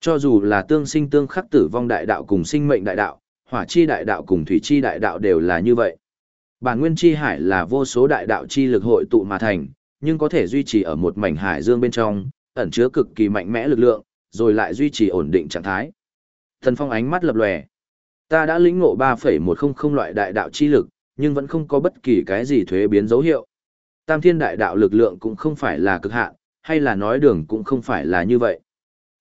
Cho dù là tương sinh tương khắc tử vong đại đạo cùng sinh mệnh đại đạo, hỏa chi đại đạo cùng thủy chi đại đạo đều là như vậy. Bản nguyên chi hải là vô số đại đạo chi lực hội tụ mà thành, nhưng có thể duy trì ở một mảnh hải dương bên trong, ẩn chứa cực kỳ mạnh mẽ lực lượng, rồi lại duy trì ổn định trạng thái. Thần Phong ánh mắt lập lòe. Ta đã lĩnh ngộ 3.100 loại đại đạo chi lực, nhưng vẫn không có bất kỳ cái gì thuế biến dấu hiệu. Tam thiên đại đạo lực lượng cũng không phải là cực hạn, hay là nói đường cũng không phải là như vậy.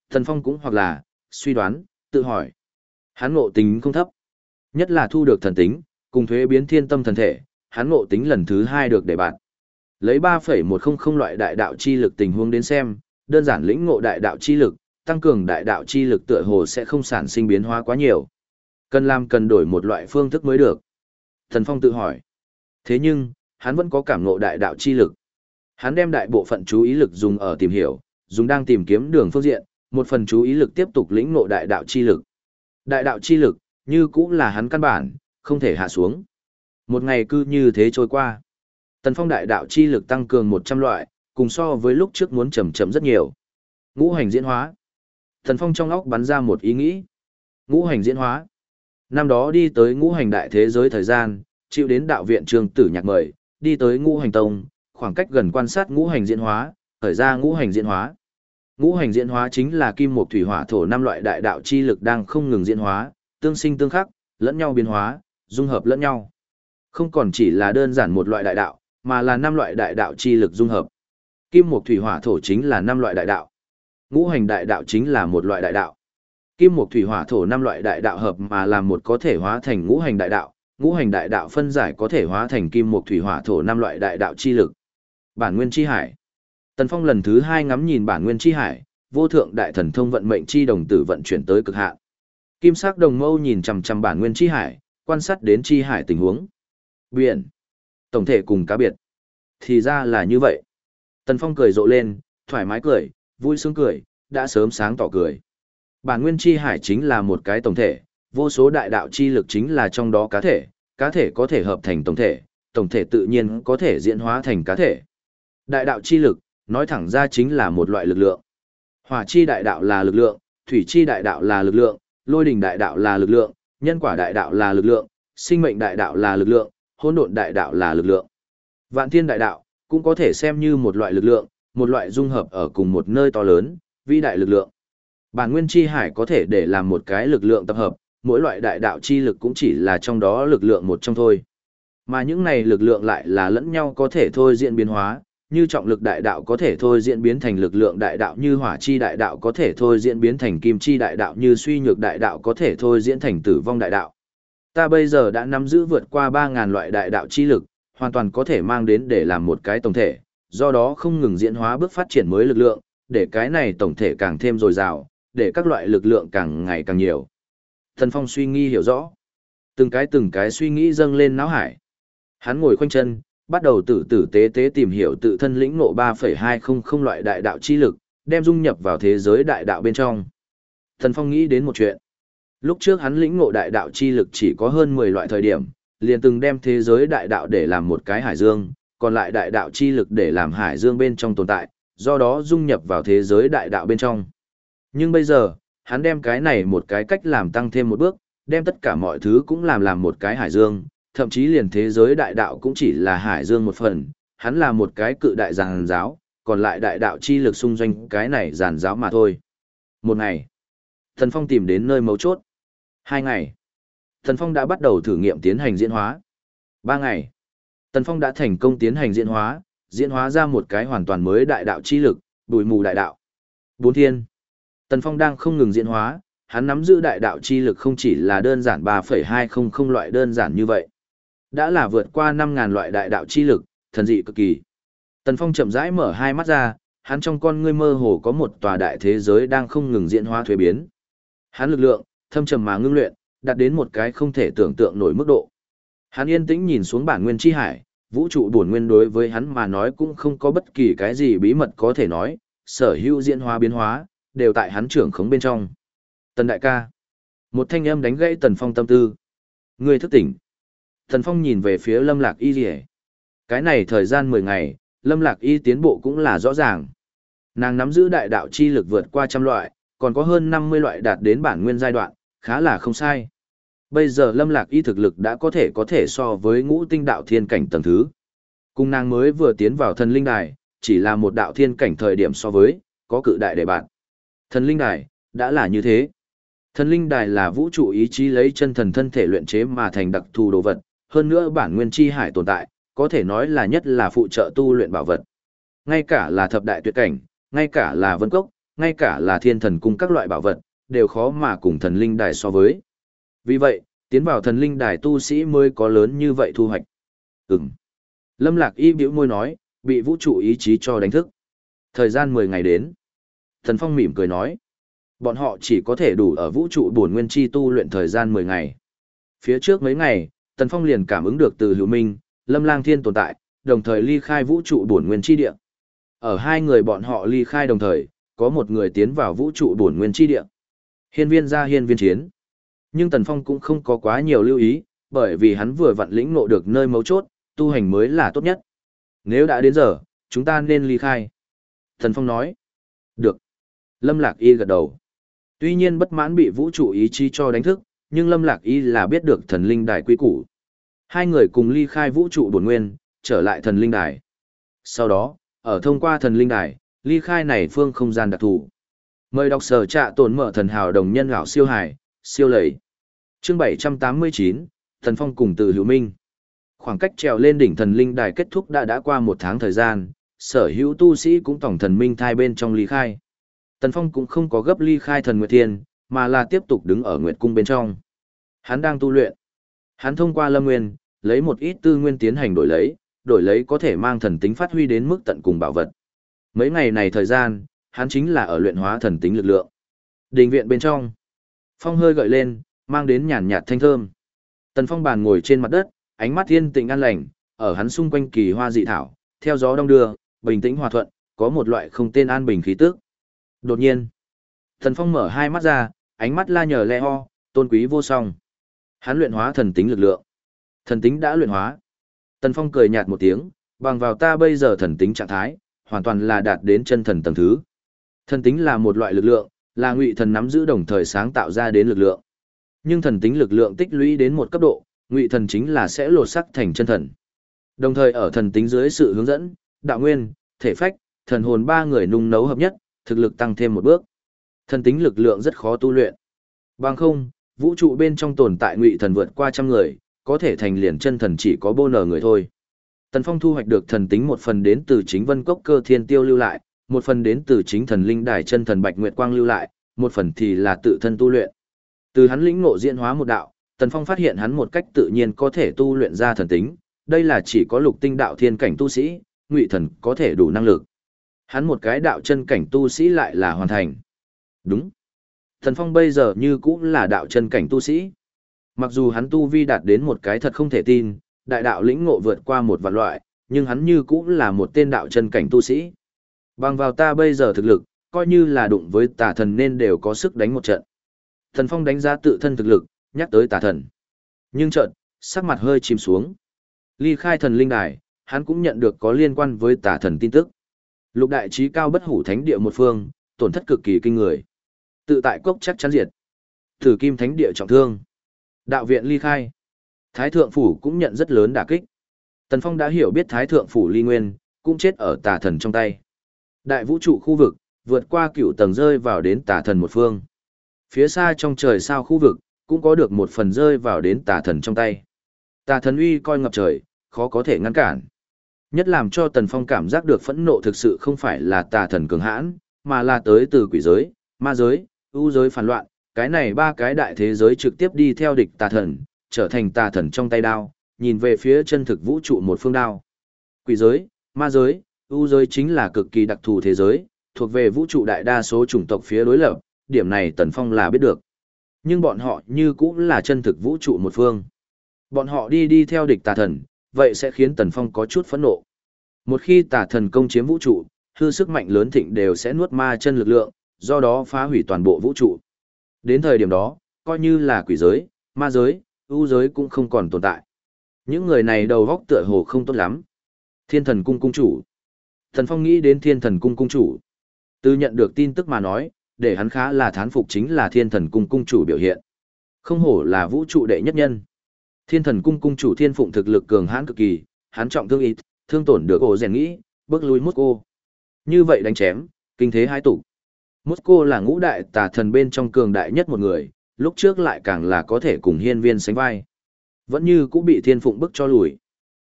Thần Phong cũng hoặc là, suy đoán, tự hỏi. Hắn ngộ tính không thấp. Nhất là thu được thần tính, cùng thuế biến thiên tâm thần thể, hắn ngộ tính lần thứ hai được để bạn. Lấy 3.100 loại đại đạo chi lực tình huống đến xem, đơn giản lĩnh ngộ đại đạo chi lực, tăng cường đại đạo chi lực tựa hồ sẽ không sản sinh biến hóa quá nhiều. Cần làm cần đổi một loại phương thức mới được. Thần Phong tự hỏi. Thế nhưng, hắn vẫn có cảm ngộ đại đạo chi lực. Hắn đem đại bộ phận chú ý lực dùng ở tìm hiểu, dùng đang tìm kiếm đường phương diện, một phần chú ý lực tiếp tục lĩnh ngộ đại đạo chi lực. Đại đạo chi lực, như cũng là hắn căn bản, không thể hạ xuống. Một ngày cứ như thế trôi qua. Tần Phong đại đạo chi lực tăng cường 100 loại, cùng so với lúc trước muốn chậm chậm rất nhiều. Ngũ hành diễn hóa. Tần Phong trong óc bắn ra một ý nghĩ. Ngũ hành diễn hóa. Năm đó đi tới ngũ hành đại thế giới thời gian, chịu đến đạo viện trường tử nhạc mời, đi tới ngũ hành tông, khoảng cách gần quan sát ngũ hành diễn hóa, khởi ra ngũ hành diễn hóa. Ngũ hành diễn hóa chính là kim mộc thủy hỏa thổ năm loại đại đạo chi lực đang không ngừng diễn hóa, tương sinh tương khắc, lẫn nhau biến hóa, dung hợp lẫn nhau. Không còn chỉ là đơn giản một loại đại đạo, mà là năm loại đại đạo chi lực dung hợp. Kim mộc thủy hỏa thổ chính là năm loại đại đạo. Ngũ hành đại đạo chính là một loại đại đạo. Kim mộc thủy hỏa thổ năm loại đại đạo hợp mà làm một có thể hóa thành ngũ hành đại đạo, ngũ hành đại đạo phân giải có thể hóa thành kim mộc thủy hỏa thổ năm loại đại đạo chi lực. Bản nguyên chi hải. Tần Phong lần thứ hai ngắm nhìn bản nguyên chi hải, vô thượng đại thần thông vận mệnh chi đồng tử vận chuyển tới cực hạn. Kim sắc đồng mâu nhìn chằm chằm bản nguyên chi hải, quan sát đến chi hải tình huống. Biển. Tổng thể cùng cá biệt. Thì ra là như vậy. Tần Phong cười rộ lên, thoải mái cười, vui sướng cười, đã sớm sáng tỏ cười. Bản nguyên chi hải chính là một cái tổng thể, vô số đại đạo chi lực chính là trong đó cá thể, cá thể có thể hợp thành tổng thể, tổng thể tự nhiên có thể diễn hóa thành cá thể. Đại đạo chi lực, nói thẳng ra chính là một loại lực lượng. Hỏa chi đại đạo là lực lượng, thủy chi đại đạo là lực lượng, lôi đình đại đạo là lực lượng, nhân quả đại đạo là lực lượng, sinh mệnh đại đạo là lực lượng, hỗn độn đại đạo là lực lượng. Vạn thiên đại đạo cũng có thể xem như một loại lực lượng, một loại dung hợp ở cùng một nơi to lớn, vĩ đại lực lượng. Bản nguyên chi hải có thể để làm một cái lực lượng tập hợp, mỗi loại đại đạo chi lực cũng chỉ là trong đó lực lượng một trong thôi. Mà những này lực lượng lại là lẫn nhau có thể thôi diễn biến hóa, như trọng lực đại đạo có thể thôi diễn biến thành lực lượng đại đạo như hỏa chi đại đạo có thể thôi diễn biến thành kim chi đại đạo như suy nhược đại đạo có thể thôi diễn thành tử vong đại đạo. Ta bây giờ đã nắm giữ vượt qua 3.000 loại đại đạo chi lực, hoàn toàn có thể mang đến để làm một cái tổng thể, do đó không ngừng diễn hóa bước phát triển mới lực lượng, để cái này tổng thể càng thêm dồi dào, để các loại lực lượng càng ngày càng nhiều. Thần Phong suy nghĩ hiểu rõ. Từng cái từng cái suy nghĩ dâng lên não hải. Hắn ngồi khoanh chân, bắt đầu tử tử tế tế tìm hiểu tự thân lĩnh ngộ 3.200 loại đại đạo chi lực, đem dung nhập vào thế giới đại đạo bên trong. Thần Phong nghĩ đến một chuyện. Lúc trước hắn lĩnh ngộ đại đạo chi lực chỉ có hơn 10 loại thời điểm, liền từng đem thế giới đại đạo để làm một cái hải dương, còn lại đại đạo chi lực để làm hải dương bên trong tồn tại, do đó dung nhập vào thế giới đại đạo bên trong. Nhưng bây giờ, hắn đem cái này một cái cách làm tăng thêm một bước, đem tất cả mọi thứ cũng làm làm một cái hải dương, thậm chí liền thế giới đại đạo cũng chỉ là hải dương một phần, hắn là một cái cự đại giàn giáo, còn lại đại đạo chi lực xung doanh cái này giàn giáo mà thôi. Một ngày, Thần Phong tìm đến nơi mấu chốt. Hai ngày, Thần Phong đã bắt đầu thử nghiệm tiến hành diễn hóa. Ba ngày, Tần Phong đã thành công tiến hành diễn hóa, diễn hóa ra một cái hoàn toàn mới đại đạo chi lực, bùi mù đại đạo. Bốn thiên. Tần Phong đang không ngừng diễn hóa, hắn nắm giữ đại đạo chi lực không chỉ là đơn giản 3.200 loại đơn giản như vậy. Đã là vượt qua 5.000 loại đại đạo chi lực, thần dị cực kỳ. Tần Phong chậm rãi mở hai mắt ra, hắn trong con ngươi mơ hồ có một tòa đại thế giới đang không ngừng diễn hóa thuế biến. Hắn lực lượng, thâm trầm mà ngưng luyện, đạt đến một cái không thể tưởng tượng nổi mức độ. Hắn yên tĩnh nhìn xuống bản nguyên chi hải, vũ trụ bổn nguyên đối với hắn mà nói cũng không có bất kỳ cái gì bí mật có thể nói, sở hữu diễn hóa biến hóa, đều tại hắn trưởng khống bên trong. Tần đại ca. Một thanh âm đánh gãy Tần Phong tâm tư. Ngươi thức tỉnh. Thần Phong nhìn về phía Lâm Lạc Y Liễu. Cái này thời gian 10 ngày, Lâm Lạc Y tiến bộ cũng là rõ ràng. Nàng nắm giữ đại đạo chi lực vượt qua trăm loại, còn có hơn 50 loại đạt đến bản nguyên giai đoạn, khá là không sai. Bây giờ Lâm Lạc Y thực lực đã có thể có thể so với ngũ tinh đạo thiên cảnh tầng thứ. Cung nàng mới vừa tiến vào thần linh đài, chỉ là một đạo thiên cảnh thời điểm so với, có cự đại để bạn. Thần linh đài, đã là như thế. Thần linh đài là vũ trụ ý chí lấy chân thần thân thể luyện chế mà thành đặc thù đồ vật, hơn nữa bản nguyên chi hải tồn tại, có thể nói là nhất là phụ trợ tu luyện bảo vật. Ngay cả là thập đại tuyệt cảnh, ngay cả là vân cốc, ngay cả là thiên thần cung các loại bảo vật, đều khó mà cùng thần linh đài so với. Vì vậy, tiến vào thần linh đài tu sĩ mới có lớn như vậy thu hoạch. Ừm. Lâm Lạc y biểu môi nói, bị vũ trụ ý chí cho đánh thức. Thời gian 10 ngày đến. Thần Phong mỉm cười nói. Bọn họ chỉ có thể đủ ở vũ trụ bổn nguyên chi tu luyện thời gian 10 ngày. Phía trước mấy ngày, Tần Phong liền cảm ứng được từ hữu minh, Lâm Lang Thiên tồn tại, đồng thời ly khai vũ trụ bổn nguyên chi địa. Ở hai người bọn họ ly khai đồng thời, có một người tiến vào vũ trụ bổn nguyên chi địa. Hiên viên ra hiên viên chiến. Nhưng Tần Phong cũng không có quá nhiều lưu ý, bởi vì hắn vừa vặn lĩnh ngộ được nơi mấu chốt, tu hành mới là tốt nhất. Nếu đã đến giờ, chúng ta nên ly khai. Tần Phong nói. Được. Lâm Lạc Y gật đầu. Tuy nhiên bất mãn bị vũ trụ ý chí cho đánh thức, nhưng Lâm Lạc Y là biết được thần linh đài quy củ. Hai người cùng ly khai vũ trụ bổn nguyên, trở lại thần linh đài. Sau đó, ở thông qua thần linh đài, ly khai này phương không gian đặc thù. Mời đọc sở trạ tồn mở thần hào đồng nhân gạo siêu hải, siêu lầy. Chương 789, Thần Phong cùng từ hữu minh. Khoảng cách trèo lên đỉnh thần linh đài kết thúc đã đã qua một tháng thời gian, sở hữu tu sĩ cũng tổng thần minh thai bên trong ly khai. Tần Phong cũng không có gấp ly khai thần Nguyệt Thiên, mà là tiếp tục đứng ở Nguyệt Cung bên trong. Hắn đang tu luyện. Hắn thông qua Lâm Nguyên, lấy một ít tư nguyên tiến hành đổi lấy, đổi lấy có thể mang thần tính phát huy đến mức tận cùng bảo vật. Mấy ngày này thời gian, hắn chính là ở luyện hóa thần tính lực lượng. Đình viện bên trong, phong hơi gợi lên, mang đến nhàn nhạt thanh thơm. Tần Phong bàn ngồi trên mặt đất, ánh mắt yên tĩnh an lành, ở hắn xung quanh kỳ hoa dị thảo, theo gió đông đưa, bình tĩnh hòa thuận, có một loại không tên an bình khí tức. Đột nhiên, Tần Phong mở hai mắt ra, ánh mắt la nhờ le ho, tôn quý vô song. Hắn luyện hóa thần tính lực lượng. Thần tính đã luyện hóa. Tần Phong cười nhạt một tiếng, bằng vào ta bây giờ thần tính trạng thái, hoàn toàn là đạt đến chân thần tầng thứ. Thần tính là một loại lực lượng, là ngụy thần nắm giữ đồng thời sáng tạo ra đến lực lượng. Nhưng thần tính lực lượng tích lũy đến một cấp độ, ngụy thần chính là sẽ lột sắc thành chân thần. Đồng thời ở thần tính dưới sự hướng dẫn, đạo nguyên, thể phách, thần hồn ba người nung nấu hợp nhất, thực lực tăng thêm một bước. Thần tính lực lượng rất khó tu luyện. Bằng không, vũ trụ bên trong tồn tại ngụy thần vượt qua trăm người, có thể thành liền chân thần chỉ có bô nở người thôi. Tần Phong thu hoạch được thần tính một phần đến từ chính Vân Cốc Cơ Thiên Tiêu lưu lại, một phần đến từ chính thần linh đài chân thần Bạch Nguyệt Quang lưu lại, một phần thì là tự thân tu luyện. Từ hắn lĩnh ngộ diễn hóa một đạo, Tần Phong phát hiện hắn một cách tự nhiên có thể tu luyện ra thần tính, đây là chỉ có lục tinh đạo thiên cảnh tu sĩ, ngụy thần có thể đủ năng lực. Hắn một cái đạo chân cảnh tu sĩ lại là hoàn thành. Đúng. Thần Phong bây giờ như cũng là đạo chân cảnh tu sĩ. Mặc dù hắn tu vi đạt đến một cái thật không thể tin, đại đạo lĩnh ngộ vượt qua một vạn loại, nhưng hắn như cũng là một tên đạo chân cảnh tu sĩ. Bằng vào ta bây giờ thực lực, coi như là đụng với tà thần nên đều có sức đánh một trận. Thần Phong đánh giá tự thân thực lực, nhắc tới tà thần. Nhưng trận, sắc mặt hơi chìm xuống. Ly khai thần linh đài, hắn cũng nhận được có liên quan với tà thần tin tức. Lục đại trí cao bất hủ thánh địa một phương, tổn thất cực kỳ kinh người. Tự tại cốc chắc chắn diệt. Thử kim thánh địa trọng thương. Đạo viện ly khai. Thái thượng phủ cũng nhận rất lớn đả kích. Tần Phong đã hiểu biết Thái thượng phủ ly nguyên, cũng chết ở tà thần trong tay. Đại vũ trụ khu vực, vượt qua cựu tầng rơi vào đến tà thần một phương. Phía xa trong trời sao khu vực, cũng có được một phần rơi vào đến tà thần trong tay. Tà thần uy coi ngập trời, khó có thể ngăn cản. Nhất làm cho Tần Phong cảm giác được phẫn nộ thực sự không phải là tà thần cường hãn, mà là tới từ quỷ giới, ma giới, U giới phản loạn, cái này ba cái đại thế giới trực tiếp đi theo địch tà thần, trở thành tà thần trong tay đao, nhìn về phía chân thực vũ trụ một phương đao. Quỷ giới, ma giới, u giới chính là cực kỳ đặc thù thế giới, thuộc về vũ trụ đại đa số chủng tộc phía đối lập, điểm này Tần Phong là biết được. Nhưng bọn họ như cũng là chân thực vũ trụ một phương. Bọn họ đi đi theo địch tà thần, vậy sẽ khiến Tần Phong có chút phẫn nộ. Một khi tà thần công chiếm vũ trụ, hư sức mạnh lớn thịnh đều sẽ nuốt ma chân lực lượng, do đó phá hủy toàn bộ vũ trụ. Đến thời điểm đó, coi như là quỷ giới, ma giới, ưu giới cũng không còn tồn tại. Những người này đầu góc tựa hồ không tốt lắm. Thiên thần cung cung chủ. Thần Phong nghĩ đến thiên thần cung cung chủ. Từ nhận được tin tức mà nói, để hắn khá là thán phục chính là thiên thần cung cung chủ biểu hiện. Không hổ là vũ trụ đệ nhất nhân. Thiên thần cung cung chủ thiên phụng thực lực cường hãn cực kỳ, hắn trọng thương ít, thương tổn được ổ rèn nghĩ, bước lui cô Như vậy đánh chém, kinh thế hai tụ. Mosco là ngũ đại tà thần bên trong cường đại nhất một người, lúc trước lại càng là có thể cùng hiên viên sánh vai. Vẫn như cũng bị thiên phụng bức cho lùi.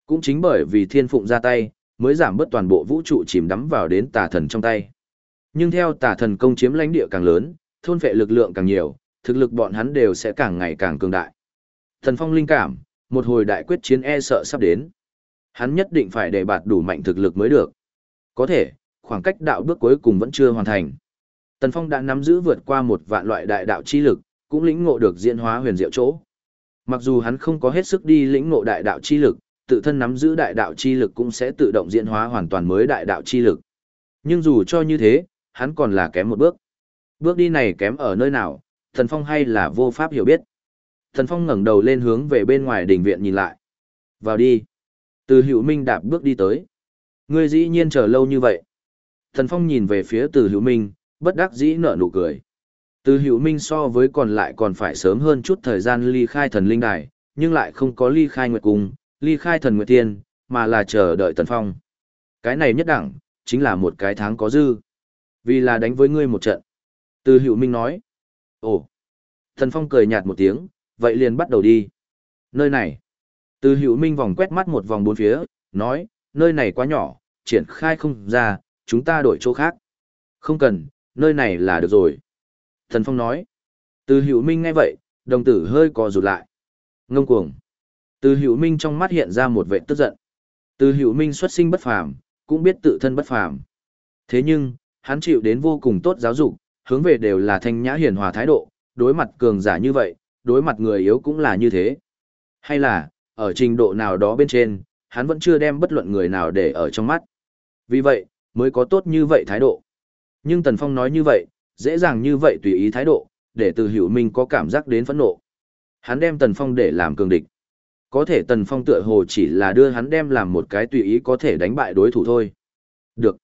Cũng chính bởi vì thiên phụng ra tay, mới giảm bớt toàn bộ vũ trụ chìm đắm vào đến tà thần trong tay. Nhưng theo tà thần công chiếm lãnh địa càng lớn, thôn phệ lực lượng càng nhiều, thực lực bọn hắn đều sẽ càng ngày càng cường đại. Thần phong linh cảm, một hồi đại quyết chiến e sợ sắp đến. Hắn nhất định phải để bạt đủ mạnh thực lực mới được. Có thể, khoảng cách đạo bước cuối cùng vẫn chưa hoàn thành. Tần Phong đã nắm giữ vượt qua một vạn loại đại đạo chi lực, cũng lĩnh ngộ được diễn hóa huyền diệu chỗ. Mặc dù hắn không có hết sức đi lĩnh ngộ đại đạo chi lực, tự thân nắm giữ đại đạo chi lực cũng sẽ tự động diễn hóa hoàn toàn mới đại đạo chi lực. Nhưng dù cho như thế, hắn còn là kém một bước. Bước đi này kém ở nơi nào, Thần Phong hay là vô pháp hiểu biết. Thần Phong ngẩng đầu lên hướng về bên ngoài đình viện nhìn lại. Vào đi. Từ hữu minh đạp bước đi tới. Ngươi dĩ nhiên chờ lâu như vậy. Thần Phong nhìn về phía từ hữu minh, bất đắc dĩ nở nụ cười. Từ hữu minh so với còn lại còn phải sớm hơn chút thời gian ly khai thần linh đài, nhưng lại không có ly khai nguyệt cung, ly khai thần nguyệt tiên, mà là chờ đợi Tần Phong. Cái này nhất đẳng, chính là một cái tháng có dư. Vì là đánh với ngươi một trận. Từ hữu minh nói. Ồ. Tần Phong cười nhạt một tiếng, vậy liền bắt đầu đi. Nơi này. Từ hữu minh vòng quét mắt một vòng bốn phía, nói, nơi này quá nhỏ, triển khai không ra, chúng ta đổi chỗ khác. Không cần, nơi này là được rồi. Thần Phong nói. Từ hữu minh nghe vậy, đồng tử hơi co rụt lại. Ngông cuồng. Từ hữu minh trong mắt hiện ra một vẻ tức giận. Từ hữu minh xuất sinh bất phàm, cũng biết tự thân bất phàm. Thế nhưng, hắn chịu đến vô cùng tốt giáo dục, hướng về đều là thanh nhã hiền hòa thái độ, đối mặt cường giả như vậy, đối mặt người yếu cũng là như thế. Hay là, ở trình độ nào đó bên trên, hắn vẫn chưa đem bất luận người nào để ở trong mắt. Vì vậy, mới có tốt như vậy thái độ. Nhưng Tần Phong nói như vậy, dễ dàng như vậy tùy ý thái độ, để từ hiểu minh có cảm giác đến phẫn nộ. Hắn đem Tần Phong để làm cường địch. Có thể Tần Phong tựa hồ chỉ là đưa hắn đem làm một cái tùy ý có thể đánh bại đối thủ thôi. Được.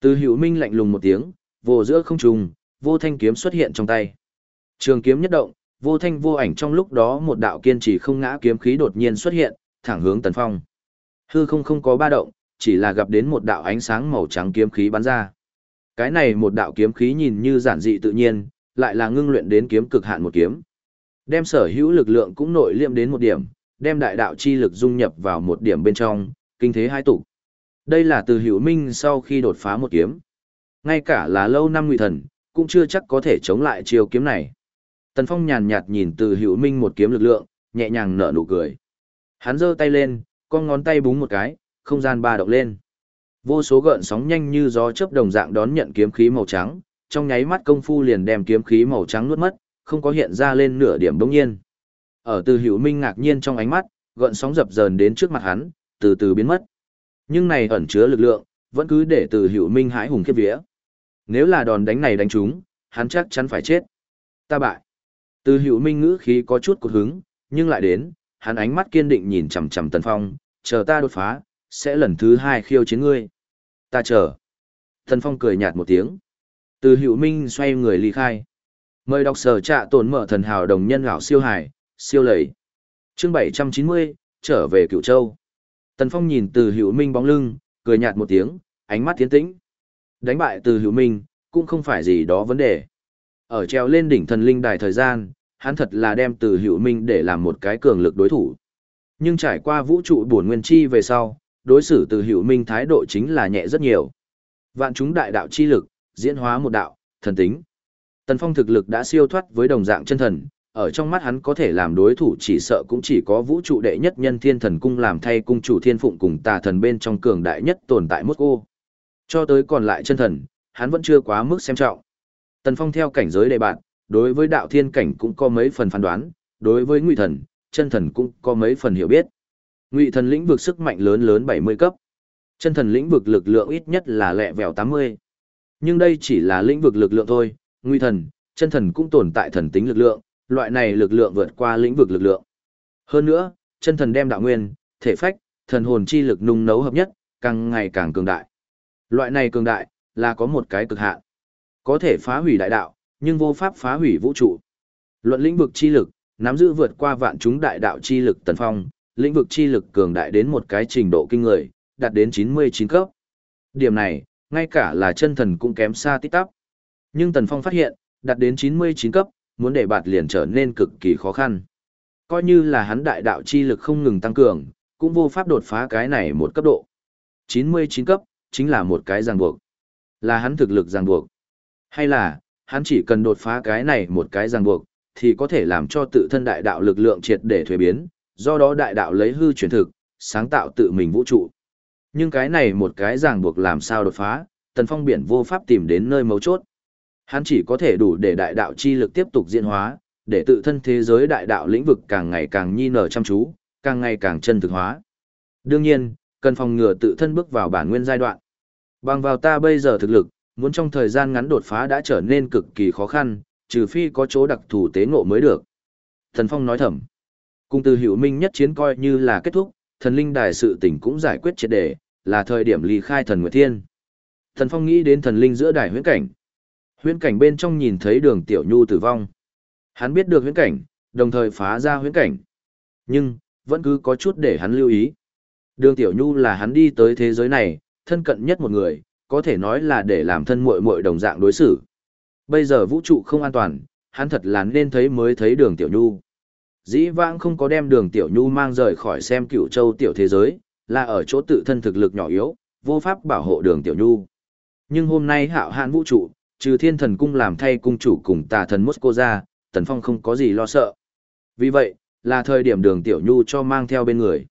Từ hiểu minh lạnh lùng một tiếng, vồ giữa không trùng, vô thanh kiếm xuất hiện trong tay. Trường kiếm nhất động, vô thanh vô ảnh trong lúc đó một đạo kiên trì không ngã kiếm khí đột nhiên xuất hiện, thẳng hướng Tần Phong. Hư không không có ba động, chỉ là gặp đến một đạo ánh sáng màu trắng kiếm khí bắn ra. Cái này một đạo kiếm khí nhìn như giản dị tự nhiên, lại là ngưng luyện đến kiếm cực hạn một kiếm. Đem sở hữu lực lượng cũng nội liệm đến một điểm, đem đại đạo chi lực dung nhập vào một điểm bên trong, kinh thế hai tụ. Đây là từ hữu minh sau khi đột phá một kiếm. Ngay cả là lâu năm ngụy thần, cũng chưa chắc có thể chống lại chiêu kiếm này. Tần Phong nhàn nhạt nhìn từ hữu minh một kiếm lực lượng, nhẹ nhàng nở nụ cười. Hắn giơ tay lên, con ngón tay búng một cái, không gian ba động lên. Vô số gợn sóng nhanh như gió chớp đồng dạng đón nhận kiếm khí màu trắng, trong nháy mắt công phu liền đem kiếm khí màu trắng nuốt mất, không có hiện ra lên nửa điểm bỗng nhiên. Ở Từ Hữu Minh ngạc nhiên trong ánh mắt, gợn sóng dập dờn đến trước mặt hắn, từ từ biến mất. Nhưng này ẩn chứa lực lượng, vẫn cứ để Từ Hữu Minh hãi hùng khiếp vía. Nếu là đòn đánh này đánh trúng, hắn chắc chắn phải chết. Ta bại. Từ Hữu Minh ngữ khí có chút cột hứng, nhưng lại đến, hắn ánh mắt kiên định nhìn chằm chằm Tần Phong, chờ ta đột phá, sẽ lần thứ hai khiêu chiến ngươi. Ta chờ. Thần Phong cười nhạt một tiếng. Từ Hữu Minh xoay người ly khai. Mời đọc sở trạ tổn mở thần hào đồng nhân gạo siêu hải, siêu lầy. Chương 790, trở về Cựu Châu. Tần Phong nhìn từ Hữu Minh bóng lưng, cười nhạt một tiếng, ánh mắt tiến tĩnh. Đánh bại từ Hữu Minh, cũng không phải gì đó vấn đề. Ở treo lên đỉnh thần linh đài thời gian, hắn thật là đem từ Hữu Minh để làm một cái cường lực đối thủ. Nhưng trải qua vũ trụ bổn nguyên chi về sau, đối xử từ Hữu Minh thái độ chính là nhẹ rất nhiều. Vạn chúng đại đạo chi lực, diễn hóa một đạo, thần tính. Tần Phong thực lực đã siêu thoát với đồng dạng chân thần, ở trong mắt hắn có thể làm đối thủ chỉ sợ cũng chỉ có vũ trụ đệ nhất nhân thiên thần cung làm thay cung chủ thiên phụng cùng tà thần bên trong cường đại nhất tồn tại mốt cô. Cho tới còn lại chân thần, hắn vẫn chưa quá mức xem trọng. Tần Phong theo cảnh giới đề bạn, đối với đạo thiên cảnh cũng có mấy phần phán đoán, đối với ngụy thần, chân thần cũng có mấy phần hiểu biết. Ngụy thần lĩnh vực sức mạnh lớn lớn 70 cấp. Chân thần lĩnh vực lực lượng ít nhất là lẹ vèo 80. Nhưng đây chỉ là lĩnh vực lực lượng thôi, ngụy thần, chân thần cũng tồn tại thần tính lực lượng, loại này lực lượng vượt qua lĩnh vực lực lượng. Hơn nữa, chân thần đem đạo nguyên, thể phách, thần hồn chi lực nung nấu hợp nhất, càng ngày càng cường đại. Loại này cường đại, là có một cái cực hạn. Có thể phá hủy đại đạo, nhưng vô pháp phá hủy vũ trụ. Luận lĩnh vực chi lực, nắm giữ vượt qua vạn chúng đại đạo chi lực tần phong, lĩnh vực chi lực cường đại đến một cái trình độ kinh người, đạt đến 99 cấp. Điểm này, ngay cả là chân thần cũng kém xa tít tắp. Nhưng Tần Phong phát hiện, đạt đến 99 cấp, muốn để bạt liền trở nên cực kỳ khó khăn. Coi như là hắn đại đạo chi lực không ngừng tăng cường, cũng vô pháp đột phá cái này một cấp độ. 99 cấp, chính là một cái ràng buộc. Là hắn thực lực ràng buộc. Hay là, hắn chỉ cần đột phá cái này một cái ràng buộc, thì có thể làm cho tự thân đại đạo lực lượng triệt để thuế biến, do đó đại đạo lấy hư chuyển thực, sáng tạo tự mình vũ trụ. Nhưng cái này một cái ràng buộc làm sao đột phá, tần phong biển vô pháp tìm đến nơi mấu chốt. Hắn chỉ có thể đủ để đại đạo chi lực tiếp tục diễn hóa, để tự thân thế giới đại đạo lĩnh vực càng ngày càng nhi nở chăm chú, càng ngày càng chân thực hóa. Đương nhiên, cần phòng ngừa tự thân bước vào bản nguyên giai đoạn. Bằng vào ta bây giờ thực lực, muốn trong thời gian ngắn đột phá đã trở nên cực kỳ khó khăn, trừ phi có chỗ đặc thù tế ngộ mới được. Thần Phong nói thầm. Cùng từ hữu minh nhất chiến coi như là kết thúc, thần linh đài sự tình cũng giải quyết triệt đề, là thời điểm ly khai thần Nguyệt Thiên. Thần Phong nghĩ đến thần linh giữa đài huyễn cảnh. Huyễn cảnh bên trong nhìn thấy đường tiểu nhu tử vong. Hắn biết được huyễn cảnh, đồng thời phá ra huyễn cảnh. Nhưng, vẫn cứ có chút để hắn lưu ý. Đường tiểu nhu là hắn đi tới thế giới này, thân cận nhất một người, có thể nói là để làm thân muội muội đồng dạng đối xử. Bây giờ vũ trụ không an toàn, hắn thật là nên thấy mới thấy đường tiểu nhu. Dĩ vãng không có đem đường tiểu nhu mang rời khỏi xem cựu châu tiểu thế giới, là ở chỗ tự thân thực lực nhỏ yếu, vô pháp bảo hộ đường tiểu nhu. Nhưng hôm nay hạo hạn vũ trụ, trừ thiên thần cung làm thay cung chủ cùng tà thần Moscow ra, tần phong không có gì lo sợ. Vì vậy, là thời điểm đường tiểu nhu cho mang theo bên người.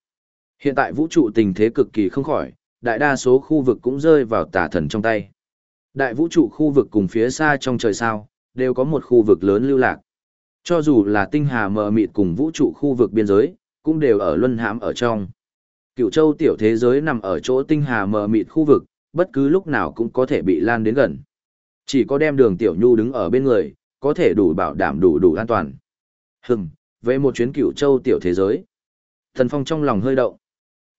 Hiện tại vũ trụ tình thế cực kỳ không khỏi, đại đa số khu vực cũng rơi vào tà thần trong tay. Đại vũ trụ khu vực cùng phía xa trong trời sao, đều có một khu vực lớn lưu lạc. Cho dù là tinh hà mờ mịt cùng vũ trụ khu vực biên giới, cũng đều ở luân hãm ở trong. Cựu châu tiểu thế giới nằm ở chỗ tinh hà mờ mịt khu vực, bất cứ lúc nào cũng có thể bị lan đến gần. Chỉ có đem đường tiểu nhu đứng ở bên người, có thể đủ bảo đảm đủ đủ an toàn. Hừm, về một chuyến cựu châu tiểu thế giới. Thần Phong trong lòng hơi động.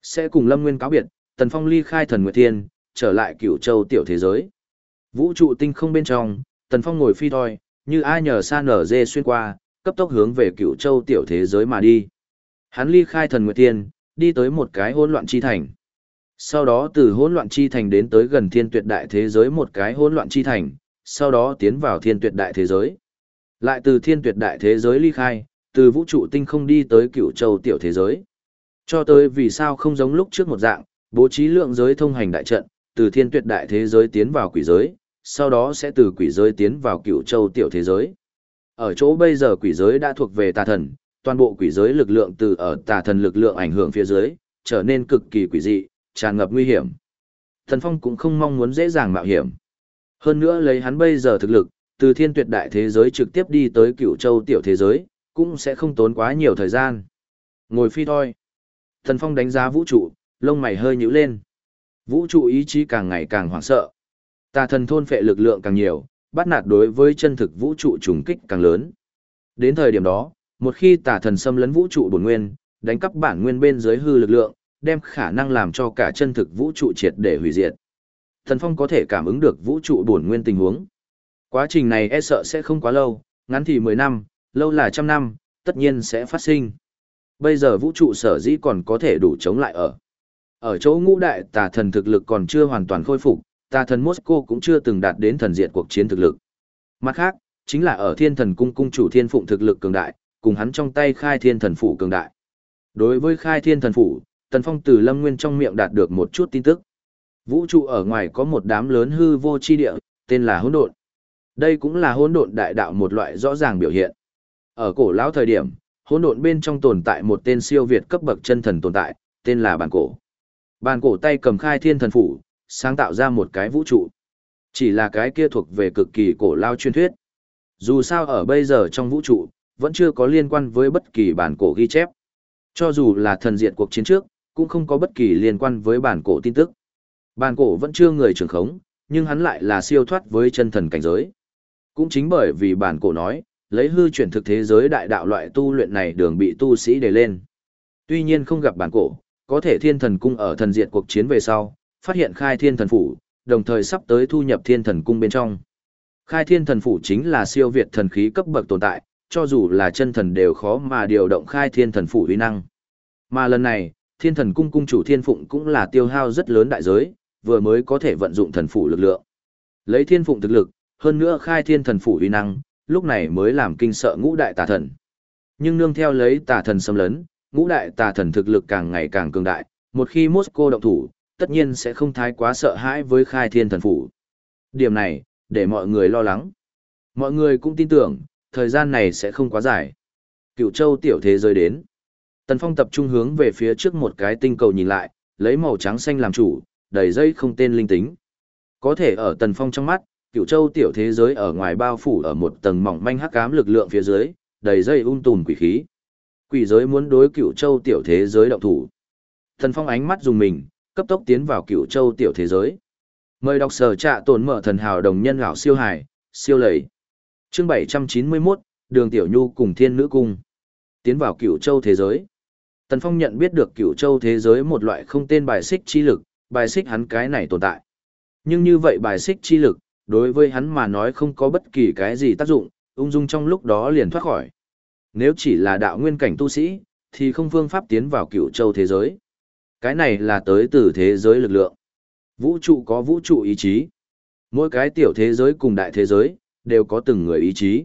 Sẽ cùng Lâm Nguyên cáo biệt, Thần Phong ly khai thần Nguyệt Thiên, trở lại cựu châu tiểu thế giới. Vũ trụ tinh không bên trong, Thần Phong ngồi phi thoi, như ai nhờ xa nở dê xuyên qua, cấp tốc hướng về cựu châu tiểu thế giới mà đi. Hắn ly khai thần Nguyệt tiên, đi tới một cái hỗn loạn chi thành. Sau đó từ hỗn loạn chi thành đến tới gần thiên tuyệt đại thế giới một cái hỗn loạn chi thành, sau đó tiến vào thiên tuyệt đại thế giới. Lại từ thiên tuyệt đại thế giới ly khai, từ vũ trụ tinh không đi tới cựu châu tiểu thế giới. Cho tới vì sao không giống lúc trước một dạng, bố trí lượng giới thông hành đại trận, từ thiên tuyệt đại thế giới tiến vào quỷ giới, sau đó sẽ từ quỷ giới tiến vào cựu châu tiểu thế giới. Ở chỗ bây giờ quỷ giới đã thuộc về tà thần, toàn bộ quỷ giới lực lượng từ ở tà thần lực lượng ảnh hưởng phía dưới, trở nên cực kỳ quỷ dị, tràn ngập nguy hiểm. Thần Phong cũng không mong muốn dễ dàng mạo hiểm. Hơn nữa lấy hắn bây giờ thực lực, từ thiên tuyệt đại thế giới trực tiếp đi tới cựu châu tiểu thế giới, cũng sẽ không tốn quá nhiều thời gian. Ngồi phi thôi. Thần Phong đánh giá vũ trụ, lông mày hơi nhíu lên. Vũ trụ ý chí càng ngày càng hoảng sợ. Tà thần thôn phệ lực lượng càng nhiều, bắt nạt đối với chân thực vũ trụ trùng kích càng lớn. Đến thời điểm đó, một khi tà thần xâm lấn vũ trụ bổn nguyên, đánh cắp bản nguyên bên dưới hư lực lượng, đem khả năng làm cho cả chân thực vũ trụ triệt để hủy diệt. Thần Phong có thể cảm ứng được vũ trụ bổn nguyên tình huống. Quá trình này e sợ sẽ không quá lâu, ngắn thì 10 năm, lâu là trăm năm, tất nhiên sẽ phát sinh. Bây giờ vũ trụ sở dĩ còn có thể đủ chống lại ở. Ở chỗ ngũ đại tà thần thực lực còn chưa hoàn toàn khôi phục, tà thần Moscow cũng chưa từng đạt đến thần diện cuộc chiến thực lực. Mặt khác, chính là ở thiên thần cung cung chủ thiên phụng thực lực cường đại, cùng hắn trong tay khai thiên thần phủ cường đại. Đối với khai thiên thần phủ, Tần Phong từ Lâm Nguyên trong miệng đạt được một chút tin tức. Vũ trụ ở ngoài có một đám lớn hư vô chi địa, tên là hỗn độn. Đây cũng là hỗn độn đại đạo một loại rõ ràng biểu hiện. Ở cổ lão thời điểm, hỗn độn bên trong tồn tại một tên siêu việt cấp bậc chân thần tồn tại, tên là bản cổ. Bản cổ tay cầm khai thiên thần phủ, sáng tạo ra một cái vũ trụ. Chỉ là cái kia thuộc về cực kỳ cổ lao truyền thuyết. Dù sao ở bây giờ trong vũ trụ, vẫn chưa có liên quan với bất kỳ bản cổ ghi chép. Cho dù là thần diện cuộc chiến trước, cũng không có bất kỳ liên quan với bản cổ tin tức. Bản cổ vẫn chưa người trưởng khống, nhưng hắn lại là siêu thoát với chân thần cảnh giới. Cũng chính bởi vì bản cổ nói, lấy hư chuyển thực thế giới đại đạo loại tu luyện này đường bị tu sĩ đề lên. Tuy nhiên không gặp bản cổ, có thể thiên thần cung ở thần diện cuộc chiến về sau, phát hiện khai thiên thần phủ, đồng thời sắp tới thu nhập thiên thần cung bên trong. Khai thiên thần phủ chính là siêu việt thần khí cấp bậc tồn tại, cho dù là chân thần đều khó mà điều động khai thiên thần phủ uy năng. Mà lần này, thiên thần cung cung chủ thiên phụng cũng là tiêu hao rất lớn đại giới, vừa mới có thể vận dụng thần phủ lực lượng. Lấy thiên phụng thực lực, hơn nữa khai thiên thần phủ uy năng, lúc này mới làm kinh sợ ngũ đại tà thần. Nhưng nương theo lấy tà thần xâm lấn, ngũ đại tà thần thực lực càng ngày càng cường đại, một khi Moscow động thủ, tất nhiên sẽ không thái quá sợ hãi với khai thiên thần phủ. Điểm này, để mọi người lo lắng. Mọi người cũng tin tưởng, thời gian này sẽ không quá dài. Cựu châu tiểu thế giới đến. Tần Phong tập trung hướng về phía trước một cái tinh cầu nhìn lại, lấy màu trắng xanh làm chủ, đầy dây không tên linh tính. Có thể ở Tần Phong trong mắt, cựu châu tiểu thế giới ở ngoài bao phủ ở một tầng mỏng manh hắc ám lực lượng phía dưới, đầy dây ung tùm quỷ khí. Quỷ giới muốn đối cựu châu tiểu thế giới động thủ. Tần Phong ánh mắt dùng mình, cấp tốc tiến vào cựu châu tiểu thế giới. Mời đọc sở trạ tổn mở thần hào đồng nhân gạo siêu hải, siêu lầy. Chương 791, Đường Tiểu Nhu cùng Thiên Nữ Cung. Tiến vào cựu châu thế giới. Tần Phong nhận biết được cựu châu thế giới một loại không tên bài xích chi lực, bài xích hắn cái này tồn tại. Nhưng như vậy bài xích chi lực, đối với hắn mà nói không có bất kỳ cái gì tác dụng, ung dung trong lúc đó liền thoát khỏi. Nếu chỉ là đạo nguyên cảnh tu sĩ, thì không phương pháp tiến vào cựu châu thế giới. Cái này là tới từ thế giới lực lượng. Vũ trụ có vũ trụ ý chí. Mỗi cái tiểu thế giới cùng đại thế giới, đều có từng người ý chí.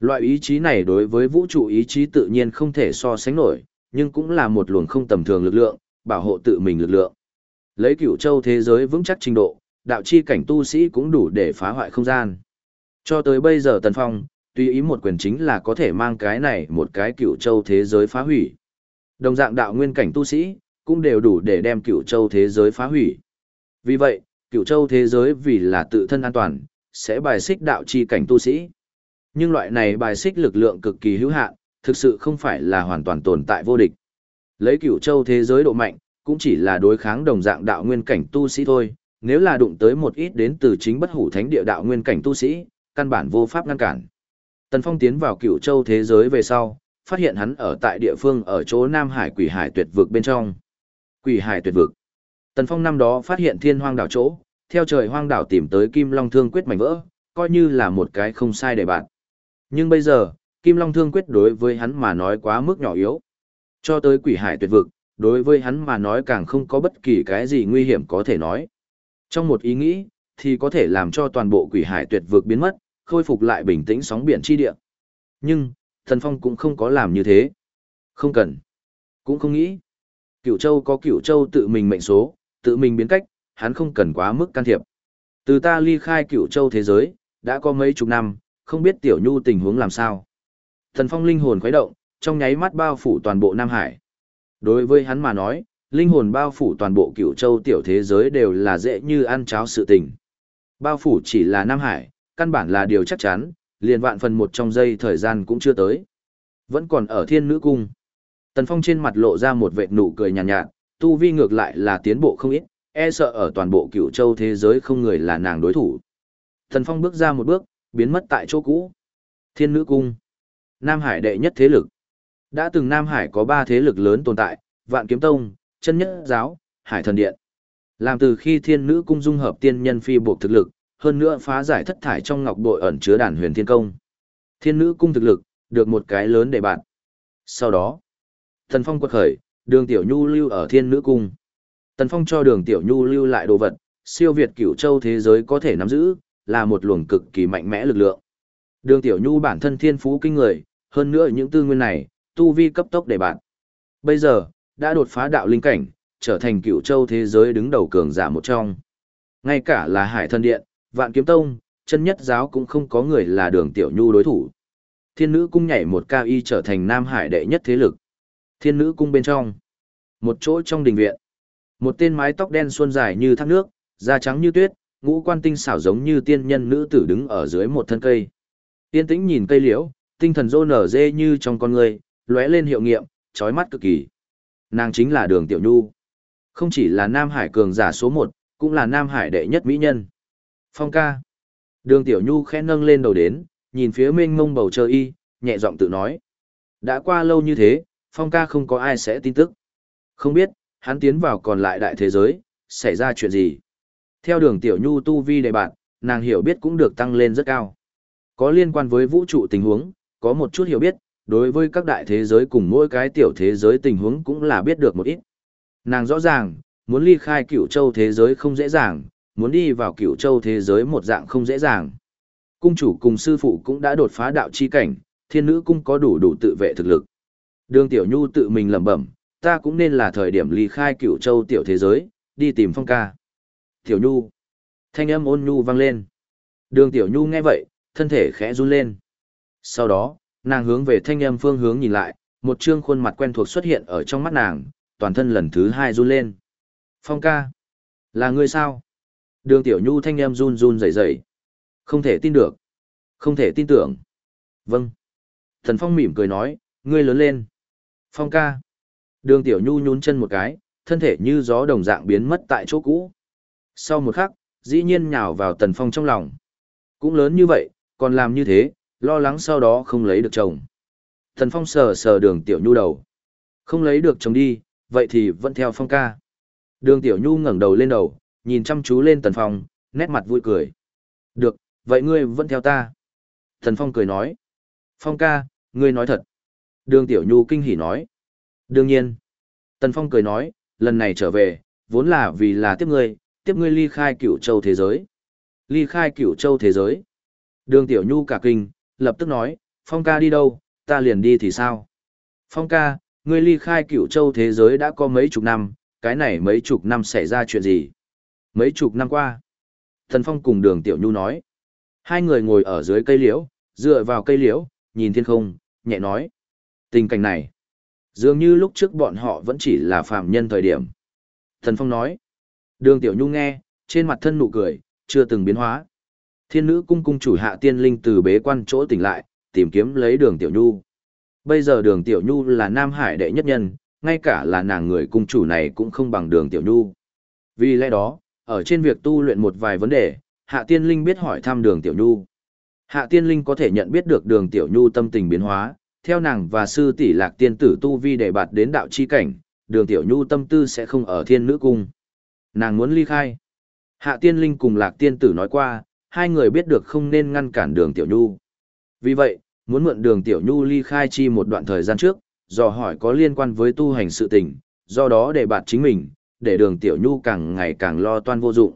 Loại ý chí này đối với vũ trụ ý chí tự nhiên không thể so sánh nổi, nhưng cũng là một luồng không tầm thường lực lượng, bảo hộ tự mình lực lượng. Lấy cửu châu thế giới vững chắc trình độ, đạo chi cảnh tu sĩ cũng đủ để phá hoại không gian. Cho tới bây giờ Tần Phong, tùy ý một quyền chính là có thể mang cái này một cái cửu châu thế giới phá hủy. Đồng dạng đạo nguyên cảnh tu sĩ, cũng đều đủ để đem cửu châu thế giới phá hủy. Vì vậy, cửu châu thế giới vì là tự thân an toàn, sẽ bài xích đạo chi cảnh tu sĩ. Nhưng loại này bài xích lực lượng cực kỳ hữu hạn, thực sự không phải là hoàn toàn tồn tại vô địch. Lấy cửu châu thế giới độ mạnh, cũng chỉ là đối kháng đồng dạng đạo nguyên cảnh tu sĩ thôi, nếu là đụng tới một ít đến từ chính bất hủ thánh địa đạo nguyên cảnh tu sĩ, căn bản vô pháp ngăn cản. Tần Phong tiến vào cửu châu thế giới về sau, phát hiện hắn ở tại địa phương ở chỗ Nam Hải Quỷ Hải tuyệt vực bên trong. Quỷ Hải tuyệt vực. Tần Phong năm đó phát hiện thiên hoang đảo chỗ, theo trời hoang đảo tìm tới Kim Long Thương Quyết mảnh vỡ, coi như là một cái không sai để bạn. Nhưng bây giờ, Kim Long Thương Quyết đối với hắn mà nói quá mức nhỏ yếu. Cho tới quỷ hải tuyệt vực, đối với hắn mà nói càng không có bất kỳ cái gì nguy hiểm có thể nói. Trong một ý nghĩ, thì có thể làm cho toàn bộ quỷ hải tuyệt vực biến mất, khôi phục lại bình tĩnh sóng biển chi địa. Nhưng, Thần Phong cũng không có làm như thế. Không cần. Cũng không nghĩ. Cửu Châu có Cửu Châu tự mình mệnh số, tự mình biến cách, hắn không cần quá mức can thiệp. Từ ta ly khai Cửu Châu thế giới, đã có mấy chục năm, không biết Tiểu Nhu tình huống làm sao. Thần Phong linh hồn khuấy động, trong nháy mắt bao phủ toàn bộ Nam Hải. Đối với hắn mà nói, linh hồn bao phủ toàn bộ Cửu Châu tiểu thế giới đều là dễ như ăn cháo sự tình. Bao phủ chỉ là Nam Hải, căn bản là điều chắc chắn, liền vạn phần một trong giây thời gian cũng chưa tới. Vẫn còn ở Thiên Nữ cung. Tần Phong trên mặt lộ ra một vệt nụ cười nhàn nhạt, nhạt, tu vi ngược lại là tiến bộ không ít, e sợ ở toàn bộ cựu châu thế giới không người là nàng đối thủ. Tần Phong bước ra một bước, biến mất tại chỗ cũ. Thiên Nữ Cung. Nam Hải đệ nhất thế lực. Đã từng Nam Hải có ba thế lực lớn tồn tại, Vạn Kiếm Tông, Chân Nhất Giáo, Hải Thần Điện. Làm từ khi Thiên Nữ Cung dung hợp tiên nhân phi buộc thực lực, hơn nữa phá giải thất thải trong ngọc bội ẩn chứa đàn huyền thiên công. Thiên Nữ Cung thực lực, được một cái lớn để bạn. Sau đó, Thần Phong quật khởi, đường Tiểu Nhu lưu ở Thiên Nữ Cung. Tần Phong cho đường Tiểu Nhu lưu lại đồ vật, siêu việt cửu châu thế giới có thể nắm giữ, là một luồng cực kỳ mạnh mẽ lực lượng. Đường Tiểu Nhu bản thân thiên phú kinh người, hơn nữa những tư nguyên này, tu vi cấp tốc để bạn. Bây giờ, đã đột phá đạo linh cảnh, trở thành cửu châu thế giới đứng đầu cường giả một trong. Ngay cả là Hải Thần Điện, Vạn Kiếm Tông, chân nhất giáo cũng không có người là đường Tiểu Nhu đối thủ. Thiên nữ cung nhảy một cao y trở thành Nam Hải đệ nhất thế lực. Thiên nữ cung bên trong. Một chỗ trong đình viện. Một tên mái tóc đen xuân dài như thác nước, da trắng như tuyết, ngũ quan tinh xảo giống như tiên nhân nữ tử đứng ở dưới một thân cây. Tiên tĩnh nhìn cây liễu, tinh thần rô nở dê như trong con người, lóe lên hiệu nghiệm, trói mắt cực kỳ. Nàng chính là đường tiểu nhu. Không chỉ là Nam Hải cường giả số một, cũng là Nam Hải đệ nhất mỹ nhân. Phong ca. Đường tiểu nhu khẽ nâng lên đầu đến, nhìn phía mênh mông bầu trời y, nhẹ giọng tự nói. Đã qua lâu như thế, Phong ca không có ai sẽ tin tức. Không biết, hắn tiến vào còn lại đại thế giới, xảy ra chuyện gì. Theo đường tiểu nhu tu vi đề bạn, nàng hiểu biết cũng được tăng lên rất cao. Có liên quan với vũ trụ tình huống, có một chút hiểu biết, đối với các đại thế giới cùng mỗi cái tiểu thế giới tình huống cũng là biết được một ít. Nàng rõ ràng, muốn ly khai cửu châu thế giới không dễ dàng, muốn đi vào cửu châu thế giới một dạng không dễ dàng. Cung chủ cùng sư phụ cũng đã đột phá đạo chi cảnh, thiên nữ cung có đủ đủ tự vệ thực lực. Đường Tiểu Nhu tự mình lẩm bẩm, ta cũng nên là thời điểm ly khai cửu châu tiểu thế giới, đi tìm phong ca. Tiểu Nhu. Thanh âm ôn nhu vang lên. Đường Tiểu Nhu nghe vậy, thân thể khẽ run lên. Sau đó, nàng hướng về thanh âm phương hướng nhìn lại, một trương khuôn mặt quen thuộc xuất hiện ở trong mắt nàng, toàn thân lần thứ hai run lên. Phong ca. Là ngươi sao? Đường Tiểu Nhu thanh âm run run rẩy rẩy. Không thể tin được. Không thể tin tưởng. Vâng. Thần Phong mỉm cười nói, ngươi lớn lên. Phong ca. Đường Tiểu Nhu nhún chân một cái, thân thể như gió đồng dạng biến mất tại chỗ cũ. Sau một khắc, dĩ nhiên nhào vào Tần Phong trong lòng. Cũng lớn như vậy, còn làm như thế, lo lắng sau đó không lấy được chồng. Tần Phong sờ sờ đường Tiểu Nhu đầu. Không lấy được chồng đi, vậy thì vẫn theo Phong ca. Đường Tiểu Nhu ngẩng đầu lên đầu, nhìn chăm chú lên Tần Phong, nét mặt vui cười. Được, vậy ngươi vẫn theo ta. Tần Phong cười nói. Phong ca, ngươi nói thật. Đường Tiểu Nhu kinh hỉ nói. Đương nhiên. Tần Phong cười nói, lần này trở về, vốn là vì là tiếp ngươi, tiếp ngươi ly khai cửu châu thế giới. Ly khai cửu châu thế giới. Đường Tiểu Nhu cả kinh, lập tức nói, Phong ca đi đâu, ta liền đi thì sao? Phong ca, ngươi ly khai cửu châu thế giới đã có mấy chục năm, cái này mấy chục năm xảy ra chuyện gì? Mấy chục năm qua. Tần Phong cùng đường Tiểu Nhu nói. Hai người ngồi ở dưới cây liễu, dựa vào cây liễu, nhìn thiên không, nhẹ nói. Tình cảnh này, dường như lúc trước bọn họ vẫn chỉ là phạm nhân thời điểm. Thần Phong nói. Đường Tiểu Nhu nghe, trên mặt thân nụ cười, chưa từng biến hóa. Thiên nữ cung cung chủ hạ tiên linh từ bế quan chỗ tỉnh lại, tìm kiếm lấy đường Tiểu Nhu. Bây giờ đường Tiểu Nhu là Nam Hải đệ nhất nhân, ngay cả là nàng người cung chủ này cũng không bằng đường Tiểu Nhu. Vì lẽ đó, ở trên việc tu luyện một vài vấn đề, Hạ Tiên Linh biết hỏi thăm đường Tiểu Nhu. Hạ Tiên Linh có thể nhận biết được đường Tiểu Nhu tâm tình biến hóa, theo nàng và sư tỷ lạc tiên tử tu vi để bạt đến đạo chi cảnh, đường Tiểu Nhu tâm tư sẽ không ở thiên nữ cung. Nàng muốn ly khai. Hạ Tiên Linh cùng lạc tiên tử nói qua, hai người biết được không nên ngăn cản đường Tiểu Nhu. Vì vậy, muốn mượn đường Tiểu Nhu ly khai chi một đoạn thời gian trước, dò hỏi có liên quan với tu hành sự tình, do đó để bạt chính mình, để đường Tiểu Nhu càng ngày càng lo toan vô dụng.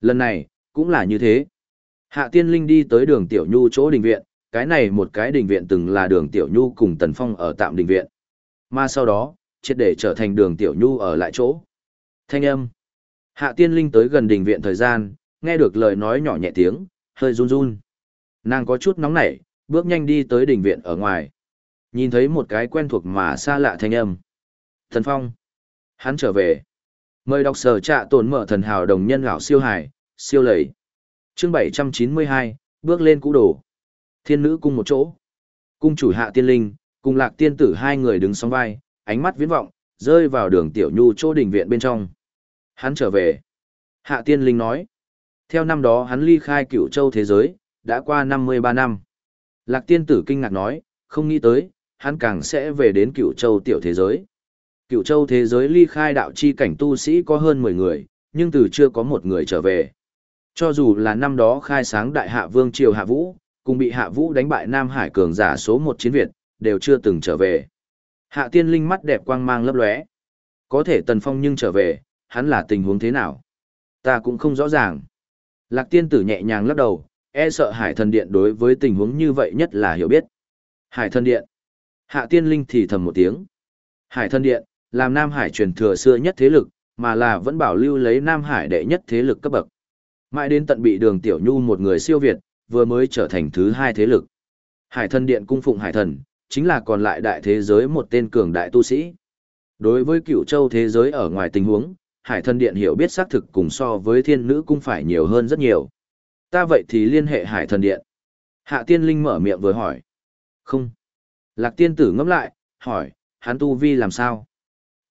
Lần này, cũng là như thế. Hạ Tiên Linh đi tới đường Tiểu Nhu chỗ đình viện, cái này một cái đình viện từng là đường Tiểu Nhu cùng Tần Phong ở tạm đình viện. Mà sau đó, triệt để trở thành đường Tiểu Nhu ở lại chỗ. Thanh âm. Hạ Tiên Linh tới gần đình viện thời gian, nghe được lời nói nhỏ nhẹ tiếng, hơi run run. Nàng có chút nóng nảy, bước nhanh đi tới đình viện ở ngoài. Nhìn thấy một cái quen thuộc mà xa lạ thanh âm. Thần Phong. Hắn trở về. Mời đọc sở trạ tồn mở thần hào đồng nhân gạo siêu hải, siêu lầy. chương 792, bước lên cũ đồ. Thiên nữ cung một chỗ. Cung chủ hạ tiên linh, cùng lạc tiên tử hai người đứng song vai, ánh mắt viễn vọng, rơi vào đường tiểu nhu chỗ đình viện bên trong. Hắn trở về. Hạ tiên linh nói. Theo năm đó hắn ly khai cửu châu thế giới, đã qua 53 năm. Lạc tiên tử kinh ngạc nói, không nghĩ tới, hắn càng sẽ về đến cửu châu tiểu thế giới. Cựu châu thế giới ly khai đạo chi cảnh tu sĩ có hơn 10 người, nhưng từ chưa có một người trở về. Cho dù là năm đó khai sáng đại hạ vương triều hạ vũ, cùng bị hạ vũ đánh bại Nam Hải cường giả số 1 chiến Việt, đều chưa từng trở về. Hạ tiên linh mắt đẹp quang mang lấp lóe. Có thể tần phong nhưng trở về, hắn là tình huống thế nào? Ta cũng không rõ ràng. Lạc tiên tử nhẹ nhàng lắc đầu, e sợ hải thần điện đối với tình huống như vậy nhất là hiểu biết. Hải thần điện. Hạ tiên linh thì thầm một tiếng. Hải thần điện, làm Nam Hải truyền thừa xưa nhất thế lực, mà là vẫn bảo lưu lấy Nam Hải đệ nhất thế lực cấp bậc. Mãi đến tận bị đường Tiểu Nhu một người siêu Việt, vừa mới trở thành thứ hai thế lực. Hải thần điện cung phụng hải thần, chính là còn lại đại thế giới một tên cường đại tu sĩ. Đối với cựu châu thế giới ở ngoài tình huống, hải thần điện hiểu biết xác thực cùng so với thiên nữ cung phải nhiều hơn rất nhiều. Ta vậy thì liên hệ hải thần điện. Hạ tiên linh mở miệng vừa hỏi. Không. Lạc tiên tử ngẫm lại, hỏi, hắn tu vi làm sao?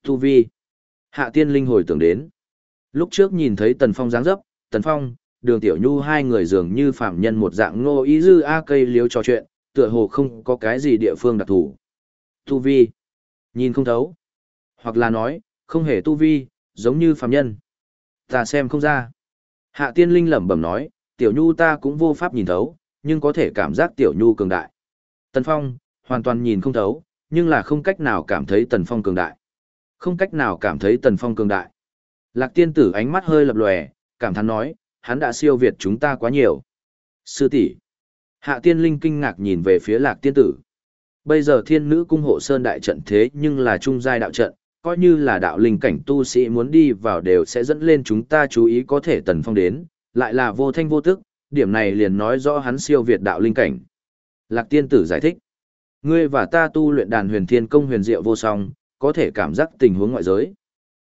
Tu vi. Hạ tiên linh hồi tưởng đến. Lúc trước nhìn thấy Tần Phong dáng dấp, Tần Phong, đường tiểu nhu hai người dường như phạm nhân một dạng ngô ý dư a cây liếu trò chuyện, tựa hồ không có cái gì địa phương đặc thù. Tu vi. Nhìn không thấu. Hoặc là nói, không hề tu vi, giống như phạm nhân. Ta xem không ra. Hạ tiên linh lẩm bẩm nói, Tiểu Nhu ta cũng vô pháp nhìn thấu, nhưng có thể cảm giác Tiểu Nhu cường đại. Tần Phong, hoàn toàn nhìn không thấu, nhưng là không cách nào cảm thấy Tần Phong cường đại. Không cách nào cảm thấy Tần Phong cường đại. Lạc tiên tử ánh mắt hơi lập lòe, cảm thán nói, hắn đã siêu việt chúng ta quá nhiều. Sư tỷ Hạ tiên linh kinh ngạc nhìn về phía lạc tiên tử. Bây giờ thiên nữ cung hộ sơn đại trận thế nhưng là trung giai đạo trận, coi như là đạo linh cảnh tu sĩ muốn đi vào đều sẽ dẫn lên chúng ta chú ý có thể tần phong đến, lại là vô thanh vô tức, điểm này liền nói rõ hắn siêu việt đạo linh cảnh. Lạc tiên tử giải thích, ngươi và ta tu luyện đàn huyền thiên công huyền diệu vô song, có thể cảm giác tình huống ngoại giới.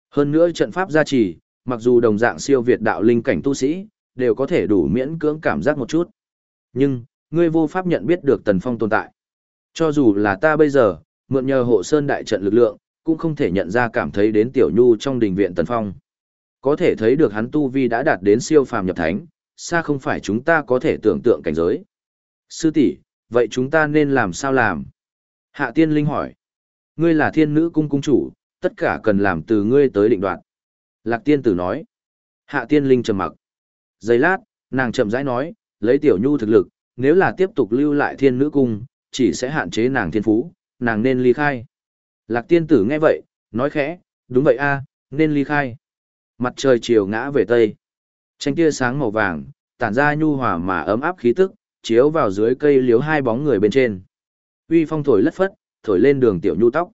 Hơn nữa trận pháp gia trì, mặc dù đồng dạng siêu việt đạo linh cảnh tu sĩ, đều có thể đủ miễn cưỡng cảm giác một chút. Nhưng, ngươi vô pháp nhận biết được tần phong tồn tại. Cho dù là ta bây giờ, mượn nhờ hộ sơn đại trận lực lượng, cũng không thể nhận ra cảm thấy đến tiểu nhu trong đình viện tần phong. Có thể thấy được hắn tu vi đã đạt đến siêu phàm nhập thánh, xa không phải chúng ta có thể tưởng tượng cảnh giới. Sư tỷ, vậy chúng ta nên làm sao làm? Hạ tiên linh hỏi. Ngươi là thiên nữ cung cung chủ, tất cả cần làm từ ngươi tới định đoạt. Lạc tiên tử nói. Hạ tiên linh trầm mặc. Giây lát, nàng chậm rãi nói, lấy tiểu nhu thực lực, nếu là tiếp tục lưu lại thiên nữ cung, chỉ sẽ hạn chế nàng thiên phú, nàng nên ly khai. Lạc tiên tử nghe vậy, nói khẽ, đúng vậy a, nên ly khai. Mặt trời chiều ngã về tây. Tranh tia sáng màu vàng, tản ra nhu hòa mà ấm áp khí tức, chiếu vào dưới cây liếu hai bóng người bên trên. Uy phong thổi lất phất, thổi lên đường tiểu nhu tóc.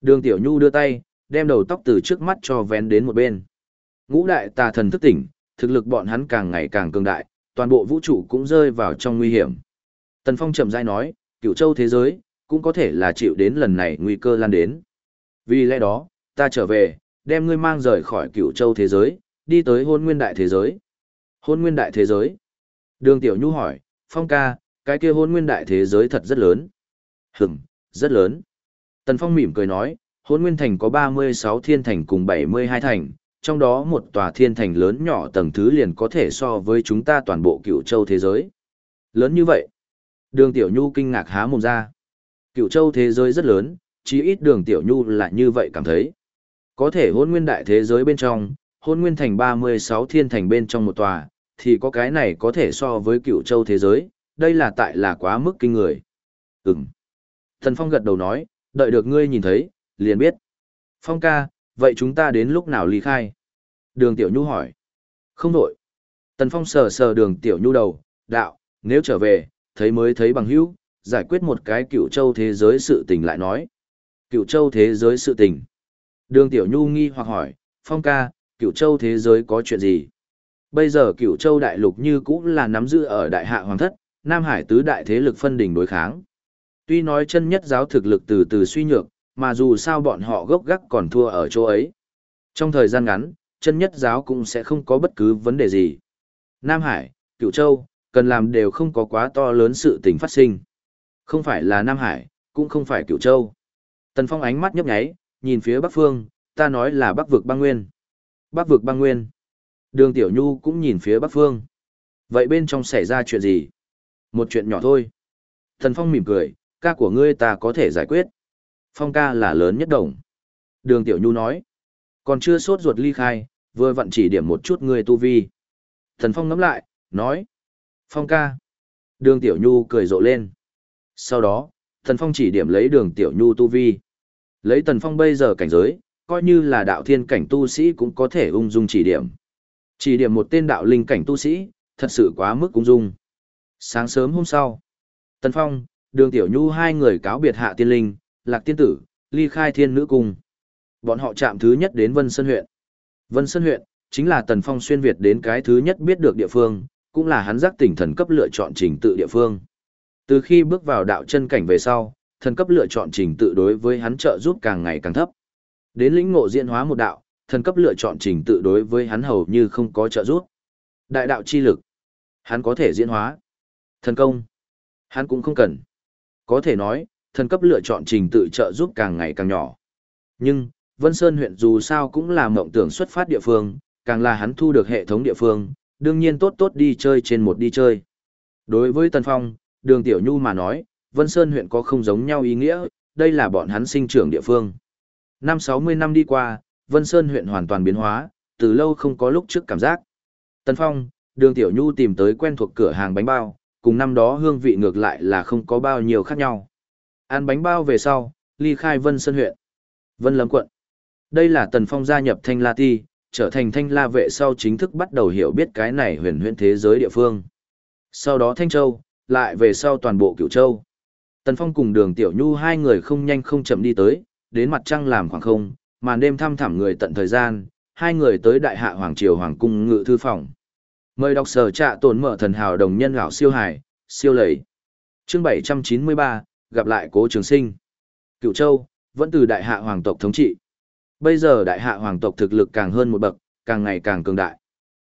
Đường tiểu nhu đưa tay, đem đầu tóc từ trước mắt cho vén đến một bên. Ngũ đại tà thần thức tỉnh, thực lực bọn hắn càng ngày càng cường đại, toàn bộ vũ trụ cũng rơi vào trong nguy hiểm. Tần Phong chậm rãi nói, Cửu châu thế giới, cũng có thể là chịu đến lần này nguy cơ lan đến. Vì lẽ đó, ta trở về, đem ngươi mang rời khỏi Cửu châu thế giới, đi tới hôn nguyên đại thế giới. Hôn nguyên đại thế giới. Đường Tiểu Nhu hỏi, Phong ca, cái kia hôn nguyên đại thế giới thật rất lớn. Hừm, rất lớn. Tần Phong mỉm cười nói, hôn nguyên thành có 36 thiên thành cùng 72 thành, trong đó một tòa thiên thành lớn nhỏ tầng thứ liền có thể so với chúng ta toàn bộ cựu châu thế giới. Lớn như vậy. Đường Tiểu Nhu kinh ngạc há mồm ra. Cựu châu thế giới rất lớn, chí ít đường Tiểu Nhu là như vậy cảm thấy. Có thể hôn nguyên đại thế giới bên trong, hôn nguyên thành 36 thiên thành bên trong một tòa, thì có cái này có thể so với cựu châu thế giới, đây là tại là quá mức kinh người. Ừm. Thần Phong gật đầu nói, đợi được ngươi nhìn thấy, liền biết. Phong ca, vậy chúng ta đến lúc nào ly khai? Đường Tiểu Nhu hỏi. Không đổi. Tần Phong sờ sờ đường Tiểu Nhu đầu, đạo, nếu trở về, thấy mới thấy bằng hữu, giải quyết một cái cựu châu thế giới sự tình lại nói. Cựu châu thế giới sự tình. Đường Tiểu Nhu nghi hoặc hỏi, Phong ca, cựu châu thế giới có chuyện gì? Bây giờ cựu châu đại lục như cũng là nắm giữ ở đại hạ hoàng thất, Nam Hải tứ đại thế lực phân đỉnh đối kháng. Tuy nói chân nhất giáo thực lực từ từ suy nhược, mà dù sao bọn họ gốc gác còn thua ở chỗ ấy. Trong thời gian ngắn, chân nhất giáo cũng sẽ không có bất cứ vấn đề gì. Nam Hải, Cựu Châu, cần làm đều không có quá to lớn sự tình phát sinh. Không phải là Nam Hải, cũng không phải Cựu Châu. Tần Phong ánh mắt nhấp nháy, nhìn phía Bắc Phương, ta nói là Bắc vực băng nguyên. Bắc vực băng nguyên. Đường Tiểu Nhu cũng nhìn phía Bắc Phương. Vậy bên trong xảy ra chuyện gì? Một chuyện nhỏ thôi. Tần Phong mỉm cười, ca của ngươi ta có thể giải quyết. Phong ca là lớn nhất đồng. Đường Tiểu Nhu nói. Còn chưa sốt ruột ly khai, vừa vặn chỉ điểm một chút ngươi tu vi. Thần Phong ngắm lại, nói. Phong ca. Đường Tiểu Nhu cười rộ lên. Sau đó, Thần Phong chỉ điểm lấy đường Tiểu Nhu tu vi. Lấy Thần Phong bây giờ cảnh giới, coi như là đạo thiên cảnh tu sĩ cũng có thể ung dung chỉ điểm. Chỉ điểm một tên đạo linh cảnh tu sĩ, thật sự quá mức ung dung. Sáng sớm hôm sau, Tần Phong, đường Tiểu Nhu hai người cáo biệt hạ tiên linh, lạc tiên tử, ly khai thiên nữ cung. Bọn họ chạm thứ nhất đến Vân Sơn huyện. Vân Sơn huyện, chính là Tần Phong xuyên Việt đến cái thứ nhất biết được địa phương, cũng là hắn giác tỉnh thần cấp lựa chọn trình tự địa phương. Từ khi bước vào đạo chân cảnh về sau, thần cấp lựa chọn trình tự đối với hắn trợ giúp càng ngày càng thấp. Đến lĩnh ngộ diễn hóa một đạo, thần cấp lựa chọn trình tự đối với hắn hầu như không có trợ giúp. Đại đạo chi lực, hắn có thể diễn hóa. Thần công, hắn cũng không cần. Có thể nói, thần cấp lựa chọn trình tự trợ giúp càng ngày càng nhỏ. Nhưng, Vân Sơn huyện dù sao cũng là mộng tưởng xuất phát địa phương, càng là hắn thu được hệ thống địa phương, đương nhiên tốt tốt đi chơi trên một đi chơi. Đối với Tần Phong, đường Tiểu Nhu mà nói, Vân Sơn huyện có không giống nhau ý nghĩa, đây là bọn hắn sinh trưởng địa phương. Năm 60 năm đi qua, Vân Sơn huyện hoàn toàn biến hóa, từ lâu không có lúc trước cảm giác. Tần Phong, Đường Tiểu Nhu tìm tới quen thuộc cửa hàng bánh bao, cùng năm đó hương vị ngược lại là không có bao nhiêu khác nhau. Ăn bánh bao về sau, ly khai Vân Sơn huyện. Vân Lâm quận. Đây là Tần Phong gia nhập Thanh La Ti, trở thành Thanh La vệ sau chính thức bắt đầu hiểu biết cái này huyền huyễn thế giới địa phương. Sau đó Thanh Châu, lại về sau toàn bộ Cửu Châu. Tần Phong cùng Đường Tiểu Nhu hai người không nhanh không chậm đi tới, đến mặt trăng làm khoảng không, màn đêm thăm thẳm người tận thời gian, hai người tới đại hạ hoàng triều hoàng cung ngự thư phòng. Mời đọc sở trạ tổn mở thần hào đồng nhân gạo siêu hải, siêu lầy. Chương 793, gặp lại cố trường sinh. Cựu Châu, vẫn từ đại hạ hoàng tộc thống trị. Bây giờ đại hạ hoàng tộc thực lực càng hơn một bậc, càng ngày càng cường đại.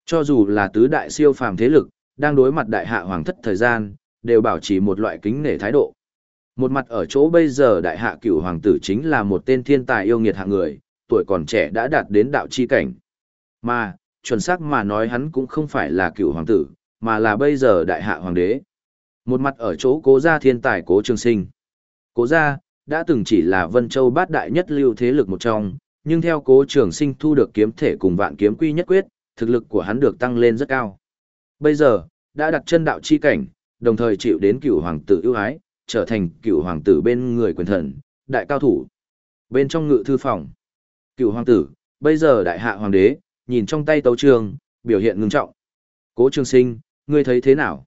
Cho dù là tứ đại siêu phàm thế lực, đang đối mặt đại hạ hoàng thất thời gian, đều bảo trì một loại kính nể thái độ. Một mặt ở chỗ bây giờ đại hạ cửu hoàng tử chính là một tên thiên tài yêu nghiệt hạng người, tuổi còn trẻ đã đạt đến đạo chi cảnh. Mà, chuẩn xác mà nói hắn cũng không phải là cửu hoàng tử, mà là bây giờ đại hạ hoàng đế. Một mặt ở chỗ cố gia thiên tài cố trường sinh. Cố gia, đã từng chỉ là Vân Châu bát đại nhất lưu thế lực một trong, nhưng theo cố trường sinh thu được kiếm thể cùng vạn kiếm quy nhất quyết, thực lực của hắn được tăng lên rất cao. Bây giờ, đã đặt chân đạo chi cảnh, đồng thời chịu đến cựu hoàng tử ưu ái, trở thành cựu hoàng tử bên người quyền thần, đại cao thủ. Bên trong ngự thư phòng, cựu hoàng tử, bây giờ đại hạ hoàng đế, nhìn trong tay tấu trường, biểu hiện ngưng trọng. Cố trường sinh, ngươi thấy thế nào?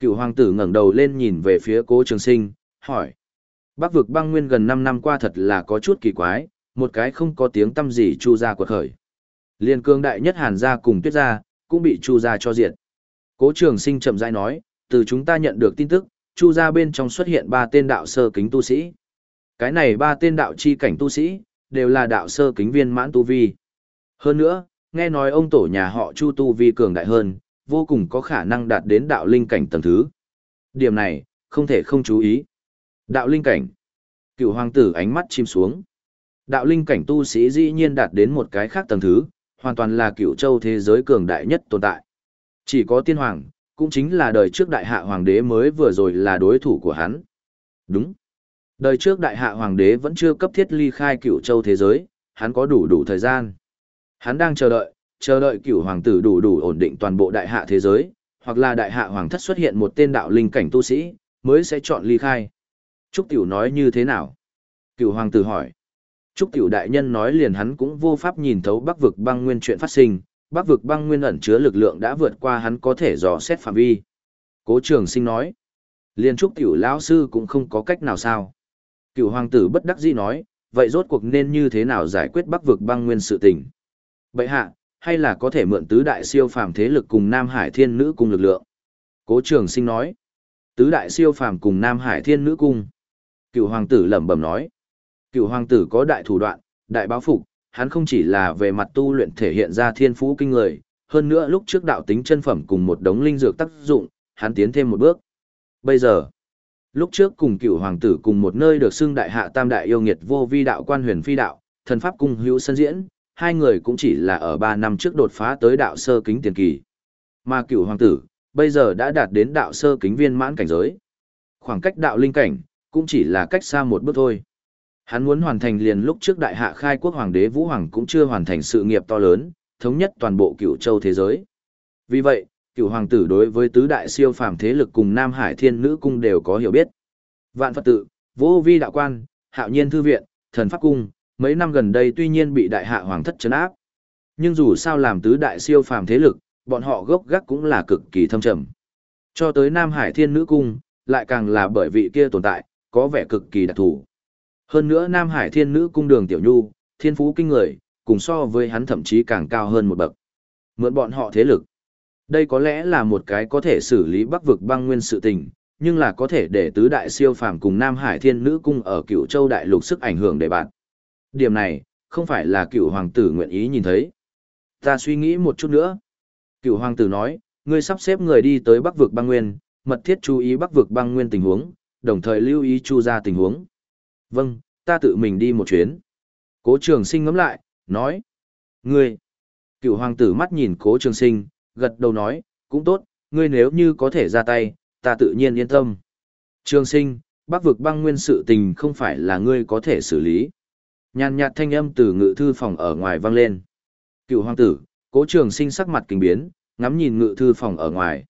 Cựu hoàng tử ngẩng đầu lên nhìn về phía cố trường sinh, hỏi. Bắc vực băng nguyên gần 5 năm qua thật là có chút kỳ quái, một cái không có tiếng tâm gì chu ra quật khởi. Liên cương đại nhất hàn gia cùng tuyết gia, cũng bị chu ra cho diệt. Cố trường sinh chậm rãi nói, từ chúng ta nhận được tin tức, chu ra bên trong xuất hiện ba tên đạo sơ kính tu sĩ. Cái này ba tên đạo chi cảnh tu sĩ, đều là đạo sơ kính viên mãn tu vi. Hơn nữa, nghe nói ông tổ nhà họ chu tu vi cường đại hơn, vô cùng có khả năng đạt đến đạo linh cảnh tầng thứ. Điểm này, không thể không chú ý. Đạo linh cảnh. Cựu hoàng tử ánh mắt chim xuống. Đạo linh cảnh tu sĩ dĩ nhiên đạt đến một cái khác tầng thứ, hoàn toàn là cựu châu thế giới cường đại nhất tồn tại. Chỉ có tiên hoàng, cũng chính là đời trước đại hạ hoàng đế mới vừa rồi là đối thủ của hắn. Đúng. Đời trước đại hạ hoàng đế vẫn chưa cấp thiết ly khai cựu châu thế giới, hắn có đủ đủ thời gian. Hắn đang chờ đợi, chờ đợi cửu hoàng tử đủ đủ ổn định toàn bộ đại hạ thế giới, hoặc là đại hạ hoàng thất xuất hiện một tên đạo linh cảnh tu sĩ, mới sẽ chọn ly khai. Trúc Tiểu nói như thế nào? Cửu hoàng tử hỏi. Trúc Tiểu đại nhân nói liền hắn cũng vô pháp nhìn thấu bắc vực băng nguyên chuyện phát sinh, bắc vực băng nguyên ẩn chứa lực lượng đã vượt qua hắn có thể dò xét phạm vi. Cố trường sinh nói. Liền Trúc Tiểu lão sư cũng không có cách nào sao. Cửu hoàng tử bất đắc dĩ nói, vậy rốt cuộc nên như thế nào giải quyết bắc vực băng nguyên sự tình? Bậy hạ, hay là có thể mượn tứ đại siêu phàm thế lực cùng Nam Hải Thiên Nữ Cung lực lượng. Cố Trường Sinh nói, tứ đại siêu phàm cùng Nam Hải Thiên Nữ Cung. Cựu hoàng tử lẩm bẩm nói, cựu hoàng tử có đại thủ đoạn, đại báo phục, hắn không chỉ là về mặt tu luyện thể hiện ra thiên phú kinh người, hơn nữa lúc trước đạo tính chân phẩm cùng một đống linh dược tác dụng, hắn tiến thêm một bước. Bây giờ, lúc trước cùng cựu hoàng tử cùng một nơi được xưng đại hạ tam đại yêu nghiệt vô vi đạo quan huyền phi đạo, thần pháp cung hữu sân diễn, hai người cũng chỉ là ở ba năm trước đột phá tới đạo sơ kính tiền kỳ. Mà cửu hoàng tử, bây giờ đã đạt đến đạo sơ kính viên mãn cảnh giới. Khoảng cách đạo linh cảnh, cũng chỉ là cách xa một bước thôi. Hắn muốn hoàn thành liền lúc trước đại hạ khai quốc hoàng đế Vũ Hoàng cũng chưa hoàn thành sự nghiệp to lớn, thống nhất toàn bộ cửu châu thế giới. Vì vậy, cửu hoàng tử đối với tứ đại siêu phàm thế lực cùng Nam Hải Thiên Nữ Cung đều có hiểu biết. Vạn Phật tự, Vô Vi Đạo Quan, Hạo Nhiên Thư Viện, Thần Pháp Cung, mấy năm gần đây tuy nhiên bị đại hạ hoàng thất chấn áp. Nhưng dù sao làm tứ đại siêu phàm thế lực, bọn họ gốc gác cũng là cực kỳ thâm trầm. Cho tới Nam Hải Thiên Nữ Cung, lại càng là bởi vị kia tồn tại, có vẻ cực kỳ đặc thù. Hơn nữa Nam Hải Thiên Nữ Cung đường Tiểu Nhu, thiên phú kinh người, cùng so với hắn thậm chí càng cao hơn một bậc. Mượn bọn họ thế lực. Đây có lẽ là một cái có thể xử lý bắc vực băng nguyên sự tình, nhưng là có thể để tứ đại siêu phàm cùng Nam Hải Thiên Nữ Cung ở cựu châu đại lục sức ảnh hưởng để bạn. Điểm này, không phải là cựu hoàng tử nguyện ý nhìn thấy. Ta suy nghĩ một chút nữa. Cựu hoàng tử nói, ngươi sắp xếp người đi tới bắc vực băng nguyên, mật thiết chú ý bắc vực băng nguyên tình huống, đồng thời lưu ý chu ra tình huống. Vâng, ta tự mình đi một chuyến. Cố trường sinh ngẫm lại, nói. Ngươi. Cựu hoàng tử mắt nhìn cố trường sinh, gật đầu nói, cũng tốt, ngươi nếu như có thể ra tay, ta tự nhiên yên tâm. Trường sinh, bắc vực băng nguyên sự tình không phải là ngươi có thể xử lý. Nhàn nhạt thanh âm từ ngự thư phòng ở ngoài vang lên. Cựu hoàng tử, cố trường sinh sắc mặt kinh biến, ngắm nhìn ngự thư phòng ở ngoài.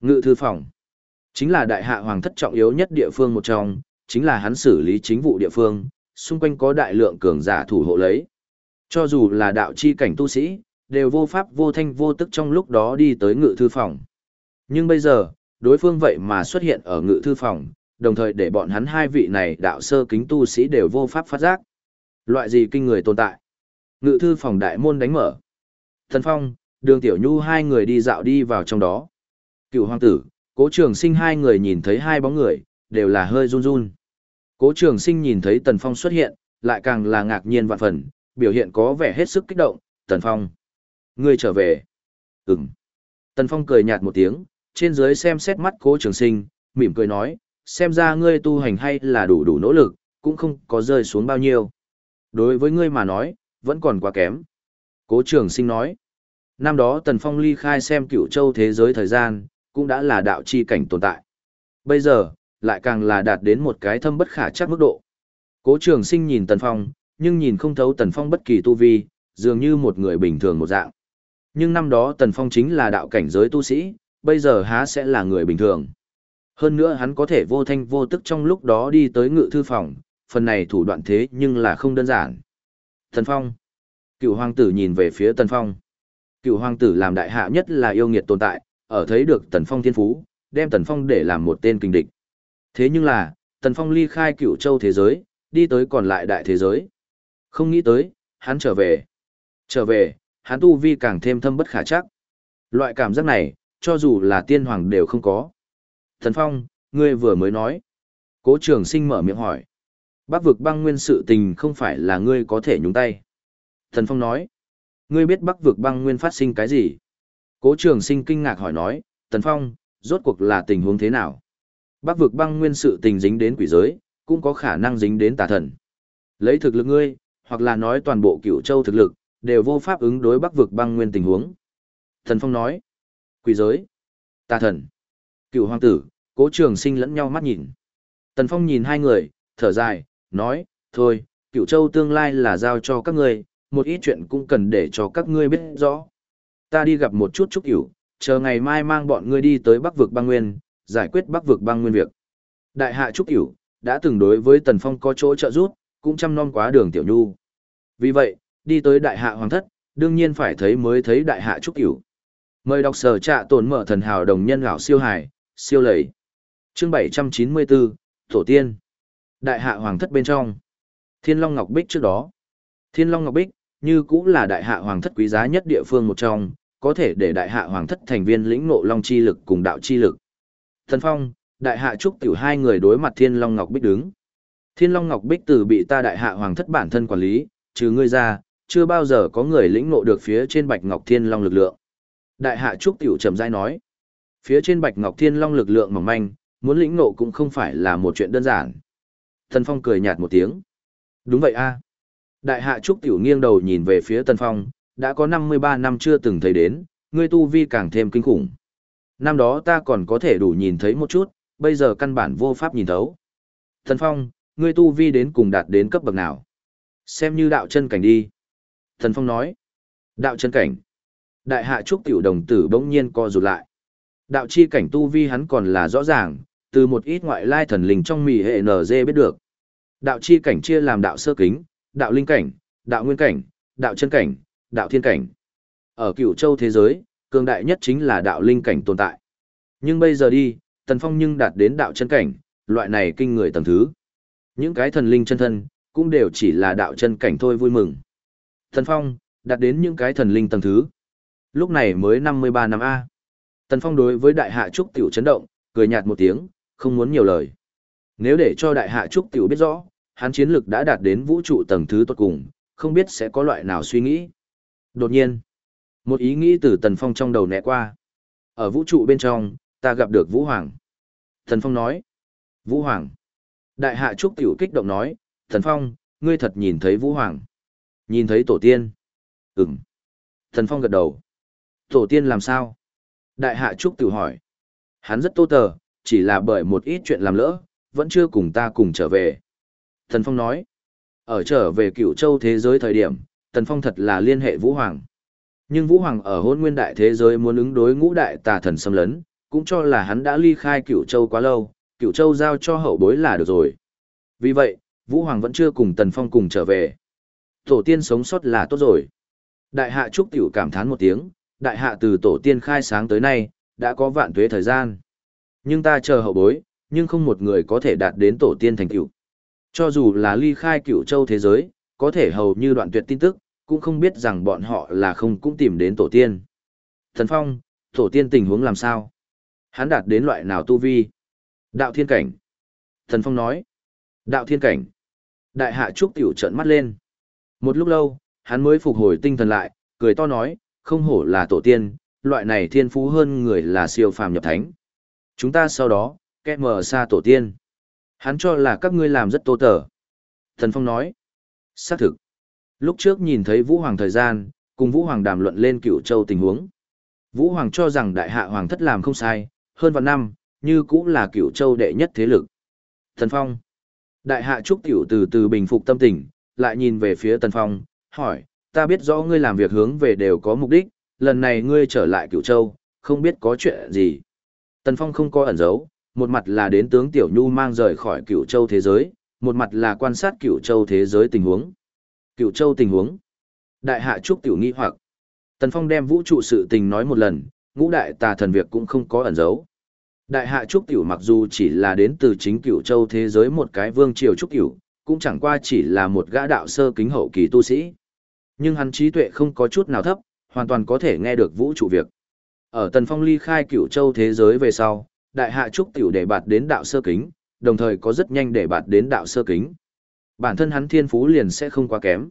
Ngự thư phòng chính là đại hạ hoàng thất trọng yếu nhất địa phương một trong, chính là hắn xử lý chính vụ địa phương, xung quanh có đại lượng cường giả thủ hộ lấy. Cho dù là đạo chi cảnh tu sĩ, đều vô pháp vô thanh vô tức trong lúc đó đi tới ngự thư phòng. Nhưng bây giờ, đối phương vậy mà xuất hiện ở ngự thư phòng, đồng thời để bọn hắn hai vị này đạo sơ kính tu sĩ đều vô pháp phát giác. Loại gì kinh người tồn tại? Ngự thư phòng đại môn đánh mở. Thần Phong, đường Tiểu Nhu hai người đi dạo đi vào trong đó. Cựu hoàng tử, cố trường sinh hai người nhìn thấy hai bóng người, đều là hơi run run. Cố trường sinh nhìn thấy Tần Phong xuất hiện, lại càng là ngạc nhiên vạn phần, biểu hiện có vẻ hết sức kích động. Tần Phong, ngươi trở về. Ừm. Tần Phong cười nhạt một tiếng, trên dưới xem xét mắt cố trường sinh, mỉm cười nói, xem ra ngươi tu hành hay là đủ đủ nỗ lực, cũng không có rơi xuống bao nhiêu. Đối với ngươi mà nói, vẫn còn quá kém. Cố trường sinh nói, năm đó Tần Phong ly khai xem cựu châu thế giới thời gian, cũng đã là đạo chi cảnh tồn tại. Bây giờ, lại càng là đạt đến một cái thâm bất khả chắc mức độ. Cố trường sinh nhìn Tần Phong, nhưng nhìn không thấu Tần Phong bất kỳ tu vi, dường như một người bình thường một dạng. Nhưng năm đó Tần Phong chính là đạo cảnh giới tu sĩ, bây giờ há sẽ là người bình thường. Hơn nữa hắn có thể vô thanh vô tức trong lúc đó đi tới ngự thư phòng, phần này thủ đoạn thế nhưng là không đơn giản. Tần Phong. Cựu hoàng tử nhìn về phía Tần Phong. Cựu hoàng tử làm đại hạ nhất là yêu nghiệt tồn tại, ở thấy được Tần Phong thiên phú, đem Tần Phong để làm một tên kinh địch. Thế nhưng là, Tần Phong ly khai cựu châu thế giới, đi tới còn lại đại thế giới. Không nghĩ tới, hắn trở về. Trở về, hắn tu vi càng thêm thâm bất khả chắc. Loại cảm giác này, cho dù là tiên hoàng đều không có. Tần Phong, ngươi vừa mới nói. Cố trường sinh mở miệng hỏi. Bác vực băng nguyên sự tình không phải là ngươi có thể nhúng tay. Thần Phong nói. Ngươi biết bắc vực băng nguyên phát sinh cái gì? Cố trường sinh kinh ngạc hỏi nói, Tần Phong, rốt cuộc là tình huống thế nào? Bắc vực băng nguyên sự tình dính đến quỷ giới, cũng có khả năng dính đến tà thần. Lấy thực lực ngươi, hoặc là nói toàn bộ cửu châu thực lực, đều vô pháp ứng đối bắc vực băng nguyên tình huống. Thần Phong nói, quỷ giới, tà thần, Cửu hoàng tử, cố trường sinh lẫn nhau mắt nhìn. Tần Phong nhìn hai người, thở dài, nói, thôi, cựu châu tương lai là giao cho các ngươi, một ít chuyện cũng cần để cho các ngươi biết rõ. Ta đi gặp một chút trúc cửu, chờ ngày mai mang bọn ngươi đi tới bắc vực băng nguyên, giải quyết bắc vực băng nguyên việc. Đại hạ trúc cửu, đã từng đối với Tần Phong có chỗ trợ giúp, cũng chăm nom quá đường tiểu nhu. Vì vậy, đi tới đại hạ hoàng thất, đương nhiên phải thấy mới thấy đại hạ trúc cửu. Mời đọc sở trạ tổn mở thần hào đồng nhân lão siêu hải, siêu lầy. Chương 794, Tổ tiên. Đại hạ hoàng thất bên trong. Thiên Long Ngọc Bích trước đó. Thiên Long Ngọc Bích, như cũng là đại hạ hoàng thất quý giá nhất địa phương một trong, có thể để đại hạ hoàng thất thành viên lĩnh ngộ long chi lực cùng đạo chi lực. Thần Phong, đại hạ trúc tiểu hai người đối mặt Thiên Long Ngọc Bích đứng. Thiên Long Ngọc Bích từ bị ta đại hạ hoàng thất bản thân quản lý, trừ ngươi ra, chưa bao giờ có người lĩnh ngộ được phía trên Bạch Ngọc Thiên Long lực lượng. Đại hạ trúc tiểu trầm rãi nói, phía trên Bạch Ngọc Thiên Long lực lượng mỏng manh, muốn lĩnh ngộ cũng không phải là một chuyện đơn giản. Tần Phong cười nhạt một tiếng. Đúng vậy a. Đại hạ trúc tiểu nghiêng đầu nhìn về phía Tần Phong, đã có 53 năm chưa từng thấy đến, ngươi tu vi càng thêm kinh khủng. Năm đó ta còn có thể đủ nhìn thấy một chút, bây giờ căn bản vô pháp nhìn thấu. Tần Phong, ngươi tu vi đến cùng đạt đến cấp bậc nào? Xem như đạo chân cảnh đi. Tần Phong nói. Đạo chân cảnh. Đại hạ trúc tiểu đồng tử bỗng nhiên co rụt lại. Đạo chi cảnh tu vi hắn còn là rõ ràng, từ một ít ngoại lai thần linh trong mì hệ NG biết được. Đạo chi cảnh chia làm đạo sơ kính, đạo linh cảnh, đạo nguyên cảnh, đạo chân cảnh, đạo thiên cảnh. Ở cửu châu thế giới, cường đại nhất chính là đạo linh cảnh tồn tại. Nhưng bây giờ đi, Tần Phong nhưng đạt đến đạo chân cảnh, loại này kinh người tầng thứ. Những cái thần linh chân thân, cũng đều chỉ là đạo chân cảnh thôi vui mừng. Tần Phong, đạt đến những cái thần linh tầng thứ. Lúc này mới 53 năm A. Tần Phong đối với đại hạ trúc tiểu chấn động, cười nhạt một tiếng, không muốn nhiều lời. Nếu để cho đại hạ trúc tiểu biết rõ, hắn chiến lực đã đạt đến vũ trụ tầng thứ tốt cùng, không biết sẽ có loại nào suy nghĩ. Đột nhiên, một ý nghĩ từ Tần Phong trong đầu nẹ qua. Ở vũ trụ bên trong, ta gặp được Vũ Hoàng. Tần Phong nói. Vũ Hoàng. Đại hạ Trúc Tiểu kích động nói, Tần Phong, ngươi thật nhìn thấy Vũ Hoàng. Nhìn thấy tổ tiên. Ừm. Tần Phong gật đầu. Tổ tiên làm sao? Đại hạ Trúc Tiểu hỏi. Hắn rất tô tờ, chỉ là bởi một ít chuyện làm lỡ, vẫn chưa cùng ta cùng trở về. Tần Phong nói, ở trở về cựu châu thế giới thời điểm, Tần Phong thật là liên hệ Vũ Hoàng. Nhưng Vũ Hoàng ở hôn nguyên đại thế giới muốn ứng đối ngũ đại tà thần xâm lấn, cũng cho là hắn đã ly khai cựu châu quá lâu, cựu châu giao cho hậu bối là được rồi. Vì vậy, Vũ Hoàng vẫn chưa cùng Tần Phong cùng trở về. Tổ tiên sống sót là tốt rồi. Đại hạ Trúc Tiểu cảm thán một tiếng, đại hạ từ tổ tiên khai sáng tới nay, đã có vạn tuế thời gian. Nhưng ta chờ hậu bối, nhưng không một người có thể đạt đến tổ tiên thành cửu. Cho dù là ly khai cửu châu thế giới, có thể hầu như đoạn tuyệt tin tức, cũng không biết rằng bọn họ là không cũng tìm đến tổ tiên. Thần Phong, tổ tiên tình huống làm sao? Hắn đạt đến loại nào tu vi? Đạo thiên cảnh. Thần Phong nói. Đạo thiên cảnh. Đại hạ trúc tiểu trợn mắt lên. Một lúc lâu, hắn mới phục hồi tinh thần lại, cười to nói, không hổ là tổ tiên, loại này thiên phú hơn người là siêu phàm nhập thánh. Chúng ta sau đó, kẹ mở xa tổ tiên. Hắn cho là các ngươi làm rất tô tở. Thần Phong nói. Xác thực. Lúc trước nhìn thấy Vũ Hoàng thời gian, cùng Vũ Hoàng đàm luận lên cựu châu tình huống. Vũ Hoàng cho rằng đại hạ Hoàng thất làm không sai, hơn vạn năm, như cũng là cựu châu đệ nhất thế lực. Thần Phong. Đại hạ Trúc Tiểu từ từ bình phục tâm tình, lại nhìn về phía Tần Phong, hỏi, ta biết rõ ngươi làm việc hướng về đều có mục đích, lần này ngươi trở lại cựu châu, không biết có chuyện gì. Tần Phong không có ẩn giấu, một mặt là đến tướng Tiểu Nhu mang rời khỏi Cửu châu thế giới, một mặt là quan sát Cửu châu thế giới tình huống. Cửu châu tình huống. Đại hạ Trúc Tiểu nghi hoặc. Tần Phong đem vũ trụ sự tình nói một lần, ngũ đại tà thần việc cũng không có ẩn giấu. Đại hạ Trúc Tiểu mặc dù chỉ là đến từ chính Cửu châu thế giới một cái vương triều Trúc Tiểu, cũng chẳng qua chỉ là một gã đạo sơ kính hậu kỳ tu sĩ. Nhưng hắn trí tuệ không có chút nào thấp, hoàn toàn có thể nghe được vũ trụ việc. Ở Tần Phong ly khai cựu châu thế giới về sau, đại hạ Trúc Tiểu để bạt đến đạo sơ kính, đồng thời có rất nhanh để bạt đến đạo sơ kính. Bản thân hắn thiên phú liền sẽ không quá kém.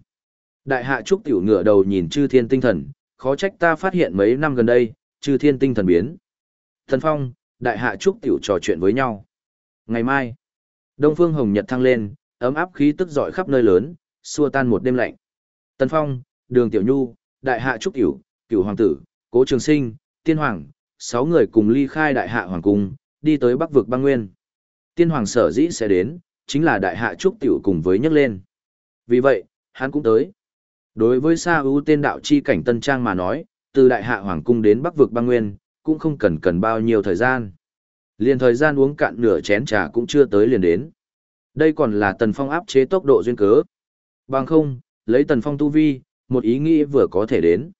Đại hạ Trúc Tiểu ngửa đầu nhìn chư thiên tinh thần, khó trách ta phát hiện mấy năm gần đây, chư thiên tinh thần biến. Thần Phong, đại hạ trúc tiểu trò chuyện với nhau. Ngày mai, Đông Phương Hồng Nhật thăng lên, ấm áp khí tức dọi khắp nơi lớn, xua tan một đêm lạnh. Tần Phong, Đường Tiểu Nhu, đại hạ trúc tiểu, cửu hoàng tử, Cố Trường Sinh, Tiên Hoàng, sáu người cùng ly khai đại hạ hoàng cung, đi tới Bắc vực băng nguyên. Tiên Hoàng sở dĩ sẽ đến, chính là đại hạ trúc tiểu cùng với nhấc lên. Vì vậy, hắn cũng tới. Đối với Sa ưu tên đạo chi cảnh Tân Trang mà nói, từ đại hạ hoàng cung đến Bắc vực băng nguyên, cũng không cần cần bao nhiêu thời gian. Liền thời gian uống cạn nửa chén trà cũng chưa tới liền đến. Đây còn là tần phong áp chế tốc độ duyên cớ. Bằng không, lấy tần phong tu vi, một ý nghĩ vừa có thể đến.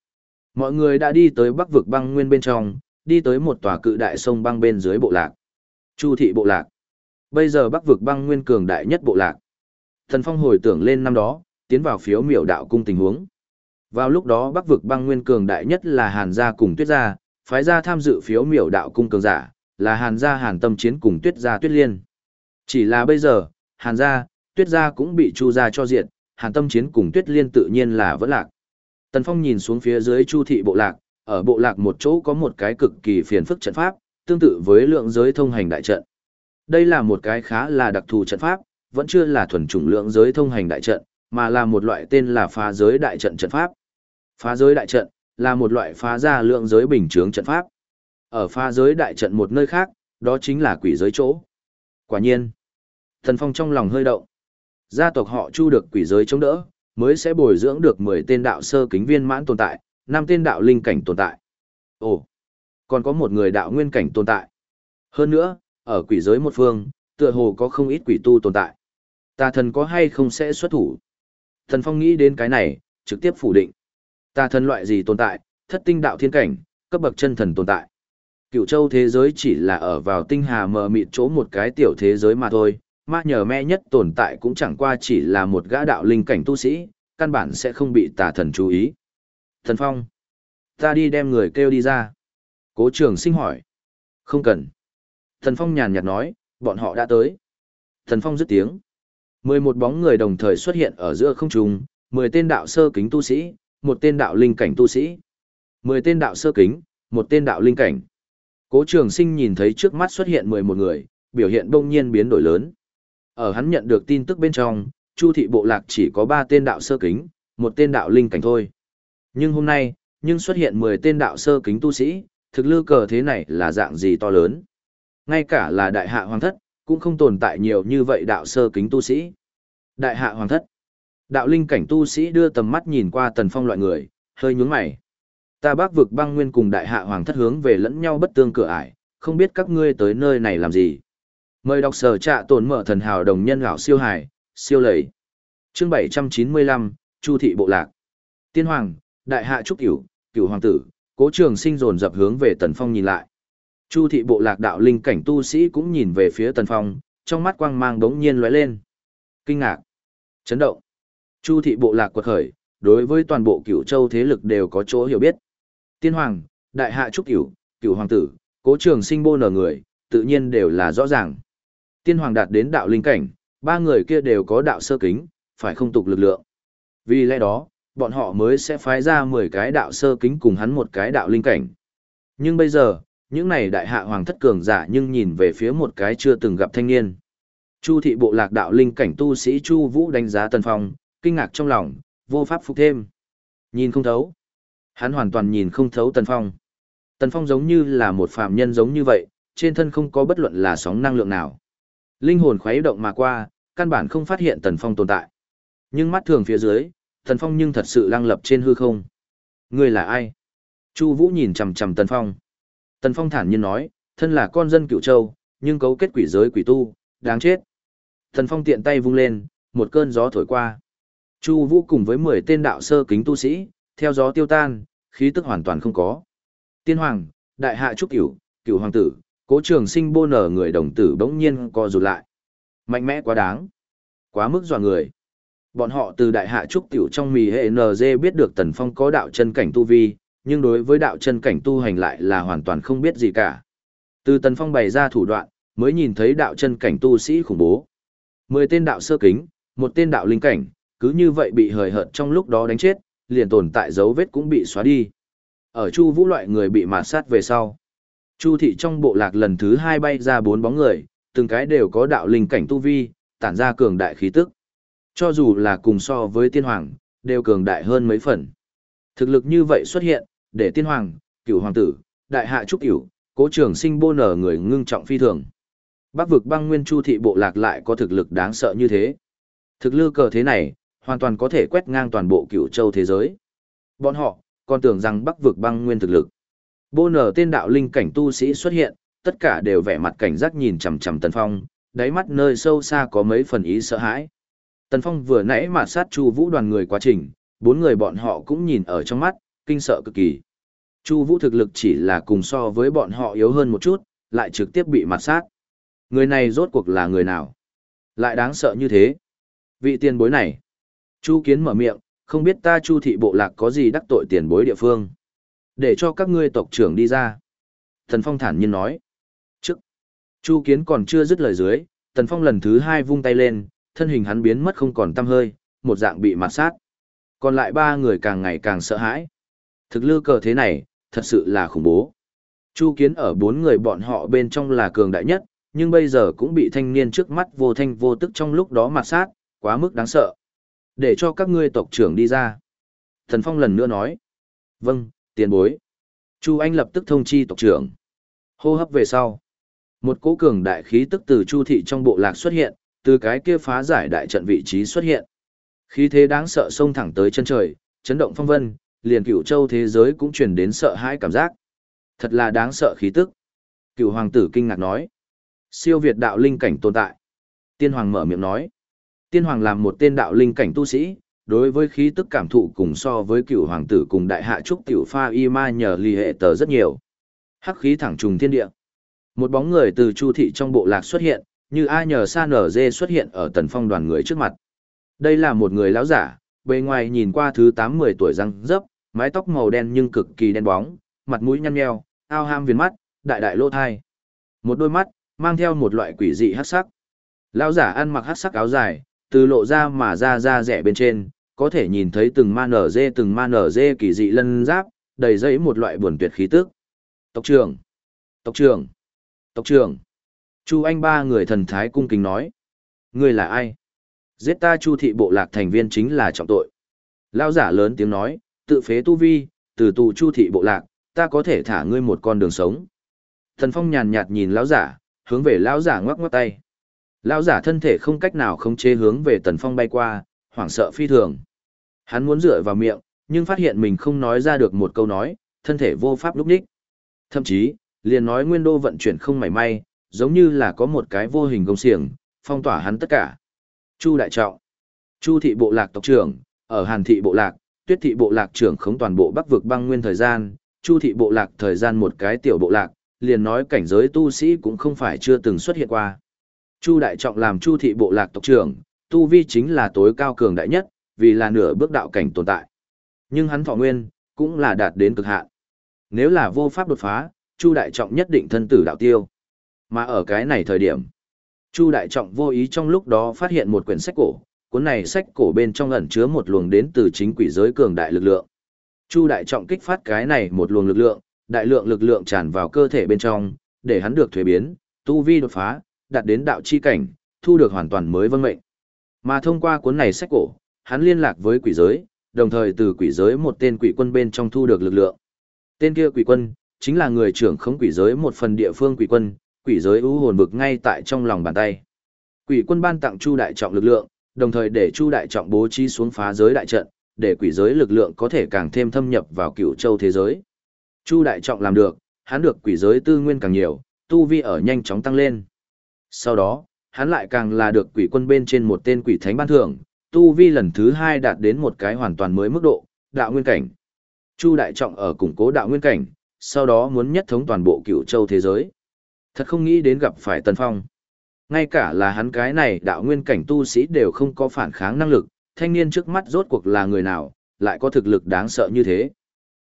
Mọi người đã đi tới bắc vực băng nguyên bên trong, đi tới một tòa cự đại sông băng bên dưới bộ lạc. Chu thị bộ lạc. Bây giờ bắc vực băng nguyên cường đại nhất bộ lạc. thần phong hồi tưởng lên năm đó, tiến vào phiếu miểu đạo cung tình huống. Vào lúc đó bắc vực băng nguyên cường đại nhất là Hàn gia cùng Tuyết gia, phái gia tham dự phiếu miểu đạo cung cường giả, là Hàn gia Hàn Tâm Chiến cùng Tuyết gia Tuyết Liên. Chỉ là bây giờ, Hàn gia, Tuyết gia cũng bị Chu gia cho diện, Hàn Tâm Chiến cùng Tuyết Liên tự nhiên là vẫn lạc. Tần Phong nhìn xuống phía dưới Chu thị bộ lạc, ở bộ lạc một chỗ có một cái cực kỳ phiền phức trận pháp, tương tự với lượng giới thông hành đại trận. Đây là một cái khá là đặc thù trận pháp, vẫn chưa là thuần chủng lượng giới thông hành đại trận, mà là một loại tên là phá giới đại trận trận pháp. Phá giới đại trận là một loại phá ra lượng giới bình chướng trận pháp. Ở phá giới đại trận một nơi khác, đó chính là quỷ giới chỗ. Quả nhiên, Thần Phong trong lòng hơi động. Gia tộc họ Chu được quỷ giới chống đỡ, mới sẽ bồi dưỡng được 10 tên đạo sơ kính viên mãn tồn tại, 5 tên đạo linh cảnh tồn tại. Ồ, còn có một người đạo nguyên cảnh tồn tại. Hơn nữa, ở quỷ giới một phương, tựa hồ có không ít quỷ tu tồn tại. Tà thần có hay không sẽ xuất thủ? Thần Phong nghĩ đến cái này, trực tiếp phủ định. Tà thần loại gì tồn tại, thất tinh đạo thiên cảnh, cấp bậc chân thần tồn tại. Cựu châu thế giới chỉ là ở vào tinh hà mờ mịt chỗ một cái tiểu thế giới mà thôi, ma nhờ me nhất tồn tại cũng chẳng qua chỉ là một gã đạo linh cảnh tu sĩ, căn bản sẽ không bị tà thần chú ý. Thần Phong, ta đi đem người kêu đi ra. Cố trường sinh hỏi. Không cần. Thần Phong nhàn nhạt nói, bọn họ đã tới. Thần Phong dứt tiếng. Mười một bóng người đồng thời xuất hiện ở giữa không trung, mười tên đạo sơ kính tu sĩ, một tên đạo linh cảnh tu sĩ, mười tên đạo sơ kính, một tên đạo linh cảnh. Cố trường sinh nhìn thấy trước mắt xuất hiện mười một người, biểu hiện đông nhiên biến đổi lớn. Ở hắn nhận được tin tức bên trong, Chu thị bộ lạc chỉ có ba tên đạo sơ kính, một tên đạo linh cảnh thôi. Nhưng hôm nay, nhưng xuất hiện mười tên đạo sơ kính tu sĩ, thực lư cờ thế này là dạng gì to lớn. Ngay cả là đại hạ hoàng thất, cũng không tồn tại nhiều như vậy đạo sơ kính tu sĩ. Đại hạ hoàng thất. Đạo linh cảnh tu sĩ đưa tầm mắt nhìn qua tần phong loại người, hơi nhướng mày. ta bác vực băng nguyên cùng đại hạ hoàng thất hướng về lẫn nhau bất tương cửa ải, không biết các ngươi tới nơi này làm gì. Mời đọc sở trạ tổn mở thần hào đồng nhân gạo siêu hải, siêu lầy. Chương 795, Chu thị bộ lạc. Tiên hoàng, đại hạ trúc cửu, cửu hoàng tử, cố trường sinh dồn dập hướng về tần phong nhìn lại. Chu thị bộ lạc đạo linh cảnh tu sĩ cũng nhìn về phía tần phong, trong mắt quang mang đống nhiên lóe lên. Kinh ngạc, chấn động. Chu thị bộ lạc quật khởi, đối với toàn bộ cửu châu thế lực đều có chỗ hiểu biết. Tiên hoàng, đại hạ trúc cửu, cửu hoàng tử, cố trường sinh bô nở người, tự nhiên đều là rõ ràng. Tiên hoàng đạt đến đạo linh cảnh, ba người kia đều có đạo sơ kính, phải không tục lực lượng. Vì lẽ đó, bọn họ mới sẽ phái ra 10 cái đạo sơ kính cùng hắn một cái đạo linh cảnh. Nhưng bây giờ, những này đại hạ hoàng thất cường giả nhưng nhìn về phía một cái chưa từng gặp thanh niên. Chu thị bộ lạc đạo linh cảnh tu sĩ Chu Vũ đánh giá Tần Phong, kinh ngạc trong lòng, vô pháp phục thêm. Nhìn không thấu. Hắn hoàn toàn nhìn không thấu Tần Phong. Tần Phong giống như là một phàm nhân giống như vậy, trên thân không có bất luận là sóng năng lượng nào. Linh hồn khuấy động mà qua, căn bản không phát hiện Tần Phong tồn tại. Nhưng mắt thường phía dưới, Tần Phong nhưng thật sự lăng lập trên hư không. người là ai? Chu Vũ nhìn chằm chằm Tần Phong. Tần Phong thản nhiên nói, thân là con dân cựu châu, nhưng cấu kết quỷ giới quỷ tu, đáng chết. Tần Phong tiện tay vung lên, một cơn gió thổi qua. Chu Vũ cùng với 10 tên đạo sơ kính tu sĩ, theo gió tiêu tan, khí tức hoàn toàn không có. Tiên hoàng, đại hạ trúc cửu, cửu hoàng tử, cố trường sinh bô nở người đồng tử bỗng nhiên co rụt lại. Mạnh mẽ quá đáng. Quá mức dọa người. Bọn họ từ đại hạ trúc tiểu trong mì hệ NG biết được tần phong có đạo chân cảnh tu vi, nhưng đối với đạo chân cảnh tu hành lại là hoàn toàn không biết gì cả. Từ tần phong bày ra thủ đoạn, mới nhìn thấy đạo chân cảnh tu sĩ khủng bố. Mười tên đạo sơ kính, một tên đạo linh cảnh, cứ như vậy bị hời hợt trong lúc đó đánh chết, liền tồn tại dấu vết cũng bị xóa đi. Ở Chu Vũ loại người bị mạt sát về sau, Chu thị trong bộ lạc lần thứ hai bay ra bốn bóng người, từng cái đều có đạo linh cảnh tu vi, tản ra cường đại khí tức. Cho dù là cùng so với tiên hoàng, đều cường đại hơn mấy phần. Thực lực như vậy xuất hiện, để tiên hoàng, cửu hoàng tử, đại hạ trúc cửu, cố trường sinh bô nở người ngưng trọng phi thường. Bắc vực băng nguyên chu thị bộ lạc lại có thực lực đáng sợ như thế. Thực lư cờ thế này, hoàn toàn có thể quét ngang toàn bộ cửu châu thế giới. Bọn họ, còn tưởng rằng bắc vực băng nguyên thực lực. Bô nở tên đạo linh cảnh tu sĩ xuất hiện, tất cả đều vẻ mặt cảnh giác nhìn chằm chằm Tần Phong, đáy mắt nơi sâu xa có mấy phần ý sợ hãi. Tần Phong vừa nãy mà sát Chu Vũ đoàn người quá trình, bốn người bọn họ cũng nhìn ở trong mắt, kinh sợ cực kỳ. Chu Vũ thực lực chỉ là cùng so với bọn họ yếu hơn một chút, lại trực tiếp bị mặt sát. Người này rốt cuộc là người nào? Lại đáng sợ như thế. Vị tiền bối này. Chu Kiến mở miệng, không biết ta Chu thị bộ lạc có gì đắc tội tiền bối địa phương. Để cho các ngươi tộc trưởng đi ra. Thần Phong thản nhiên nói. Trước. Chu Kiến còn chưa dứt lời dưới, Tần Phong lần thứ hai vung tay lên, thân hình hắn biến mất không còn tăm hơi, một dạng bị mặt sát. Còn lại ba người càng ngày càng sợ hãi. Thực lư cờ thế này, thật sự là khủng bố. Chu Kiến ở bốn người bọn họ bên trong là cường đại nhất, nhưng bây giờ cũng bị thanh niên trước mắt vô thanh vô tức trong lúc đó mặt sát, quá mức đáng sợ. Để cho các ngươi tộc trưởng đi ra. Thần Phong lần nữa nói. Vâng, tiền bối. Chu Anh lập tức thông chi tộc trưởng. Hô hấp về sau. Một cỗ cường đại khí tức từ Chu thị trong bộ lạc xuất hiện, từ cái kia phá giải đại trận vị trí xuất hiện. Khí thế đáng sợ xông thẳng tới chân trời, chấn động phong vân, liền cửu châu thế giới cũng truyền đến sợ hãi cảm giác. Thật là đáng sợ khí tức. Cửu hoàng tử kinh ngạc nói. Siêu việt đạo linh cảnh tồn tại. Tiên hoàng mở miệng nói. Tiên hoàng làm một tên đạo linh cảnh tu sĩ, đối với khí tức cảm thụ cùng so với cựu hoàng tử cùng đại hạ trúc tiểu pha y ma nhờ lì hệ tờ rất nhiều. Hắc khí thẳng trùng thiên địa. Một bóng người từ chu thị trong bộ lạc xuất hiện, như A nhờ sa nở dê xuất hiện ở tần phong đoàn người trước mặt. Đây là một người lão giả, bề ngoài nhìn qua thứ tám mười tuổi răng dấp, mái tóc màu đen nhưng cực kỳ đen bóng, mặt mũi nhăn nheo, ao ham viền mắt, đại đại lỗ thai. Một đôi mắt, mang theo một loại quỷ dị hắc sắc. Lão giả ăn mặc hắc sắc áo dài, từ lộ ra mà ra ra rẻ bên trên, có thể nhìn thấy từng ma nở dê từng ma nở dê kỳ dị lân giáp, đầy dẫy một loại buồn tuyệt khí tức. Tộc trưởng! Tộc trưởng! Tộc trưởng! Chu Anh ba người thần thái cung kính nói. Ngươi là ai? Giết ta Chu thị bộ lạc thành viên chính là trọng tội. Lao giả lớn tiếng nói, tự phế tu vi, từ tù Chu thị bộ lạc, ta có thể thả ngươi một con đường sống. Thần Phong nhàn nhạt nhìn lão giả, hướng về lão giả ngoắc ngoắc tay. Lão giả thân thể không cách nào không chế hướng về Tần Phong bay qua, hoảng sợ phi thường. Hắn muốn dựa vào miệng, nhưng phát hiện mình không nói ra được một câu nói, thân thể vô pháp lúc đích. Thậm chí, liền nói nguyên đô vận chuyển không mảy may, giống như là có một cái vô hình công xiềng, phong tỏa hắn tất cả. Chu Đại Trọng Chu thị bộ lạc tộc trưởng, ở Hàn thị bộ lạc, Tuyết thị bộ lạc trưởng khống toàn bộ Bắc vực băng nguyên thời gian, Chu thị bộ lạc thời gian một cái tiểu bộ lạc, liền nói cảnh giới tu sĩ cũng không phải chưa từng xuất hiện qua. Chu Đại Trọng làm Chu thị bộ lạc tộc trưởng, tu vi chính là tối cao cường đại nhất, vì là nửa bước đạo cảnh tồn tại. Nhưng hắn thọ nguyên, cũng là đạt đến cực hạn. Nếu là vô pháp đột phá, Chu Đại Trọng nhất định thân tử đạo tiêu. Mà ở cái này thời điểm, Chu Đại Trọng vô ý trong lúc đó phát hiện một quyển sách cổ, cuốn này sách cổ bên trong ẩn chứa một luồng đến từ chính quỷ giới cường đại lực lượng. Chu Đại Trọng kích phát cái này một luồng lực lượng, đại lượng lực lượng tràn vào cơ thể bên trong, để hắn được thuế biến, tu vi đột phá, đạt đến đạo chi cảnh, thu được hoàn toàn mới vân mệnh. Mà thông qua cuốn này sách cổ, hắn liên lạc với quỷ giới, đồng thời từ quỷ giới một tên quỷ quân bên trong thu được lực lượng. Tên kia quỷ quân, chính là người trưởng khống quỷ giới một phần địa phương quỷ quân, quỷ giới ưu hồn vực ngay tại trong lòng bàn tay. Quỷ quân ban tặng Chu đại trọng lực lượng, đồng thời để Chu đại trọng bố trí xuống phá giới đại trận, để quỷ giới lực lượng có thể càng thêm thâm nhập vào cựu châu thế giới. Chu đại trọng làm được, hắn được quỷ giới tư nguyên càng nhiều, tu vi ở nhanh chóng tăng lên. Sau đó, hắn lại càng là được quỷ quân bên trên một tên quỷ thánh ban thưởng, tu vi lần thứ hai đạt đến một cái hoàn toàn mới mức độ, đạo nguyên cảnh. Chu đại trọng ở củng cố đạo nguyên cảnh, sau đó muốn nhất thống toàn bộ cựu châu thế giới. Thật không nghĩ đến gặp phải Tần Phong. Ngay cả là hắn cái này đạo nguyên cảnh tu sĩ đều không có phản kháng năng lực, thanh niên trước mắt rốt cuộc là người nào, lại có thực lực đáng sợ như thế.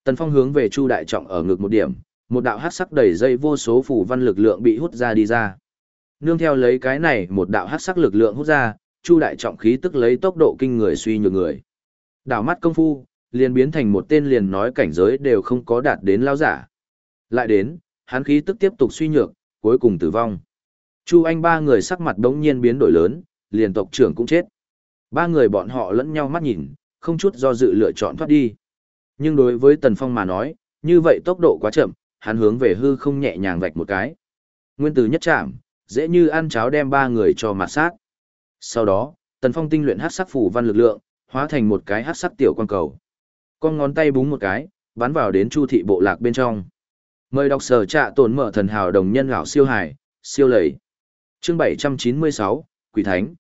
Tần Phong hướng về Chu Đại Trọng ở ngực một điểm, một đạo hắc sắc đầy dây vô số phủ văn lực lượng bị hút ra đi ra. Nương theo lấy cái này một đạo hắc sắc lực lượng hút ra, Chu Đại Trọng khí tức lấy tốc độ kinh người suy nhược người. Đảo mắt công phu, liền biến thành một tên liền nói cảnh giới đều không có đạt đến lao giả. Lại đến, hắn khí tức tiếp tục suy nhược, cuối cùng tử vong. Chu Anh ba người sắc mặt đống nhiên biến đổi lớn, liền tộc trưởng cũng chết. Ba người bọn họ lẫn nhau mắt nhìn, không chút do dự lựa chọn thoát đi. Nhưng đối với Tần Phong mà nói, như vậy tốc độ quá chậm, hắn hướng về hư không nhẹ nhàng vạch một cái. Nguyên tử nhất chạm, dễ như ăn cháo đem ba người cho mặt sát. Sau đó, Tần Phong tinh luyện hắc sắc phủ văn lực lượng, hóa thành một cái hắc sắc tiểu quan cầu. Con ngón tay búng một cái, bắn vào đến Chu thị bộ lạc bên trong. Mời đọc sở trạ tồn mở thần hào đồng nhân gạo siêu hải, siêu lầy. Chương 796, Quỷ Thánh.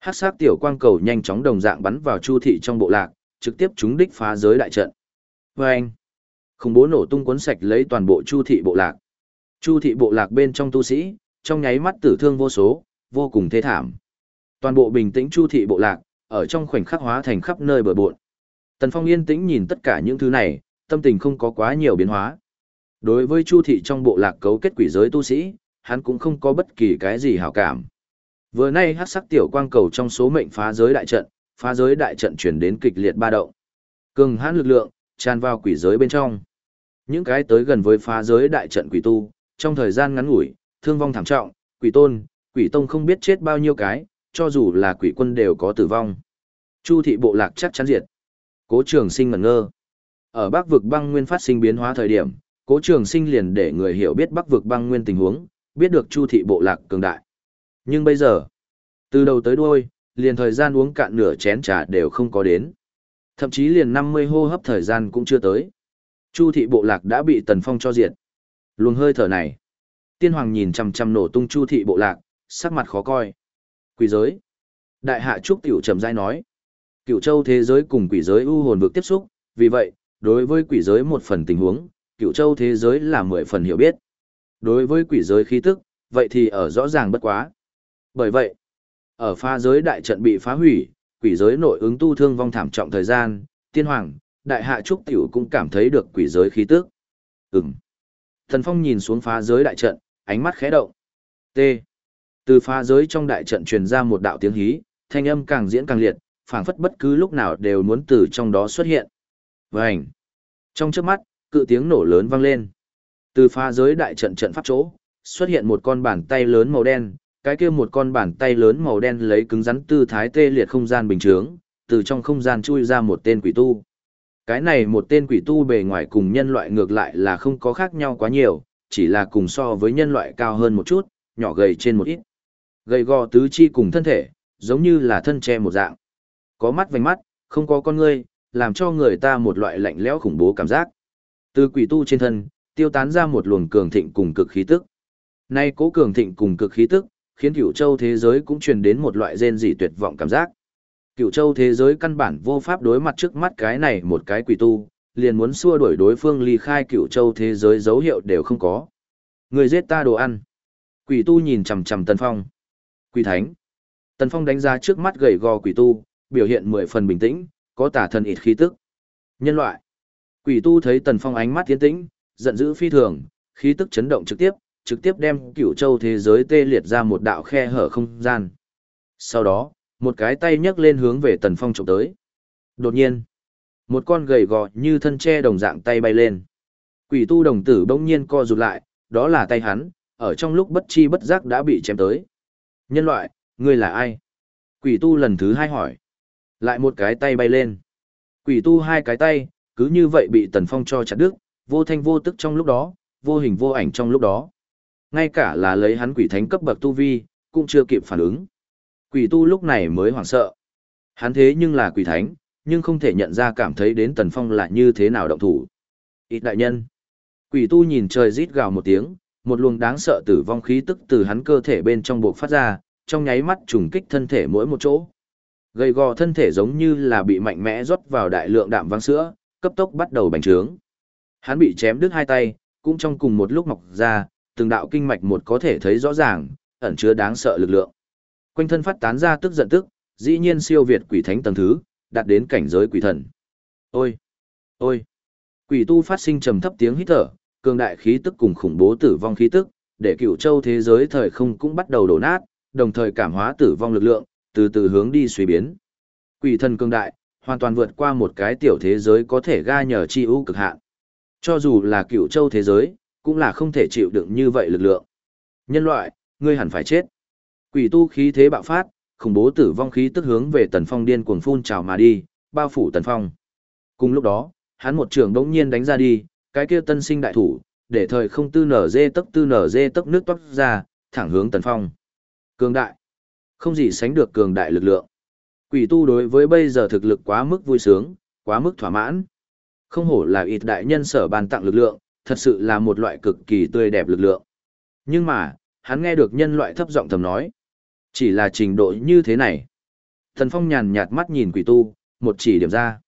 Hắc sắc tiểu quang cầu nhanh chóng đồng dạng bắn vào Chu thị trong bộ lạc, trực tiếp trúng đích phá giới đại trận. Vâng! Khủng bố nổ tung cuốn sạch lấy toàn bộ Chu thị bộ lạc. Chu thị bộ lạc bên trong tu sĩ, trong nháy mắt tử thương vô số, vô cùng thê thảm. Toàn bộ bình tĩnh Chu thị bộ lạc, ở trong khoảnh khắc hóa thành khắp nơi bờ bộn. Tần Phong yên tĩnh nhìn tất cả những thứ này, tâm tình không có quá nhiều biến hóa. Đối với Chu thị trong bộ lạc cấu kết quỷ giới tu sĩ, hắn cũng không có bất kỳ cái gì hảo cảm. Vừa nay hắc sắc tiểu quang cầu trong số mệnh phá giới đại trận, phá giới đại trận chuyển đến kịch liệt ba động. Cường hãn lực lượng tràn vào quỷ giới bên trong. Những cái tới gần với phá giới đại trận quỷ tu, trong thời gian ngắn ngủi, thương vong thảm trọng, quỷ tôn, quỷ tông không biết chết bao nhiêu cái, cho dù là quỷ quân đều có tử vong. Chu thị bộ lạc chắc chắn diệt. Cố Trường Sinh ngẩn ngơ. Ở Bắc vực băng nguyên phát sinh biến hóa thời điểm, Cố Trường Sinh liền để người hiểu biết Bắc vực băng nguyên tình huống, biết được Chu thị bộ lạc cường đại. Nhưng bây giờ, từ đầu tới đuôi, liền thời gian uống cạn nửa chén trà đều không có đến. Thậm chí liền 50 hô hấp thời gian cũng chưa tới. Chu thị bộ lạc đã bị Tần Phong cho diệt. Luồng hơi thở này. Tiên Hoàng nhìn chằm chằm nổ tung Chu thị bộ lạc, sắc mặt khó coi. Quỷ giới. Đại hạ Trúc Tiểu trầm rãi nói. Cựu châu thế giới cùng quỷ giới u hồn vực tiếp xúc, vì vậy, đối với quỷ giới một phần tình huống, cựu châu thế giới là mười phần hiểu biết. Đối với quỷ giới khí tức, vậy thì ở rõ ràng bất quá. Bởi vậy, ở pha giới đại trận bị phá hủy, quỷ giới nội ứng tu thương vong thảm trọng thời gian, tiên hoàng, đại hạ trúc tiểu cũng cảm thấy được quỷ giới khí tức. Ừm. Thần Phong nhìn xuống phá giới đại trận, ánh mắt khẽ động. T. Từ phá giới trong đại trận truyền ra một đạo tiếng hí, thanh âm càng diễn càng liệt, phảng phất bất cứ lúc nào đều muốn từ trong đó xuất hiện. Vành. Trong trước mắt, cự tiếng nổ lớn vang lên. Từ pha giới đại trận trận pháp chỗ, xuất hiện một con bàn tay lớn màu đen, cái kia một con bàn tay lớn màu đen lấy cứng rắn tư thái tê liệt không gian bình thường, từ trong không gian chui ra một tên quỷ tu. Cái này một tên quỷ tu bề ngoài cùng nhân loại ngược lại là không có khác nhau quá nhiều, chỉ là cùng so với nhân loại cao hơn một chút, nhỏ gầy trên một ít. Gầy gò tứ chi cùng thân thể, giống như là thân tre một dạng. Có mắt vành mắt, không có con ngươi, làm cho người ta một loại lạnh lẽo khủng bố cảm giác. Từ quỷ tu trên thân, tiêu tán ra một luồng cường thịnh cùng cực khí tức. Nay cố cường thịnh cùng cực khí tức, khiến cửu châu thế giới cũng truyền đến một loại rên rỉ tuyệt vọng cảm giác. Cửu châu thế giới căn bản vô pháp đối mặt trước mắt cái này một cái quỷ tu, liền muốn xua đuổi đối phương ly khai cựu châu thế giới dấu hiệu đều không có. Người giết ta đồ ăn. Quỷ tu nhìn chằm chằm Tần Phong. Quỷ thánh. Tần Phong đánh giá trước mắt gầy gò quỷ tu, biểu hiện mười phần bình tĩnh, có tả thần ít khí tức. Nhân loại. Quỷ tu thấy Tần Phong ánh mắt tiến tĩnh, giận dữ phi thường, khí tức chấn động trực tiếp, trực tiếp đem cửu châu thế giới tê liệt ra một đạo khe hở không gian. Sau đó, một cái tay nhấc lên hướng về Tần Phong trộm tới. Đột nhiên, một con gầy gò như thân tre đồng dạng tay bay lên. Quỷ tu đồng tử bỗng nhiên co rụt lại, đó là tay hắn, ở trong lúc bất chi bất giác đã bị chém tới. Nhân loại, ngươi là ai? Quỷ tu lần thứ hai hỏi. Lại một cái tay bay lên. Quỷ tu hai cái tay, cứ như vậy bị Tần Phong cho chặt đứt, vô thanh vô tức trong lúc đó, vô hình vô ảnh trong lúc đó. Ngay cả là lấy hắn quỷ thánh cấp bậc tu vi, cũng chưa kịp phản ứng. Quỷ tu lúc này mới hoảng sợ. Hắn thế nhưng là quỷ thánh, nhưng không thể nhận ra cảm thấy đến Tần Phong là như thế nào động thủ. Ít đại nhân. Quỷ tu nhìn trời rít gào một tiếng, một luồng đáng sợ tử vong khí tức từ hắn cơ thể bên trong buộc phát ra, trong nháy mắt trùng kích thân thể mỗi một chỗ. Gầy gò thân thể giống như là bị mạnh mẽ rót vào đại lượng đạm vang sữa, cấp tốc bắt đầu bành trướng. Hắn bị chém đứt hai tay, cũng trong cùng một lúc mọc ra, từng đạo kinh mạch một có thể thấy rõ ràng, ẩn chứa đáng sợ lực lượng. Quanh thân phát tán ra tức giận tức, dĩ nhiên siêu việt quỷ thánh tầng thứ, đạt đến cảnh giới quỷ thần. Ôi! Ôi! Quỷ tu phát sinh trầm thấp tiếng hít thở, cường đại khí tức cùng khủng bố tử vong khí tức, để cựu châu thế giới thời không cũng bắt đầu đổ nát, đồng thời cảm hóa tử vong lực lượng, từ từ hướng đi suy biến. Quỷ thần cường đại, hoàn toàn vượt qua một cái tiểu thế giới có thể ga nhờ chi ưu cực hạn. Cho dù là cựu châu thế giới, cũng là không thể chịu đựng như vậy lực lượng. Nhân loại, ngươi hẳn phải chết. Quỷ tu khí thế bạo phát, khủng bố tử vong khí tức hướng về Tần Phong điên cuồng phun trào mà đi, bao phủ Tần Phong. Cùng lúc đó, hắn một trường đống nhiên đánh ra đi, cái kia tân sinh đại thủ, để thời không tư nở dê tốc tư nở dê tốc nước toát ra, thẳng hướng Tần Phong. Cường đại. Không gì sánh được cường đại lực lượng. Quỷ tu đối với bây giờ thực lực quá mức vui sướng, quá mức thỏa mãn. Không hổ là ít đại nhân sở ban tặng lực lượng, thật sự là một loại cực kỳ tươi đẹp lực lượng. Nhưng mà, hắn nghe được nhân loại thấp giọng thầm nói. Chỉ là trình độ như thế này. Thần Phong nhàn nhạt mắt nhìn quỷ tu, một chỉ điểm ra.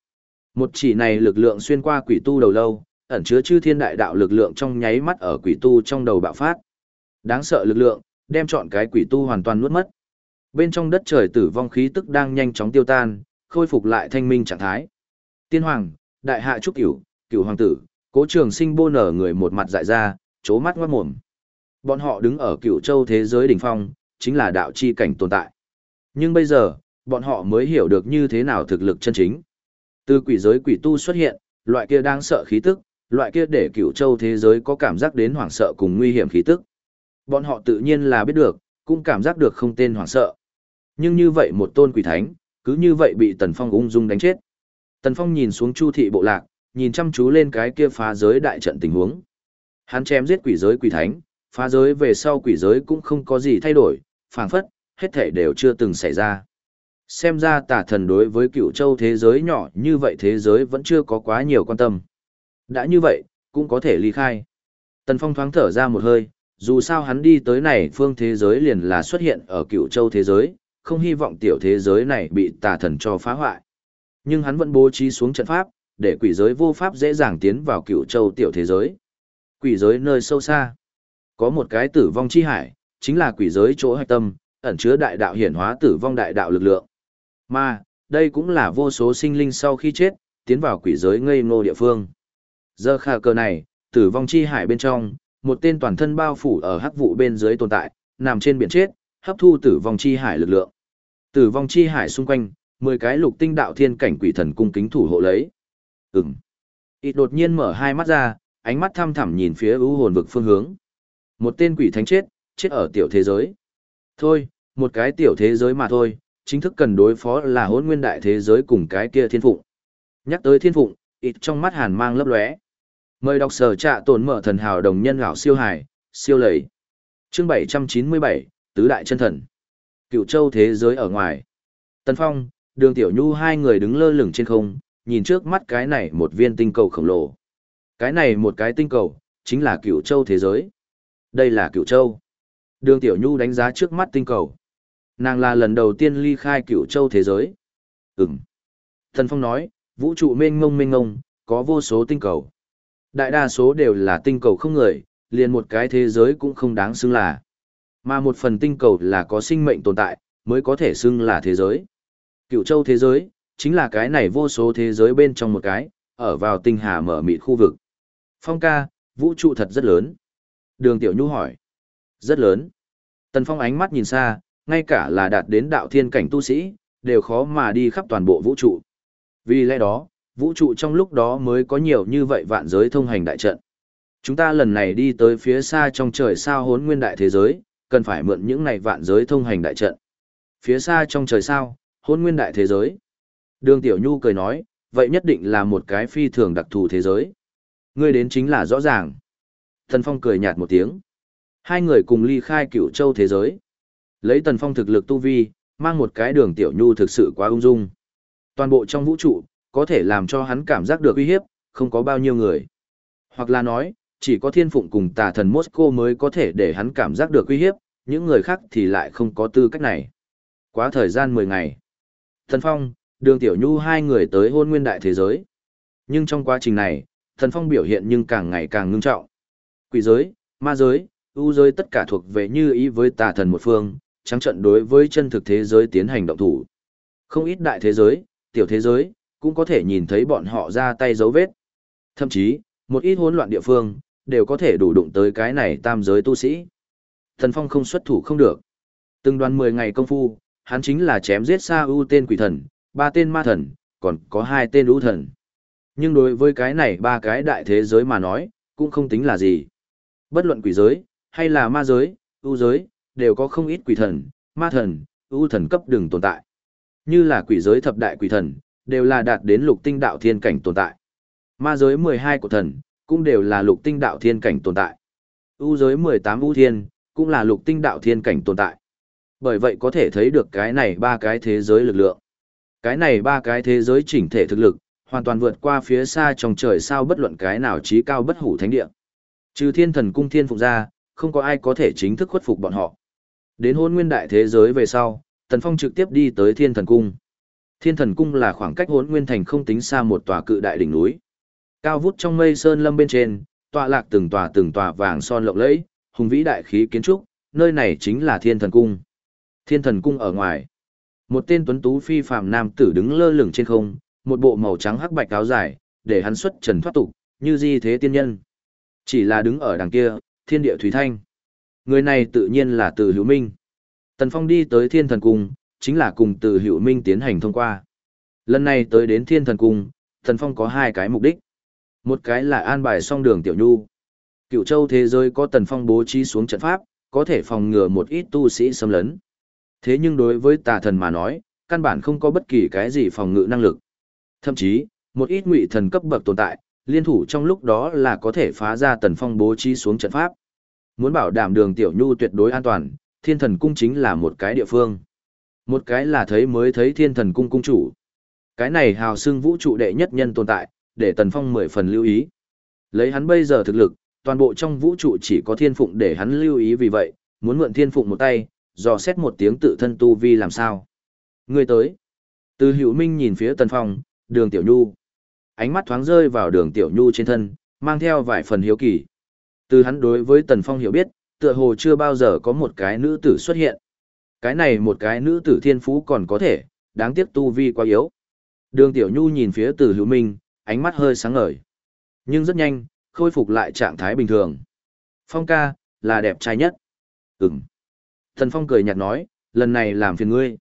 Một chỉ này lực lượng xuyên qua quỷ tu đầu lâu, ẩn chứa chư thiên đại đạo lực lượng trong nháy mắt ở quỷ tu trong đầu bạo phát. Đáng sợ lực lượng, đem chọn cái quỷ tu hoàn toàn nuốt mất. Bên trong đất trời tử vong khí tức đang nhanh chóng tiêu tan, khôi phục lại thanh minh trạng thái. Tiên hoàng, đại hạ trúc cửu, cửu hoàng tử, cố trường sinh bô nở người một mặt dại ra, chố mắt ngoát mồm. Bọn họ đứng ở cửu châu thế giới đỉnh phong, chính là đạo chi cảnh tồn tại. Nhưng bây giờ, bọn họ mới hiểu được như thế nào thực lực chân chính. Từ quỷ giới quỷ tu xuất hiện, loại kia đang sợ khí tức, loại kia để cửu châu thế giới có cảm giác đến hoảng sợ cùng nguy hiểm khí tức. Bọn họ tự nhiên là biết được, cũng cảm giác được không tên hoảng sợ. Nhưng như vậy một tôn quỷ thánh, cứ như vậy bị Tần Phong ung dung đánh chết. Tần Phong nhìn xuống Chu thị bộ lạc, nhìn chăm chú lên cái kia phá giới đại trận tình huống. Hắn chém giết quỷ giới quỷ thánh, phá giới về sau quỷ giới cũng không có gì thay đổi, phảng phất, hết thể đều chưa từng xảy ra. Xem ra tà thần đối với cựu châu thế giới nhỏ như vậy thế giới vẫn chưa có quá nhiều quan tâm. Đã như vậy, cũng có thể ly khai. Tần Phong thoáng thở ra một hơi, dù sao hắn đi tới này phương thế giới liền là xuất hiện ở cựu châu thế giới, không hy vọng tiểu thế giới này bị tà thần cho phá hoại. Nhưng hắn vẫn bố trí xuống trận pháp, để quỷ giới vô pháp dễ dàng tiến vào cựu châu tiểu thế giới. Quỷ giới nơi sâu xa. Có một cái tử vong chi hải, chính là quỷ giới chỗ hạch tâm, ẩn chứa đại đạo hiển hóa tử vong đại đạo lực lượng. Mà, đây cũng là vô số sinh linh sau khi chết, tiến vào quỷ giới ngây ngô địa phương. Giờ khả cờ này, tử vong chi hải bên trong, một tên toàn thân bao phủ ở hắc vụ bên dưới tồn tại, nằm trên biển chết, hấp thu tử vong chi hải lực lượng. Tử vong chi hải xung quanh, 10 cái lục tinh đạo thiên cảnh quỷ thần cung kính thủ hộ lấy. Ừm. Ít đột nhiên mở hai mắt ra, ánh mắt thăm thẳm nhìn phía ưu hồn vực phương hướng. Một tên quỷ thánh chết, chết ở tiểu thế giới. Thôi, một cái tiểu thế giới mà thôi, chính thức cần đối phó là hỗn nguyên đại thế giới cùng cái kia thiên phụng. Nhắc tới thiên phụng, ít trong mắt hàn mang lấp lóe. Mời đọc sở trạ tổn mở thần hào đồng nhân gạo siêu hải, siêu lầy. Chương 797, Tứ Đại chân Thần. Cựu châu thế giới ở ngoài. Tân Phong, đường Tiểu Nhu hai người đứng lơ lửng trên không, nhìn trước mắt cái này một viên tinh cầu khổng lồ. Cái này một cái tinh cầu, chính là cựu châu thế giới. Đây là cựu châu. Đường Tiểu Nhu đánh giá trước mắt tinh cầu. Nàng là lần đầu tiên ly khai cửu châu thế giới. Ừm. Thần Phong nói, vũ trụ mênh ngông mênh ngông, có vô số tinh cầu. Đại đa số đều là tinh cầu không người, liền một cái thế giới cũng không đáng xưng là. Mà một phần tinh cầu là có sinh mệnh tồn tại, mới có thể xưng là thế giới. Cựu châu thế giới, chính là cái này vô số thế giới bên trong một cái, ở vào tinh hà mở mịt khu vực. Phong ca, vũ trụ thật rất lớn. Đường Tiểu Nhu hỏi. Rất lớn. Tần Phong ánh mắt nhìn xa, ngay cả là đạt đến đạo thiên cảnh tu sĩ, đều khó mà đi khắp toàn bộ vũ trụ. Vì lẽ đó, vũ trụ trong lúc đó mới có nhiều như vậy vạn giới thông hành đại trận. Chúng ta lần này đi tới phía xa trong trời sao hốn nguyên đại thế giới, cần phải mượn những này vạn giới thông hành đại trận. Phía xa trong trời sao, hốn nguyên đại thế giới. Đường Tiểu Nhu cười nói, vậy nhất định là một cái phi thường đặc thù thế giới. Ngươi đến chính là rõ ràng. Thần Phong cười nhạt một tiếng. Hai người cùng ly khai cửu châu thế giới. Lấy Tần Phong thực lực tu vi, mang một cái đường Tiểu Nhu thực sự quá ung dung. Toàn bộ trong vũ trụ, có thể làm cho hắn cảm giác được uy hiếp, không có bao nhiêu người. Hoặc là nói, chỉ có thiên phụng cùng tà thần Moscow mới có thể để hắn cảm giác được uy hiếp, những người khác thì lại không có tư cách này. Quá thời gian 10 ngày. Thần Phong, đường Tiểu Nhu hai người tới hôn nguyên đại thế giới. Nhưng trong quá trình này, Thần Phong biểu hiện nhưng càng ngày càng ngưng trọng. Quỷ giới, ma giới, ưu giới tất cả thuộc về như ý với tà thần một phương, trắng trận đối với chân thực thế giới tiến hành động thủ. Không ít đại thế giới, tiểu thế giới, cũng có thể nhìn thấy bọn họ ra tay dấu vết. Thậm chí, một ít hỗn loạn địa phương, đều có thể đủ đụng tới cái này tam giới tu sĩ. Thần Phong không xuất thủ không được. Từng đoàn 10 ngày công phu, hắn chính là chém giết Sa U tên quỷ thần, ba tên ma thần, còn có hai tên ưu thần. Nhưng đối với cái này ba cái đại thế giới mà nói, cũng không tính là gì. Bất luận quỷ giới, hay là ma giới, ưu giới, đều có không ít quỷ thần, ma thần, ưu thần cấp đường tồn tại. Như là quỷ giới thập đại quỷ thần, đều là đạt đến lục tinh đạo thiên cảnh tồn tại. Ma giới 12 của thần, cũng đều là lục tinh đạo thiên cảnh tồn tại. U giới 18 u thiên, cũng là lục tinh đạo thiên cảnh tồn tại. Bởi vậy có thể thấy được cái này ba cái thế giới lực lượng. Cái này ba cái thế giới chỉnh thể thực lực, hoàn toàn vượt qua phía xa trong trời sao bất luận cái nào trí cao bất hủ thánh địa. Trừ thiên thần cung thiên phụng ra, không có ai có thể chính thức khuất phục bọn họ. Đến hôn nguyên đại thế giới về sau, Tần Phong trực tiếp đi tới thiên thần cung. Thiên thần cung là khoảng cách hôn nguyên thành không tính xa một tòa cự đại đỉnh núi. Cao vút trong mây sơn lâm bên trên, tọa lạc từng tòa từng tòa vàng son lộng lẫy, hùng vĩ đại khí kiến trúc, nơi này chính là thiên thần cung. Thiên thần cung ở ngoài. Một tên tuấn tú phi phàm nam tử đứng lơ lửng trên không, một bộ màu trắng hắc bạch áo dài, để hắn xuất trần thoát tục, như di thế tiên nhân. Chỉ là đứng ở đằng kia, thiên địa thủy thanh. Người này tự nhiên là Từ Hữu Minh. Tần Phong đi tới Thiên Thần Cung, chính là cùng Từ Hữu Minh tiến hành thông qua. Lần này tới đến Thiên Thần Cung, Tần Phong có hai cái mục đích. Một cái là an bài song đường Tiểu Nhu. Cựu châu thế giới có Tần Phong bố trí xuống trận pháp, có thể phòng ngừa một ít tu sĩ xâm lấn. Thế nhưng đối với tà thần mà nói, căn bản không có bất kỳ cái gì phòng ngự năng lực. Thậm chí, một ít ngụy thần cấp bậc tồn tại, liên thủ trong lúc đó là có thể phá ra Tần Phong bố trí xuống trận pháp. Muốn bảo đảm đường Tiểu Nhu tuyệt đối an toàn, thiên thần cung chính là một cái địa phương. Một cái là thấy mới thấy thiên thần cung cung chủ. Cái này hào xưng vũ trụ đệ nhất nhân tồn tại, để Tần Phong mười phần lưu ý. Lấy hắn bây giờ thực lực, toàn bộ trong vũ trụ chỉ có thiên phụng để hắn lưu ý vì vậy, muốn mượn thiên phụng một tay, dò xét một tiếng tự thân tu vi làm sao. Người tới. Từ hữu minh nhìn phía Tần Phong, đường Tiểu Nhu. Ánh mắt thoáng rơi vào đường Tiểu Nhu trên thân, mang theo vài phần hiếu kỳ. Từ hắn đối với Tần Phong hiểu biết, tựa hồ chưa bao giờ có một cái nữ tử xuất hiện. Cái này một cái nữ tử thiên phú còn có thể, đáng tiếc tu vi quá yếu. Đường Tiểu Nhu nhìn phía Từ Hữu Minh, ánh mắt hơi sáng ngời. Nhưng rất nhanh, khôi phục lại trạng thái bình thường. Phong ca, là đẹp trai nhất. Ừm. Thần Phong cười nhạt nói, lần này làm phiền ngươi.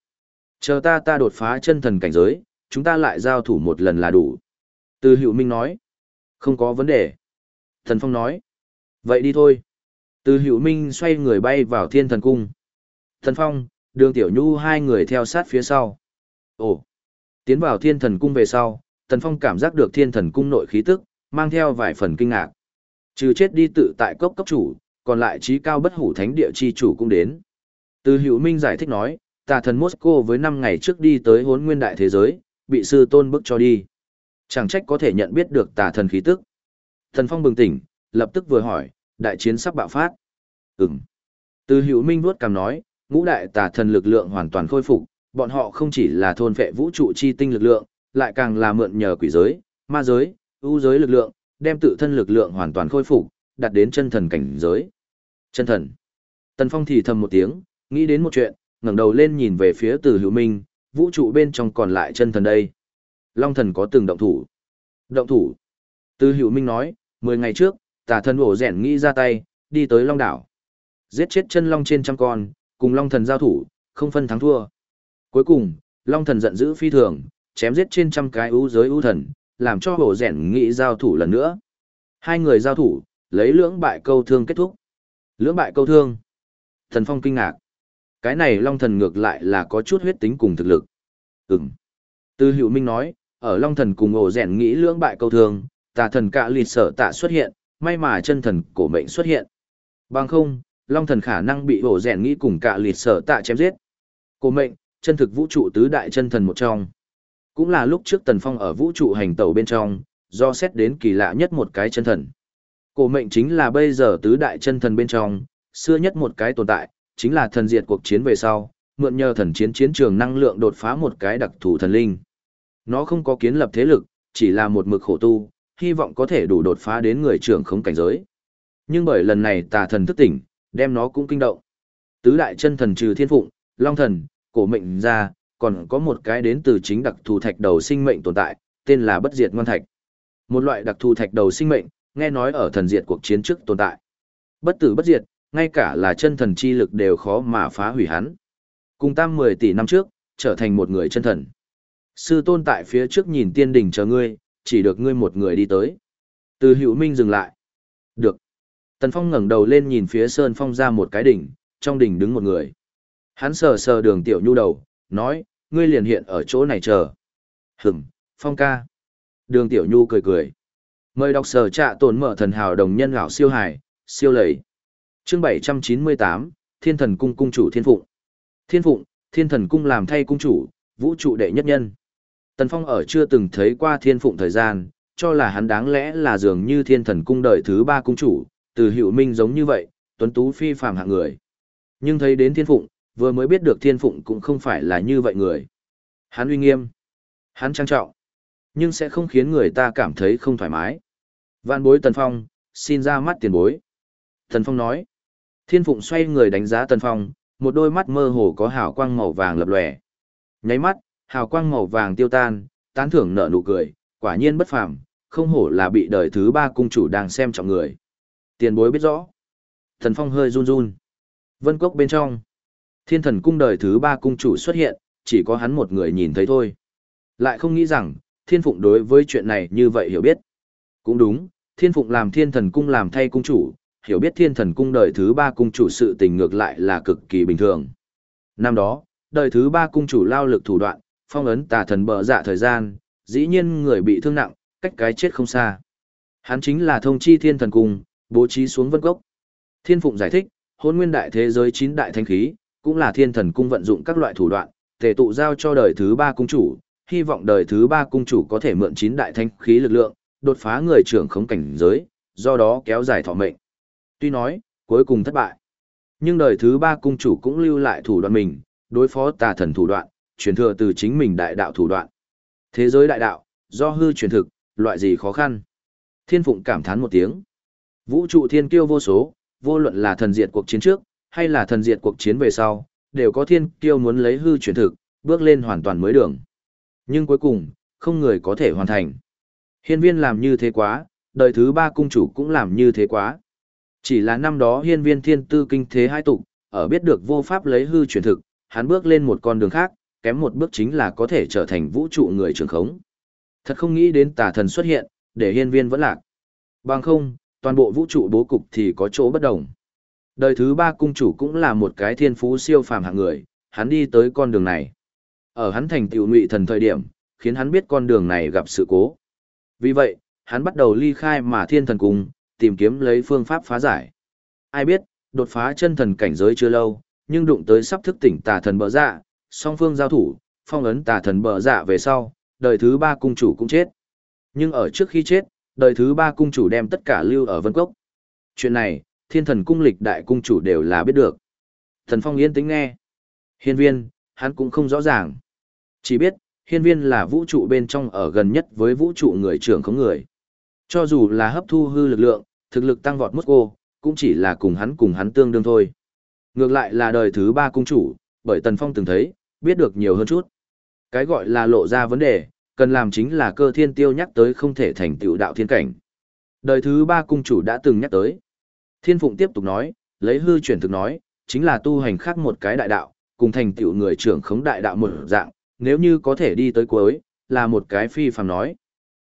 Chờ ta ta đột phá chân thần cảnh giới, chúng ta lại giao thủ một lần là đủ. Từ Hữu Minh nói, không có vấn đề. Thần Phong nói, vậy đi thôi. Từ Hữu Minh xoay người bay vào Thiên Thần Cung. Thần Phong, Đường Tiểu Nhu hai người theo sát phía sau. Ồ, tiến vào Thiên Thần Cung về sau, thần Phong cảm giác được Thiên Thần Cung nội khí tức, mang theo vài phần kinh ngạc. Trừ chết đi tự tại cốc cấp chủ, còn lại trí cao bất hủ thánh địa chi chủ cũng đến. Từ Hữu Minh giải thích nói, tà thần Moscow với năm ngày trước đi tới hốn nguyên đại thế giới, bị sư tôn bức cho đi. Chẳng trách có thể nhận biết được tà thần khí tức. Thần Phong bừng tỉnh, lập tức vừa hỏi, đại chiến sắp bạo phát. Ừm. Từ hữu minh vuốt cằm nói, ngũ đại tà thần lực lượng hoàn toàn khôi phục, bọn họ không chỉ là thôn vệ vũ trụ chi tinh lực lượng, lại càng là mượn nhờ quỷ giới, ma giới, ưu giới lực lượng, đem tự thân lực lượng hoàn toàn khôi phục, đạt đến chân thần cảnh giới. Chân thần. Tần Phong thì thầm một tiếng, nghĩ đến một chuyện, ngẩng đầu lên nhìn về phía Từ Hữu Minh, vũ trụ bên trong còn lại chân thần đây. Long thần có từng động thủ. Động thủ. Từ Hữu Minh nói, 10 ngày trước, tà thần ổ rẻn nghĩ ra tay, đi tới Long đảo. Giết chết chân long trên trăm con, cùng Long thần giao thủ, không phân thắng thua. Cuối cùng, Long thần giận dữ phi thường, chém giết trên trăm cái ưu giới ưu thần, làm cho ổ rẻn nghĩ giao thủ lần nữa. Hai người giao thủ, lấy lưỡng bại câu thương kết thúc. Lưỡng bại câu thương. Thần Phong kinh ngạc. Cái này Long Thần ngược lại là có chút huyết tính cùng thực lực. Ừm. Tư Hữu Minh nói, ở Long Thần cùng ổ rèn nghĩ lưỡng bại câu thương, tà thần cạ lịt sở tạ xuất hiện, may mà chân thần cổ mệnh xuất hiện. Bằng không, Long Thần khả năng bị ổ rèn nghĩ cùng cả lịt sở tạ chém giết. Cổ mệnh, chân thực vũ trụ tứ đại chân thần một trong. Cũng là lúc trước Tần Phong ở vũ trụ hành tẩu bên trong, do xét đến kỳ lạ nhất một cái chân thần. Cổ mệnh chính là bây giờ tứ đại chân thần bên trong, xưa nhất một cái tồn tại, chính là thần diệt cuộc chiến về sau, mượn nhờ thần chiến chiến trường năng lượng đột phá một cái đặc thù thần linh. Nó không có kiến lập thế lực, chỉ là một mực khổ tu, hy vọng có thể đủ đột phá đến người trưởng không cảnh giới. Nhưng bởi lần này tà thần thức tỉnh, đem nó cũng kinh động. Tứ đại chân thần trừ thiên phụng, long thần, cổ mệnh ra, còn có một cái đến từ chính đặc thù thạch đầu sinh mệnh tồn tại, tên là bất diệt ngoan thạch. Một loại đặc thù thạch đầu sinh mệnh, nghe nói ở thần diệt cuộc chiến trước tồn tại. Bất tử bất diệt, ngay cả là chân thần chi lực đều khó mà phá hủy hắn. Cùng tam 10 tỷ năm trước, trở thành một người chân thần. Sư tôn tại phía trước nhìn tiên đỉnh chờ ngươi, chỉ được ngươi một người đi tới. Từ hữu minh dừng lại. Được. Tần Phong ngẩng đầu lên nhìn phía Sơn Phong ra một cái đỉnh, trong đỉnh đứng một người. Hắn sờ sờ đường tiểu nhu đầu, nói, ngươi liền hiện ở chỗ này chờ. Hửm, Phong ca. Đường tiểu nhu cười cười. Mời đọc sở trạ tồn mở thần hào đồng nhân lão siêu hải, siêu lầy. Chương 798, Thiên thần cung cung chủ Thiên Phụng. Thiên Phụng, Thiên thần cung làm thay cung chủ, vũ trụ đệ nhất nhân. Tần Phong ở chưa từng thấy qua Thiên Phụng thời gian, cho là hắn đáng lẽ là dường như Thiên thần cung đời thứ ba cung chủ, từ hiệu minh giống như vậy, tuấn tú phi phàm hạng người. Nhưng thấy đến Thiên Phụng, vừa mới biết được Thiên Phụng cũng không phải là như vậy người. Hắn uy nghiêm, hắn trang trọng, nhưng sẽ không khiến người ta cảm thấy không thoải mái. Vạn bối Tần Phong, xin ra mắt tiền bối. Tần Phong nói. Thiên Phụng xoay người đánh giá Tần Phong, một đôi mắt mơ hồ có hào quang màu vàng lập lòe. Nháy mắt, hào quang màu vàng tiêu tan, tán thưởng nở nụ cười, quả nhiên bất phàm, không hổ là bị đời thứ ba cung chủ đang xem trọng người. Tiền bối biết rõ. Thần Phong hơi run run. Vân cốc bên trong. Thiên thần cung đời thứ ba cung chủ xuất hiện, chỉ có hắn một người nhìn thấy thôi. Lại không nghĩ rằng, thiên phụng đối với chuyện này như vậy hiểu biết. Cũng đúng, thiên phụng làm thiên thần cung làm thay cung chủ, hiểu biết thiên thần cung đời thứ ba cung chủ sự tình ngược lại là cực kỳ bình thường. Năm đó, đời thứ ba cung chủ lao lực thủ đoạn, phong ấn tà thần bờ dạ thời gian, dĩ nhiên người bị thương nặng, cách cái chết không xa. Hắn chính là thông chi thiên thần cung, bố trí xuống vân gốc. Thiên phụng giải thích, hôn nguyên đại thế giới chín đại thanh khí, cũng là thiên thần cung vận dụng các loại thủ đoạn, tề tụ giao cho đời thứ ba cung chủ, hy vọng đời thứ ba cung chủ có thể mượn chín đại thanh khí lực lượng, đột phá người trưởng khống cảnh giới, do đó kéo dài thọ mệnh. Tuy nói, cuối cùng thất bại. Nhưng đời thứ ba cung chủ cũng lưu lại thủ đoạn mình, đối phó tà thần thủ đoạn, truyền thừa từ chính mình đại đạo thủ đoạn. Thế giới đại đạo, do hư truyền thực, loại gì khó khăn. Thiên Phụng cảm thán một tiếng. Vũ trụ thiên kiêu vô số, vô luận là thần diệt cuộc chiến trước, hay là thần diệt cuộc chiến về sau, đều có thiên kiêu muốn lấy hư truyền thực, bước lên hoàn toàn mới đường. Nhưng cuối cùng, không người có thể hoàn thành. Hiên viên làm như thế quá, đời thứ ba cung chủ cũng làm như thế quá. Chỉ là năm đó hiên viên thiên tư kinh thế hai tục, ở biết được vô pháp lấy hư truyền thực, hắn bước lên một con đường khác, kém một bước chính là có thể trở thành vũ trụ người trường khống. Thật không nghĩ đến tà thần xuất hiện, để hiên viên vẫn lạc. Bằng không, toàn bộ vũ trụ bố cục thì có chỗ bất đồng. Đời thứ ba cung chủ cũng là một cái thiên phú siêu phàm hạng người, hắn đi tới con đường này. Ở hắn thành tiểu ngụy thần thời điểm, khiến hắn biết con đường này gặp sự cố. Vì vậy, hắn bắt đầu ly khai mà thiên thần cùng tìm kiếm lấy phương pháp phá giải. Ai biết, đột phá chân thần cảnh giới chưa lâu, nhưng đụng tới sắp thức tỉnh tà thần bỡ dạ, song phương giao thủ, phong ấn tà thần bờ dạ về sau, đời thứ ba cung chủ cũng chết. Nhưng ở trước khi chết, Đời thứ ba cung chủ đem tất cả lưu ở Vân Cốc. Chuyện này, thiên thần cung lịch đại cung chủ đều là biết được. Thần Phong yên tĩnh nghe. Hiên viên, hắn cũng không rõ ràng. Chỉ biết, hiên viên là vũ trụ bên trong ở gần nhất với vũ trụ người trưởng không người. Cho dù là hấp thu hư lực lượng, thực lực tăng vọt Moscow, cũng chỉ là cùng hắn cùng hắn tương đương thôi. Ngược lại là đời thứ ba cung chủ, bởi Tần Phong từng thấy, biết được nhiều hơn chút. Cái gọi là lộ ra vấn đề, cần làm chính là cơ thiên tiêu nhắc tới không thể thành tựu đạo thiên cảnh. Đời thứ ba cung chủ đã từng nhắc tới. Thiên Phụng tiếp tục nói, lấy hư chuyển thực nói, chính là tu hành khác một cái đại đạo, cùng thành tựu người trưởng khống đại đạo một dạng, nếu như có thể đi tới cuối, là một cái phi phàm nói.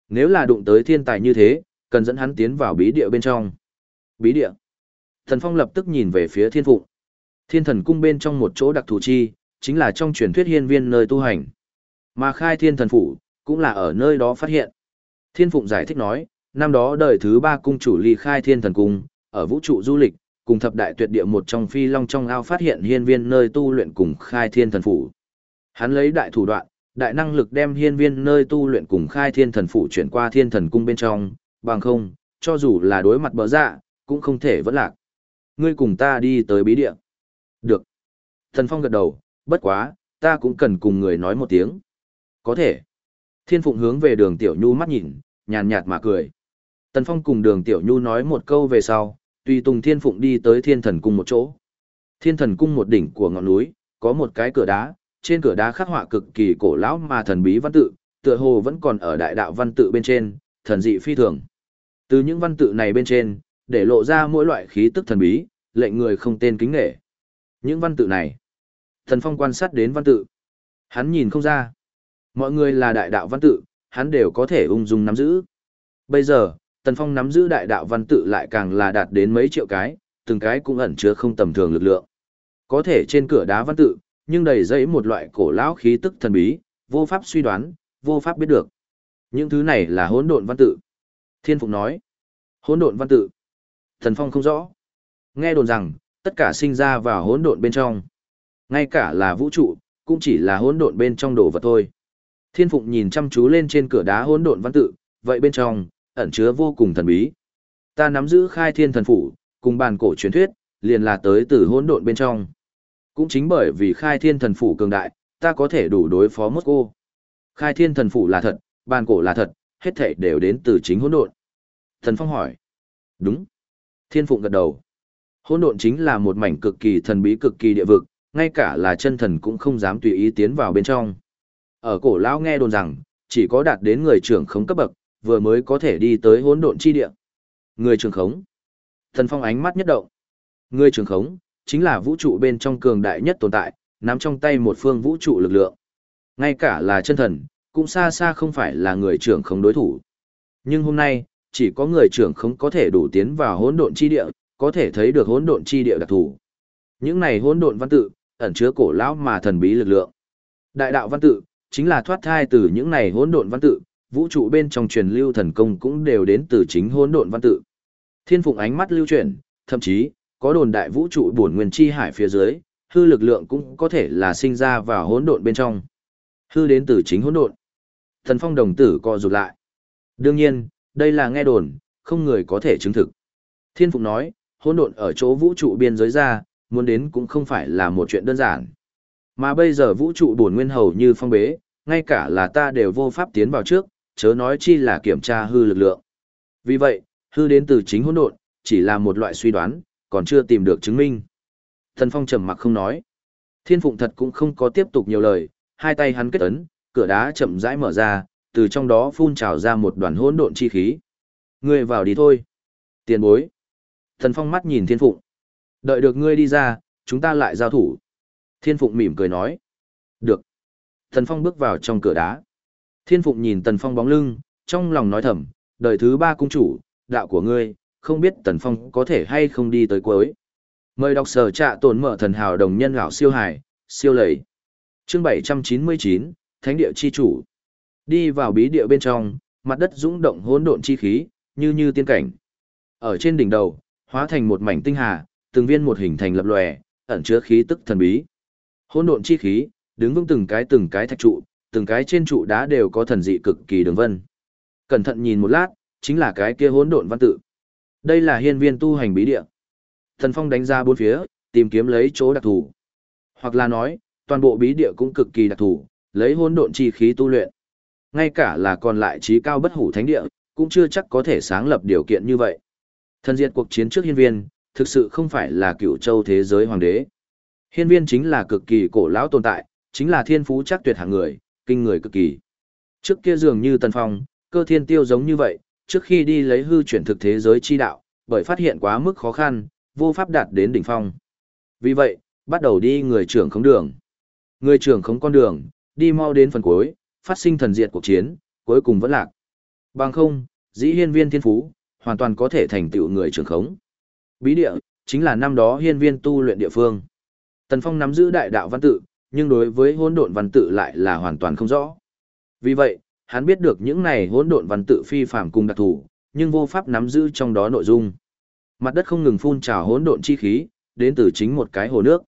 Nếu là đụng tới thiên tài như thế, cần dẫn hắn tiến vào bí địa bên trong. Bí địa. Thần Phong lập tức nhìn về phía Thiên Phụng. Thiên thần cung bên trong một chỗ đặc thù chi, chính là trong truyền thuyết hiên viên nơi tu hành. Mà khai thiên thần phủ, cũng là ở nơi đó phát hiện. Thiên Phụng giải thích nói, năm đó đời thứ ba cung chủ ly khai thiên thần cung, ở vũ trụ du lịch, cùng thập đại tuyệt địa một trong phi long trong ao phát hiện hiên viên nơi tu luyện cùng khai thiên thần phủ. Hắn lấy đại thủ đoạn, đại năng lực đem hiên viên nơi tu luyện cùng khai thiên thần phủ chuyển qua thiên thần cung bên trong, bằng không, cho dù là đối mặt bỡ dạ, cũng không thể vẫn lạc. Ngươi cùng ta đi tới bí địa. Được. Thần Phong gật đầu, bất quá, ta cũng cần cùng người nói một tiếng. Có thể. Thiên Phụng hướng về đường Tiểu Nhu mắt nhìn, nhàn nhạt mà cười. Tần Phong cùng đường Tiểu Nhu nói một câu về sau, tùy Tùng Thiên Phụng đi tới Thiên Thần Cung một chỗ. Thiên Thần Cung một đỉnh của ngọn núi, có một cái cửa đá, trên cửa đá khắc họa cực kỳ cổ lão mà thần bí văn tự, tựa hồ vẫn còn ở đại đạo văn tự bên trên, thần dị phi thường. Từ những văn tự này bên trên, để lộ ra mỗi loại khí tức thần bí, lệnh người không tên kính nghệ. Những văn tự này, Thần Phong quan sát đến văn tự. Hắn nhìn không ra. Mọi người là đại đạo văn tự, hắn đều có thể ung dung nắm giữ. Bây giờ, Tần Phong nắm giữ đại đạo văn tự lại càng là đạt đến mấy triệu cái, từng cái cũng ẩn chứa không tầm thường lực lượng. Có thể trên cửa đá văn tự, nhưng đầy dẫy một loại cổ lão khí tức thần bí, vô pháp suy đoán, vô pháp biết được. Những thứ này là hỗn độn văn tự. Thiên Phục nói, hỗn độn văn tự. Thần Phong không rõ. Nghe đồn rằng, tất cả sinh ra vào hỗn độn bên trong. Ngay cả là vũ trụ, cũng chỉ là hỗn độn bên trong đồ vật thôi. Thiên Phụng nhìn chăm chú lên trên cửa đá hỗn độn văn tự, vậy bên trong ẩn chứa vô cùng thần bí. Ta nắm giữ Khai Thiên thần phủ, cùng bàn cổ truyền thuyết, liền là tới từ hỗn độn bên trong. Cũng chính bởi vì Khai Thiên thần phủ cường đại, ta có thể đủ đối phó mất cô. Khai Thiên thần phủ là thật, bàn cổ là thật, hết thảy đều đến từ chính hỗn độn. Thần Phong hỏi. Đúng. Thiên Phụng gật đầu. Hỗn độn chính là một mảnh cực kỳ thần bí cực kỳ địa vực, ngay cả là chân thần cũng không dám tùy ý tiến vào bên trong. Ở cổ lão nghe đồn rằng, chỉ có đạt đến người trưởng khống cấp bậc, vừa mới có thể đi tới hỗn độn chi địa. Người trưởng khống. Thần Phong ánh mắt nhất động. Người trưởng khống chính là vũ trụ bên trong cường đại nhất tồn tại, nắm trong tay một phương vũ trụ lực lượng. Ngay cả là chân thần, cũng xa xa không phải là người trưởng khống đối thủ. Nhưng hôm nay, chỉ có người trưởng khống có thể đủ tiến vào hỗn độn chi địa, có thể thấy được hỗn độn chi địa đặc thù. Những này hỗn độn văn tự, ẩn chứa cổ lão mà thần bí lực lượng. Đại đạo văn tự, chính là thoát thai từ những này hỗn độn văn tự, vũ trụ bên trong truyền lưu thần công cũng đều đến từ chính hỗn độn văn tự. Thiên Phụng ánh mắt lưu chuyển, thậm chí có đồn đại vũ trụ bổn nguyên chi hải phía dưới, hư lực lượng cũng có thể là sinh ra vào hỗn độn bên trong. Hư đến từ chính hỗn độn. Thần Phong đồng tử co rụt lại. Đương nhiên, đây là nghe đồn, không người có thể chứng thực. Thiên Phụng nói, hỗn độn ở chỗ vũ trụ biên giới ra, muốn đến cũng không phải là một chuyện đơn giản. Mà bây giờ vũ trụ bổn nguyên hầu như phong bế, ngay cả là ta đều vô pháp tiến vào trước, chớ nói chi là kiểm tra hư lực lượng. Vì vậy, hư đến từ chính hỗn độn, chỉ là một loại suy đoán, còn chưa tìm được chứng minh. Thần Phong trầm mặc không nói. Thiên Phụng thật cũng không có tiếp tục nhiều lời, hai tay hắn kết ấn, cửa đá chậm rãi mở ra, từ trong đó phun trào ra một đoàn hỗn độn chi khí. Ngươi vào đi thôi. Tiền bối. Thần Phong mắt nhìn Thiên Phụng. Đợi được ngươi đi ra, chúng ta lại giao thủ. Thiên Phụng mỉm cười nói. Được. Thần Phong bước vào trong cửa đá. Thiên Phụng nhìn Tần Phong bóng lưng, trong lòng nói thầm, đời thứ ba cung chủ, đạo của ngươi, không biết Tần Phong có thể hay không đi tới cuối. Mời đọc sở trạ tổn mở thần hào đồng nhân gạo siêu hải, siêu lầy. Chương 799, Thánh địa chi chủ. Đi vào bí địa bên trong, mặt đất dũng động hỗn độn chi khí, như như tiên cảnh. Ở trên đỉnh đầu, hóa thành một mảnh tinh hà, từng viên một hình thành lập lòe, ẩn chứa khí tức thần bí. Hỗn độn chi khí, đứng vững từng cái từng cái thạch trụ, từng cái trên trụ đá đều có thần dị cực kỳ đường vân. Cẩn thận nhìn một lát, chính là cái kia hỗn độn văn tự. Đây là hiên viên tu hành bí địa. Thần Phong đánh ra bốn phía, tìm kiếm lấy chỗ đặc thù. Hoặc là nói, toàn bộ bí địa cũng cực kỳ đặc thù, lấy hỗn độn chi khí tu luyện. Ngay cả là còn lại trí cao bất hủ thánh địa, cũng chưa chắc có thể sáng lập điều kiện như vậy. Thần diệt cuộc chiến trước hiên viên, thực sự không phải là cựu châu thế giới hoàng đế. Hiên viên chính là cực kỳ cổ lão tồn tại, chính là thiên phú chắc tuyệt hạng người, kinh người cực kỳ. Trước kia dường như tần phong, cơ thiên tiêu giống như vậy, trước khi đi lấy hư chuyển thực thế giới chi đạo, bởi phát hiện quá mức khó khăn, vô pháp đạt đến đỉnh phong. Vì vậy, bắt đầu đi người trưởng không đường. Người trưởng không con đường, đi mau đến phần cuối, phát sinh thần diệt cuộc chiến, cuối cùng vẫn lạc. Bằng không, dĩ hiên viên thiên phú, hoàn toàn có thể thành tựu người trưởng khống. Bí địa, chính là năm đó hiên viên tu luyện địa phương. Tần Phong nắm giữ đại đạo văn tự, nhưng đối với hỗn độn văn tự lại là hoàn toàn không rõ. Vì vậy, hắn biết được những này hỗn độn văn tự phi phàm cùng đặc thù, nhưng vô pháp nắm giữ trong đó nội dung. Mặt đất không ngừng phun trào hỗn độn chi khí, đến từ chính một cái hồ nước.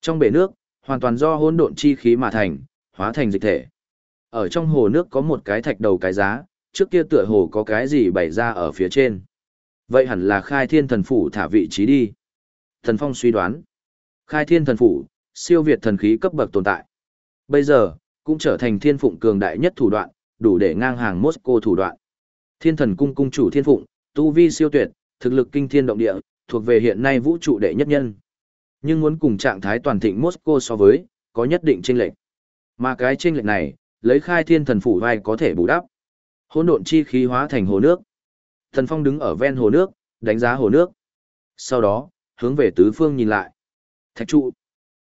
Trong bể nước, hoàn toàn do hỗn độn chi khí mà thành, hóa thành dịch thể. Ở trong hồ nước có một cái thạch đầu cái giá, trước kia tựa hồ có cái gì bày ra ở phía trên. Vậy hẳn là khai thiên thần phủ thả vị trí đi. Thần Phong suy đoán. Khai thiên thần phủ, siêu việt thần khí cấp bậc tồn tại. Bây giờ, cũng trở thành thiên phụng cường đại nhất thủ đoạn, đủ để ngang hàng Moscow thủ đoạn. Thiên thần cung cung chủ thiên phụng, tu vi siêu tuyệt, thực lực kinh thiên động địa, thuộc về hiện nay vũ trụ đệ nhất nhân. Nhưng muốn cùng trạng thái toàn thịnh Moscow so với, có nhất định chênh lệch. Mà cái chênh lệch này, lấy khai thiên thần phủ vai có thể bù đắp. Hỗn độn chi khí hóa thành hồ nước. Thần Phong đứng ở ven hồ nước, đánh giá hồ nước. Sau đó, hướng về tứ phương nhìn lại. Thạch trụ,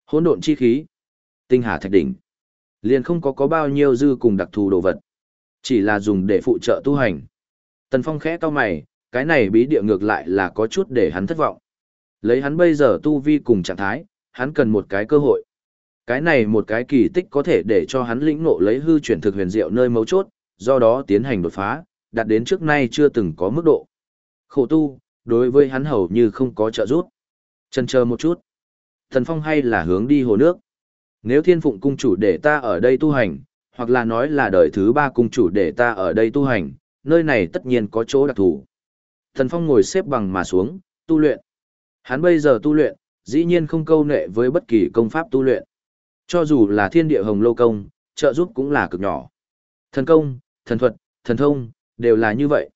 hỗn độn chi khí, tinh hà thạch đỉnh. Liền không có có bao nhiêu dư cùng đặc thù đồ vật, chỉ là dùng để phụ trợ tu hành. Tần Phong khẽ cau mày, cái này bí địa ngược lại là có chút để hắn thất vọng. Lấy hắn bây giờ tu vi cùng trạng thái, hắn cần một cái cơ hội. Cái này một cái kỳ tích có thể để cho hắn lĩnh ngộ lấy hư chuyển thực huyền diệu nơi mấu chốt, do đó tiến hành đột phá, đạt đến trước nay chưa từng có mức độ. Khổ tu, đối với hắn hầu như không có trợ giúp. Chần chờ một chút. Thần Phong hay là hướng đi hồ nước. Nếu thiên phụng cung chủ để ta ở đây tu hành, hoặc là nói là đời thứ ba cung chủ để ta ở đây tu hành, nơi này tất nhiên có chỗ đặc thù. Thần Phong ngồi xếp bằng mà xuống, tu luyện. Hắn bây giờ tu luyện, dĩ nhiên không câu nệ với bất kỳ công pháp tu luyện. Cho dù là thiên địa hồng lâu công, trợ giúp cũng là cực nhỏ. Thần công, thần thuật, thần thông, đều là như vậy.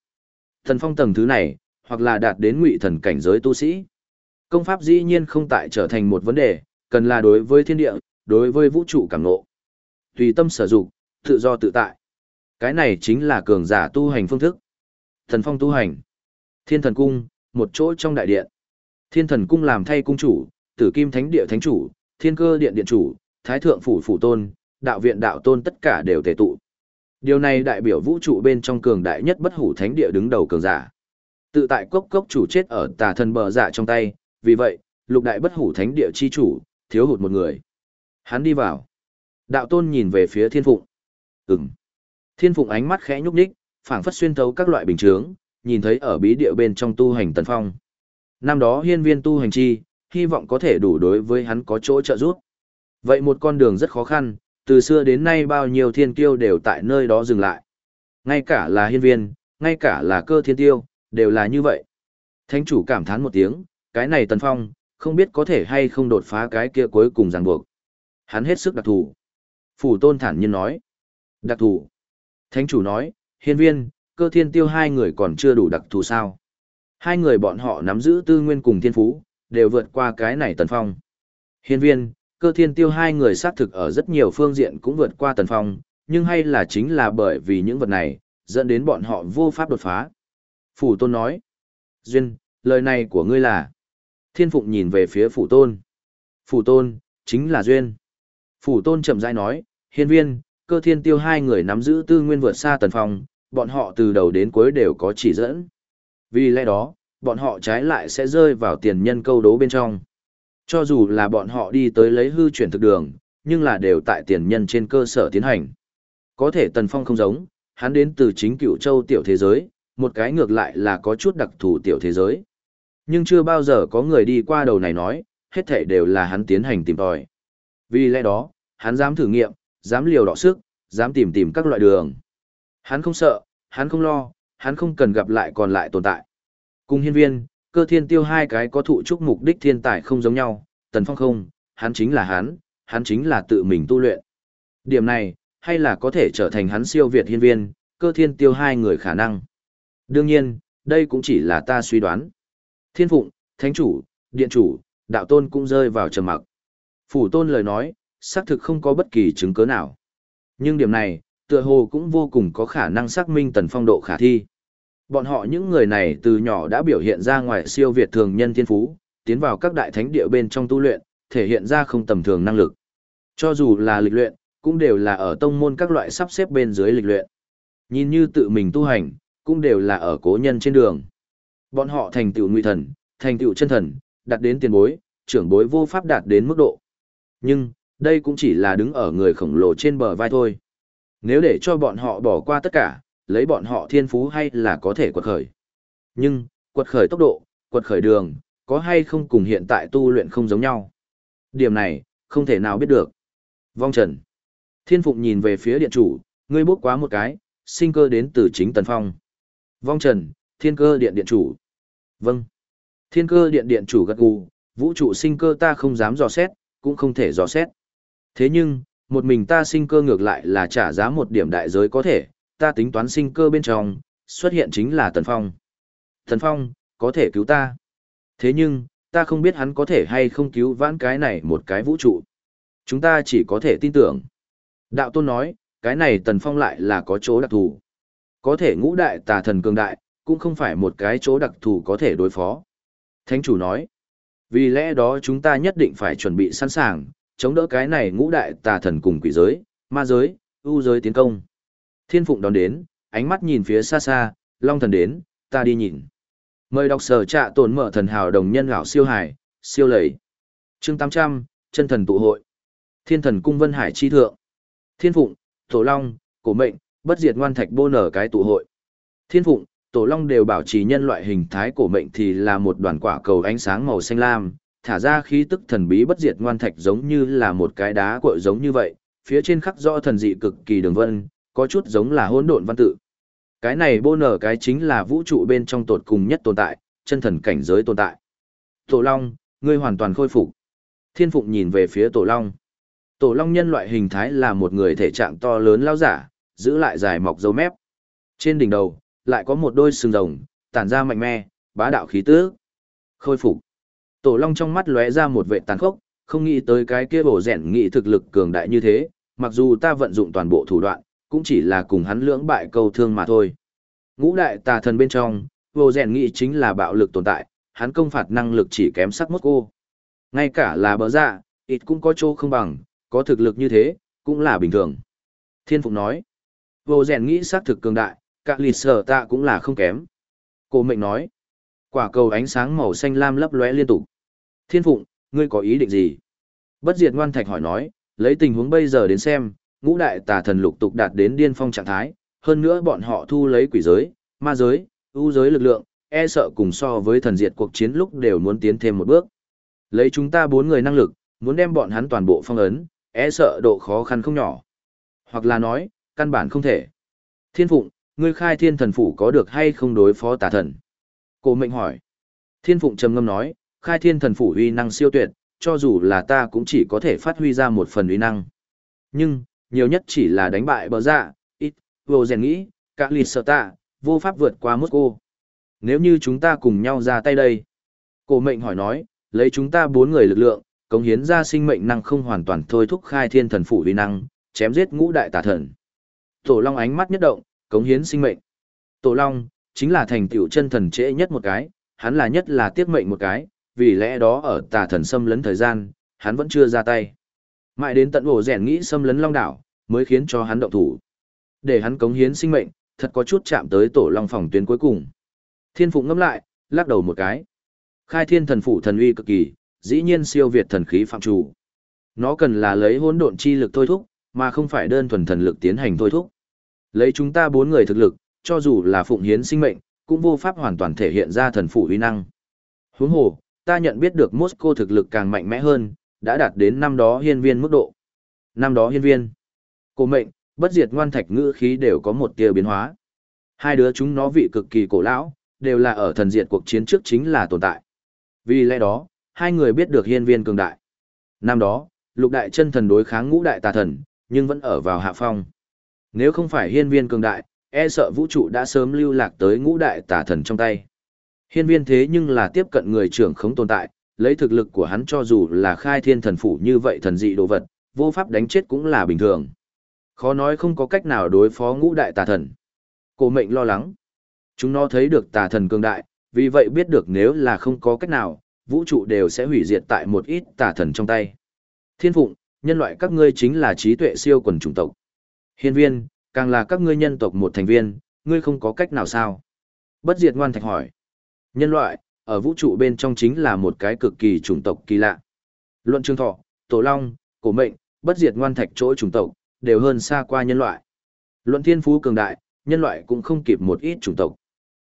Thần phong tầng thứ này, hoặc là đạt đến ngụy thần cảnh giới tu sĩ. Công pháp dĩ nhiên không tại trở thành một vấn đề, cần là đối với thiên địa, đối với vũ trụ cảm ngộ. Tùy tâm sở dụng, tự do tự tại. Cái này chính là cường giả tu hành phương thức. Thần phong tu hành. Thiên thần cung, một chỗ trong đại điện. Thiên thần cung làm thay cung chủ, tử kim thánh địa thánh chủ, thiên cơ điện điện chủ, thái thượng phủ phủ tôn, đạo viện đạo tôn tất cả đều tề tụ. Điều này đại biểu vũ trụ bên trong cường đại nhất bất hủ thánh địa đứng đầu cường giả. Tự tại cốc cốc chủ chết ở tà thần bờ dạ trong tay, vì vậy, lục đại bất hủ thánh địa chi chủ, thiếu hụt một người. Hắn đi vào. Đạo tôn nhìn về phía thiên phụng. Ừm. Thiên phụng ánh mắt khẽ nhúc nhích, phảng phất xuyên thấu các loại bình chướng, nhìn thấy ở bí địa bên trong tu hành tần phong. Năm đó hiên viên tu hành chi, hy vọng có thể đủ đối với hắn có chỗ trợ giúp. Vậy một con đường rất khó khăn, từ xưa đến nay bao nhiêu thiên tiêu đều tại nơi đó dừng lại. Ngay cả là hiên viên, ngay cả là cơ thiên tiêu, đều là như vậy. Thánh chủ cảm thán một tiếng, cái này tần phong, không biết có thể hay không đột phá cái kia cuối cùng ràng buộc. Hắn hết sức đặc thù. Phủ tôn thản nhiên nói. Đặc thù. Thánh chủ nói, hiên viên, cơ thiên tiêu hai người còn chưa đủ đặc thù sao. Hai người bọn họ nắm giữ tư nguyên cùng thiên phú, đều vượt qua cái này tần phong. Hiên viên, cơ thiên tiêu hai người xác thực ở rất nhiều phương diện cũng vượt qua tần phong, nhưng hay là chính là bởi vì những vật này, dẫn đến bọn họ vô pháp đột phá. Phủ tôn nói, Duyên, lời này của ngươi là, thiên phụng nhìn về phía phủ tôn. Phủ tôn, chính là Duyên. Phủ tôn chậm rãi nói, hiên viên, cơ thiên tiêu hai người nắm giữ tư nguyên vượt xa tần phong, bọn họ từ đầu đến cuối đều có chỉ dẫn. Vì lẽ đó, bọn họ trái lại sẽ rơi vào tiền nhân câu đố bên trong. Cho dù là bọn họ đi tới lấy hư chuyển thực đường, nhưng là đều tại tiền nhân trên cơ sở tiến hành. Có thể Tần Phong không giống, hắn đến từ chính cựu châu tiểu thế giới, một cái ngược lại là có chút đặc thù tiểu thế giới. Nhưng chưa bao giờ có người đi qua đầu này nói, hết thể đều là hắn tiến hành tìm tòi. Vì lẽ đó, hắn dám thử nghiệm, dám liều đỏ sức, dám tìm tìm các loại đường. Hắn không sợ, hắn không lo, hắn không cần gặp lại còn lại tồn tại. Cùng hiên viên, cơ thiên tiêu hai cái có thụ trúc mục đích thiên tài không giống nhau, tần phong không, hắn chính là hắn, hắn chính là tự mình tu luyện. Điểm này, hay là có thể trở thành hắn siêu việt hiên viên, cơ thiên tiêu hai người khả năng. Đương nhiên, đây cũng chỉ là ta suy đoán. Thiên phụng, thánh chủ, điện chủ, đạo tôn cũng rơi vào trầm mặc. Phủ tôn lời nói, xác thực không có bất kỳ chứng cứ nào. Nhưng điểm này, tựa hồ cũng vô cùng có khả năng xác minh tần phong độ khả thi. Bọn họ những người này từ nhỏ đã biểu hiện ra ngoài siêu việt thường nhân thiên phú, tiến vào các đại thánh địa bên trong tu luyện, thể hiện ra không tầm thường năng lực. Cho dù là lịch luyện, cũng đều là ở tông môn các loại sắp xếp bên dưới lịch luyện. Nhìn như tự mình tu hành, cũng đều là ở cố nhân trên đường. Bọn họ thành tựu nguy thần, thành tựu chân thần, đạt đến tiền bối, trưởng bối vô pháp đạt đến mức độ. Nhưng, đây cũng chỉ là đứng ở người khổng lồ trên bờ vai thôi. Nếu để cho bọn họ bỏ qua tất cả, lấy bọn họ thiên phú hay là có thể quật khởi. Nhưng, quật khởi tốc độ, quật khởi đường, có hay không cùng hiện tại tu luyện không giống nhau. Điểm này, không thể nào biết được. Vong Trần. Thiên Phụng nhìn về phía điện chủ, ngươi bốc quá một cái, sinh cơ đến từ chính Tần Phong. Vong Trần, Thiên Cơ Điện Điện chủ. Vâng. Thiên Cơ Điện Điện chủ gật gù, vũ trụ sinh cơ ta không dám dò xét, cũng không thể dò xét. Thế nhưng, một mình ta sinh cơ ngược lại là trả giá một điểm đại giới có thể, ta tính toán sinh cơ bên trong, xuất hiện chính là Tần Phong. Tần Phong, có thể cứu ta. Thế nhưng, ta không biết hắn có thể hay không cứu vãn cái này một cái vũ trụ. Chúng ta chỉ có thể tin tưởng. Đạo tôn nói, cái này Tần Phong lại là có chỗ đặc thù. Có thể ngũ đại tà thần cường đại, cũng không phải một cái chỗ đặc thù có thể đối phó. Thánh chủ nói, vì lẽ đó chúng ta nhất định phải chuẩn bị sẵn sàng, chống đỡ cái này ngũ đại tà thần cùng quỷ giới, ma giới, ưu giới tiến công. Thiên Phụng đón đến, ánh mắt nhìn phía xa xa, Long thần đến, ta đi nhìn. Mời đọc sở trạ tổn mở thần hào đồng nhân gạo siêu hải, siêu lầy. chương 800, chân thần tụ hội. Thiên thần cung vân hải chi thượng. Thiên Phụng, Tổ Long, Cổ Mệnh, bất diệt ngoan thạch bô nở cái tụ hội. Thiên Phụng, Tổ Long đều bảo trì nhân loại hình thái cổ mệnh thì là một đoàn quả cầu ánh sáng màu xanh lam, thả ra khí tức thần bí bất diệt ngoan thạch giống như là một cái đá cội giống như vậy, phía trên khắc rõ thần dị cực kỳ đường vân, có chút giống là hỗn độn văn tự. Cái này bô nở cái chính là vũ trụ bên trong tột cùng nhất tồn tại, chân thần cảnh giới tồn tại. Tổ Long, ngươi hoàn toàn khôi phục. Thiên Phụng nhìn về phía Tổ Long. Tổ Long nhân loại hình thái là một người thể trạng to lớn lao giả, giữ lại dài mọc dấu mép. Trên đỉnh đầu, lại có một đôi sừng rồng, tản ra mạnh mẽ, bá đạo khí tứ. Khôi phục. Tổ Long trong mắt lóe ra một vệ tàn khốc, không nghĩ tới cái kia bổ rèn nghị thực lực cường đại như thế, mặc dù ta vận dụng toàn bộ thủ đoạn, cũng chỉ là cùng hắn lưỡng bại câu thương mà thôi. Ngũ đại tà thần bên trong, vô rèn nghĩ chính là bạo lực tồn tại, hắn công phạt năng lực chỉ kém sắc mốt cô. Ngay cả là bờ dạ, ít cũng có chỗ không bằng, có thực lực như thế, cũng là bình thường. Thiên Phụng nói, vô rèn nghĩ xác thực cường đại, các lịt sở tạ cũng là không kém. Cô mệnh nói, quả cầu ánh sáng màu xanh lam lấp lóe liên tục. Thiên Phụng, ngươi có ý định gì? Bất diệt ngoan thạch hỏi nói, lấy tình huống bây giờ đến xem, ngũ đại tà thần lục tục đạt đến điên phong trạng thái, hơn nữa bọn họ thu lấy quỷ giới, ma giới, ưu giới lực lượng, e sợ cùng so với thần diệt cuộc chiến lúc đều muốn tiến thêm một bước. Lấy chúng ta bốn người năng lực, muốn đem bọn hắn toàn bộ phong ấn, e sợ độ khó khăn không nhỏ. Hoặc là nói, căn bản không thể. Thiên Phụng, ngươi khai thiên thần phủ có được hay không đối phó tà thần? Cổ mệnh hỏi. Thiên Phụng trầm ngâm nói, khai thiên thần phủ uy năng siêu tuyệt, cho dù là ta cũng chỉ có thể phát huy ra một phần uy năng. Nhưng, nhiều nhất chỉ là đánh bại bờ dạ, ít, vô rèn nghĩ, cả lì sợ tạ, vô pháp vượt qua Moscow. Nếu như chúng ta cùng nhau ra tay đây. Cổ mệnh hỏi nói, lấy chúng ta bốn người lực lượng, cống hiến ra sinh mệnh năng không hoàn toàn thôi thúc khai thiên thần phủ uy năng, chém giết ngũ đại tà thần. Tổ Long ánh mắt nhất động, cống hiến sinh mệnh. Tổ Long chính là thành tựu chân thần trễ nhất một cái, hắn là nhất là tiết mệnh một cái, vì lẽ đó ở tà thần xâm lấn thời gian, hắn vẫn chưa ra tay. Mãi đến tận ổ rèn nghĩ xâm lấn Long đảo, mới khiến cho hắn động thủ. Để hắn cống hiến sinh mệnh, thật có chút chạm tới tổ Long phòng tuyến cuối cùng. Thiên Phụng ngâm lại, lắc đầu một cái. Khai thiên thần phủ thần uy cực kỳ, dĩ nhiên siêu việt thần khí phạm chủ. Nó cần là lấy hỗn độn chi lực thôi thúc, mà không phải đơn thuần thần lực tiến hành thôi thúc. Lấy chúng ta bốn người thực lực, cho dù là phụng hiến sinh mệnh, cũng vô pháp hoàn toàn thể hiện ra thần phủ uy năng. Huống hồ, ta nhận biết được Moscow thực lực càng mạnh mẽ hơn, đã đạt đến năm đó hiên viên mức độ. Năm đó hiên viên. cổ mệnh, bất diệt ngoan thạch ngữ khí đều có một tia biến hóa. Hai đứa chúng nó vị cực kỳ cổ lão, đều là ở thần diệt cuộc chiến trước chính là tồn tại. Vì lẽ đó, hai người biết được hiên viên cường đại. Năm đó, lục đại chân thần đối kháng ngũ đại tà thần, nhưng vẫn ở vào hạ phong. Nếu không phải hiên viên cường đại, e sợ vũ trụ đã sớm lưu lạc tới ngũ đại tà thần trong tay. Hiên viên thế nhưng là tiếp cận người trưởng không tồn tại, lấy thực lực của hắn cho dù là khai thiên thần phủ như vậy thần dị đồ vật, vô pháp đánh chết cũng là bình thường. Khó nói không có cách nào đối phó ngũ đại tà thần. Cổ mệnh lo lắng. Chúng nó thấy được tà thần cường đại, vì vậy biết được nếu là không có cách nào, vũ trụ đều sẽ hủy diệt tại một ít tà thần trong tay. Thiên phụng, nhân loại các ngươi chính là trí tuệ siêu quần chủng tộc. Hiên viên, càng là các ngươi nhân tộc một thành viên, ngươi không có cách nào sao? Bất diệt ngoan thạch hỏi. Nhân loại, ở vũ trụ bên trong chính là một cái cực kỳ chủng tộc kỳ lạ. Luận trường thọ, tổ long, cổ mệnh, bất diệt ngoan thạch chỗ chủng tộc, đều hơn xa qua nhân loại. Luận thiên phú cường đại, nhân loại cũng không kịp một ít chủng tộc.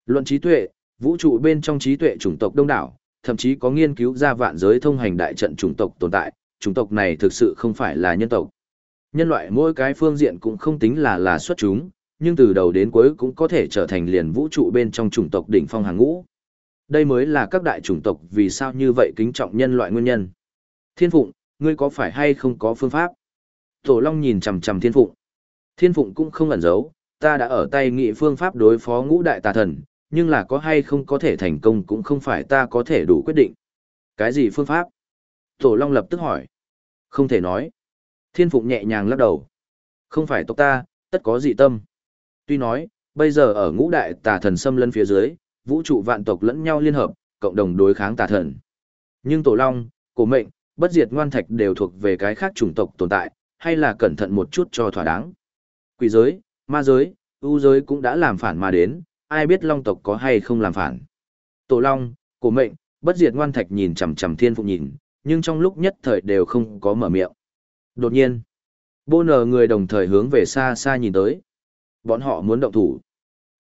Luận trí tuệ, vũ trụ bên trong trí tuệ chủng tộc đông đảo, thậm chí có nghiên cứu ra vạn giới thông hành đại trận chủng tộc tồn tại, chủng tộc này thực sự không phải là nhân tộc. Nhân loại mỗi cái phương diện cũng không tính là là xuất chúng, nhưng từ đầu đến cuối cũng có thể trở thành liền vũ trụ bên trong chủng tộc đỉnh phong hàng ngũ. Đây mới là các đại chủng tộc vì sao như vậy kính trọng nhân loại nguyên nhân. Thiên Phụng, ngươi có phải hay không có phương pháp? Tổ Long nhìn chằm chằm Thiên Phụng. Thiên Phụng cũng không ẩn giấu, ta đã ở tay nghị phương pháp đối phó ngũ đại tà thần, nhưng là có hay không có thể thành công cũng không phải ta có thể đủ quyết định. Cái gì phương pháp? Tổ Long lập tức hỏi. Không thể nói. Thiên Phụng nhẹ nhàng lắc đầu. Không phải tộc ta, tất có dị tâm. Tuy nói, bây giờ ở ngũ đại tà thần xâm lân phía dưới, vũ trụ vạn tộc lẫn nhau liên hợp, cộng đồng đối kháng tà thần. Nhưng Tổ Long, Cổ Mệnh, Bất Diệt Ngoan Thạch đều thuộc về cái khác chủng tộc tồn tại, hay là cẩn thận một chút cho thỏa đáng. Quỷ giới, ma giới, ưu giới cũng đã làm phản mà đến, ai biết Long tộc có hay không làm phản. Tổ Long, Cổ Mệnh, Bất Diệt Ngoan Thạch nhìn chằm chằm Thiên Phụng nhìn, nhưng trong lúc nhất thời đều không có mở miệng. Đột nhiên, bô nờ người đồng thời hướng về xa xa nhìn tới. Bọn họ muốn động thủ.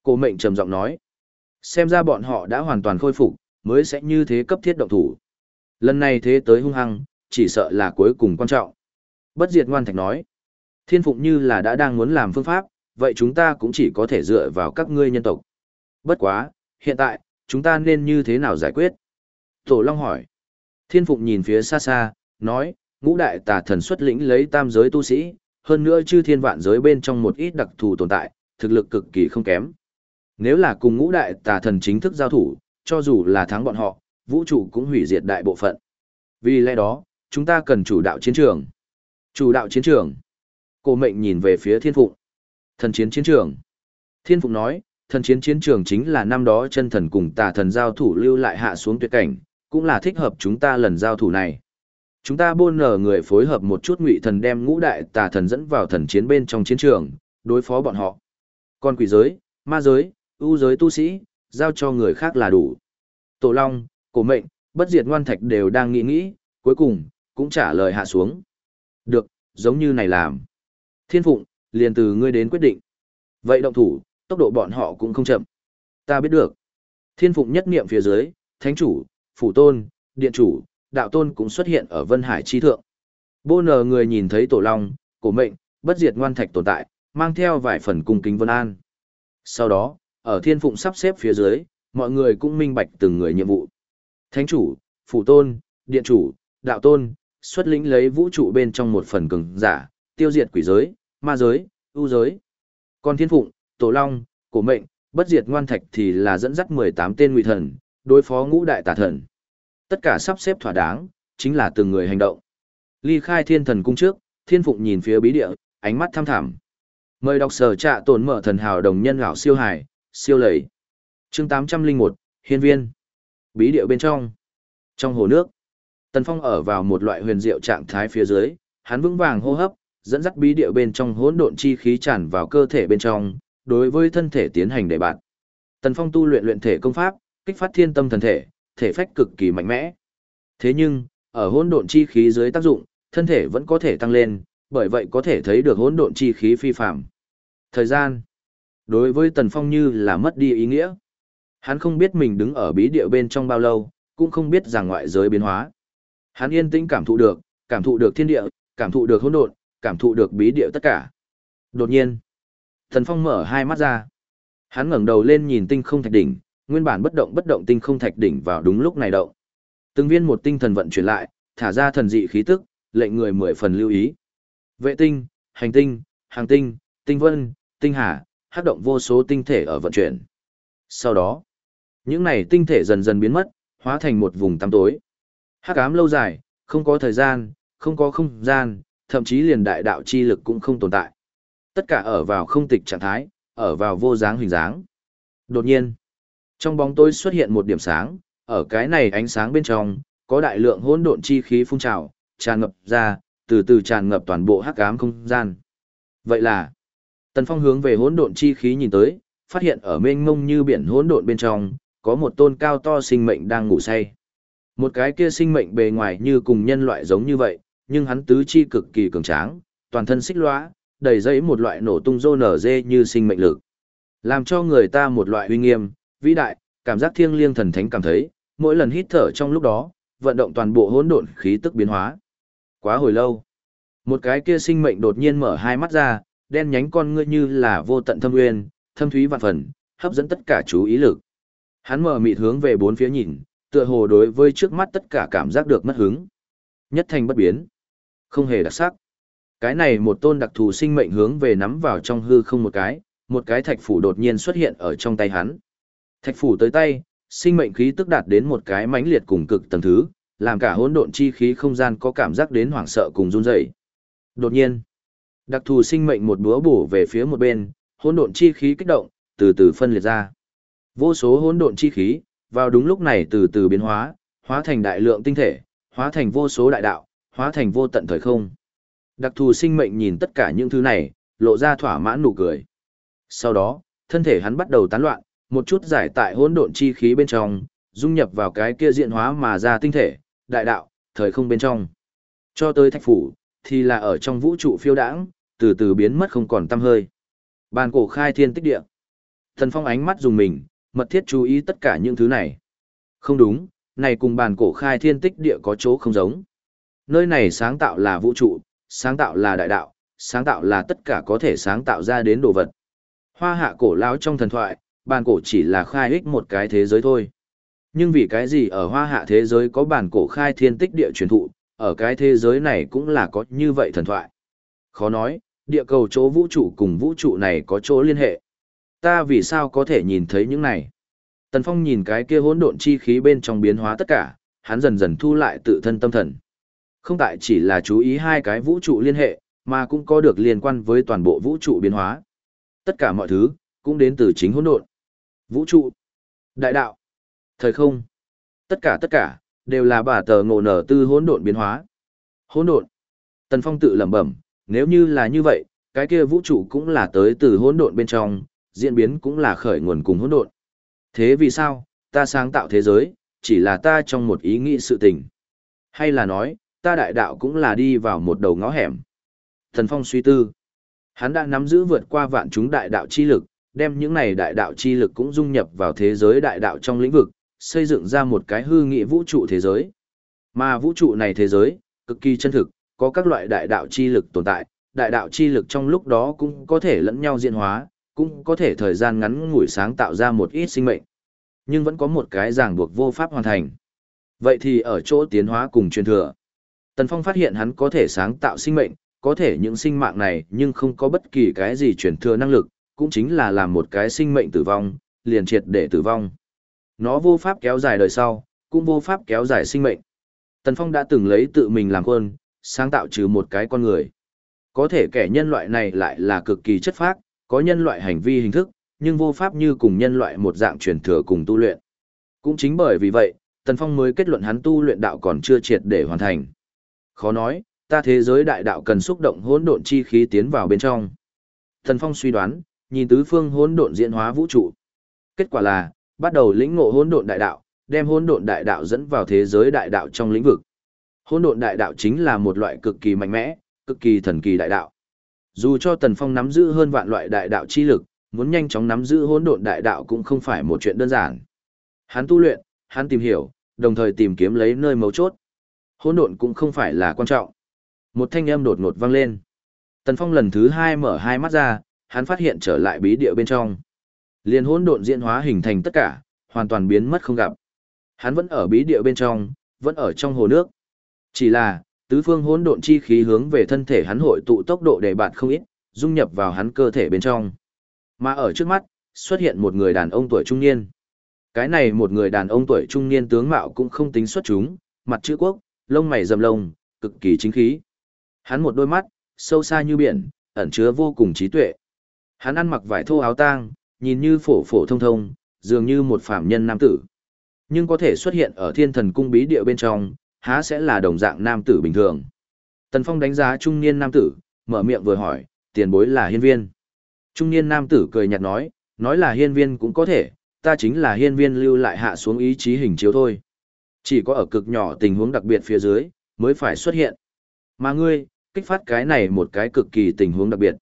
Cổ Mệnh trầm giọng nói. Xem ra bọn họ đã hoàn toàn khôi phục, mới sẽ như thế cấp thiết động thủ. Lần này thế tới hung hăng, chỉ sợ là cuối cùng quan trọng. Bất diệt ngoan thạch nói. Thiên phụng như là đã đang muốn làm phương pháp, vậy chúng ta cũng chỉ có thể dựa vào các ngươi nhân tộc. Bất quá, hiện tại, chúng ta nên như thế nào giải quyết? Tổ Long hỏi. Thiên phụng nhìn phía xa xa, nói, ngũ đại tà thần xuất lĩnh lấy tam giới tu sĩ, hơn nữa chư thiên vạn giới bên trong một ít đặc thù tồn tại, thực lực cực kỳ không kém. Nếu là cùng ngũ đại tà thần chính thức giao thủ, cho dù là thắng bọn họ, vũ trụ cũng hủy diệt đại bộ phận. Vì lẽ đó, chúng ta cần chủ đạo chiến trường. Chủ đạo chiến trường. Cô mệnh nhìn về phía thiên phụng. Thần chiến chiến trường. Thiên phụng nói, thần chiến chiến trường chính là năm đó chân thần cùng tà thần giao thủ lưu lại hạ xuống tuyệt cảnh, cũng là thích hợp chúng ta lần giao thủ này. Chúng ta buôn nở người phối hợp một chút ngụy thần đem ngũ đại tà thần dẫn vào thần chiến bên trong chiến trường, đối phó bọn họ. Còn quỷ giới, ma giới, ưu giới tu sĩ, giao cho người khác là đủ. Tổ Long, Cổ Mệnh, Bất Diệt Ngoan Thạch đều đang nghĩ nghĩ, cuối cùng, cũng trả lời hạ xuống. Được, giống như này làm. Thiên Phụng, liền từ ngươi đến quyết định. Vậy động thủ, tốc độ bọn họ cũng không chậm. Ta biết được. Thiên Phụng nhất niệm phía dưới, Thánh Chủ, Phủ Tôn, Điện Chủ, Đạo Tôn cũng xuất hiện ở Vân Hải chi thượng. Bô nờ người nhìn thấy Tổ Long, Cổ Mệnh, Bất Diệt Ngoan Thạch tồn tại, mang theo vài phần cung kính vân an. Sau đó, ở thiên phụng sắp xếp phía dưới, mọi người cũng minh bạch từng người nhiệm vụ. Thánh chủ, phủ tôn, điện chủ, đạo tôn, xuất lĩnh lấy vũ trụ bên trong một phần cường giả, tiêu diệt quỷ giới, ma giới, ưu giới. Còn thiên phụng, tổ long, cổ mệnh, bất diệt ngoan thạch thì là dẫn dắt 18 tên ngụy thần, đối phó ngũ đại tà thần. Tất cả sắp xếp thỏa đáng, chính là từng người hành động. Ly khai thiên thần cung trước, thiên phụng nhìn phía bí địa, ánh mắt tham thẳm. Mời đọc sở trạ tồn mở thần hào đồng nhân gạo siêu hải, siêu lầy. chương 801, Hiên viên. Bí điệu bên trong. Trong hồ nước, Tần Phong ở vào một loại huyền diệu trạng thái phía dưới, hắn vững vàng hô hấp, dẫn dắt bí điệu bên trong hỗn độn chi khí tràn vào cơ thể bên trong, đối với thân thể tiến hành đề bạt. Tần Phong tu luyện luyện thể công pháp, kích phát thiên tâm thần thể, thể phách cực kỳ mạnh mẽ. Thế nhưng, ở hỗn độn chi khí dưới tác dụng, thân thể vẫn có thể tăng lên, bởi vậy có thể thấy được hỗn độn chi khí phi phạm. Thời gian đối với Tần Phong như là mất đi ý nghĩa. Hắn không biết mình đứng ở bí địa bên trong bao lâu, cũng không biết rằng ngoại giới biến hóa. Hắn yên tĩnh cảm thụ được, cảm thụ được thiên địa, cảm thụ được hỗn độn, cảm thụ được bí địa tất cả. Đột nhiên, Tần Phong mở hai mắt ra. Hắn ngẩng đầu lên nhìn tinh không thạch đỉnh, nguyên bản bất động bất động tinh không thạch đỉnh vào đúng lúc này động. Từng viên một tinh thần vận chuyển lại, thả ra thần dị khí tức, lệnh người mười phần lưu ý. Vệ tinh, hành tinh, hàng tinh, tinh vân, tinh hà, hát động vô số tinh thể ở vận chuyển. Sau đó, những này tinh thể dần dần biến mất, hóa thành một vùng tăm tối. Hắc ám lâu dài, không có thời gian, không có không gian, thậm chí liền đại đạo chi lực cũng không tồn tại. Tất cả ở vào không tịch trạng thái, ở vào vô dáng hình dáng. Đột nhiên, trong bóng tối xuất hiện một điểm sáng, ở cái này ánh sáng bên trong, có đại lượng hỗn độn chi khí phun trào, tràn ngập ra, từ từ tràn ngập toàn bộ hắc ám không gian. Vậy là, Tần Phong hướng về hỗn độn chi khí nhìn tới, phát hiện ở mênh mông như biển hỗn độn bên trong, có một tôn cao to sinh mệnh đang ngủ say. Một cái kia sinh mệnh bề ngoài như cùng nhân loại giống như vậy, nhưng hắn tứ chi cực kỳ cường tráng, toàn thân xích lóa, đầy dẫy một loại nổ tung rô nở dê như sinh mệnh lực. Làm cho người ta một loại uy nghiêm, vĩ đại, cảm giác thiêng liêng thần thánh cảm thấy, mỗi lần hít thở trong lúc đó, vận động toàn bộ hỗn độn khí tức biến hóa. Quá hồi lâu, một cái kia sinh mệnh đột nhiên mở hai mắt ra, đen nhánh con ngươi như là vô tận thâm nguyên, thâm thúy vạn phần, hấp dẫn tất cả chú ý lực. Hắn mở mịt hướng về bốn phía nhìn, tựa hồ đối với trước mắt tất cả cảm giác được mất hứng. Nhất thành bất biến, không hề đặc sắc. Cái này một tôn đặc thù sinh mệnh hướng về nắm vào trong hư không một cái, một cái thạch phủ đột nhiên xuất hiện ở trong tay hắn. Thạch phủ tới tay, sinh mệnh khí tức đạt đến một cái mãnh liệt cùng cực tầng thứ, làm cả hỗn độn chi khí không gian có cảm giác đến hoảng sợ cùng run rẩy. Đột nhiên, đặc thù sinh mệnh một búa bổ về phía một bên, hỗn độn chi khí kích động, từ từ phân liệt ra. Vô số hỗn độn chi khí, vào đúng lúc này từ từ biến hóa, hóa thành đại lượng tinh thể, hóa thành vô số đại đạo, hóa thành vô tận thời không. Đặc thù sinh mệnh nhìn tất cả những thứ này, lộ ra thỏa mãn nụ cười. Sau đó, thân thể hắn bắt đầu tán loạn, một chút giải tại hỗn độn chi khí bên trong, dung nhập vào cái kia diện hóa mà ra tinh thể, đại đạo, thời không bên trong. Cho tới thạch phủ, thì là ở trong vũ trụ phiêu đãng, từ từ biến mất không còn tăm hơi. Bàn cổ khai thiên tích địa. Thần Phong ánh mắt dùng mình, mật thiết chú ý tất cả những thứ này. Không đúng, này cùng bàn cổ khai thiên tích địa có chỗ không giống. Nơi này sáng tạo là vũ trụ, sáng tạo là đại đạo, sáng tạo là tất cả có thể sáng tạo ra đến đồ vật. Hoa hạ cổ lão trong thần thoại, bàn cổ chỉ là khai ích một cái thế giới thôi. Nhưng vì cái gì ở hoa hạ thế giới có bản cổ khai thiên tích địa truyền thụ, ở cái thế giới này cũng là có như vậy thần thoại. Khó nói, địa cầu chỗ vũ trụ cùng vũ trụ này có chỗ liên hệ. Ta vì sao có thể nhìn thấy những này? Tần Phong nhìn cái kia hỗn độn chi khí bên trong biến hóa tất cả, hắn dần dần thu lại tự thân tâm thần. Không tại chỉ là chú ý hai cái vũ trụ liên hệ, mà cũng có được liên quan với toàn bộ vũ trụ biến hóa. Tất cả mọi thứ, cũng đến từ chính hỗn độn. Vũ trụ, đại đạo, thời không, tất cả tất cả, đều là bà tờ ngộ nở tư hỗn độn biến hóa. Hỗn độn. Tần Phong tự lẩm bẩm, nếu như là như vậy, cái kia vũ trụ cũng là tới từ hỗn độn bên trong, diễn biến cũng là khởi nguồn cùng hỗn độn. Thế vì sao, ta sáng tạo thế giới, chỉ là ta trong một ý nghĩ sự tình. Hay là nói, ta đại đạo cũng là đi vào một đầu ngõ hẻm. Thần Phong suy tư. Hắn đã nắm giữ vượt qua vạn chúng đại đạo chi lực, đem những này đại đạo chi lực cũng dung nhập vào thế giới đại đạo trong lĩnh vực, xây dựng ra một cái hư nghị vũ trụ thế giới. Mà vũ trụ này thế giới, cực kỳ chân thực, có các loại đại đạo chi lực tồn tại, đại đạo chi lực trong lúc đó cũng có thể lẫn nhau diễn hóa, cũng có thể thời gian ngắn ngủi sáng tạo ra một ít sinh mệnh. Nhưng vẫn có một cái ràng buộc vô pháp hoàn thành. Vậy thì ở chỗ tiến hóa cùng truyền thừa. Tần Phong phát hiện hắn có thể sáng tạo sinh mệnh, có thể những sinh mạng này nhưng không có bất kỳ cái gì truyền thừa năng lực, cũng chính là làm một cái sinh mệnh tử vong, liền triệt để tử vong. Nó vô pháp kéo dài đời sau, cũng vô pháp kéo dài sinh mệnh. Tần Phong đã từng lấy tự mình làm quân, sáng tạo trừ một cái con người. Có thể kẻ nhân loại này lại là cực kỳ chất phác, có nhân loại hành vi hình thức, nhưng vô pháp như cùng nhân loại một dạng truyền thừa cùng tu luyện. Cũng chính bởi vì vậy, Tần Phong mới kết luận hắn tu luyện đạo còn chưa triệt để hoàn thành. Khó nói, ta thế giới đại đạo cần xúc động hỗn độn chi khí tiến vào bên trong. Tần Phong suy đoán, nhìn tứ phương hỗn độn diễn hóa vũ trụ. Kết quả là, bắt đầu lĩnh ngộ hỗn độn đại đạo, đem hỗn độn đại đạo dẫn vào thế giới đại đạo trong lĩnh vực. Hỗn độn đại đạo chính là một loại cực kỳ mạnh mẽ, cực kỳ thần kỳ đại đạo. Dù cho Tần Phong nắm giữ hơn vạn loại đại đạo chi lực, muốn nhanh chóng nắm giữ hỗn độn đại đạo cũng không phải một chuyện đơn giản. Hắn tu luyện, hắn tìm hiểu, đồng thời tìm kiếm lấy nơi mấu chốt. Hỗn độn cũng không phải là quan trọng. Một thanh âm đột ngột vang lên. Tần Phong lần thứ hai mở hai mắt ra, hắn phát hiện trở lại bí địa bên trong. Liên hỗn độn diễn hóa hình thành tất cả, hoàn toàn biến mất không gặp. Hắn vẫn ở bí địa bên trong, vẫn ở trong hồ nước. Chỉ là, tứ phương hỗn độn chi khí hướng về thân thể hắn hội tụ tốc độ để bạn không ít, dung nhập vào hắn cơ thể bên trong. Mà ở trước mắt, xuất hiện một người đàn ông tuổi trung niên. Cái này một người đàn ông tuổi trung niên tướng mạo cũng không tính xuất chúng, mặt chữ quốc, lông mày rậm lông, cực kỳ chính khí. Hắn một đôi mắt, sâu xa như biển, ẩn chứa vô cùng trí tuệ. Hắn ăn mặc vải thô áo tang, nhìn như phổ phổ thông thông, dường như một phạm nhân nam tử. Nhưng có thể xuất hiện ở thiên thần cung bí địa bên trong, há sẽ là đồng dạng nam tử bình thường. Tần Phong đánh giá trung niên nam tử, mở miệng vừa hỏi, tiền bối là hiên viên. Trung niên nam tử cười nhạt nói, nói là hiên viên cũng có thể, ta chính là hiên viên lưu lại hạ xuống ý chí hình chiếu thôi. Chỉ có ở cực nhỏ tình huống đặc biệt phía dưới, mới phải xuất hiện. Mà ngươi, kích phát cái này một cái cực kỳ tình huống đặc biệt.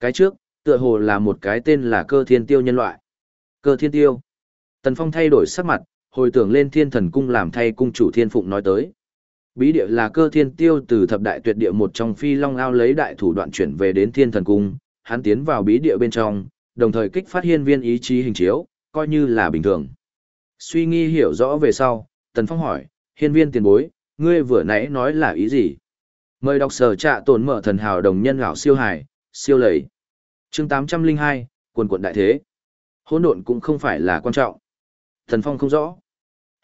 Cái trước, tựa hồ là một cái tên là cơ thiên tiêu nhân loại. Cơ thiên tiêu. Tần Phong thay đổi sắc mặt, hồi tưởng lên thiên thần cung làm thay cung chủ thiên phụng nói tới. Bí địa là cơ thiên tiêu từ thập đại tuyệt địa một trong phi long ao lấy đại thủ đoạn chuyển về đến thiên thần cung, hắn tiến vào bí địa bên trong, đồng thời kích phát hiên viên ý chí hình chiếu, coi như là bình thường. Suy nghi hiểu rõ về sau, Tần Phong hỏi, hiên viên tiền bối, ngươi vừa nãy nói là ý gì? Mời đọc sở trạ tồn mở thần hào đồng nhân gạo siêu hải, siêu lầy. chương 802, quần quận đại thế. Hỗn độn cũng không phải là quan trọng. Tần Phong không rõ.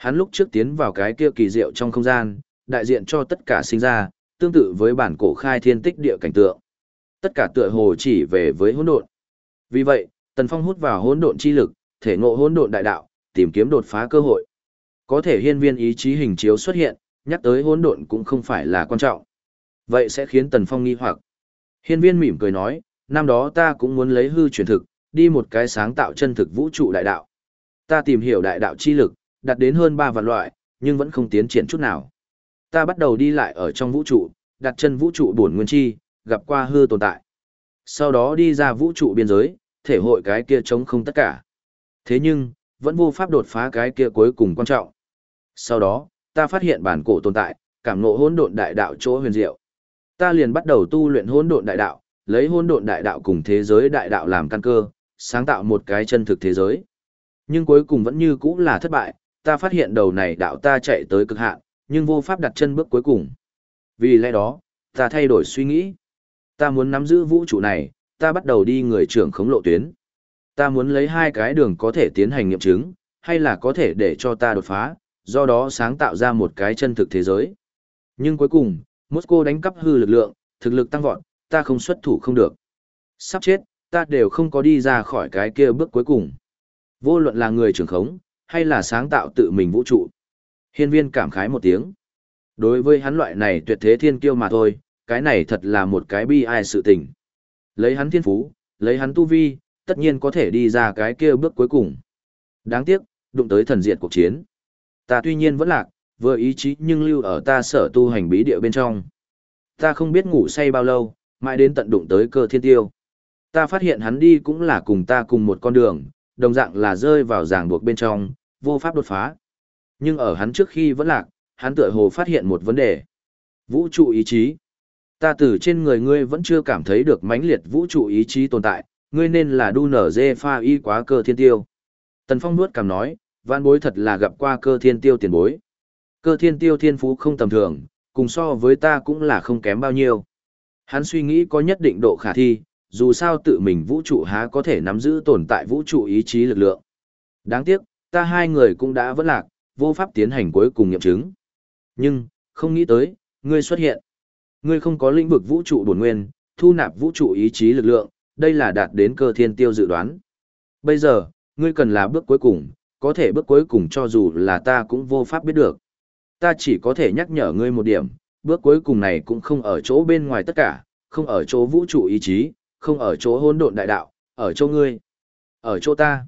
Hắn lúc trước tiến vào cái kia kỳ diệu trong không gian, đại diện cho tất cả sinh ra, tương tự với bản cổ khai thiên tích địa cảnh tượng. Tất cả tựa hồ chỉ về với hỗn độn. Vì vậy, Tần Phong hút vào hỗn độn chi lực, thể ngộ hỗn độn đại đạo, tìm kiếm đột phá cơ hội. Có thể hiên viên ý chí hình chiếu xuất hiện, nhắc tới hỗn độn cũng không phải là quan trọng. Vậy sẽ khiến Tần Phong nghi hoặc. Hiên viên mỉm cười nói, năm đó ta cũng muốn lấy hư truyền thực, đi một cái sáng tạo chân thực vũ trụ đại đạo. Ta tìm hiểu đại đạo chi lực, đạt đến hơn ba vạn loại, nhưng vẫn không tiến triển chút nào. Ta bắt đầu đi lại ở trong vũ trụ, đặt chân vũ trụ bổn nguyên chi, gặp qua hư tồn tại. Sau đó đi ra vũ trụ biên giới, thể hội cái kia chống không tất cả. Thế nhưng, vẫn vô pháp đột phá cái kia cuối cùng quan trọng. Sau đó, ta phát hiện bản cổ tồn tại, cảm ngộ hỗn độn đại đạo chỗ huyền diệu. Ta liền bắt đầu tu luyện hỗn độn đại đạo, lấy hỗn độn đại đạo cùng thế giới đại đạo làm căn cơ, sáng tạo một cái chân thực thế giới. Nhưng cuối cùng vẫn như cũ là thất bại, ta phát hiện đầu này đạo ta chạy tới cực hạn, nhưng vô pháp đặt chân bước cuối cùng. Vì lẽ đó, ta thay đổi suy nghĩ. Ta muốn nắm giữ vũ trụ này, ta bắt đầu đi người trưởng khống lộ tuyến. Ta muốn lấy hai cái đường có thể tiến hành nghiệm chứng, hay là có thể để cho ta đột phá, do đó sáng tạo ra một cái chân thực thế giới. Nhưng cuối cùng, Moscow đánh cắp hư lực lượng, thực lực tăng vọt, ta không xuất thủ không được. Sắp chết, ta đều không có đi ra khỏi cái kia bước cuối cùng. Vô luận là người trưởng khống, hay là sáng tạo tự mình vũ trụ. Hiên viên cảm khái một tiếng. Đối với hắn loại này tuyệt thế thiên kiêu mà thôi, cái này thật là một cái bi ai sự tình. Lấy hắn thiên phú, lấy hắn tu vi, tất nhiên có thể đi ra cái kia bước cuối cùng. Đáng tiếc, đụng tới thần diệt cuộc chiến. Ta tuy nhiên vẫn lạc, vừa ý chí nhưng lưu ở ta sở tu hành bí địa bên trong. Ta không biết ngủ say bao lâu, mãi đến tận đụng tới cơ thiên tiêu. Ta phát hiện hắn đi cũng là cùng ta cùng một con đường, đồng dạng là rơi vào ràng buộc bên trong, vô pháp đột phá. Nhưng ở hắn trước khi vẫn lạc, hắn tựa hồ phát hiện một vấn đề. Vũ trụ ý chí. Ta từ trên người ngươi vẫn chưa cảm thấy được mãnh liệt vũ trụ ý chí tồn tại, ngươi nên là đu nở dê pha y quá cơ thiên tiêu. Tần Phong nuốt cảm nói, vạn bối thật là gặp qua cơ thiên tiêu tiền bối. Cơ thiên tiêu thiên phú không tầm thường, cùng so với ta cũng là không kém bao nhiêu. Hắn suy nghĩ có nhất định độ khả thi, dù sao tự mình vũ trụ há có thể nắm giữ tồn tại vũ trụ ý chí lực lượng. Đáng tiếc, ta hai người cũng đã vẫn lạc, vô pháp tiến hành cuối cùng nghiệm chứng. Nhưng, không nghĩ tới, ngươi xuất hiện. Ngươi không có lĩnh vực vũ trụ bổn nguyên, thu nạp vũ trụ ý chí lực lượng, đây là đạt đến cơ thiên tiêu dự đoán. Bây giờ, ngươi cần là bước cuối cùng, có thể bước cuối cùng cho dù là ta cũng vô pháp biết được. Ta chỉ có thể nhắc nhở ngươi một điểm, bước cuối cùng này cũng không ở chỗ bên ngoài tất cả, không ở chỗ vũ trụ ý chí, không ở chỗ hỗn độn đại đạo, ở chỗ ngươi, ở chỗ ta.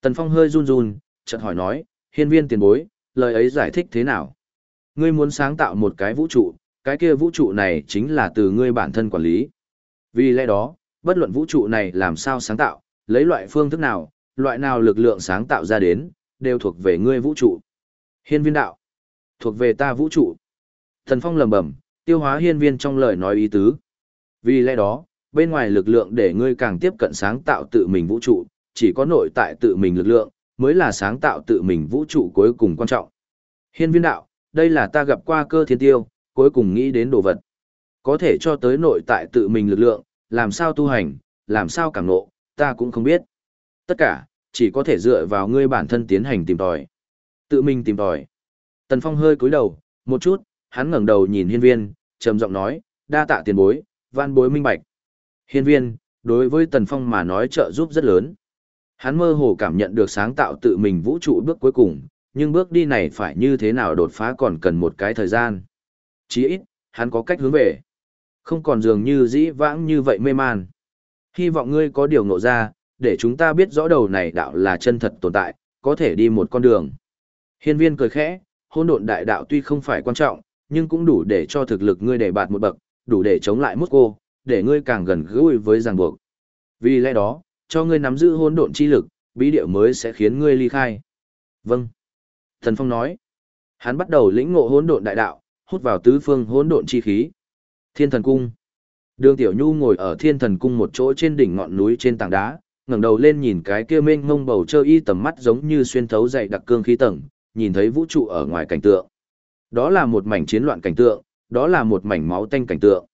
Tần Phong hơi run run, chợt hỏi nói, hiên viên tiền bối, lời ấy giải thích thế nào? Ngươi muốn sáng tạo một cái vũ trụ, cái kia vũ trụ này chính là từ ngươi bản thân quản lý. Vì lẽ đó, bất luận vũ trụ này làm sao sáng tạo, lấy loại phương thức nào, loại nào lực lượng sáng tạo ra đến, đều thuộc về ngươi vũ trụ. Hiên viên đạo, thuộc về ta vũ trụ. Thần Phong lầm bẩm, tiêu hóa hiên viên trong lời nói ý tứ. Vì lẽ đó, bên ngoài lực lượng để ngươi càng tiếp cận sáng tạo tự mình vũ trụ, chỉ có nội tại tự mình lực lượng, mới là sáng tạo tự mình vũ trụ cuối cùng quan trọng. Hiên viên đạo, đây là ta gặp qua cơ thiên tiêu, cuối cùng nghĩ đến đồ vật. Có thể cho tới nội tại tự mình lực lượng, làm sao tu hành, làm sao cảm nộ, ta cũng không biết. Tất cả, chỉ có thể dựa vào ngươi bản thân tiến hành tìm tòi. Tự mình tìm tòi. Tần Phong hơi cúi đầu, một chút, hắn ngẩng đầu nhìn hiên viên, trầm giọng nói, đa tạ tiền bối, van bối minh bạch. Hiên viên, đối với Tần Phong mà nói trợ giúp rất lớn. Hắn mơ hồ cảm nhận được sáng tạo tự mình vũ trụ bước cuối cùng, nhưng bước đi này phải như thế nào đột phá còn cần một cái thời gian. Chỉ ít, hắn có cách hướng về. Không còn dường như dĩ vãng như vậy mê man. Hy vọng ngươi có điều ngộ ra, để chúng ta biết rõ đầu này đạo là chân thật tồn tại, có thể đi một con đường. Hiên viên cười khẽ, hôn độn đại đạo tuy không phải quan trọng, nhưng cũng đủ để cho thực lực ngươi để bạt một bậc, đủ để chống lại mút cô, để ngươi càng gần gũi với ràng buộc. Vì lẽ đó, cho ngươi nắm giữ hỗn độn chi lực, bí địa mới sẽ khiến ngươi ly khai. Vâng. Thần Phong nói. Hắn bắt đầu lĩnh ngộ hỗn độn đại đạo, hút vào tứ phương hỗn độn chi khí. Thiên Thần Cung. Đường Tiểu Nhu ngồi ở Thiên Thần Cung một chỗ trên đỉnh ngọn núi trên tảng đá, ngẩng đầu lên nhìn cái kia mênh mông bầu trời y tầm mắt giống như xuyên thấu dày đặc cương khí tầng, nhìn thấy vũ trụ ở ngoài cảnh tượng. Đó là một mảnh chiến loạn cảnh tượng, đó là một mảnh máu tanh cảnh tượng.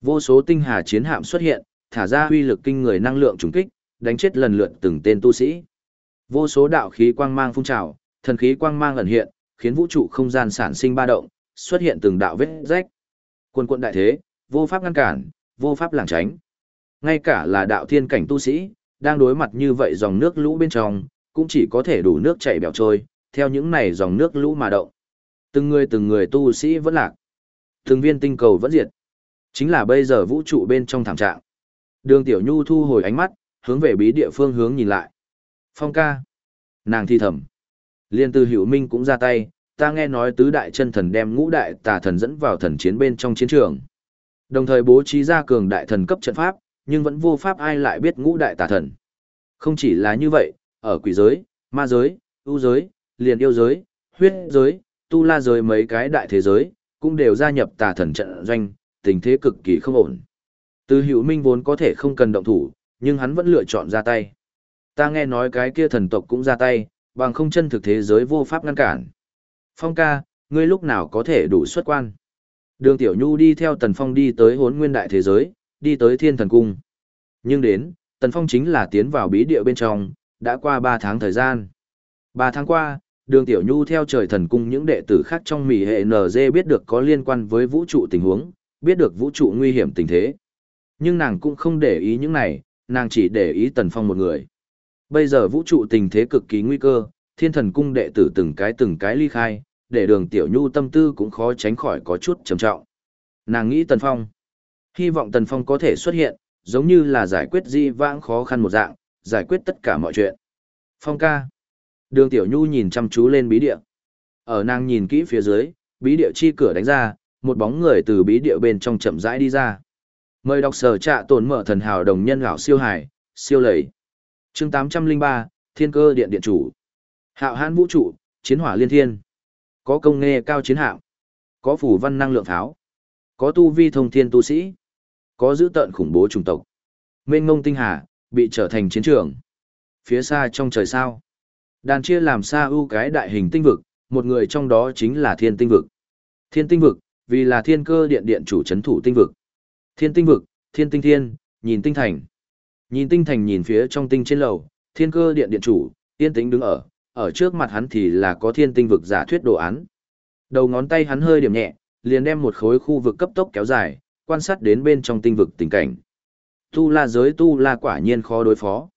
Vô số tinh hà chiến hạm xuất hiện, thả ra huy lực kinh người năng lượng trùng kích, đánh chết lần lượt từng tên tu sĩ. Vô số đạo khí quang mang phun trào, thần khí quang mang ẩn hiện, khiến vũ trụ không gian sản sinh ba động, xuất hiện từng đạo vết rách. Quân quận đại thế, vô pháp ngăn cản, vô pháp lảng tránh. Ngay cả là đạo thiên cảnh tu sĩ, đang đối mặt như vậy dòng nước lũ bên trong, cũng chỉ có thể đủ nước chảy bèo trôi, theo những này dòng nước lũ mà động. Từng người từng người tu sĩ vẫn lạc. Từng viên tinh cầu vẫn diệt. Chính là bây giờ vũ trụ bên trong thảm trạng. Đường Tiểu Nhu thu hồi ánh mắt, hướng về bí địa phương hướng nhìn lại. Phong ca. Nàng thi thầm. Liên tư hiểu minh cũng ra tay, ta nghe nói tứ đại chân thần đem ngũ đại tà thần dẫn vào thần chiến bên trong chiến trường. Đồng thời bố trí ra cường đại thần cấp trận pháp, nhưng vẫn vô pháp ai lại biết ngũ đại tà thần. Không chỉ là như vậy, ở quỷ giới, ma giới, ưu giới, liền yêu giới, huyết giới, tu la giới mấy cái đại thế giới, cũng đều gia nhập tà thần trận doanh, tình thế cực kỳ không ổn. Từ hữu minh vốn có thể không cần động thủ, nhưng hắn vẫn lựa chọn ra tay. Ta nghe nói cái kia thần tộc cũng ra tay, bằng không chân thực thế giới vô pháp ngăn cản. Phong ca, ngươi lúc nào có thể đủ xuất quan? Đường Tiểu Nhu đi theo Tần Phong đi tới hốn nguyên đại thế giới, đi tới thiên thần cung. Nhưng đến, Tần Phong chính là tiến vào bí địa bên trong, đã qua 3 tháng thời gian. 3 tháng qua, đường Tiểu Nhu theo trời thần cung những đệ tử khác trong mỉ hệ NG biết được có liên quan với vũ trụ tình huống, biết được vũ trụ nguy hiểm tình thế. Nhưng nàng cũng không để ý những này, nàng chỉ để ý Tần Phong một người. Bây giờ vũ trụ tình thế cực kỳ nguy cơ, thiên thần cung đệ tử từng cái từng cái ly khai, để đường tiểu nhu tâm tư cũng khó tránh khỏi có chút trầm trọng. Nàng nghĩ Tần Phong. Hy vọng Tần Phong có thể xuất hiện, giống như là giải quyết di vãng khó khăn một dạng, giải quyết tất cả mọi chuyện. Phong ca. Đường tiểu nhu nhìn chăm chú lên bí địa. Ở nàng nhìn kỹ phía dưới, bí địa chi cửa đánh ra, một bóng người từ bí địa bên trong chậm rãi đi ra. Mời đọc sở trạ tồn mở thần hào đồng nhân lão siêu hải, siêu lầy chương 803, Thiên cơ điện điện chủ. Hạo hãn vũ trụ, chiến hỏa liên thiên. Có công nghệ cao chiến hạm. Có phủ văn năng lượng tháo. Có tu vi thông thiên tu sĩ. Có giữ tận khủng bố chủng tộc. Mênh ngông tinh hà, bị trở thành chiến trường. Phía xa trong trời sao. Đàn chia làm xa ưu cái đại hình tinh vực, một người trong đó chính là thiên tinh vực. Thiên tinh vực, vì là thiên cơ điện điện chủ chấn thủ tinh vực. Thiên tinh vực, thiên tinh thiên, nhìn tinh thành. Nhìn tinh thành nhìn phía trong tinh trên lầu, thiên cơ điện điện chủ, yên tĩnh đứng ở, ở trước mặt hắn thì là có thiên tinh vực giả thuyết đồ án. Đầu ngón tay hắn hơi điểm nhẹ, liền đem một khối khu vực cấp tốc kéo dài, quan sát đến bên trong tinh vực tình cảnh. Tu la giới tu la quả nhiên khó đối phó.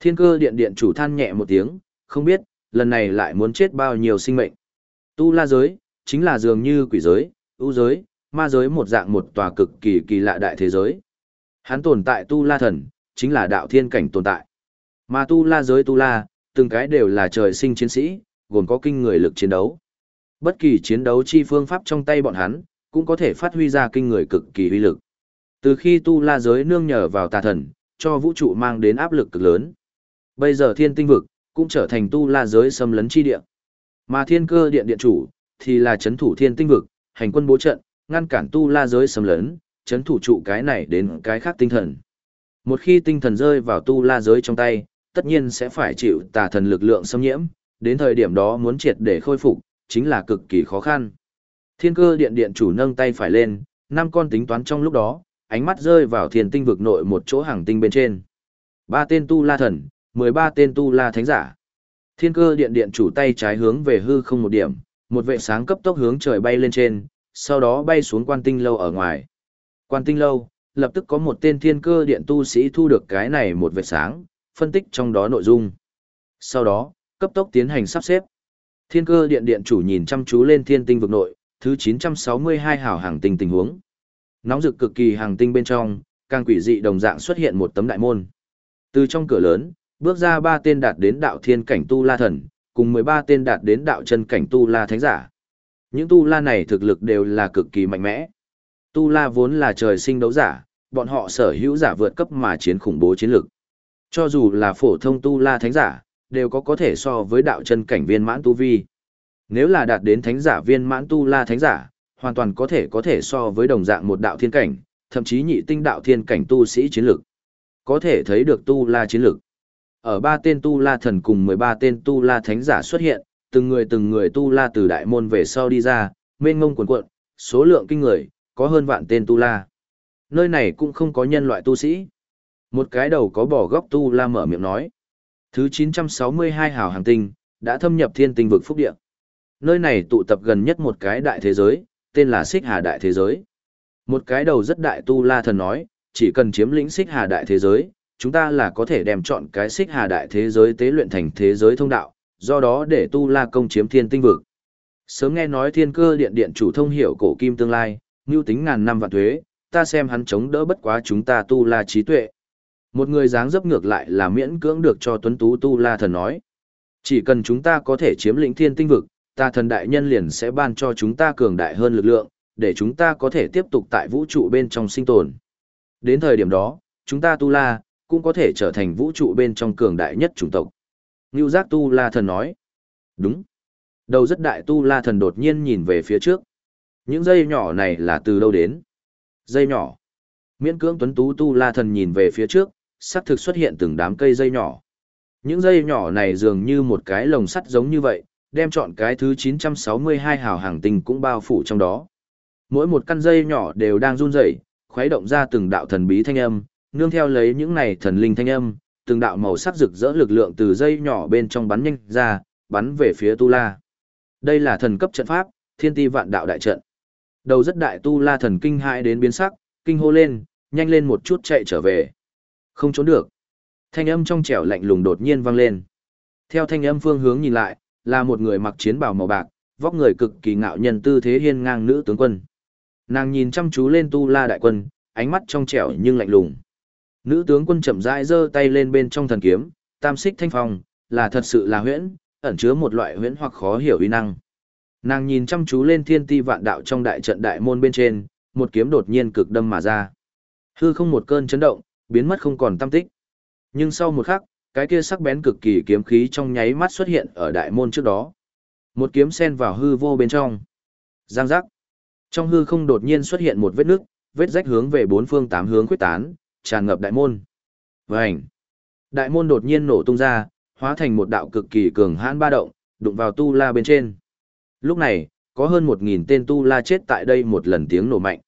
Thiên cơ điện điện chủ than nhẹ một tiếng, không biết, lần này lại muốn chết bao nhiêu sinh mệnh. Tu la giới, chính là dường như quỷ giới, ưu giới, ma giới một dạng một tòa cực kỳ kỳ lạ đại thế giới. Hắn tồn tại tu la thần, chính là đạo thiên cảnh tồn tại. Mà tu la giới tu la, từng cái đều là trời sinh chiến sĩ, gồm có kinh người lực chiến đấu. Bất kỳ chiến đấu chi phương pháp trong tay bọn hắn, cũng có thể phát huy ra kinh người cực kỳ uy lực. Từ khi tu la giới nương nhờ vào tà thần, cho vũ trụ mang đến áp lực cực lớn. Bây giờ thiên tinh vực, cũng trở thành tu la giới xâm lấn chi địa. Mà thiên cơ điện điện chủ, thì là chấn thủ thiên tinh vực, hành quân bố trận, ngăn cản tu la giới xâm lấn, chấn thủ trụ cái này đến cái khác tinh thần. Một khi tinh thần rơi vào tu la giới trong tay, tất nhiên sẽ phải chịu tà thần lực lượng xâm nhiễm, đến thời điểm đó muốn triệt để khôi phục, chính là cực kỳ khó khăn. Thiên cơ điện điện chủ nâng tay phải lên, năm con tính toán trong lúc đó, ánh mắt rơi vào thiên tinh vực nội một chỗ hàng tinh bên trên. Ba tên tu la thần, 13 tên tu la thánh giả. Thiên cơ điện điện chủ tay trái hướng về hư không một điểm, một vệ sáng cấp tốc hướng trời bay lên trên, sau đó bay xuống quan tinh lâu ở ngoài. Quan tinh lâu, lập tức có một tên thiên cơ điện tu sĩ thu được cái này một vệt sáng, phân tích trong đó nội dung. Sau đó, cấp tốc tiến hành sắp xếp. Thiên cơ điện điện chủ nhìn chăm chú lên thiên tinh vực nội, thứ 962 hào hàng tinh tình huống. Nóng rực cực kỳ hàng tinh bên trong, càng quỷ dị đồng dạng xuất hiện một tấm đại môn. Từ trong cửa lớn, bước ra ba tên đạt đến đạo thiên cảnh tu la thần, cùng 13 tên đạt đến đạo chân cảnh tu la thánh giả. Những tu la này thực lực đều là cực kỳ mạnh mẽ. Tu la vốn là trời sinh đấu giả, bọn họ sở hữu giả vượt cấp mà chiến khủng bố chiến lực. Cho dù là phổ thông tu la thánh giả, đều có có thể so với đạo chân cảnh viên mãn tu vi. Nếu là đạt đến thánh giả viên mãn tu la thánh giả, hoàn toàn có thể có thể so với đồng dạng một đạo thiên cảnh, thậm chí nhị tinh đạo thiên cảnh tu sĩ chiến lực. Có thể thấy được tu la chiến lực. Ở ba tên tu la thần cùng 13 tên tu la thánh giả xuất hiện, từng người từng người tu la từ đại môn về sau đi ra, mênh mông cuồn cuộn, số lượng kinh người, có hơn vạn tên tu la. Nơi này cũng không có nhân loại tu sĩ. Một cái đầu có bỏ góc tu la mở miệng nói. Thứ 962 hào hàng tinh, đã thâm nhập thiên tinh vực phúc địa. Nơi này tụ tập gần nhất một cái đại thế giới, tên là Xích Hà Đại Thế Giới. Một cái đầu rất đại tu la thần nói, chỉ cần chiếm lĩnh Xích Hà Đại Thế Giới, chúng ta là có thể đem chọn cái Xích Hà Đại Thế Giới tế luyện thành thế giới thông đạo, do đó để tu la công chiếm thiên tinh vực. Sớm nghe nói thiên cơ điện điện chủ thông hiểu cổ kim tương lai, mưu tính ngàn năm vạn thuế, ta xem hắn chống đỡ bất quá chúng ta tu la trí tuệ. Một người dáng dấp ngược lại là miễn cưỡng được cho tuấn tú tu la thần nói. Chỉ cần chúng ta có thể chiếm lĩnh thiên tinh vực, ta thần đại nhân liền sẽ ban cho chúng ta cường đại hơn lực lượng, để chúng ta có thể tiếp tục tại vũ trụ bên trong sinh tồn. Đến thời điểm đó, chúng ta tu la, cũng có thể trở thành vũ trụ bên trong cường đại nhất chủng tộc. Ngưu giác tu la thần nói. Đúng. Đầu rất đại tu la thần đột nhiên nhìn về phía trước. Những dây nhỏ này là từ đâu đến? Dây nhỏ. Miễn cưỡng tuấn tú tu la thần nhìn về phía trước, sắc thực xuất hiện từng đám cây dây nhỏ. Những dây nhỏ này dường như một cái lồng sắt giống như vậy, đem chọn cái thứ 962 hào hàng tinh cũng bao phủ trong đó. Mỗi một căn dây nhỏ đều đang run rẩy, khuấy động ra từng đạo thần bí thanh âm, nương theo lấy những này thần linh thanh âm, từng đạo màu sắc rực rỡ lực lượng từ dây nhỏ bên trong bắn nhanh ra, bắn về phía Tu La. Đây là thần cấp trận pháp, Thiên Ti Vạn Đạo đại trận. Đầu rất đại Tu La thần kinh hãi đến biến sắc, kinh hô lên, nhanh lên một chút chạy trở về. Không trốn được. Thanh âm trong trẻo lạnh lùng đột nhiên vang lên. Theo thanh âm phương hướng nhìn lại, là một người mặc chiến bào màu bạc, vóc người cực kỳ ngạo nhân tư thế hiên ngang nữ tướng quân. Nàng nhìn chăm chú lên Tu La đại quân, ánh mắt trong trẻo nhưng lạnh lùng. Nữ tướng quân chậm rãi giơ tay lên bên trong thần kiếm, tam xích thanh phong, là thật sự là huyễn, ẩn chứa một loại huyễn hoặc khó hiểu uy năng. Nàng nhìn chăm chú lên thiên ti vạn đạo trong đại trận đại môn bên trên, một kiếm đột nhiên cực đâm mà ra. Hư không một cơn chấn động, biến mất không còn tâm tích. Nhưng sau một khắc, cái kia sắc bén cực kỳ kiếm khí trong nháy mắt xuất hiện ở đại môn trước đó. Một kiếm sen vào hư vô bên trong. Giang giác. Trong hư không đột nhiên xuất hiện một vết nước, vết rách hướng về bốn phương tám hướng quyết tán, tràn ngập đại môn. Vành. Đại môn đột nhiên nổ tung ra, hóa thành một đạo cực kỳ cường hãn ba động, đụng vào tu la bên trên. Lúc này, có hơn một nghìn tên tu la chết tại đây một lần tiếng nổ mạnh.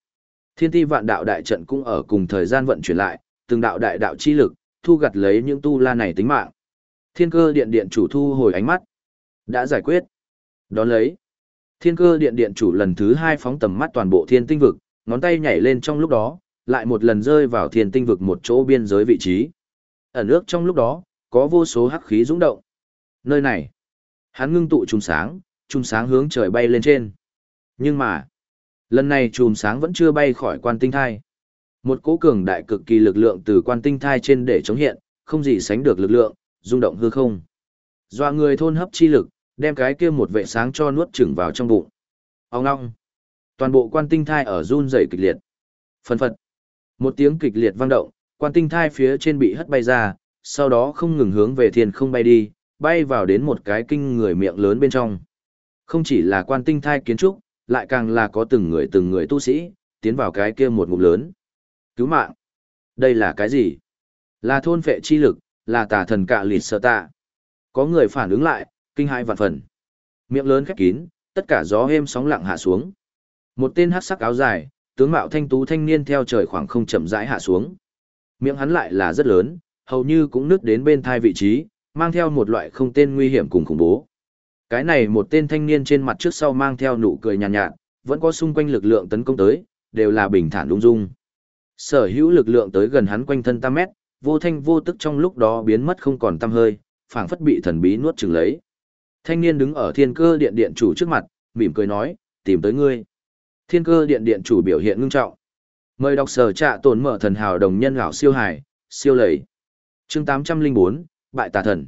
Thiên ti vạn đạo đại trận cũng ở cùng thời gian vận chuyển lại, từng đạo đại đạo chi lực, thu gặt lấy những tu la này tính mạng. Thiên cơ điện điện chủ thu hồi ánh mắt. Đã giải quyết. Đón lấy. Thiên cơ điện điện chủ lần thứ hai phóng tầm mắt toàn bộ thiên tinh vực, ngón tay nhảy lên trong lúc đó, lại một lần rơi vào thiên tinh vực một chỗ biên giới vị trí. Ẩn ước trong lúc đó, có vô số hắc khí dũng động. Nơi này, hắn ngưng tụ trùng sáng, trùng sáng hướng trời bay lên trên. Nhưng mà, lần này trùng sáng vẫn chưa bay khỏi quan tinh thai. Một cỗ cường đại cực kỳ lực lượng từ quan tinh thai trên để chống hiện, không gì sánh được lực lượng, rung động hư không. Doa người thôn hấp chi lực, đem cái kia một vệ sáng cho nuốt chửng vào trong bụng. Ông ngong. Toàn bộ quan tinh thai ở run rẩy kịch liệt. phần phật. Một tiếng kịch liệt vang động, quan tinh thai phía trên bị hất bay ra, sau đó không ngừng hướng về thiên không bay đi, bay vào đến một cái kinh người miệng lớn bên trong. Không chỉ là quan tinh thai kiến trúc, lại càng là có từng người từng người tu sĩ, tiến vào cái kia một ngụm lớn. Cứu mạng! Đây là cái gì? Là thôn phệ chi lực, là tà thần cạ lịt sợ tạ. Có người phản ứng lại, kinh hãi vạn phần. Miệng lớn khép kín, tất cả gió êm sóng lặng hạ xuống. Một tên hắc sắc áo dài, tướng mạo thanh tú thanh niên theo trời khoảng không chậm rãi hạ xuống. Miệng hắn lại là rất lớn, hầu như cũng nứt đến bên thai vị trí, mang theo một loại không tên nguy hiểm cùng khủng bố. Cái này một tên thanh niên trên mặt trước sau mang theo nụ cười nhàn nhạt, nhạt, vẫn có xung quanh lực lượng tấn công tới, đều là bình thản đúng dung. Sở hữu lực lượng tới gần hắn quanh thân tam mét, vô thanh vô tức trong lúc đó biến mất không còn tăm hơi, phảng phất bị thần bí nuốt chửng lấy. Thanh niên đứng ở thiên cơ điện điện chủ trước mặt, mỉm cười nói, tìm tới ngươi. Thiên cơ điện điện chủ biểu hiện ngưng trọng. Mời đọc sở trạ tồn mở thần hào đồng nhân gạo siêu hải, siêu lầy. chương 804, Bại tà thần.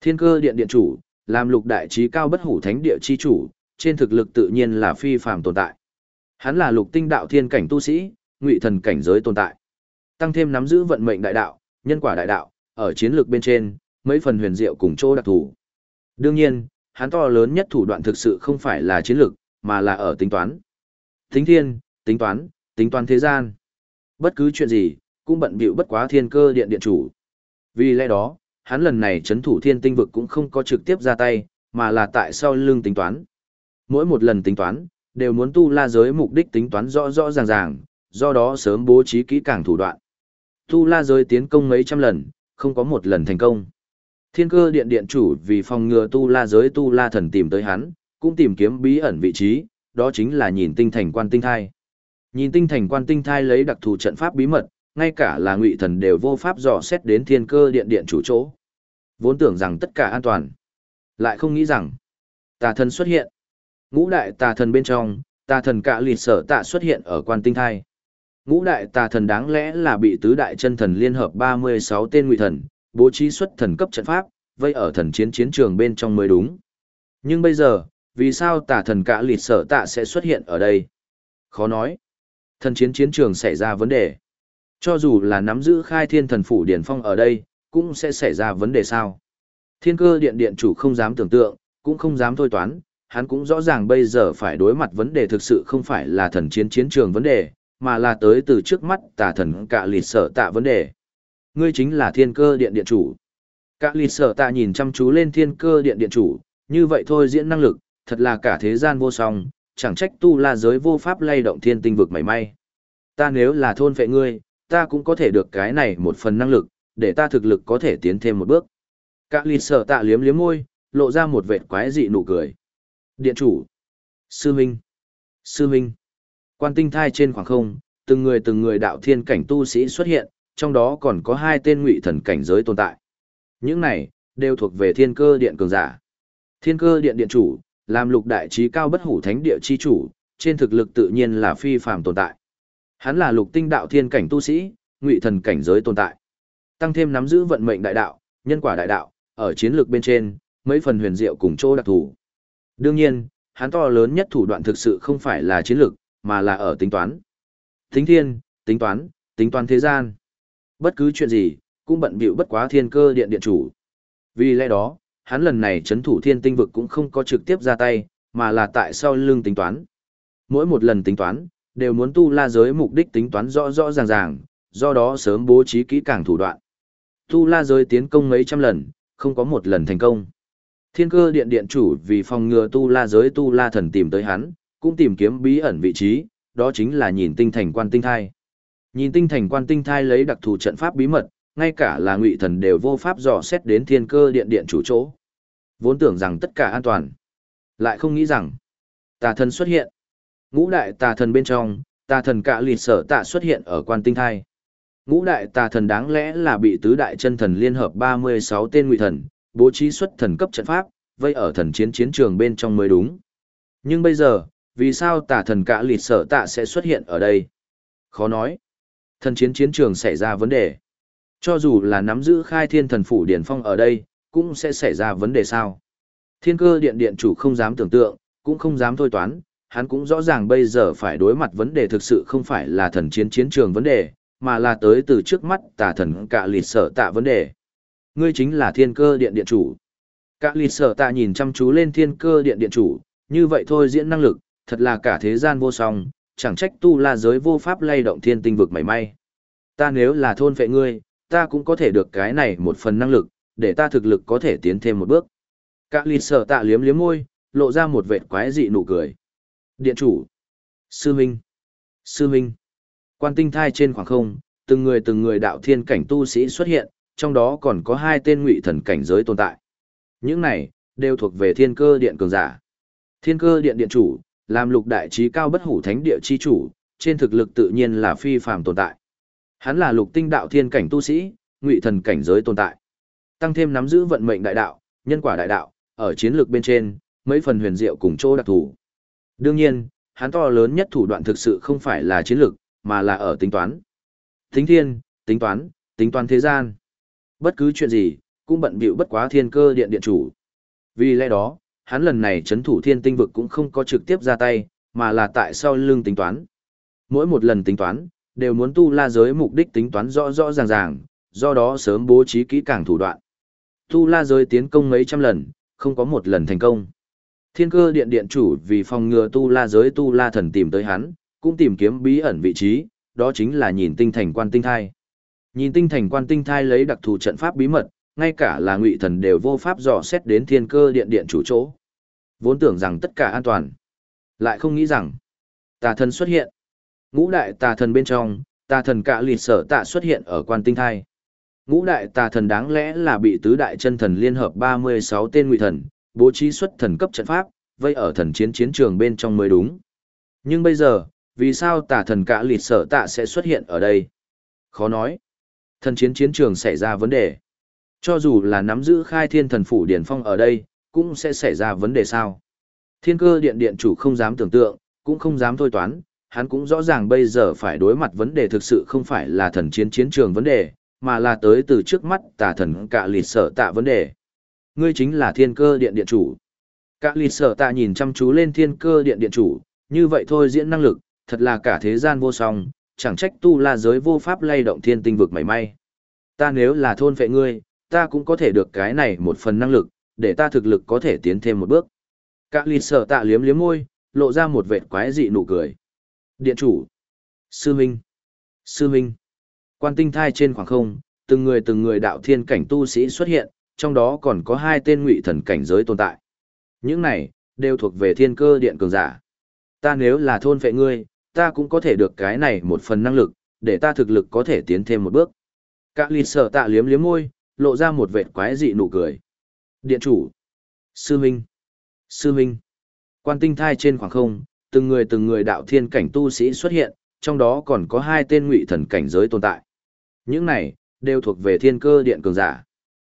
Thiên cơ điện điện chủ, làm lục đại trí cao bất hủ thánh địa chi chủ, trên thực lực tự nhiên là phi phàm tồn tại. Hắn là lục tinh đạo thiên cảnh tu sĩ, ngụy thần cảnh giới tồn tại. Tăng thêm nắm giữ vận mệnh đại đạo, nhân quả đại đạo, ở chiến lược bên trên, mấy phần huyền diệu cùng chỗ đặc thù. Đương nhiên, hắn to lớn nhất thủ đoạn thực sự không phải là chiến lược, mà là ở tính toán. Tính thiên, tính toán, tính toán thế gian. Bất cứ chuyện gì, cũng bận bịu bất quá thiên cơ điện điện chủ. Vì lẽ đó, hắn lần này chấn thủ thiên tinh vực cũng không có trực tiếp ra tay, mà là tại sau lưng tính toán. Mỗi một lần tính toán, đều muốn tu la giới mục đích tính toán rõ rõ ràng ràng, do đó sớm bố trí kỹ càng thủ đoạn. Tu la giới tiến công mấy trăm lần, không có một lần thành công. Thiên cơ điện điện chủ vì phòng ngừa tu la giới tu la thần tìm tới hắn, cũng tìm kiếm bí ẩn vị trí, đó chính là nhìn tinh thành quan tinh thai. Nhìn tinh thành quan tinh thai lấy đặc thù trận pháp bí mật, ngay cả là ngụy thần đều vô pháp dò xét đến thiên cơ điện điện chủ chỗ. Vốn tưởng rằng tất cả an toàn. Lại không nghĩ rằng, tà thần xuất hiện. Ngũ đại tà thần bên trong, tà thần cả lịt sở tạ xuất hiện ở quan tinh thai. Ngũ đại tà thần đáng lẽ là bị tứ đại chân thần liên hợp 36 tên ngụy thần, bố trí xuất thần cấp trận pháp, vây ở thần chiến chiến trường bên trong mới đúng. Nhưng bây giờ, vì sao tà thần Cả lịt sở tạ sẽ xuất hiện ở đây? Khó nói. Thần chiến chiến trường xảy ra vấn đề. Cho dù là nắm giữ khai thiên thần phủ điển phong ở đây, cũng sẽ xảy ra vấn đề sao. Thiên cơ điện điện chủ không dám tưởng tượng, cũng không dám thôi toán, hắn cũng rõ ràng bây giờ phải đối mặt vấn đề thực sự không phải là thần chiến chiến trường vấn đề, mà là tới từ trước mắt tà thần cả lịt sở tạ vấn đề. Ngươi chính là thiên cơ điện điện chủ. Cả lịt sở tạ nhìn chăm chú lên thiên cơ điện điện chủ, như vậy thôi diễn năng lực, thật là cả thế gian vô song, chẳng trách tu la giới vô pháp lay động thiên tinh vực mảy may. Ta nếu là thôn phệ ngươi, ta cũng có thể được cái này một phần năng lực, để ta thực lực có thể tiến thêm một bước. Cả lịt sở tạ liếm liếm môi, lộ ra một vệt quái dị nụ cười. Điện chủ. Sư Minh. Sư Minh. Quan tinh thai trên khoảng không, từng người từng người đạo thiên cảnh tu sĩ xuất hiện, trong đó còn có hai tên ngụy thần cảnh giới tồn tại. Những này, đều thuộc về thiên cơ điện cường giả. Thiên cơ điện điện chủ, làm lục đại trí cao bất hủ thánh địa chi chủ, trên thực lực tự nhiên là phi phàm tồn tại. Hắn là lục tinh đạo thiên cảnh tu sĩ, ngụy thần cảnh giới tồn tại. Tăng thêm nắm giữ vận mệnh đại đạo, nhân quả đại đạo, ở chiến lược bên trên, mấy phần huyền diệu cùng chỗ đặc thù. Đương nhiên, hắn to lớn nhất thủ đoạn thực sự không phải là chiến lược, mà là ở tính toán. Tính thiên, tính toán, tính toán thế gian. Bất cứ chuyện gì, cũng bận bịu bất quá thiên cơ điện điện chủ. Vì lẽ đó, hắn lần này chấn thủ thiên tinh vực cũng không có trực tiếp ra tay, mà là tại sau lưng tính toán. Mỗi một lần tính toán, đều muốn tu la giới mục đích tính toán rõ rõ ràng ràng, do đó sớm bố trí kỹ càng thủ đoạn. Tu la giới tiến công mấy trăm lần, không có một lần thành công. Thiên cơ điện điện chủ vì phòng ngừa tu la giới tu la thần tìm tới hắn, cũng tìm kiếm bí ẩn vị trí, đó chính là nhìn tinh thành quan tinh thai. Nhìn tinh thành quan tinh thai lấy đặc thù trận pháp bí mật, ngay cả là ngụy thần đều vô pháp dò xét đến thiên cơ điện điện chủ chỗ. Vốn tưởng rằng tất cả an toàn. Lại không nghĩ rằng, tà thần xuất hiện. Ngũ đại tà thần bên trong, tà thần cạ lịt sở tạ xuất hiện ở quan tinh thai. Ngũ đại tà thần đáng lẽ là bị tứ đại chân thần liên hợp 36 tên ngụy thần, bố trí xuất thần cấp trận pháp, vây ở thần chiến chiến trường bên trong mới đúng. Nhưng bây giờ, vì sao tà thần cả lịt sở tạ sẽ xuất hiện ở đây? Khó nói. Thần chiến chiến trường xảy ra vấn đề. Cho dù là nắm giữ khai thiên thần phủ điển phong ở đây, cũng sẽ xảy ra vấn đề sao? Thiên cơ điện điện chủ không dám tưởng tượng, cũng không dám thôi toán, hắn cũng rõ ràng bây giờ phải đối mặt vấn đề thực sự không phải là thần chiến chiến trường vấn đề, mà là tới từ trước mắt tà thần cạ lịt sở tạ vấn đề. Ngươi chính là thiên cơ điện điện chủ. cạ lịt sở tạ nhìn chăm chú lên thiên cơ điện điện chủ, như vậy thôi diễn năng lực, thật là cả thế gian vô song, chẳng trách tu la giới vô pháp lay động thiên tinh vực mảy may. Ta nếu là thôn phệ ngươi, ta cũng có thể được cái này một phần năng lực, để ta thực lực có thể tiến thêm một bước. Cả lì sở tạ liếm liếm môi, lộ ra một vệt quái dị nụ cười. Điện chủ, sư minh, sư minh, quan tinh thai trên khoảng không, từng người từng người đạo thiên cảnh tu sĩ xuất hiện, trong đó còn có hai tên ngụy thần cảnh giới tồn tại. Những này, đều thuộc về thiên cơ điện cường giả. Thiên cơ điện điện chủ, làm lục đại trí cao bất hủ thánh địa chi chủ, trên thực lực tự nhiên là phi phàm tồn tại. Hắn là lục tinh đạo thiên cảnh tu sĩ, ngụy thần cảnh giới tồn tại. Tăng thêm nắm giữ vận mệnh đại đạo, nhân quả đại đạo, ở chiến lược bên trên, mấy phần huyền diệu cùng chỗ đặc thù. Đương nhiên, hắn to lớn nhất thủ đoạn thực sự không phải là chiến lược, mà là ở tính toán. Tính thiên, tính toán, tính toán thế gian. Bất cứ chuyện gì, cũng bận bịu bất quá thiên cơ điện điện chủ. Vì lẽ đó, hắn lần này chấn thủ thiên tinh vực cũng không có trực tiếp ra tay, mà là tại sau lưng tính toán. Mỗi một lần tính toán, đều muốn tu la giới mục đích tính toán rõ rõ ràng ràng, do đó sớm bố trí kỹ càng thủ đoạn. Tu la giới tiến công mấy trăm lần, không có một lần thành công. Thiên cơ điện điện chủ vì phòng ngừa tu la giới tu la thần tìm tới hắn, cũng tìm kiếm bí ẩn vị trí, đó chính là nhìn tinh thành quan tinh thai. Nhìn tinh thành quan tinh thai lấy đặc thù trận pháp bí mật, ngay cả là ngụy thần đều vô pháp dò xét đến thiên cơ điện điện chủ chỗ. Vốn tưởng rằng tất cả an toàn. Lại không nghĩ rằng, tà thần xuất hiện. Ngũ đại tà thần bên trong, tà thần cạ lịt sở tạ xuất hiện ở quan tinh thai. Ngũ đại tà thần đáng lẽ là bị tứ đại chân thần liên hợp 36 tên ngụy thần, bố trí xuất thần cấp trận pháp, vây ở thần chiến chiến trường bên trong mới đúng. Nhưng bây giờ, vì sao tà thần cạ lịt sở tạ sẽ xuất hiện ở đây? Khó nói. Thần chiến chiến trường xảy ra vấn đề. Cho dù là nắm giữ khai thiên thần phủ điển phong ở đây, cũng sẽ xảy ra vấn đề sao. Thiên cơ điện điện chủ không dám tưởng tượng, cũng không dám thôi toán, hắn cũng rõ ràng bây giờ phải đối mặt vấn đề thực sự không phải là thần chiến chiến trường vấn đề, mà là tới từ trước mắt tà thần cả lịt sở tạ vấn đề. Ngươi chính là thiên cơ điện điện chủ. Cả lịt sở tạ nhìn chăm chú lên thiên cơ điện điện chủ, như vậy thôi diễn năng lực, thật là cả thế gian vô song, chẳng trách tu la giới vô pháp lay động thiên tinh vực mảy may. Ta nếu là thôn phệ ngươi, ta cũng có thể được cái này một phần năng lực, để ta thực lực có thể tiến thêm một bước. Cả lịt sở tạ liếm liếm môi, lộ ra một vệt quái dị nụ cười. Điện chủ. Sư Minh. Sư Minh. Quan tinh thai trên khoảng không, từng người từng người đạo thiên cảnh tu sĩ xuất hiện, trong đó còn có hai tên ngụy thần cảnh giới tồn tại. Những này, đều thuộc về thiên cơ điện cường giả. Ta nếu là thôn phệ ngươi, ta cũng có thể được cái này một phần năng lực, để ta thực lực có thể tiến thêm một bước. Các lì sở tạ liếm liếm môi, lộ ra một vệt quái dị nụ cười. Điện chủ. Sư Minh. Sư Minh. Quan tinh thai trên khoảng không, từng người từng người đạo thiên cảnh tu sĩ xuất hiện, trong đó còn có hai tên ngụy thần cảnh giới tồn tại. Những này, đều thuộc về thiên cơ điện cường giả.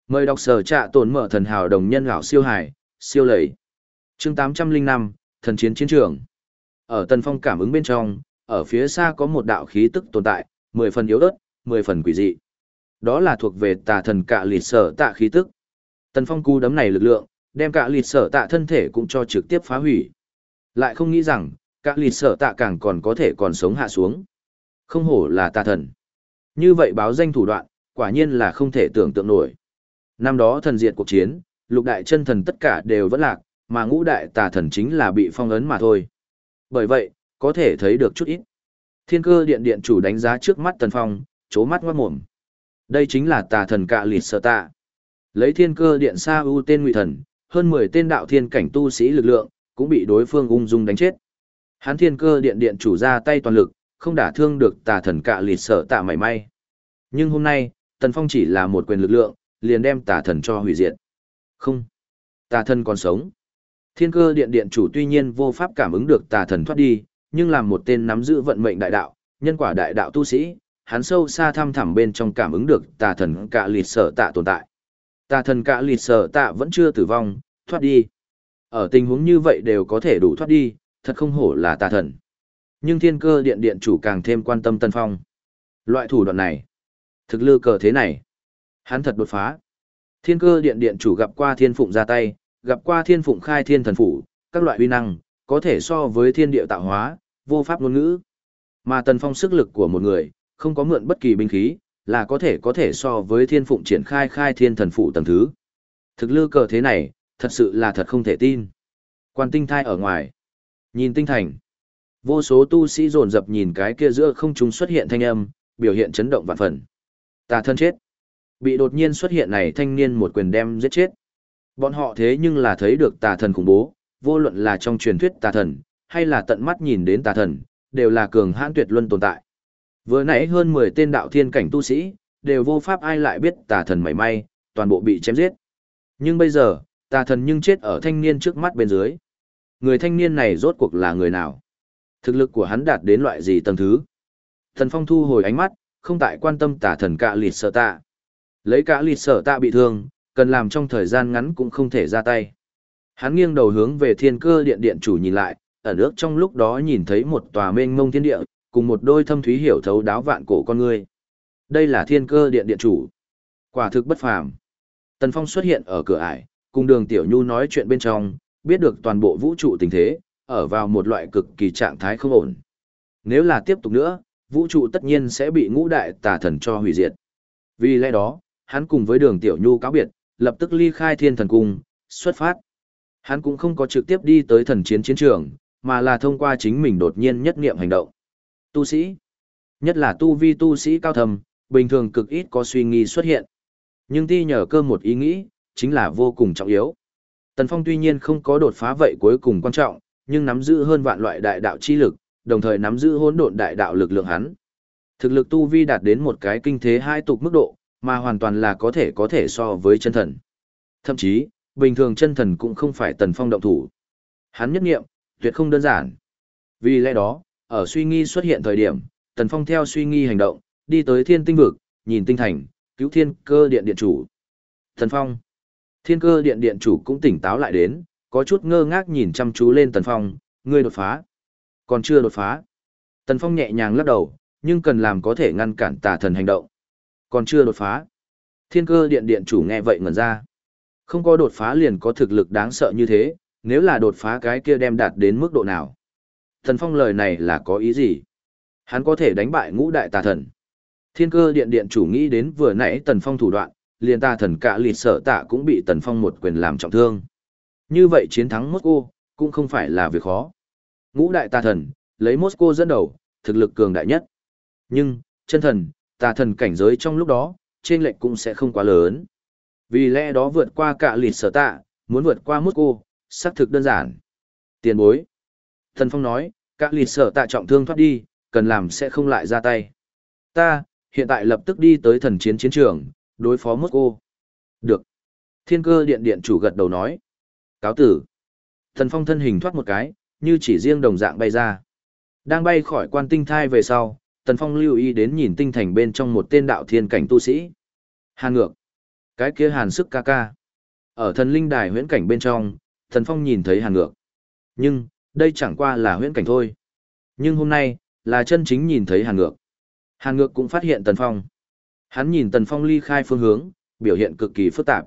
Mời đọc sở trạ tồn mở thần hào đồng nhân gạo siêu hải, siêu lầy. chương 805, thần chiến chiến trường. Ở tần phong cảm ứng bên trong, ở phía xa có một đạo khí tức tồn tại, 10 phần yếu ớt, 10 phần quỷ dị. Đó là thuộc về tà thần cạ lịt sở tạ khí tức. Tần phong cú đấm này lực lượng, đem cạ lịt sở tạ thân thể cũng cho trực tiếp phá hủy. Lại không nghĩ rằng, cạ lì sở tạ càng còn có thể còn sống hạ xuống. Không hổ là tà thần. Như vậy báo danh thủ đoạn, quả nhiên là không thể tưởng tượng nổi. Năm đó thần diệt cuộc chiến, lục đại chân thần tất cả đều vẫn lạc, mà ngũ đại tà thần chính là bị phong ấn mà thôi. Bởi vậy, có thể thấy được chút ít. Thiên cơ điện điện chủ đánh giá trước mắt tần phong, chố mắt ngoát mồm. Đây chính là tà thần cạ lịt sở tạ. Lấy thiên cơ điện xa ưu tên ngụy thần, hơn 10 tên đạo thiên cảnh tu sĩ lực lượng, cũng bị đối phương ung dung đánh chết. Hán thiên cơ điện điện chủ ra tay toàn lực, không đả thương được tà thần cạ lịt sở tạ mảy may. Nhưng hôm nay, tần phong chỉ là một quyền lực lượng, liền đem tà thần cho hủy diệt. Không, tà thần còn sống. Thiên cơ điện điện chủ tuy nhiên vô pháp cảm ứng được tà thần thoát đi, nhưng làm một tên nắm giữ vận mệnh đại đạo, nhân quả đại đạo tu sĩ, hắn sâu xa thăm thẳm bên trong cảm ứng được tà thần cạ lịt sở tạ tồn tại. Tà thần cạ lịt sở tạ vẫn chưa tử vong, thoát đi. Ở tình huống như vậy đều có thể đủ thoát đi, thật không hổ là tà thần. Nhưng thiên cơ điện điện chủ càng thêm quan tâm Tân Phong. Loại thủ đoạn này, thực lư cờ thế này, hắn thật đột phá. Thiên cơ điện điện chủ gặp qua thiên phụng ra tay, gặp qua thiên phụng khai thiên thần phủ, các loại uy năng, có thể so với thiên địa tạo hóa, vô pháp ngôn ngữ. Mà Tần Phong sức lực của một người, không có mượn bất kỳ binh khí, là có thể có thể so với thiên phụng triển khai khai thiên thần phủ tầng thứ. Thực lư cờ thế này, thật sự là thật không thể tin. Quan tinh thai ở ngoài. Nhìn tinh thành. Vô số tu sĩ dồn dập nhìn cái kia giữa không trung xuất hiện thanh âm, biểu hiện chấn động vạn phần. Tà thân chết. Bị đột nhiên xuất hiện này thanh niên một quyền đem giết chết. Bọn họ thế nhưng là thấy được tà thần khủng bố, vô luận là trong truyền thuyết tà thần, hay là tận mắt nhìn đến tà thần, đều là cường hãn tuyệt luân tồn tại. Vừa nãy hơn 10 tên đạo thiên cảnh tu sĩ, đều vô pháp ai lại biết tà thần mảy may, toàn bộ bị chém giết. Nhưng bây giờ, tà thần nhưng chết ở thanh niên trước mắt bên dưới. Người thanh niên này rốt cuộc là người nào? Thực lực của hắn đạt đến loại gì tầng thứ? Thần Phong thu hồi ánh mắt, không tại quan tâm tà thần cạ lịt sợ tạ. Lấy cả lịt sợ tạ bị thương, cần làm trong thời gian ngắn cũng không thể ra tay. Hắn nghiêng đầu hướng về thiên cơ điện điện chủ nhìn lại, ở nước trong lúc đó nhìn thấy một tòa mênh mông thiên địa, cùng một đôi thâm thúy hiểu thấu đáo vạn cổ con người. Đây là thiên cơ điện điện chủ. Quả thực bất phàm. Tần Phong xuất hiện ở cửa ải, cùng đường Tiểu Nhu nói chuyện bên trong, biết được toàn bộ vũ trụ tình thế, ở vào một loại cực kỳ trạng thái không ổn. Nếu là tiếp tục nữa, vũ trụ tất nhiên sẽ bị ngũ đại tà thần cho hủy diệt. Vì lẽ đó, hắn cùng với đường Tiểu Nhu cáo biệt, lập tức ly khai thiên thần cung, xuất phát. Hắn cũng không có trực tiếp đi tới thần chiến chiến trường, mà là thông qua chính mình đột nhiên nhất niệm hành động. Tu sĩ, nhất là tu vi tu sĩ cao thầm, bình thường cực ít có suy nghĩ xuất hiện. Nhưng ti nhờ cơ một ý nghĩ, chính là vô cùng trọng yếu. Tần Phong tuy nhiên không có đột phá vậy cuối cùng quan trọng, nhưng nắm giữ hơn vạn loại đại đạo chi lực, đồng thời nắm giữ hỗn độn đại đạo lực lượng hắn. Thực lực tu vi đạt đến một cái kinh thế hai tục mức độ, mà hoàn toàn là có thể có thể so với chân thần. Thậm chí, bình thường chân thần cũng không phải Tần Phong động thủ. Hắn nhất nghiệm, tuyệt không đơn giản. Vì lẽ đó, ở suy nghi xuất hiện thời điểm, Tần Phong theo suy nghi hành động, đi tới thiên tinh vực, nhìn tinh thành, cứu thiên cơ điện điện chủ. Tần Phong. Thiên cơ điện điện chủ cũng tỉnh táo lại đến, có chút ngơ ngác nhìn chăm chú lên Tần Phong, ngươi đột phá. Còn chưa đột phá. Tần Phong nhẹ nhàng lắc đầu, nhưng cần làm có thể ngăn cản tà thần hành động. Còn chưa đột phá. Thiên cơ điện điện chủ nghe vậy ngẩn ra. Không có đột phá liền có thực lực đáng sợ như thế, nếu là đột phá cái kia đem đạt đến mức độ nào. Thần Phong lời này là có ý gì? Hắn có thể đánh bại ngũ đại tà thần. Thiên cơ điện điện chủ nghĩ đến vừa nãy Tần Phong thủ đoạn, liền ta thần cả lịt sở tạ cũng bị Tần Phong một quyền làm trọng thương. Như vậy chiến thắng Moscow, cũng không phải là việc khó. Ngũ đại tà thần, lấy Moscow dẫn đầu, thực lực cường đại nhất. Nhưng, chân thần, tà thần cảnh giới trong lúc đó, trên lệnh cũng sẽ không quá lớn. Vì lẽ đó vượt qua cả lịt sở tạ, muốn vượt qua Moscow, xác thực đơn giản. Tiền bối. Thần Phong nói, cạ lịt sở tạ trọng thương thoát đi, cần làm sẽ không lại ra tay. Ta, hiện tại lập tức đi tới thần chiến chiến trường, đối phó Moscow. Được. Thiên cơ điện điện chủ gật đầu nói. Cáo tử. Thần Phong thân hình thoát một cái, như chỉ riêng đồng dạng bay ra. Đang bay khỏi quan tinh thai về sau, Tần Phong lưu ý đến nhìn tinh thành bên trong một tên đạo thiên cảnh tu sĩ. Hàn ngược. Cái kia hàn sức ca ca. Ở thần linh đài huyễn cảnh bên trong, Tần Phong nhìn thấy hàn ngược. Nhưng, đây chẳng qua là huyễn cảnh thôi. Nhưng hôm nay, là chân chính nhìn thấy hàn ngược. Hàn ngược cũng phát hiện Tần Phong. Hắn nhìn Tần Phong ly khai phương hướng, biểu hiện cực kỳ phức tạp.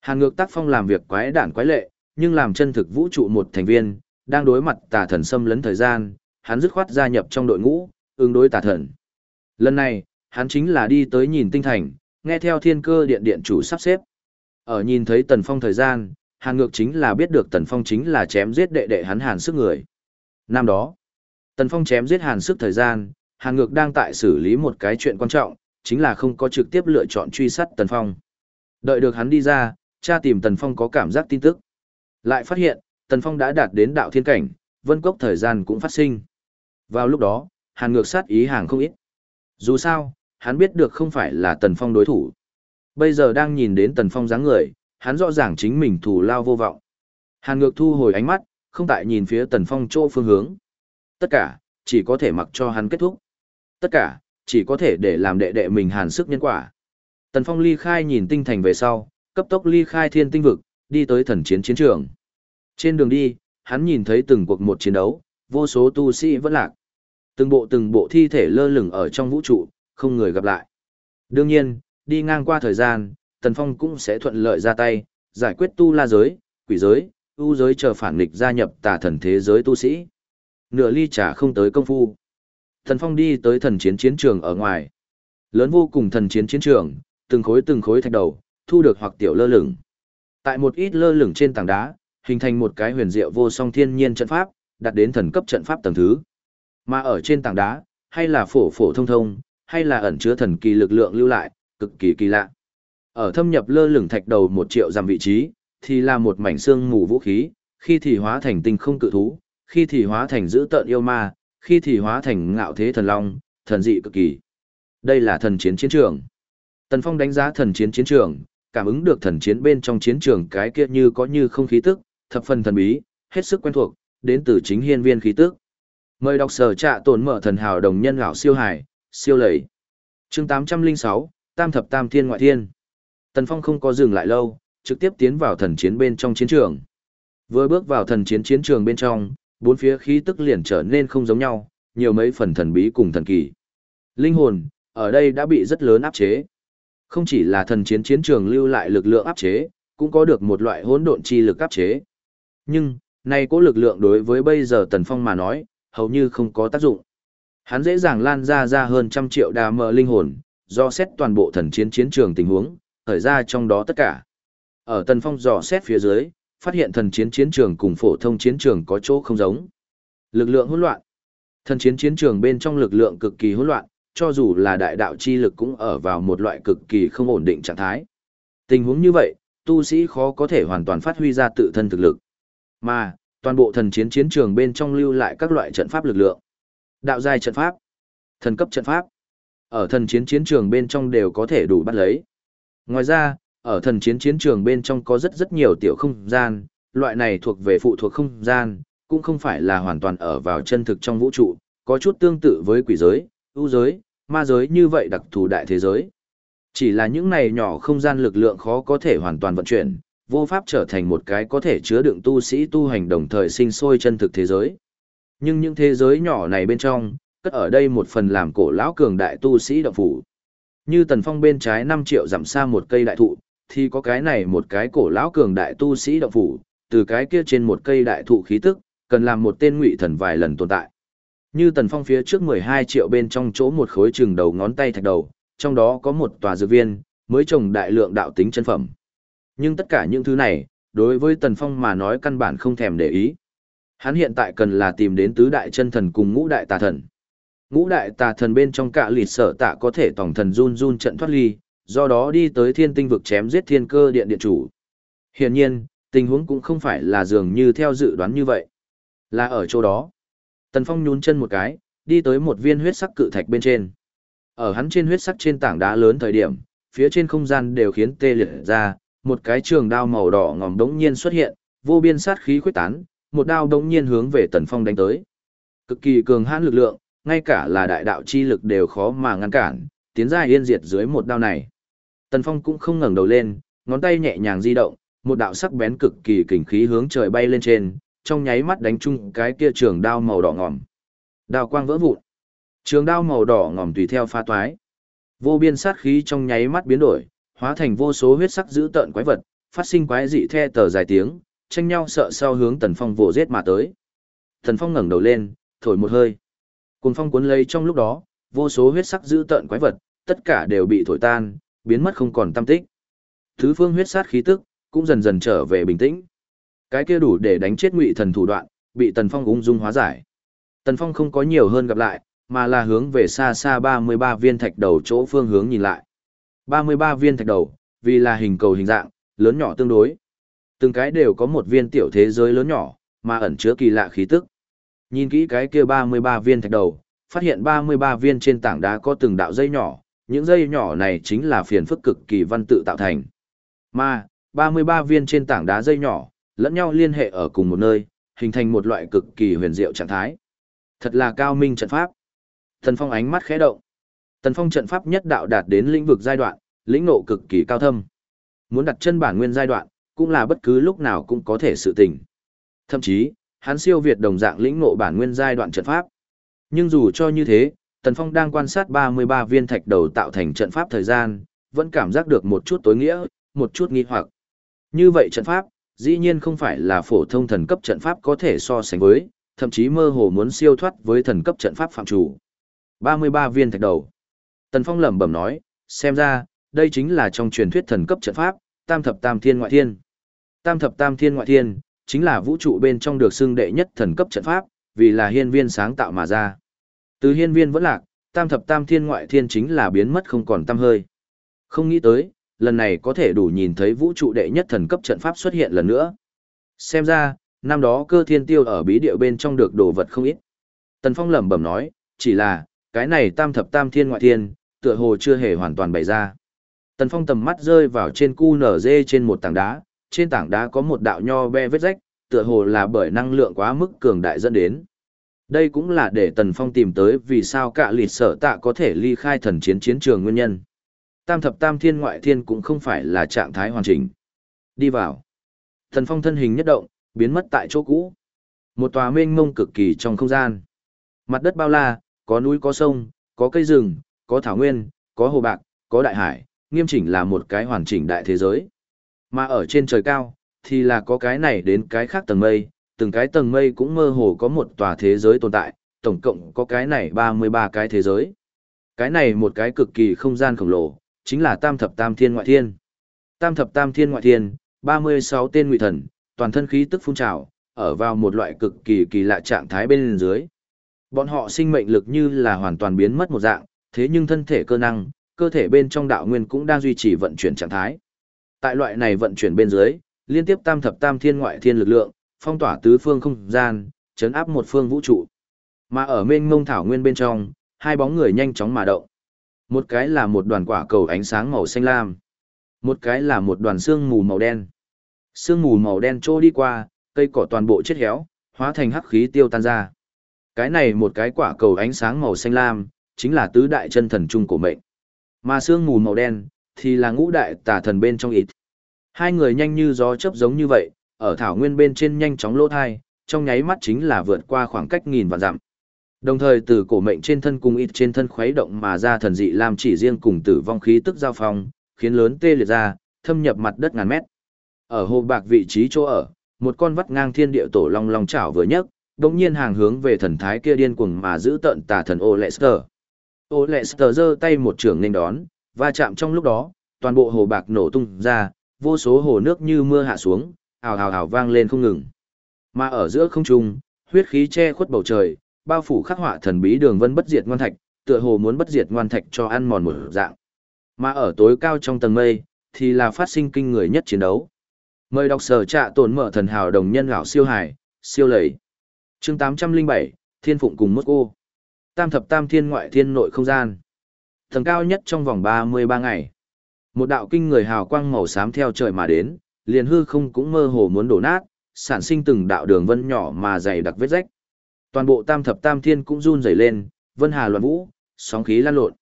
Hàn ngược tác phong làm việc quái đản quái lệ, nhưng làm chân thực vũ trụ một thành viên, đang đối mặt tà thần xâm lấn thời gian, hắn dứt khoát gia nhập trong đội ngũ, ứng đối tà thần. Lần này, hắn chính là đi tới nhìn tinh thành, nghe theo thiên cơ điện điện chủ sắp xếp. Ở nhìn thấy tần phong thời gian, hàn ngược chính là biết được tần phong chính là chém giết đệ đệ hắn hàn sức người. Năm đó, tần phong chém giết hàn sức thời gian, hàn ngược đang tại xử lý một cái chuyện quan trọng, chính là không có trực tiếp lựa chọn truy sát tần phong. Đợi được hắn đi ra, cha tìm tần phong có cảm giác tin tức. Lại phát hiện, tần phong đã đạt đến đạo thiên cảnh, vân cốc thời gian cũng phát sinh. Vào lúc đó, hàn ngược sát ý hàng không ít. Dù sao, hắn biết được không phải là Tần Phong đối thủ. Bây giờ đang nhìn đến Tần Phong dáng người, hắn rõ ràng chính mình thủ lao vô vọng. Hàn ngược thu hồi ánh mắt, không tại nhìn phía Tần Phong chỗ phương hướng. Tất cả, chỉ có thể mặc cho hắn kết thúc. Tất cả, chỉ có thể để làm đệ đệ mình hàn sức nhân quả. Tần Phong ly khai nhìn tinh thành về sau, cấp tốc ly khai thiên tinh vực, đi tới thần chiến chiến trường. Trên đường đi, hắn nhìn thấy từng cuộc một chiến đấu, vô số tu sĩ vẫn lạc. Từng bộ từng bộ thi thể lơ lửng ở trong vũ trụ, không người gặp lại. Đương nhiên, đi ngang qua thời gian, Tần Phong cũng sẽ thuận lợi ra tay, giải quyết tu la giới, quỷ giới, u giới chờ phản nghịch gia nhập tà thần thế giới tu sĩ. Nửa ly trà không tới công phu. Thần Phong đi tới thần chiến chiến trường ở ngoài. Lớn vô cùng thần chiến chiến trường, từng khối từng khối thạch đầu, thu được hoặc tiểu lơ lửng. Tại một ít lơ lửng trên tảng đá, hình thành một cái huyền diệu vô song thiên nhiên trận pháp, đạt đến thần cấp trận pháp tầng thứ. Mà ở trên tảng đá, hay là phổ phổ thông thông, hay là ẩn chứa thần kỳ lực lượng lưu lại, cực kỳ kỳ lạ. Ở thâm nhập lơ lửng thạch đầu một triệu dặm vị trí, thì là một mảnh xương mù vũ khí, khi thì hóa thành tinh không cự thú, khi thì hóa thành dữ tợn yêu ma, khi thì hóa thành ngạo thế thần long, thần dị cực kỳ. Đây là thần chiến chiến trường. Tần Phong đánh giá thần chiến chiến trường, cảm ứng được thần chiến bên trong chiến trường cái kia như có như không khí tức, thập phần thần bí, hết sức quen thuộc, đến từ chính hiên viên khí tức. Mời đọc sở trạ tổn mở thần hào đồng nhân gạo siêu hải, siêu lầy. chương 806, Tam thập tam thiên ngoại thiên. Tần Phong không có dừng lại lâu, trực tiếp tiến vào thần chiến bên trong chiến trường. Vừa bước vào thần chiến chiến trường bên trong, bốn phía khí tức liền trở nên không giống nhau, nhiều mấy phần thần bí cùng thần kỳ. Linh hồn, ở đây đã bị rất lớn áp chế. Không chỉ là thần chiến chiến trường lưu lại lực lượng áp chế, cũng có được một loại hỗn độn chi lực áp chế. Nhưng, này cố lực lượng đối với bây giờ Tần Phong mà nói, hầu như không có tác dụng. Hắn dễ dàng lan ra ra hơn trăm triệu đà mờ linh hồn, do xét toàn bộ thần chiến chiến trường tình huống, thời ra trong đó tất cả. Ở Tần Phong dò xét phía dưới, phát hiện thần chiến chiến trường cùng phổ thông chiến trường có chỗ không giống. Lực lượng hỗn loạn. Thần chiến chiến trường bên trong lực lượng cực kỳ hỗn loạn, cho dù là đại đạo chi lực cũng ở vào một loại cực kỳ không ổn định trạng thái. Tình huống như vậy, tu sĩ khó có thể hoàn toàn phát huy ra tự thân thực lực. Mà, toàn bộ thần chiến chiến trường bên trong lưu lại các loại trận pháp lực lượng. Đạo giai trận pháp, thần cấp trận pháp. Ở thần chiến chiến trường bên trong đều có thể đủ bắt lấy. Ngoài ra, ở thần chiến chiến trường bên trong có rất rất nhiều tiểu không gian, loại này thuộc về phụ thuộc không gian, cũng không phải là hoàn toàn ở vào chân thực trong vũ trụ, có chút tương tự với quỷ giới, ưu giới, ma giới như vậy đặc thù đại thế giới. Chỉ là những này nhỏ không gian lực lượng khó có thể hoàn toàn vận chuyển, vô pháp trở thành một cái có thể chứa đựng tu sĩ tu hành đồng thời sinh sôi chân thực thế giới. Nhưng những thế giới nhỏ này bên trong, cất ở đây một phần làm cổ lão cường đại tu sĩ động phủ. Như tần phong bên trái 5 triệu dặm xa một cây đại thụ, thì có cái này một cái cổ lão cường đại tu sĩ động phủ, từ cái kia trên một cây đại thụ khí tức, cần làm một tên ngụy thần vài lần tồn tại. Như tần phong phía trước 12 triệu bên trong chỗ một khối trường đầu ngón tay thạch đầu, trong đó có một tòa dược viên, mới trồng đại lượng đạo tính chân phẩm. Nhưng tất cả những thứ này, đối với tần phong mà nói căn bản không thèm để ý. Hắn hiện tại cần là tìm đến tứ đại chân thần cùng ngũ đại tà thần. Ngũ đại tà thần bên trong cả lịt sở tạ có thể tổng thần run run trận thoát ly, do đó đi tới thiên tinh vực chém giết thiên cơ điện điện chủ. Hiển nhiên, tình huống cũng không phải là dường như theo dự đoán như vậy. Là ở chỗ đó. Tần Phong nhún chân một cái, đi tới một viên huyết sắc cự thạch bên trên. Ở hắn trên huyết sắc trên tảng đá lớn thời điểm, phía trên không gian đều khiến tê liệt ra, một cái trường đao màu đỏ ngòm đống nhiên xuất hiện, vô biên sát khí khuếch tán, một đao đống nhiên hướng về Tần Phong đánh tới. Cực kỳ cường hãn lực lượng, ngay cả là đại đạo chi lực đều khó mà ngăn cản, tiến ra yên diệt dưới một đao này. Tần Phong cũng không ngẩng đầu lên, ngón tay nhẹ nhàng di động, một đạo sắc bén cực kỳ kình khí hướng trời bay lên trên, trong nháy mắt đánh chung cái kia trường đao màu đỏ ngòm. Đao quang vỡ vụn. Trường đao màu đỏ ngòm tùy theo pha toái. Vô biên sát khí trong nháy mắt biến đổi, hóa thành vô số huyết sắc dữ tợn quái vật, phát sinh quái dị the tờ dài tiếng, tranh nhau sợ sau hướng Tần Phong vồ giết mà tới. Tần Phong ngẩng đầu lên, thổi một hơi. Cuồng phong cuốn lấy trong lúc đó, vô số huyết sắc dữ tợn quái vật, tất cả đều bị thổi tan, biến mất không còn tâm tích. Thứ phương huyết sát khí tức, cũng dần dần trở về bình tĩnh. Cái kia đủ để đánh chết ngụy thần thủ đoạn, bị Tần Phong ung dung hóa giải. Tần Phong không có nhiều hơn gặp lại, mà là hướng về xa xa 33 viên thạch đầu chỗ phương hướng nhìn lại. 33 viên thạch đầu, vì là hình cầu hình dạng, lớn nhỏ tương đối. Từng cái đều có một viên tiểu thế giới lớn nhỏ, mà ẩn chứa kỳ lạ khí tức. Nhìn kỹ cái kia 33 viên thạch đầu, phát hiện 33 viên trên tảng đá có từng đạo dây nhỏ, những dây nhỏ này chính là phiền phức cực kỳ văn tự tạo thành. Mà, 33 viên trên tảng đá dây nhỏ, lẫn nhau liên hệ ở cùng một nơi, hình thành một loại cực kỳ huyền diệu trạng thái. Thật là cao minh trận pháp. thần Phong ánh mắt khẽ động. Tần Phong trận pháp nhất đạo đạt đến lĩnh vực giai đoạn, lĩnh ngộ cực kỳ cao thâm. Muốn đặt chân bản nguyên giai đoạn, cũng là bất cứ lúc nào cũng có thể sự tình. Thậm chí, hắn siêu việt đồng dạng lĩnh ngộ bản nguyên giai đoạn trận pháp. Nhưng dù cho như thế, Tần Phong đang quan sát 33 viên thạch đầu tạo thành trận pháp thời gian, vẫn cảm giác được một chút tối nghĩa, một chút nghi hoặc. Như vậy trận pháp, dĩ nhiên không phải là phổ thông thần cấp trận pháp có thể so sánh với, thậm chí mơ hồ muốn siêu thoát với thần cấp trận pháp phạm chủ. 33 viên thạch đầu. Tần Phong lẩm bẩm nói, xem ra, đây chính là trong truyền thuyết thần cấp trận pháp, Tam thập Tam Thiên ngoại thiên. Tam thập Tam Thiên ngoại thiên chính là vũ trụ bên trong được xưng đệ nhất thần cấp trận pháp, vì là hiên viên sáng tạo mà ra. Từ hiên viên vẫn lạc, Tam thập Tam Thiên ngoại thiên chính là biến mất không còn tăm hơi. Không nghĩ tới, lần này có thể đủ nhìn thấy vũ trụ đệ nhất thần cấp trận pháp xuất hiện lần nữa. Xem ra, năm đó cơ thiên tiêu ở bí địa bên trong được đồ vật không ít. Tần Phong lẩm bẩm nói, chỉ là, cái này tam thập tam thiên ngoại thiên, tựa hồ chưa hề hoàn toàn bày ra. Tần Phong tầm mắt rơi vào trên cu nở dê trên một tảng đá, trên tảng đá có một đạo nho be vết rách, tựa hồ là bởi năng lượng quá mức cường đại dẫn đến. Đây cũng là để Tần Phong tìm tới vì sao cả lịt sở tạ có thể ly khai thần chiến chiến trường nguyên nhân. Tam thập tam thiên ngoại thiên cũng không phải là trạng thái hoàn chỉnh. Đi vào. Tần Phong thân hình nhất động, biến mất tại chỗ cũ. Một tòa mênh mông cực kỳ trong không gian. Mặt đất bao la, có núi có sông, có cây rừng, có thảo nguyên, có hồ bạc, có đại hải, nghiêm chỉnh là một cái hoàn chỉnh đại thế giới. Mà ở trên trời cao, thì là có cái này đến cái khác tầng mây, từng cái tầng mây cũng mơ hồ có một tòa thế giới tồn tại, tổng cộng có cái này 33 cái thế giới. Cái này một cái cực kỳ không gian khổng lồ, chính là tam thập tam thiên ngoại thiên. Tam thập tam thiên ngoại thiên, 36 tên ngụy thần, toàn thân khí tức phun trào, ở vào một loại cực kỳ kỳ lạ trạng thái bên dưới. Bọn họ sinh mệnh lực như là hoàn toàn biến mất một dạng, thế nhưng thân thể cơ năng, cơ thể bên trong đạo nguyên cũng đang duy trì vận chuyển trạng thái. Tại loại này vận chuyển bên dưới, liên tiếp tam thập tam thiên ngoại thiên lực lượng, phong tỏa tứ phương không gian, chấn áp một phương vũ trụ. Mà ở mênh mông thảo nguyên bên trong, hai bóng người nhanh chóng mà động. Một cái là một đoàn quả cầu ánh sáng màu xanh lam. Một cái là một đoàn xương mù màu đen. Xương mù màu đen trôi đi qua, cây cỏ toàn bộ chết héo, hóa thành hắc khí tiêu tan ra. Cái này một cái quả cầu ánh sáng màu xanh lam, chính là tứ đại chân thần trung của mệnh. Mà xương mù màu đen, thì là ngũ đại tà thần bên trong ít. Hai người nhanh như gió chớp giống như vậy, ở thảo nguyên bên trên nhanh chóng lỗ thai, trong nháy mắt chính là vượt qua khoảng cách nghìn vạn dặm. Đồng thời từ cổ mệnh trên thân cùng ít trên thân khuấy động mà ra thần dị làm chỉ riêng cùng tử vong khí tức giao phong, khiến lớn tê liệt ra, thâm nhập mặt đất ngàn mét. Ở hồ bạc vị trí chỗ ở, một con vắt ngang thiên địa tổ long long chảo vừa nhấc, đột nhiên hàng hướng về thần thái kia điên cuồng mà giữ tận tà thần Olester. Olester giơ tay một trường nên đón, và chạm trong lúc đó, toàn bộ hồ bạc nổ tung ra, vô số hồ nước như mưa hạ xuống, ào ào ào vang lên không ngừng. Mà ở giữa không trung, huyết khí che khuất bầu trời, bao phủ khắc họa thần bí đường vân bất diệt ngoan thạch, tựa hồ muốn bất diệt ngoan thạch cho ăn mòn một dạng. Mà ở tối cao trong tầng mây, thì là phát sinh kinh người nhất chiến đấu. Mời đọc sở trạ tổn mở thần hào đồng nhân gạo siêu hải, siêu lầy. chương 807, Thiên Phụng cùng mất cô Tam thập tam thiên ngoại thiên nội không gian. Tầng cao nhất trong vòng 33 ngày. Một đạo kinh người hào quang màu xám theo trời mà đến, liền hư không cũng mơ hồ muốn đổ nát, sản sinh từng đạo đường vân nhỏ mà dày đặc vết rách. Toàn bộ tam thập tam thiên cũng run rẩy lên, vân hà loạn vũ, sóng khí lan lộn.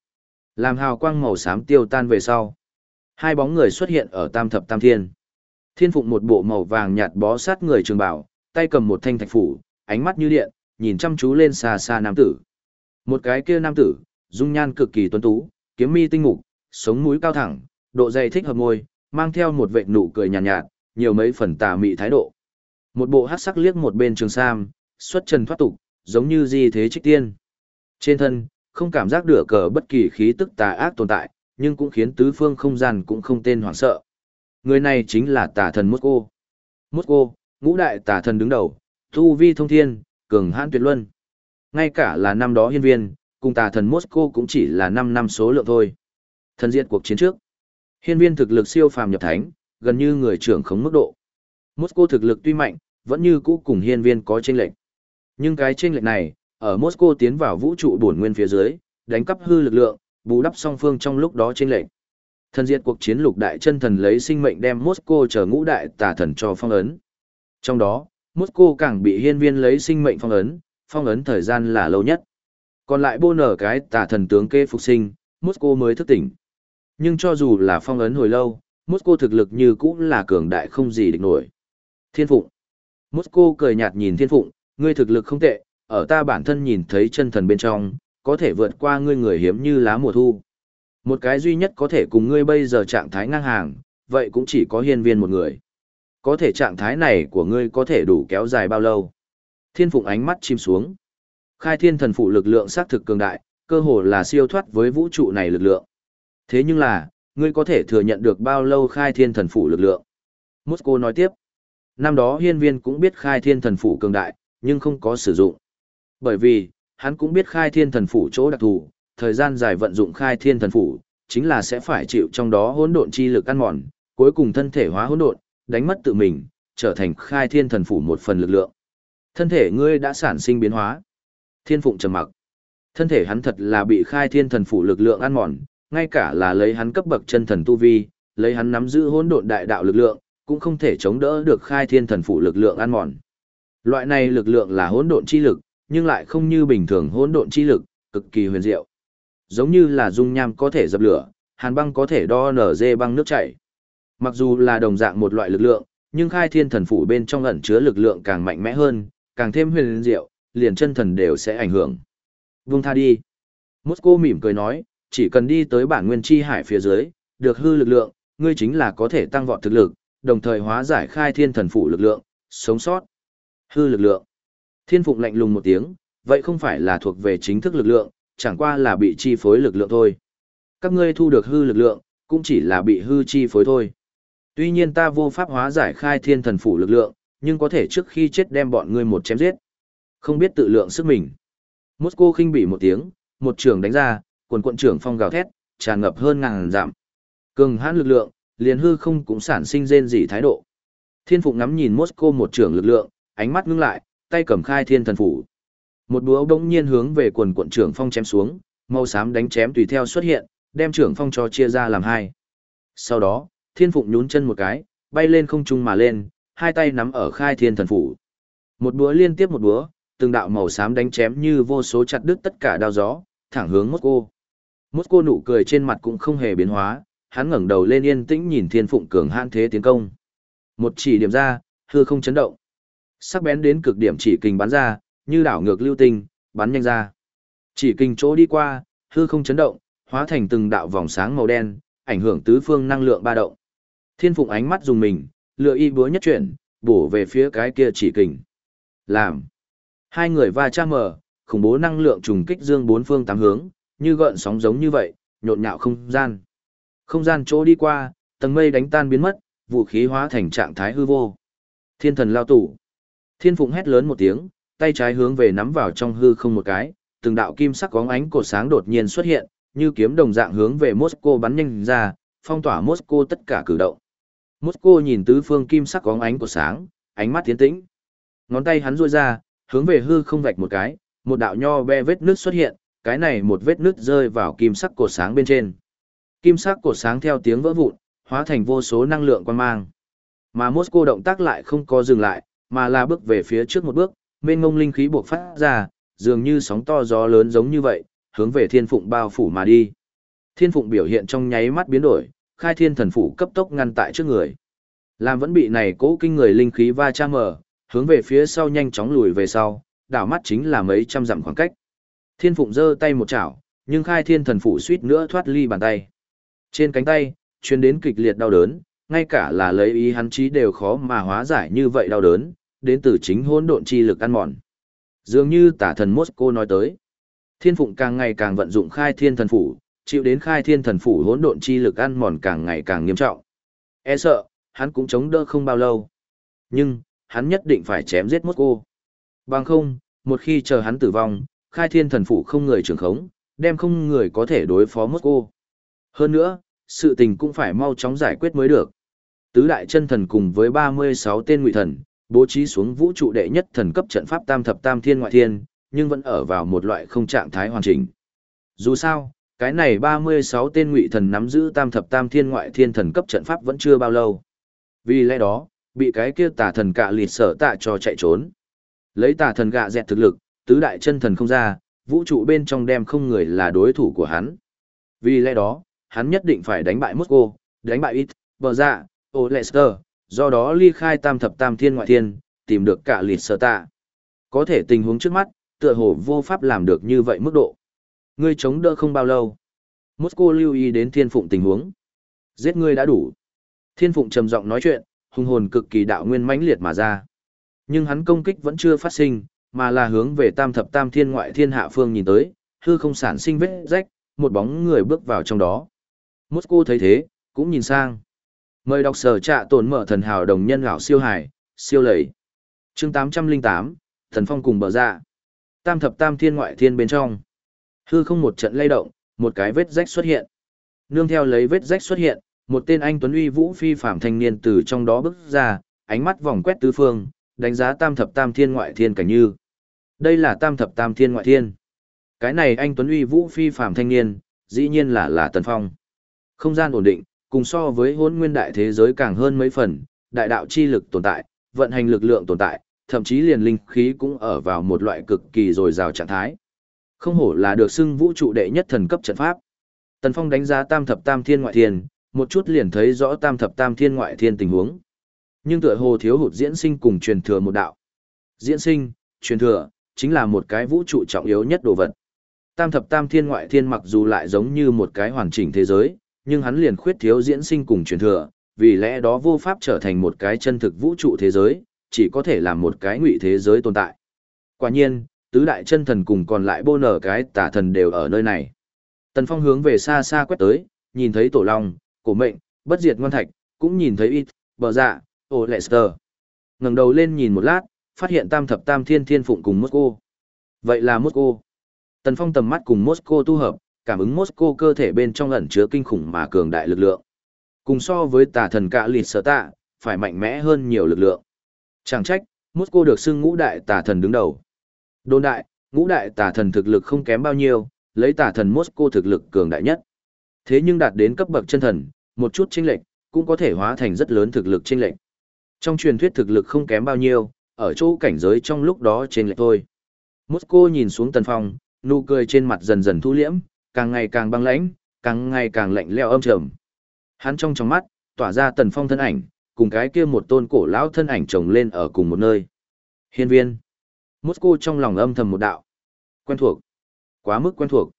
Làm hào quang màu xám tiêu tan về sau. Hai bóng người xuất hiện ở tam thập tam thiên. Thiên Phụng một bộ màu vàng nhạt bó sát người trường bảo, tay cầm một thanh thạch phủ, ánh mắt như điện, nhìn chăm chú lên xa xa nam tử. Một cái kia nam tử, dung nhan cực kỳ tuấn tú, kiếm mi tinh mục, sống mũi cao thẳng, độ dày thích hợp môi, mang theo một vệt nụ cười nhàn nhạt, nhạt, nhiều mấy phần tà mị thái độ. Một bộ hắc sắc liếc một bên trường sam, xuất trần thoát tục, giống như di thế trích tiên. Trên thân, không cảm giác được cờ bất kỳ khí tức tà ác tồn tại, nhưng cũng khiến tứ phương không gian cũng không tên hoảng sợ. Người này chính là tà thần Mosco. Cô, ngũ đại tà thần đứng đầu, tu vi thông thiên, cường hãn tuyệt luân. Ngay cả là năm đó hiên viên, cùng tà thần Mosco cũng chỉ là 5 năm số lượng thôi. Thần diệt cuộc chiến trước. Hiên viên thực lực siêu phàm nhập thánh, gần như người trưởng khống mức độ. Moscow thực lực tuy mạnh, vẫn như cũ cùng hiên viên có chênh lệch. Nhưng cái chênh lệch này, ở Moscow tiến vào vũ trụ bổn nguyên phía dưới, đánh cắp hư lực lượng, bù đắp song phương trong lúc đó chênh lệch. Thần diệt cuộc chiến lục đại chân thần lấy sinh mệnh đem Moscow chờ ngũ đại tà thần cho phong ấn. Trong đó, Moscow càng bị hiên viên lấy sinh mệnh phong ấn, phong ấn thời gian là lâu nhất. Còn lại bô nở cái tà thần tướng kê phục sinh, Moscow mới thức tỉnh. Nhưng cho dù là phong ấn hồi lâu, Moscow thực lực như cũ là cường đại không gì địch nổi. Thiên Phụng. Moscow cười nhạt nhìn Thiên Phụng, ngươi thực lực không tệ, ở ta bản thân nhìn thấy chân thần bên trong, có thể vượt qua ngươi người hiếm như lá mùa thu. Một cái duy nhất có thể cùng ngươi bây giờ trạng thái ngang hàng, vậy cũng chỉ có hiên viên một người. Có thể trạng thái này của ngươi có thể đủ kéo dài bao lâu? Thiên phụng ánh mắt chìm xuống. Khai thiên thần phụ lực lượng xác thực cường đại, cơ hồ là siêu thoát với vũ trụ này lực lượng. Thế nhưng là, ngươi có thể thừa nhận được bao lâu khai thiên thần phủ lực lượng? Mosco nói tiếp. Năm đó hiên viên cũng biết khai thiên thần phủ cường đại, nhưng không có sử dụng. Bởi vì, hắn cũng biết khai thiên thần phủ chỗ đặc thù, thời gian dài vận dụng khai thiên thần phủ, chính là sẽ phải chịu trong đó hỗn độn chi lực ăn mòn, cuối cùng thân thể hóa hỗn độn, đánh mất tự mình, trở thành khai thiên thần phủ một phần lực lượng. Thân thể ngươi đã sản sinh biến hóa. Thiên phụng trầm mặc. Thân thể hắn thật là bị khai thiên thần phủ lực lượng ăn mòn, ngay cả là lấy hắn cấp bậc chân thần tu vi, lấy hắn nắm giữ hỗn độn đại đạo lực lượng, cũng không thể chống đỡ được khai thiên thần phủ lực lượng ăn mòn. Loại này lực lượng là hỗn độn chi lực, nhưng lại không như bình thường hỗn độn chi lực, cực kỳ huyền diệu. Giống như là dung nham có thể dập lửa, hàn băng có thể đo nở dê băng nước chảy. Mặc dù là đồng dạng một loại lực lượng, nhưng khai thiên thần phủ bên trong ẩn chứa lực lượng càng mạnh mẽ hơn, càng thêm huyền diệu, liền chân thần đều sẽ ảnh hưởng. Vung tha đi. Mosco mỉm cười nói, chỉ cần đi tới bản nguyên chi hải phía dưới, được hư lực lượng, ngươi chính là có thể tăng vọt thực lực, đồng thời hóa giải khai thiên thần phủ lực lượng, sống sót. Hư lực lượng. Thiên phụng lạnh lùng một tiếng, vậy không phải là thuộc về chính thức lực lượng, chẳng qua là bị chi phối lực lượng thôi. Các ngươi thu được hư lực lượng, cũng chỉ là bị hư chi phối thôi. Tuy nhiên ta vô pháp hóa giải khai thiên thần phủ lực lượng, nhưng có thể trước khi chết đem bọn ngươi một chém giết. Không biết tự lượng sức mình. Moscow khinh bỉ một tiếng, một trường đánh ra, quần quận trưởng phong gào thét, tràn ngập hơn ngàn giảm. Cường hãn lực lượng, liền hư không cũng sản sinh rên rỉ thái độ. Thiên Phụng ngắm nhìn Moscow một trưởng lực lượng, ánh mắt ngưng lại, tay cầm khai thiên thần phủ. Một búa bỗng nhiên hướng về quần quận trưởng phong chém xuống, màu xám đánh chém tùy theo xuất hiện, đem trưởng phong cho chia ra làm hai. Sau đó, Thiên Phụng nhún chân một cái, bay lên không trung mà lên, hai tay nắm ở khai thiên thần phủ. Một búa liên tiếp một búa, từng đạo màu xám đánh chém như vô số chặt đứt tất cả đao gió, thẳng hướng Moscow. Mosco nụ cười trên mặt cũng không hề biến hóa, hắn ngẩng đầu lên yên tĩnh nhìn Thiên Phụng cường hãn thế tiến công. Một chỉ điểm ra, hư không chấn động. Sắc bén đến cực điểm chỉ kình bắn ra, như đảo ngược lưu tinh, bắn nhanh ra. Chỉ kình chỗ đi qua, hư không chấn động, hóa thành từng đạo vòng sáng màu đen, ảnh hưởng tứ phương năng lượng ba động. Thiên Phụng ánh mắt dùng mình, lựa y búa nhất chuyển, bổ về phía cái kia chỉ kình. Làm. Hai người va chạm mở, khủng bố năng lượng trùng kích dương bốn phương tám hướng, như gợn sóng giống như vậy, nhộn nhạo không gian. Không gian chỗ đi qua, tầng mây đánh tan biến mất, vũ khí hóa thành trạng thái hư vô. Thiên thần lao tủ. Thiên Phụng hét lớn một tiếng, tay trái hướng về nắm vào trong hư không một cái, từng đạo kim sắc có ánh cột sáng đột nhiên xuất hiện, như kiếm đồng dạng hướng về Moscow bắn nhanh ra, phong tỏa Moscow tất cả cử động. Moscow nhìn tứ phương kim sắc có ánh cột sáng, ánh mắt tiến tĩnh. Ngón tay hắn duỗi ra, hướng về hư không vạch một cái, một đạo nho be vết nước xuất hiện, cái này một vết nứt rơi vào kim sắc cột sáng bên trên. Kim sắc cột sáng theo tiếng vỡ vụn, hóa thành vô số năng lượng quan mang. Mà Moscow động tác lại không có dừng lại, mà là bước về phía trước một bước, mênh ngông linh khí buộc phát ra, dường như sóng to gió lớn giống như vậy, hướng về thiên phụng bao phủ mà đi. Thiên phụng biểu hiện trong nháy mắt biến đổi, khai thiên thần phủ cấp tốc ngăn tại trước người. Làm vẫn bị này cố kinh người linh khí va chạm mở, hướng về phía sau nhanh chóng lùi về sau, đảo mắt chính là mấy trăm dặm khoảng cách. Thiên phụng giơ tay một chảo, nhưng khai thiên thần phủ suýt nữa thoát ly bàn tay. Trên cánh tay, truyền đến kịch liệt đau đớn, ngay cả là lấy ý hắn trí đều khó mà hóa giải như vậy đau đớn, đến từ chính hỗn độn chi lực ăn mòn. Dường như tả thần Mosco nói tới, thiên phụng càng ngày càng vận dụng khai thiên thần phủ, chịu đến khai thiên thần phủ hỗn độn chi lực ăn mòn càng ngày càng nghiêm trọng. E sợ, hắn cũng chống đỡ không bao lâu. Nhưng, hắn nhất định phải chém giết Mosco. Bằng không, một khi chờ hắn tử vong, khai thiên thần phủ không người trưởng khống, đem không người có thể đối phó Moscow. Hơn nữa, sự tình cũng phải mau chóng giải quyết mới được. Tứ đại chân thần cùng với 36 tên ngụy thần, bố trí xuống vũ trụ đệ nhất thần cấp trận pháp tam thập tam thiên ngoại thiên, nhưng vẫn ở vào một loại không trạng thái hoàn chỉnh. Dù sao, cái này 36 tên ngụy thần nắm giữ tam thập tam thiên ngoại thiên thần cấp trận pháp vẫn chưa bao lâu. Vì lẽ đó, bị cái kia tà thần cạ lịt sở tạ cho chạy trốn. Lấy tà thần gạ dẹt thực lực, tứ đại chân thần không ra, vũ trụ bên trong đem không người là đối thủ của hắn. Vì lẽ đó, hắn nhất định phải đánh bại Moscow, đánh bại It, Bờ Dạ, Ô do đó ly khai tam thập tam thiên ngoại thiên, tìm được cả lịch sở tạ. Có thể tình huống trước mắt, tựa hồ vô pháp làm được như vậy mức độ. Ngươi chống đỡ không bao lâu. Moscow lưu ý đến thiên phụng tình huống. Giết ngươi đã đủ. Thiên phụng trầm giọng nói chuyện, hung hồn cực kỳ đạo nguyên mãnh liệt mà ra. Nhưng hắn công kích vẫn chưa phát sinh, mà là hướng về tam thập tam thiên ngoại thiên hạ phương nhìn tới, hư không sản sinh vết rách, một bóng người bước vào trong đó. Moscow thấy thế, cũng nhìn sang. Mời đọc sở trạ tổn mở thần hào đồng nhân gạo siêu hải, siêu lầy. chương 808, thần phong cùng bờ ra Tam thập tam thiên ngoại thiên bên trong. Hư không một trận lay động, một cái vết rách xuất hiện. Nương theo lấy vết rách xuất hiện, một tên anh tuấn uy vũ phi phạm thanh niên từ trong đó bước ra, ánh mắt vòng quét tứ phương, đánh giá tam thập tam thiên ngoại thiên cảnh như. Đây là tam thập tam thiên ngoại thiên. Cái này anh tuấn uy vũ phi phạm thanh niên, dĩ nhiên là là Tần Phong. Không gian ổn định, cùng so với hỗn nguyên đại thế giới càng hơn mấy phần, đại đạo chi lực tồn tại, vận hành lực lượng tồn tại, thậm chí liền linh khí cũng ở vào một loại cực kỳ dồi dào trạng thái. Không hổ là được xưng vũ trụ đệ nhất thần cấp trận pháp. Tần Phong đánh giá tam thập tam thiên ngoại thiên, một chút liền thấy rõ tam thập tam thiên ngoại thiên tình huống. Nhưng tựa hồ thiếu hụt diễn sinh cùng truyền thừa một đạo. Diễn sinh, truyền thừa, chính là một cái vũ trụ trọng yếu nhất đồ vật. Tam thập tam thiên ngoại thiên mặc dù lại giống như một cái hoàn chỉnh thế giới, nhưng hắn liền khuyết thiếu diễn sinh cùng truyền thừa, vì lẽ đó vô pháp trở thành một cái chân thực vũ trụ thế giới, chỉ có thể là một cái ngụy thế giới tồn tại. Quả nhiên, tứ đại chân thần cùng còn lại bô nở cái tà thần đều ở nơi này. Tần Phong hướng về xa xa quét tới, nhìn thấy tổ long, cổ mệnh, bất diệt ngoan thạch, cũng nhìn thấy ít, bờ dạ, ô Lester. ngẩng đầu lên nhìn một lát, phát hiện tam thập tam thiên thiên phụng cùng Moscow. Vậy là Moscow. Tần Phong tầm mắt cùng Moscow tu hợp, cảm ứng Moscow cơ thể bên trong ẩn chứa kinh khủng mà cường đại lực lượng. Cùng so với tà thần cạ lịt sở tạ, phải mạnh mẽ hơn nhiều lực lượng. Chẳng trách, Moscow được xưng ngũ đại tà thần đứng đầu. Đồn đại, ngũ đại tà thần thực lực không kém bao nhiêu, lấy tà thần Moscow thực lực cường đại nhất. Thế nhưng đạt đến cấp bậc chân thần, một chút chênh lệch cũng có thể hóa thành rất lớn thực lực chênh lệch. Trong truyền thuyết thực lực không kém bao nhiêu, ở chỗ cảnh giới trong lúc đó trên lệch thôi. Moscow nhìn xuống Tần Phong, nụ cười trên mặt dần dần thu liễm, càng ngày càng băng lãnh, càng ngày càng lạnh lẽo âm trầm. Hắn trong trong mắt, tỏa ra Tần Phong thân ảnh, cùng cái kia một tôn cổ lão thân ảnh chồng lên ở cùng một nơi. Hiên viên. Moscow trong lòng âm thầm một đạo. Quen thuộc. Quá mức quen thuộc.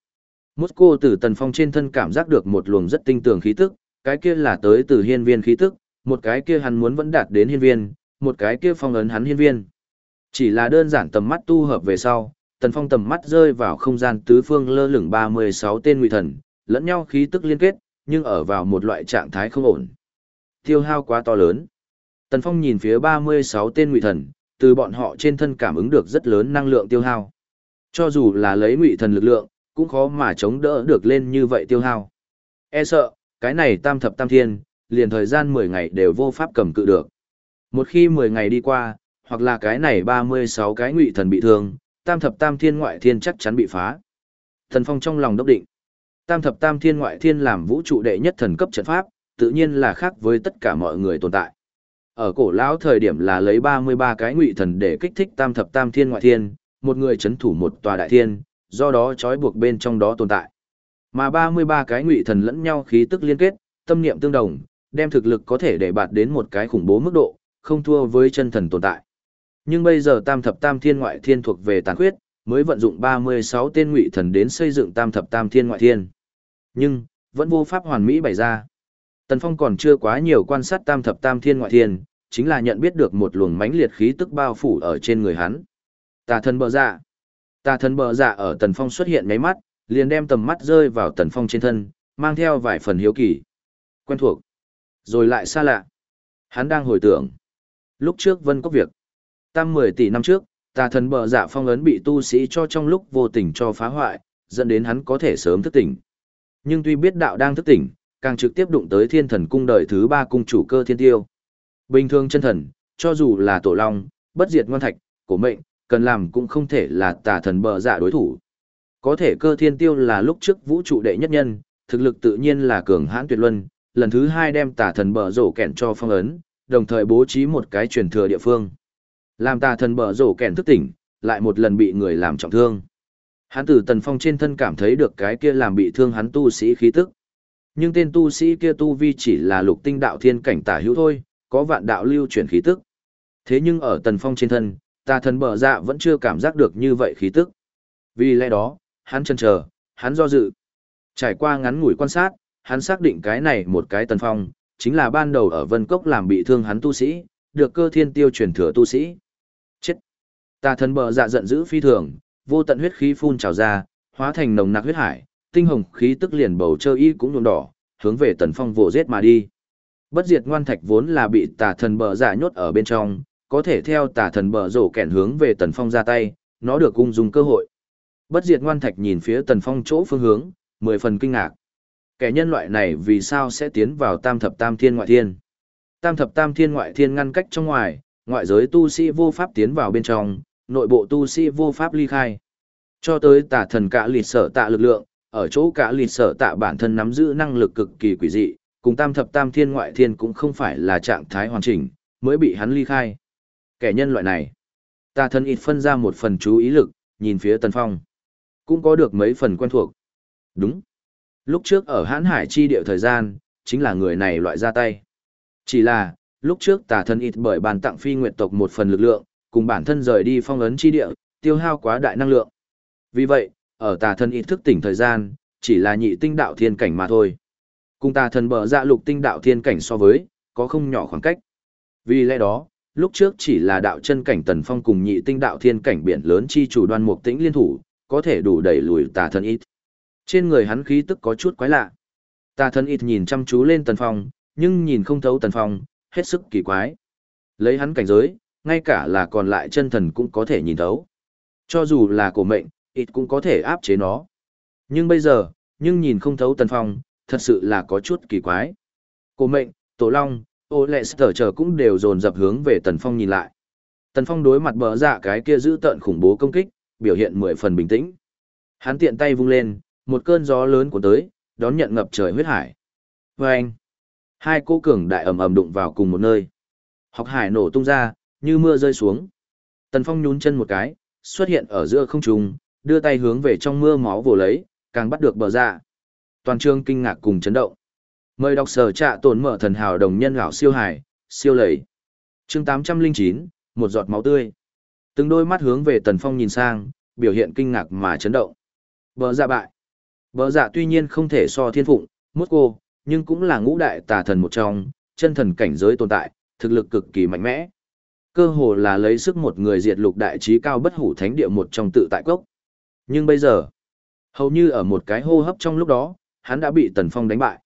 Moscow từ Tần Phong trên thân cảm giác được một luồng rất tinh tường khí tức, cái kia là tới từ hiên viên khí tức, một cái kia hắn muốn vẫn đạt đến hiên viên, một cái kia phong ấn hắn hiên viên. Chỉ là đơn giản tầm mắt tu hợp về sau, Tần Phong tầm mắt rơi vào không gian tứ phương lơ lửng 36 tên ngụy thần, lẫn nhau khí tức liên kết, nhưng ở vào một loại trạng thái không ổn. Tiêu hao quá to lớn. Tần Phong nhìn phía 36 tên ngụy thần, từ bọn họ trên thân cảm ứng được rất lớn năng lượng tiêu hao. Cho dù là lấy ngụy thần lực lượng, cũng khó mà chống đỡ được lên như vậy tiêu hao. E sợ, cái này tam thập tam thiên, liền thời gian 10 ngày đều vô pháp cầm cự được. Một khi 10 ngày đi qua, hoặc là cái này 36 cái ngụy thần bị thương, tam thập tam thiên ngoại thiên chắc chắn bị phá. Thần Phong trong lòng đốc định. Tam thập tam thiên ngoại thiên làm vũ trụ đệ nhất thần cấp trận pháp, tự nhiên là khác với tất cả mọi người tồn tại. Ở cổ lão thời điểm là lấy 33 cái ngụy thần để kích thích tam thập tam thiên ngoại thiên, một người chấn thủ một tòa đại thiên, do đó trói buộc bên trong đó tồn tại. Mà 33 cái ngụy thần lẫn nhau khí tức liên kết, tâm niệm tương đồng, đem thực lực có thể để bạt đến một cái khủng bố mức độ, không thua với chân thần tồn tại. Nhưng bây giờ Tam thập Tam Thiên ngoại thiên thuộc về tàn khuyết, mới vận dụng 36 tên ngụy thần đến xây dựng Tam thập Tam Thiên ngoại thiên. Nhưng, vẫn vô pháp hoàn mỹ bày ra. Tần Phong còn chưa quá nhiều quan sát Tam thập Tam Thiên ngoại thiên, chính là nhận biết được một luồng mãnh liệt khí tức bao phủ ở trên người hắn. Tà thần bờ dạ. Tà thần bờ dạ ở Tần Phong xuất hiện mấy mắt, liền đem tầm mắt rơi vào Tần Phong trên thân, mang theo vài phần hiếu kỳ. Quen thuộc. Rồi lại xa lạ. Hắn đang hồi tưởng. Lúc trước Vân có việc. Tam 10 tỷ năm trước, tà thần bờ dạ phong ấn bị tu sĩ cho trong lúc vô tình cho phá hoại, dẫn đến hắn có thể sớm thức tỉnh. Nhưng tuy biết đạo đang thức tỉnh, càng trực tiếp đụng tới thiên thần cung đời thứ ba cung chủ cơ thiên tiêu. Bình thường chân thần, cho dù là tổ long, bất diệt ngoan thạch, cổ mệnh, cần làm cũng không thể là tà thần bờ dạ đối thủ. Có thể cơ thiên tiêu là lúc trước vũ trụ đệ nhất nhân, thực lực tự nhiên là cường hãn tuyệt luân, lần thứ hai đem tà thần bờ rổ kẹn cho phong ấn, đồng thời bố trí một cái truyền thừa địa phương. Làm tà thần bở rổ kẹn thức tỉnh, lại một lần bị người làm trọng thương. Hắn từ tần phong trên thân cảm thấy được cái kia làm bị thương hắn tu sĩ khí tức. Nhưng tên tu sĩ kia tu vi chỉ là lục tinh đạo thiên cảnh tả hữu thôi, có vạn đạo lưu chuyển khí tức. Thế nhưng ở tần phong trên thân, tà thần bở dạ vẫn chưa cảm giác được như vậy khí tức. Vì lẽ đó, hắn chần chờ, hắn do dự. Trải qua ngắn ngủi quan sát, hắn xác định cái này một cái tần phong, chính là ban đầu ở Vân Cốc làm bị thương hắn tu sĩ, được cơ thiên tiêu truyền thừa tu sĩ. Chết! Tà thần bờ dạ giận dữ phi thường, vô tận huyết khí phun trào ra, hóa thành nồng nặc huyết hải, tinh hồng khí tức liền bầu trời y cũng nhuộm đỏ, hướng về tần phong vồ giết mà đi. Bất diệt ngoan thạch vốn là bị tà thần bờ dạ nhốt ở bên trong, có thể theo tà thần bờ rổ kẹn hướng về tần phong ra tay, nó được cung dùng cơ hội. Bất diệt ngoan thạch nhìn phía tần phong chỗ phương hướng, mười phần kinh ngạc. Kẻ nhân loại này vì sao sẽ tiến vào tam thập tam thiên ngoại thiên? Tam thập tam thiên ngoại thiên ngăn cách trong ngoài, ngoại giới tu sĩ vô pháp tiến vào bên trong, nội bộ tu sĩ vô pháp ly khai. Cho tới tả thần cả lịt sở tạ lực lượng, ở chỗ cả lịt sở tạ bản thân nắm giữ năng lực cực kỳ quỷ dị, cùng tam thập tam thiên ngoại thiên cũng không phải là trạng thái hoàn chỉnh, mới bị hắn ly khai. Kẻ nhân loại này, tà thần ít phân ra một phần chú ý lực, nhìn phía tần phong. Cũng có được mấy phần quen thuộc. Đúng. Lúc trước ở hãn hải chi địa thời gian, chính là người này loại ra tay. Chỉ là, lúc trước tà thân ít bởi bàn tặng phi nguyệt tộc một phần lực lượng, cùng bản thân rời đi phong ấn chi địa, tiêu hao quá đại năng lượng. Vì vậy, ở tà thân ít thức tỉnh thời gian, chỉ là nhị tinh đạo thiên cảnh mà thôi. Cùng tà thần bờ dạ lục tinh đạo thiên cảnh so với, có không nhỏ khoảng cách. Vì lẽ đó, lúc trước chỉ là đạo chân cảnh tần phong cùng nhị tinh đạo thiên cảnh biển lớn chi chủ đoan mục tĩnh liên thủ, có thể đủ đẩy lùi tà thần ít. Trên người hắn khí tức có chút quái lạ. Tà thần ít nhìn chăm chú lên tần phong, nhưng nhìn không thấu tần phong, hết sức kỳ quái. Lấy hắn cảnh giới, ngay cả là còn lại chân thần cũng có thể nhìn thấu. Cho dù là cổ mệnh, ít cũng có thể áp chế nó. Nhưng bây giờ, nhưng nhìn không thấu tần phong, thật sự là có chút kỳ quái. Cổ mệnh, tổ long, ô lệ sở chờ cũng đều dồn dập hướng về tần phong nhìn lại. Tần phong đối mặt bờ dạ cái kia giữ tợn khủng bố công kích, biểu hiện mười phần bình tĩnh. Hắn tiện tay vung lên, một cơn gió lớn của tới, đón nhận ngập trời huyết hải. Và anh, hai cô cường đại ầm ầm đụng vào cùng một nơi. Học hải nổ tung ra, như mưa rơi xuống. Tần Phong nhún chân một cái, xuất hiện ở giữa không trung, đưa tay hướng về trong mưa máu vồ lấy, càng bắt được bờ ra. Toàn trường kinh ngạc cùng chấn động. Mời đọc sở trạ tổn mở thần hào đồng nhân gạo siêu hải, siêu lầy. chương 809, một giọt máu tươi. Từng đôi mắt hướng về Tần Phong nhìn sang, biểu hiện kinh ngạc mà chấn động. Bờ ra bại. Bờ dạ tuy nhiên không thể so thiên phụng, mốt cô, nhưng cũng là ngũ đại tà thần một trong, chân thần cảnh giới tồn tại, thực lực cực kỳ mạnh mẽ. Cơ hồ là lấy sức một người diệt lục đại trí cao bất hủ thánh địa một trong tự tại cốc. Nhưng bây giờ, hầu như ở một cái hô hấp trong lúc đó, hắn đã bị Tần Phong đánh bại.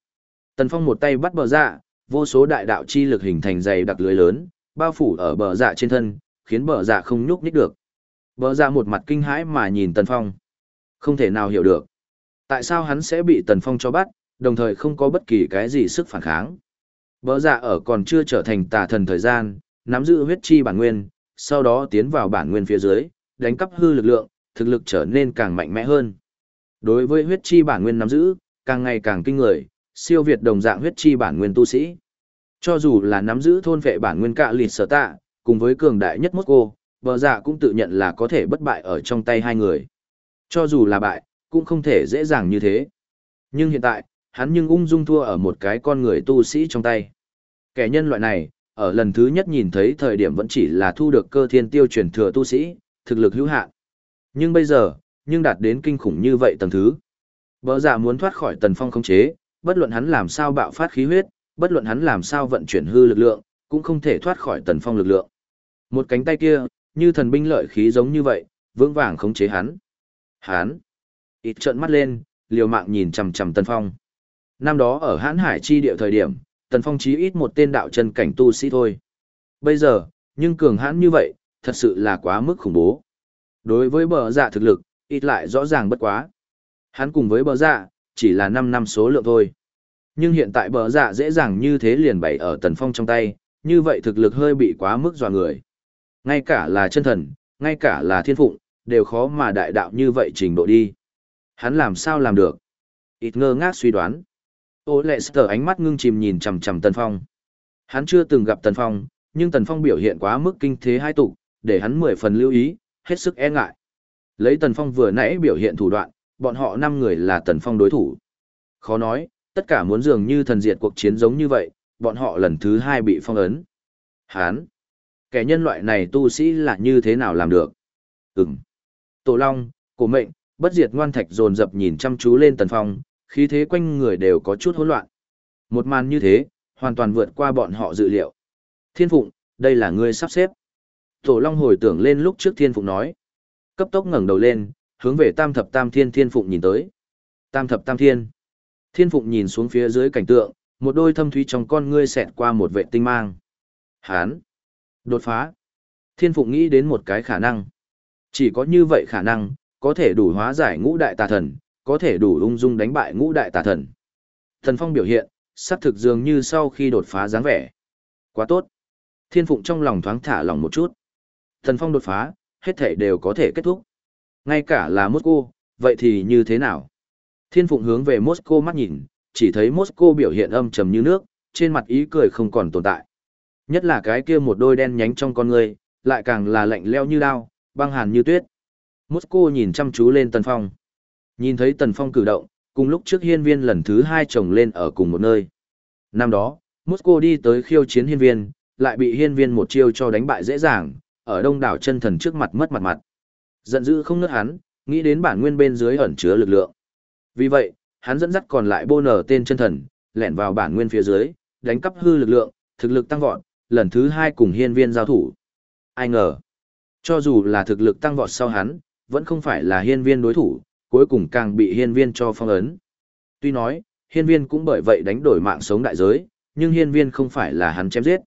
Tần Phong một tay bắt bờ dạ, vô số đại đạo chi lực hình thành dày đặc lưới lớn, bao phủ ở bờ dạ trên thân, khiến bờ dạ không nhúc nhích được. Bờ dạ một mặt kinh hãi mà nhìn Tần Phong. Không thể nào hiểu được. Tại sao hắn sẽ bị Tần Phong cho bắt, đồng thời không có bất kỳ cái gì sức phản kháng. Bờ dạ ở còn chưa trở thành tà thần thời gian, nắm giữ huyết chi bản nguyên, sau đó tiến vào bản nguyên phía dưới, đánh cắp hư lực lượng, thực lực trở nên càng mạnh mẽ hơn. Đối với huyết chi bản nguyên nắm giữ, càng ngày càng kinh người, siêu việt đồng dạng huyết chi bản nguyên tu sĩ. Cho dù là nắm giữ thôn vệ bản nguyên cạ lịt sở tạ, cùng với cường đại nhất mốt cô, bờ dạ cũng tự nhận là có thể bất bại ở trong tay hai người. Cho dù là bại, cũng không thể dễ dàng như thế. Nhưng hiện tại, hắn nhưng ung dung thua ở một cái con người tu sĩ trong tay. Kẻ nhân loại này, ở lần thứ nhất nhìn thấy thời điểm vẫn chỉ là thu được cơ thiên tiêu truyền thừa tu sĩ, thực lực hữu hạn. Nhưng bây giờ, nhưng đạt đến kinh khủng như vậy tầng thứ. Bỡ giả muốn thoát khỏi tần phong khống chế, bất luận hắn làm sao bạo phát khí huyết, bất luận hắn làm sao vận chuyển hư lực lượng, cũng không thể thoát khỏi tần phong lực lượng. Một cánh tay kia, như thần binh lợi khí giống như vậy, vững vàng khống chế hắn. Hắn, ít trợn mắt lên, liều mạng nhìn chằm chằm tần phong. Năm đó ở hãn hải chi địa thời điểm, tần phong chí ít một tên đạo chân cảnh tu sĩ thôi. Bây giờ, nhưng cường hãn như vậy, thật sự là quá mức khủng bố. Đối với bờ dạ thực lực, ít lại rõ ràng bất quá. Hắn cùng với bờ dạ, chỉ là 5 năm số lượng thôi. Nhưng hiện tại bờ dạ dễ dàng như thế liền bày ở tần phong trong tay, như vậy thực lực hơi bị quá mức dò người. Ngay cả là chân thần, ngay cả là thiên phụng, đều khó mà đại đạo như vậy trình độ đi. Hắn làm sao làm được? Ít ngơ ngác suy đoán. Ô lệ sở ánh mắt ngưng chìm nhìn chằm chằm Tần Phong. Hắn chưa từng gặp Tần Phong, nhưng Tần Phong biểu hiện quá mức kinh thế hai tục, để hắn mười phần lưu ý, hết sức e ngại. Lấy Tần Phong vừa nãy biểu hiện thủ đoạn, bọn họ năm người là Tần Phong đối thủ. Khó nói, tất cả muốn dường như thần diệt cuộc chiến giống như vậy, bọn họ lần thứ hai bị phong ấn. Hán! Kẻ nhân loại này tu sĩ là như thế nào làm được? Ừm! Tổ Long, Cổ Mệnh, Bất Diệt Ngoan Thạch dồn dập nhìn chăm chú lên Tần Phong, khí thế quanh người đều có chút hỗn loạn. Một màn như thế, hoàn toàn vượt qua bọn họ dự liệu. Thiên Phụng, đây là ngươi sắp xếp. Tổ Long hồi tưởng lên lúc trước Thiên Phụng nói. Cấp tốc ngẩng đầu lên, hướng về Tam Thập Tam Thiên Thiên Phụng nhìn tới. Tam Thập Tam Thiên. Thiên Phụng nhìn xuống phía dưới cảnh tượng, một đôi thâm thúy trong con ngươi xẹt qua một vệ tinh mang. Hán. Đột phá. Thiên Phụng nghĩ đến một cái khả năng. Chỉ có như vậy khả năng, có thể đủ hóa giải ngũ đại tà thần, có thể đủ ung dung đánh bại ngũ đại tà thần. Thần Phong biểu hiện, sắc thực dường như sau khi đột phá dáng vẻ. Quá tốt. Thiên Phụng trong lòng thoáng thả lòng một chút. Thần Phong đột phá, hết thể đều có thể kết thúc. Ngay cả là Moscow, vậy thì như thế nào? Thiên Phụng hướng về Moscow mắt nhìn, chỉ thấy Moscow biểu hiện âm trầm như nước, trên mặt ý cười không còn tồn tại. Nhất là cái kia một đôi đen nhánh trong con người, lại càng là lạnh leo như đao, băng hàn như tuyết. Moscow nhìn chăm chú lên Tần Phong. Nhìn thấy Tần Phong cử động, cùng lúc trước hiên viên lần thứ hai chồng lên ở cùng một nơi. Năm đó, Moscow đi tới khiêu chiến hiên viên, lại bị hiên viên một chiêu cho đánh bại dễ dàng, ở đông đảo chân thần trước mặt mất mặt mặt. Giận dữ không nứt hắn, nghĩ đến bản nguyên bên dưới ẩn chứa lực lượng. Vì vậy, hắn dẫn dắt còn lại bô nở tên chân thần, lẻn vào bản nguyên phía dưới, đánh cắp hư lực lượng, thực lực tăng vọt, lần thứ hai cùng hiên viên giao thủ. Ai ngờ, cho dù là thực lực tăng vọt sau hắn, vẫn không phải là hiên viên đối thủ, cuối cùng càng bị hiên viên cho phong ấn. Tuy nói, hiên viên cũng bởi vậy đánh đổi mạng sống đại giới, nhưng hiên viên không phải là hắn chém giết.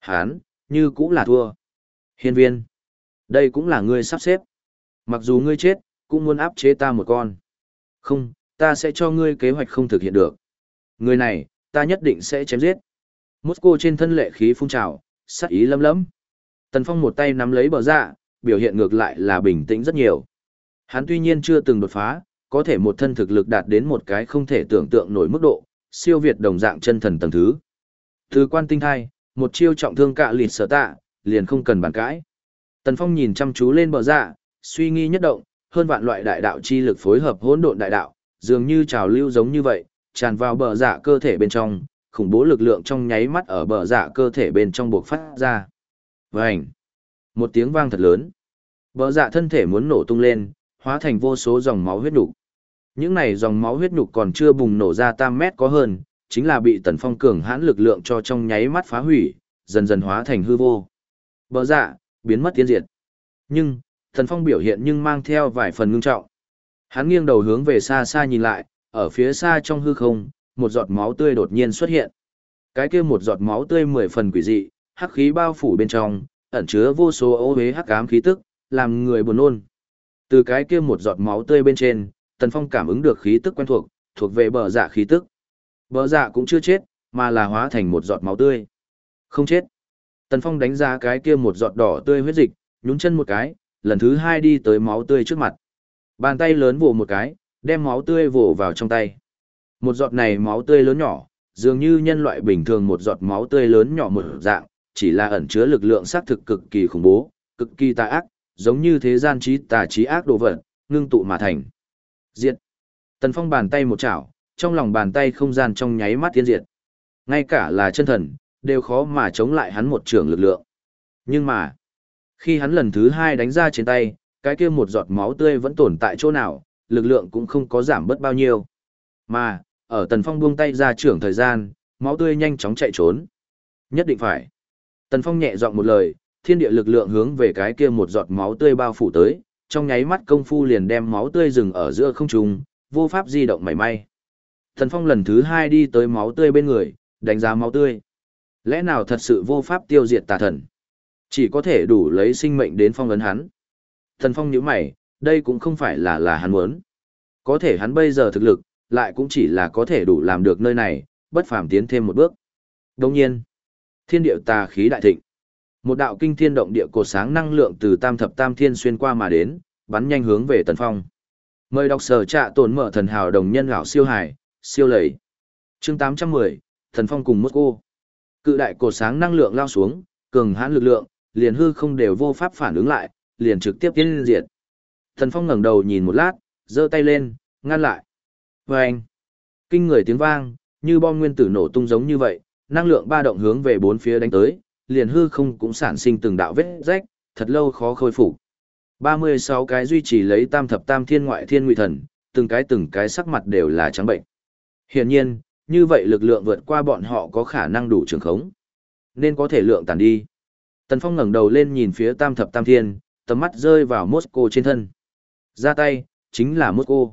Hắn, như cũng là thua. Hiên viên, đây cũng là ngươi sắp xếp. Mặc dù ngươi chết, cũng muốn áp chế ta một con. Không, ta sẽ cho ngươi kế hoạch không thực hiện được. Người này, ta nhất định sẽ chém giết. Moscow trên thân lệ khí phun trào, sát ý lâm lẫm. Tần Phong một tay nắm lấy bờ dạ, biểu hiện ngược lại là bình tĩnh rất nhiều. Hắn tuy nhiên chưa từng đột phá, có thể một thân thực lực đạt đến một cái không thể tưởng tượng nổi mức độ, siêu việt đồng dạng chân thần tầng thứ. Từ quan tinh thai, một chiêu trọng thương cạ lịt sở tạ, liền không cần bàn cãi. Tần Phong nhìn chăm chú lên bờ dạ, suy nghi nhất động, hơn vạn loại đại đạo chi lực phối hợp hỗn độn đại đạo, dường như trào lưu giống như vậy, tràn vào bờ dạ cơ thể bên trong, khủng bố lực lượng trong nháy mắt ở bờ dạ cơ thể bên trong buộc phát ra. Vành! Một tiếng vang thật lớn. Bờ dạ thân thể muốn nổ tung lên, hóa thành vô số dòng máu huyết nục. Những này dòng máu huyết nục còn chưa bùng nổ ra tam mét có hơn, chính là bị tần phong cường hãn lực lượng cho trong nháy mắt phá hủy, dần dần hóa thành hư vô. Bờ dạ, biến mất tiến diệt. Nhưng, tần phong biểu hiện nhưng mang theo vài phần ngưng trọng. Hắn nghiêng đầu hướng về xa xa nhìn lại, ở phía xa trong hư không, một giọt máu tươi đột nhiên xuất hiện. Cái kia một giọt máu tươi mười phần quỷ dị, hắc khí bao phủ bên trong, ẩn chứa vô số ô hế hắc ám khí tức, làm người buồn nôn. Từ cái kia một giọt máu tươi bên trên, Tần Phong cảm ứng được khí tức quen thuộc, thuộc về bờ dạ khí tức. Bờ dạ cũng chưa chết, mà là hóa thành một giọt máu tươi. Không chết. Tần Phong đánh ra cái kia một giọt đỏ tươi huyết dịch, nhún chân một cái, lần thứ hai đi tới máu tươi trước mặt. Bàn tay lớn vồ một cái, đem máu tươi vồ vào trong tay. Một giọt này máu tươi lớn nhỏ, dường như nhân loại bình thường một giọt máu tươi lớn nhỏ một dạng, chỉ là ẩn chứa lực lượng sát thực cực kỳ khủng bố, cực kỳ tà ác, giống như thế gian trí tà trí ác đồ vật, ngưng tụ mà thành. Diệt. Tần Phong bàn tay một chảo, trong lòng bàn tay không gian trong nháy mắt tiến diệt. Ngay cả là chân thần, đều khó mà chống lại hắn một trường lực lượng. Nhưng mà, khi hắn lần thứ hai đánh ra trên tay, cái kia một giọt máu tươi vẫn tồn tại chỗ nào, lực lượng cũng không có giảm bớt bao nhiêu. Mà, ở Tần Phong buông tay ra trưởng thời gian, máu tươi nhanh chóng chạy trốn. Nhất định phải. Tần Phong nhẹ giọng một lời, thiên địa lực lượng hướng về cái kia một giọt máu tươi bao phủ tới, trong nháy mắt công phu liền đem máu tươi dừng ở giữa không trung, vô pháp di động mảy may. Thần Phong lần thứ hai đi tới máu tươi bên người, đánh giá máu tươi. Lẽ nào thật sự vô pháp tiêu diệt tà thần? Chỉ có thể đủ lấy sinh mệnh đến phong ấn hắn. Thần Phong nhíu mày, đây cũng không phải là là hắn muốn. Có thể hắn bây giờ thực lực, lại cũng chỉ là có thể đủ làm được nơi này, bất phàm tiến thêm một bước. Đồng nhiên, thiên điệu tà khí đại thịnh. Một đạo kinh thiên động địa cột sáng năng lượng từ tam thập tam thiên xuyên qua mà đến, bắn nhanh hướng về tần phong. Mời đọc sở trạ tồn mở thần hào đồng nhân gạo siêu hải, siêu lầy. chương 810, thần phong cùng cô. Cự đại cột sáng năng lượng lao xuống, cường hãn lực lượng, liền hư không đều vô pháp phản ứng lại, liền trực tiếp tiến diệt. Thần phong ngẩng đầu nhìn một lát, giơ tay lên, ngăn lại. Và anh, kinh người tiếng vang, như bom nguyên tử nổ tung giống như vậy, năng lượng ba động hướng về bốn phía đánh tới, liền hư không cũng sản sinh từng đạo vết rách, thật lâu khó khôi phục. 36 cái duy trì lấy tam thập tam thiên ngoại thiên nguy thần, từng cái từng cái sắc mặt đều là trắng bệnh. Hiển nhiên, như vậy lực lượng vượt qua bọn họ có khả năng đủ trường khống. Nên có thể lượng tàn đi. Tần Phong ngẩng đầu lên nhìn phía tam thập tam thiên, tầm mắt rơi vào Moscow trên thân. Ra tay, chính là Moscow.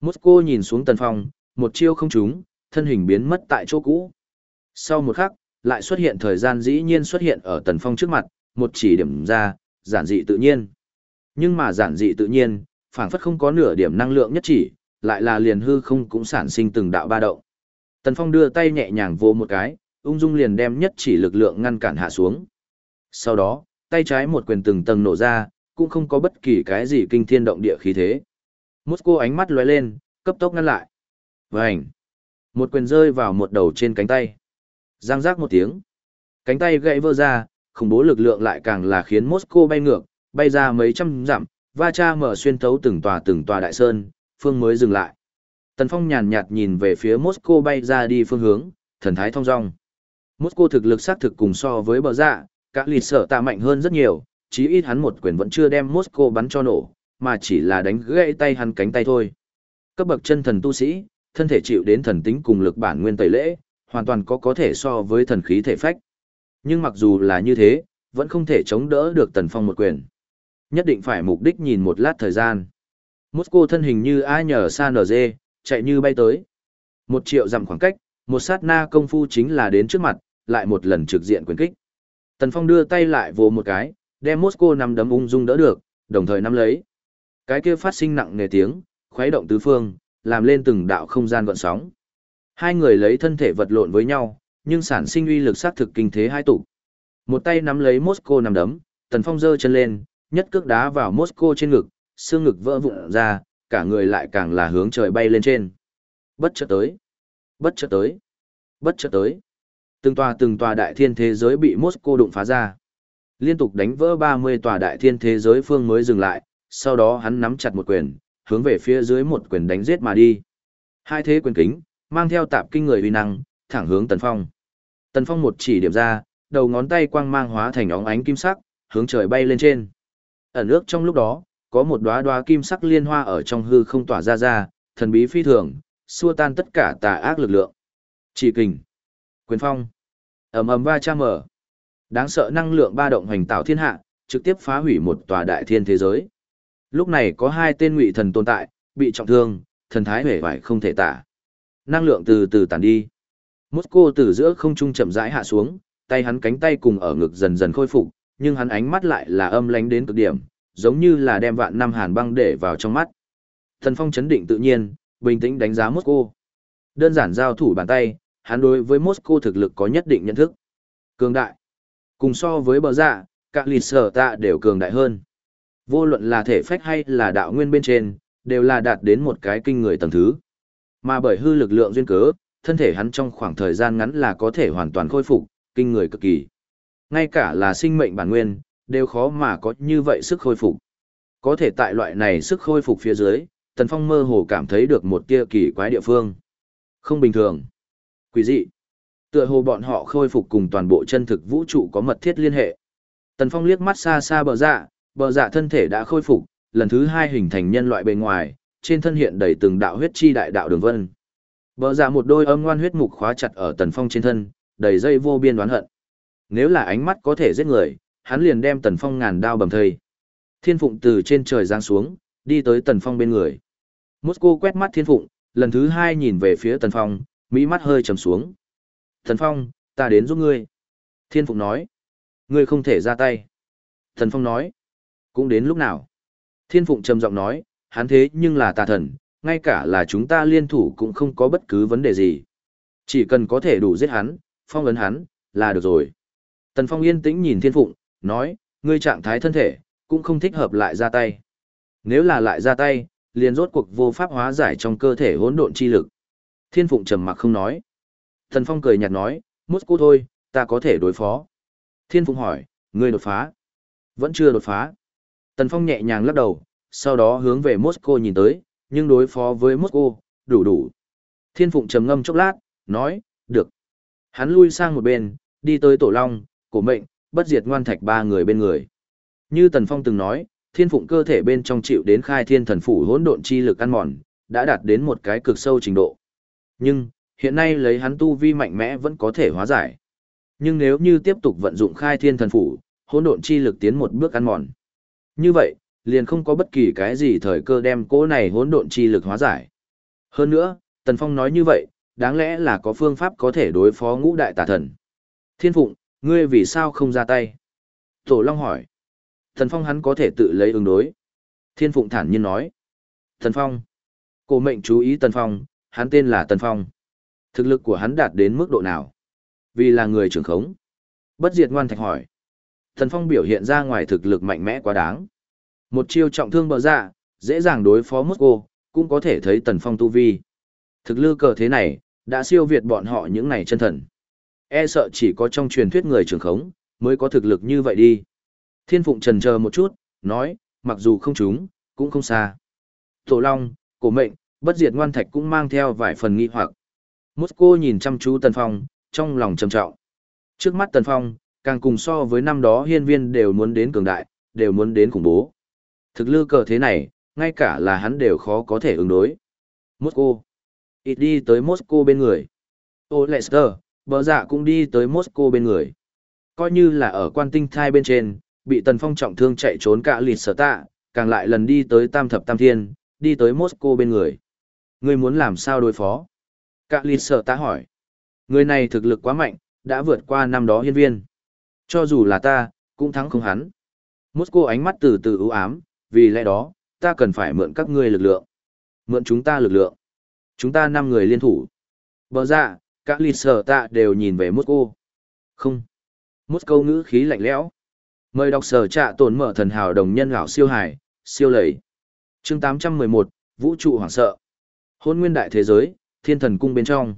Moscow nhìn xuống Tần Phong, một chiêu không trúng, thân hình biến mất tại chỗ cũ. Sau một khắc, lại xuất hiện thời gian dĩ nhiên xuất hiện ở Tần Phong trước mặt, một chỉ điểm ra, giản dị tự nhiên. Nhưng mà giản dị tự nhiên, phảng phất không có nửa điểm năng lượng nhất chỉ, lại là liền hư không cũng sản sinh từng đạo ba động. Tần Phong đưa tay nhẹ nhàng vô một cái, ung dung liền đem nhất chỉ lực lượng ngăn cản hạ xuống. Sau đó, tay trái một quyền từng tầng nổ ra, cũng không có bất kỳ cái gì kinh thiên động địa khí thế. Mosco ánh mắt lóe lên, cấp tốc ngăn lại. Vành! Một quyền rơi vào một đầu trên cánh tay. Giang rác một tiếng. Cánh tay gãy vỡ ra, khủng bố lực lượng lại càng là khiến Moscow bay ngược, bay ra mấy trăm dặm, va cha mở xuyên thấu từng tòa từng tòa đại sơn, phương mới dừng lại. Tần Phong nhàn nhạt nhìn về phía Moscow bay ra đi phương hướng, thần thái thong dong. Moscow thực lực xác thực cùng so với bờ dạ, các lịch sở tạ mạnh hơn rất nhiều, chí ít hắn một quyền vẫn chưa đem Moscow bắn cho nổ, mà chỉ là đánh gãy tay hắn cánh tay thôi. Cấp bậc chân thần tu sĩ, thân thể chịu đến thần tính cùng lực bản nguyên tẩy lễ, hoàn toàn có có thể so với thần khí thể phách. Nhưng mặc dù là như thế, vẫn không thể chống đỡ được Tần Phong một quyền. Nhất định phải mục đích nhìn một lát thời gian. Mosco thân hình như ai nhờ xa nở dê, chạy như bay tới. Một triệu dặm khoảng cách, một sát na công phu chính là đến trước mặt, lại một lần trực diện quyền kích. Tần Phong đưa tay lại vồ một cái, đem Mosco nằm đấm ung dung đỡ được, đồng thời nắm lấy. Cái kia phát sinh nặng nề tiếng, khuấy động tứ phương, làm lên từng đạo không gian gợn sóng. Hai người lấy thân thể vật lộn với nhau, nhưng sản sinh uy lực sát thực kinh thế hai tụ. Một tay nắm lấy Mosco nằm đấm, Tần Phong giơ chân lên, nhất cước đá vào Mosco trên ngực, xương ngực vỡ vụn ra, cả người lại càng là hướng trời bay lên trên. Bất chợt tới, bất chợt tới, bất chợt tới. Từng tòa từng tòa đại thiên thế giới bị Moscow đụng phá ra. Liên tục đánh vỡ 30 tòa đại thiên thế giới phương mới dừng lại, sau đó hắn nắm chặt một quyền, hướng về phía dưới một quyền đánh giết mà đi. Hai thế quyền kính, mang theo tạp kinh người uy năng, thẳng hướng Tần Phong. Tần Phong một chỉ điểm ra, đầu ngón tay quang mang hóa thành óng ánh kim sắc, hướng trời bay lên trên. Ẩn ước trong lúc đó, có một đóa đóa kim sắc liên hoa ở trong hư không tỏa ra ra, thần bí phi thường, xua tan tất cả tà ác lực lượng. Chỉ kình, quyền phong, ầm ầm va cha mở. Đáng sợ năng lượng ba động hành tạo thiên hạ, trực tiếp phá hủy một tòa đại thiên thế giới. Lúc này có hai tên ngụy thần tồn tại, bị trọng thương, thần thái hề vải không thể tả. Năng lượng từ từ tàn đi. Mosco từ giữa không trung chậm rãi hạ xuống, tay hắn cánh tay cùng ở ngực dần dần khôi phục, nhưng hắn ánh mắt lại là âm lánh đến cực điểm, giống như là đem vạn năm hàn băng để vào trong mắt. Thần Phong chấn định tự nhiên, bình tĩnh đánh giá Mosco. Đơn giản giao thủ bàn tay, hắn đối với Mosco thực lực có nhất định nhận thức. Cường đại. Cùng so với bờ dạ, các lịch sở tạ đều cường đại hơn. Vô luận là thể phách hay là đạo nguyên bên trên, đều là đạt đến một cái kinh người tầng thứ. Mà bởi hư lực lượng duyên cớ, thân thể hắn trong khoảng thời gian ngắn là có thể hoàn toàn khôi phục, kinh người cực kỳ. Ngay cả là sinh mệnh bản nguyên, đều khó mà có như vậy sức khôi phục. Có thể tại loại này sức khôi phục phía dưới, Tần Phong mơ hồ cảm thấy được một tia kỳ quái địa phương. Không bình thường. Quỷ dị. Tựa hồ bọn họ khôi phục cùng toàn bộ chân thực vũ trụ có mật thiết liên hệ. Tần Phong liếc mắt xa xa bờ dạ, bờ dạ thân thể đã khôi phục, lần thứ hai hình thành nhân loại bề ngoài, trên thân hiện đầy từng đạo huyết chi đại đạo đường vân. Bờ ra một đôi âm ngoan huyết mục khóa chặt ở Tần Phong trên thân, đầy dây vô biên đoán hận. Nếu là ánh mắt có thể giết người, hắn liền đem Tần Phong ngàn đao bầm thây. Thiên Phụng từ trên trời giáng xuống, đi tới Tần Phong bên người. Mosco quét mắt Thiên Phụng, lần thứ hai nhìn về phía Tần Phong, mỹ mắt hơi trầm xuống. Tần Phong, ta đến giúp ngươi. Thiên Phụng nói. Ngươi không thể ra tay. Tần Phong nói. Cũng đến lúc nào. Thiên Phụng trầm giọng nói, hắn thế nhưng là tà thần, ngay cả là chúng ta liên thủ cũng không có bất cứ vấn đề gì. Chỉ cần có thể đủ giết hắn, phong ấn hắn, là được rồi. Tần Phong yên tĩnh nhìn Thiên Phụng, nói, ngươi trạng thái thân thể, cũng không thích hợp lại ra tay. Nếu là lại ra tay, liền rốt cuộc vô pháp hóa giải trong cơ thể hỗn độn chi lực. Thiên Phụng trầm mặc không nói. tần Phong cười nhạt nói, mút cô thôi, ta có thể đối phó. Thiên Phụng hỏi, ngươi đột phá. Vẫn chưa đột phá. Tần Phong nhẹ nhàng lắc đầu, sau đó hướng về Moscow nhìn tới, nhưng đối phó với Moscow, đủ đủ. Thiên Phụng trầm ngâm chốc lát, nói, được. Hắn lui sang một bên, đi tới Tổ Long, cổ mệnh, bất diệt ngoan thạch ba người bên người. Như Tần Phong từng nói, thiên phụng cơ thể bên trong chịu đến khai thiên thần phủ hỗn độn chi lực ăn mòn, đã đạt đến một cái cực sâu trình độ. Nhưng, hiện nay lấy hắn tu vi mạnh mẽ vẫn có thể hóa giải. Nhưng nếu như tiếp tục vận dụng khai thiên thần phủ, hỗn độn chi lực tiến một bước ăn mòn. Như vậy, liền không có bất kỳ cái gì thời cơ đem cỗ này hỗn độn chi lực hóa giải. Hơn nữa, Tần Phong nói như vậy, đáng lẽ là có phương pháp có thể đối phó ngũ đại tà thần. Thiên Phụng, ngươi vì sao không ra tay? Tổ Long hỏi. Tần Phong hắn có thể tự lấy ứng đối. Thiên Phụng thản nhiên nói. Tần Phong. Cổ mệnh chú ý Tần Phong, hắn tên là Tần Phong. Thực lực của hắn đạt đến mức độ nào? Vì là người trưởng khống. Bất diệt ngoan thạch hỏi. Tần Phong biểu hiện ra ngoài thực lực mạnh mẽ quá đáng. Một chiêu trọng thương bờ dạ, dễ dàng đối phó Moscow, cũng có thể thấy Tần Phong tu vi. Thực lư cờ thế này, đã siêu việt bọn họ những này chân thần. E sợ chỉ có trong truyền thuyết người trường khống, mới có thực lực như vậy đi. Thiên Phụng trần chờ một chút, nói, mặc dù không trúng, cũng không xa. Tổ Long, cổ mệnh, bất diệt ngoan thạch cũng mang theo vài phần nghi hoặc. Mosco nhìn chăm chú Tần Phong, trong lòng trầm trọng. Trước mắt Tần Phong, càng cùng so với năm đó hiên viên đều muốn đến cường đại, đều muốn đến khủng bố. Thực lư cờ thế này, ngay cả là hắn đều khó có thể ứng đối. Mosco. Ít đi tới Mosco bên người. Ô Lester, bờ dạ cũng đi tới Mosco bên người. Coi như là ở quan tinh thai bên trên, bị Tần Phong trọng thương chạy trốn cả lịt sở tạ, càng lại lần đi tới Tam Thập Tam Thiên, đi tới Mosco bên người. Ngươi muốn làm sao đối phó? Cả lịt sở tạ hỏi. Người này thực lực quá mạnh, đã vượt qua năm đó hiên viên. Cho dù là ta, cũng thắng không hắn. Mosco ánh mắt từ từ ưu ám, vì lẽ đó, ta cần phải mượn các ngươi lực lượng. Mượn chúng ta lực lượng. Chúng ta năm người liên thủ. Bờ ra, các lì sở tạ đều nhìn về Mosco. Không. Mosco ngữ khí lạnh lẽo. Mời đọc sở trạ tổn mở thần hào đồng nhân gạo siêu hải, siêu lầy. chương 811, Vũ trụ hoảng sợ. Hôn nguyên đại thế giới, thiên thần cung bên trong.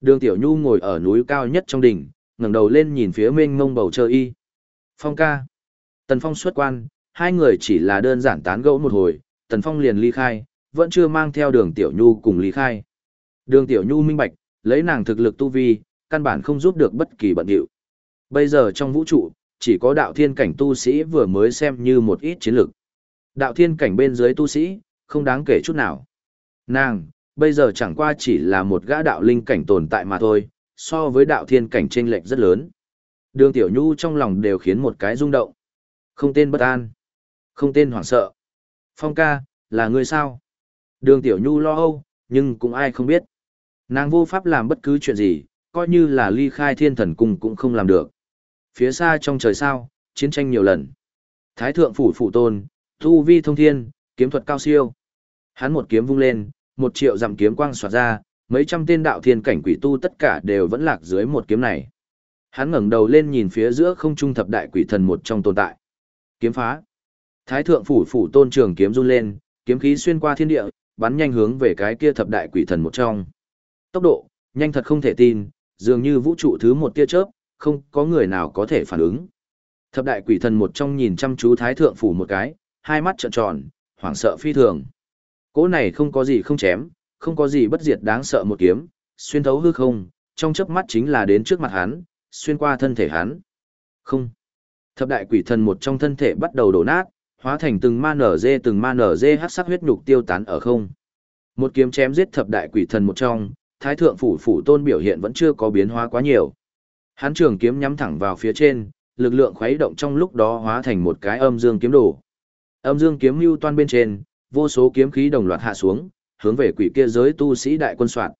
Đường Tiểu Nhu ngồi ở núi cao nhất trong đỉnh, ngẩng đầu lên nhìn phía mênh mông bầu trời y. Phong ca. Tần Phong xuất quan, hai người chỉ là đơn giản tán gẫu một hồi, Tần Phong liền ly khai, vẫn chưa mang theo đường Tiểu Nhu cùng ly khai. Đường Tiểu Nhu minh bạch, lấy nàng thực lực tu vi, căn bản không giúp được bất kỳ bận điệu. Bây giờ trong vũ trụ, chỉ có đạo thiên cảnh tu sĩ vừa mới xem như một ít chiến lược. Đạo thiên cảnh bên dưới tu sĩ, không đáng kể chút nào. Nàng, bây giờ chẳng qua chỉ là một gã đạo linh cảnh tồn tại mà thôi, so với đạo thiên cảnh chênh lệch rất lớn. Đường Tiểu Nhu trong lòng đều khiến một cái rung động. Không tên bất an, không tên hoảng sợ. Phong ca, là người sao? Đường Tiểu Nhu lo âu, nhưng cũng ai không biết. Nàng vô pháp làm bất cứ chuyện gì, coi như là ly khai thiên thần cung cũng không làm được. Phía xa trong trời sao, chiến tranh nhiều lần. Thái thượng phủ phủ tôn, thu vi thông thiên, kiếm thuật cao siêu. Hắn một kiếm vung lên, một triệu dặm kiếm quang xoạt ra, mấy trăm tên đạo thiên cảnh quỷ tu tất cả đều vẫn lạc dưới một kiếm này. Hắn ngẩng đầu lên nhìn phía giữa không trung thập đại quỷ thần một trong tồn tại. Kiếm phá. Thái thượng phủ phủ tôn trường kiếm run lên, kiếm khí xuyên qua thiên địa, bắn nhanh hướng về cái kia thập đại quỷ thần một trong. Tốc độ, nhanh thật không thể tin, dường như vũ trụ thứ một tia chớp, không có người nào có thể phản ứng. Thập đại quỷ thần một trong nhìn chăm chú thái thượng phủ một cái, hai mắt trợn tròn, hoảng sợ phi thường. Cỗ này không có gì không chém, không có gì bất diệt đáng sợ một kiếm, xuyên thấu hư không, trong chớp mắt chính là đến trước mặt hắn, xuyên qua thân thể hắn. Không. Thập đại quỷ thần một trong thân thể bắt đầu đổ nát, hóa thành từng ma nở dê từng ma nở dê hắc sắc huyết nhục tiêu tán ở không. Một kiếm chém giết thập đại quỷ thần một trong, thái thượng phủ phủ tôn biểu hiện vẫn chưa có biến hóa quá nhiều. Hắn trường kiếm nhắm thẳng vào phía trên, lực lượng khuấy động trong lúc đó hóa thành một cái âm dương kiếm đồ. Âm dương kiếm lưu toan bên trên, vô số kiếm khí đồng loạt hạ xuống, hướng về quỷ kia giới tu sĩ đại quân soạn.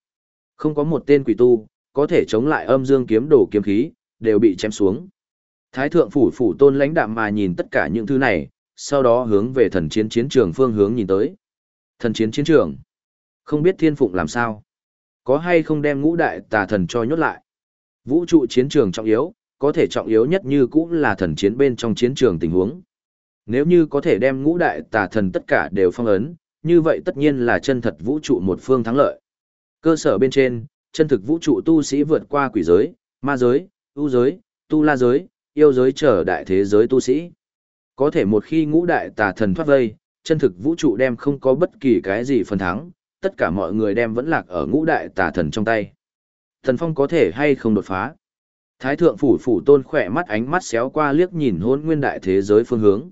Không có một tên quỷ tu, có thể chống lại âm dương kiếm đồ kiếm khí, đều bị chém xuống. Thái thượng phủ phủ tôn lãnh đạm mà nhìn tất cả những thứ này, sau đó hướng về thần chiến chiến trường phương hướng nhìn tới. Thần chiến chiến trường. Không biết thiên phụng làm sao. Có hay không đem ngũ đại tà thần cho nhốt lại. Vũ trụ chiến trường trọng yếu, có thể trọng yếu nhất như cũng là thần chiến bên trong chiến trường tình huống. Nếu như có thể đem ngũ đại tà thần tất cả đều phong ấn, như vậy tất nhiên là chân thật vũ trụ một phương thắng lợi. Cơ sở bên trên, chân thực vũ trụ tu sĩ vượt qua quỷ giới, ma giới, tu giới, tu la giới, yêu giới trở đại thế giới tu sĩ. Có thể một khi ngũ đại tà thần thoát vây, chân thực vũ trụ đem không có bất kỳ cái gì phần thắng, tất cả mọi người đem vẫn lạc ở ngũ đại tà thần trong tay. Thần phong có thể hay không đột phá. Thái thượng phủ phủ tôn khỏe mắt ánh mắt xéo qua liếc nhìn hôn nguyên đại thế giới phương hướng.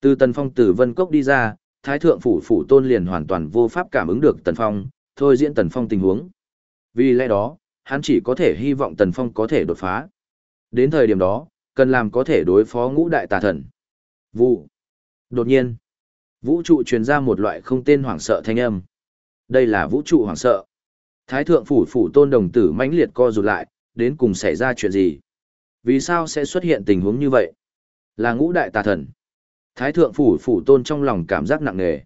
Từ tần phong từ vân cốc đi ra, thái thượng phủ phủ tôn liền hoàn toàn vô pháp cảm ứng được tần phong, thôi diễn tần phong tình huống. Vì lẽ đó, hắn chỉ có thể hy vọng tần phong có thể đột phá. Đến thời điểm đó, cần làm có thể đối phó ngũ đại tà thần. Vụ. Đột nhiên, vũ trụ truyền ra một loại không tên hoảng sợ thanh âm. Đây là vũ trụ hoảng sợ. Thái thượng phủ phủ tôn đồng tử mãnh liệt co rụt lại, đến cùng xảy ra chuyện gì? Vì sao sẽ xuất hiện tình huống như vậy? Là ngũ đại tà thần. Thái thượng phủ phủ tôn trong lòng cảm giác nặng nề.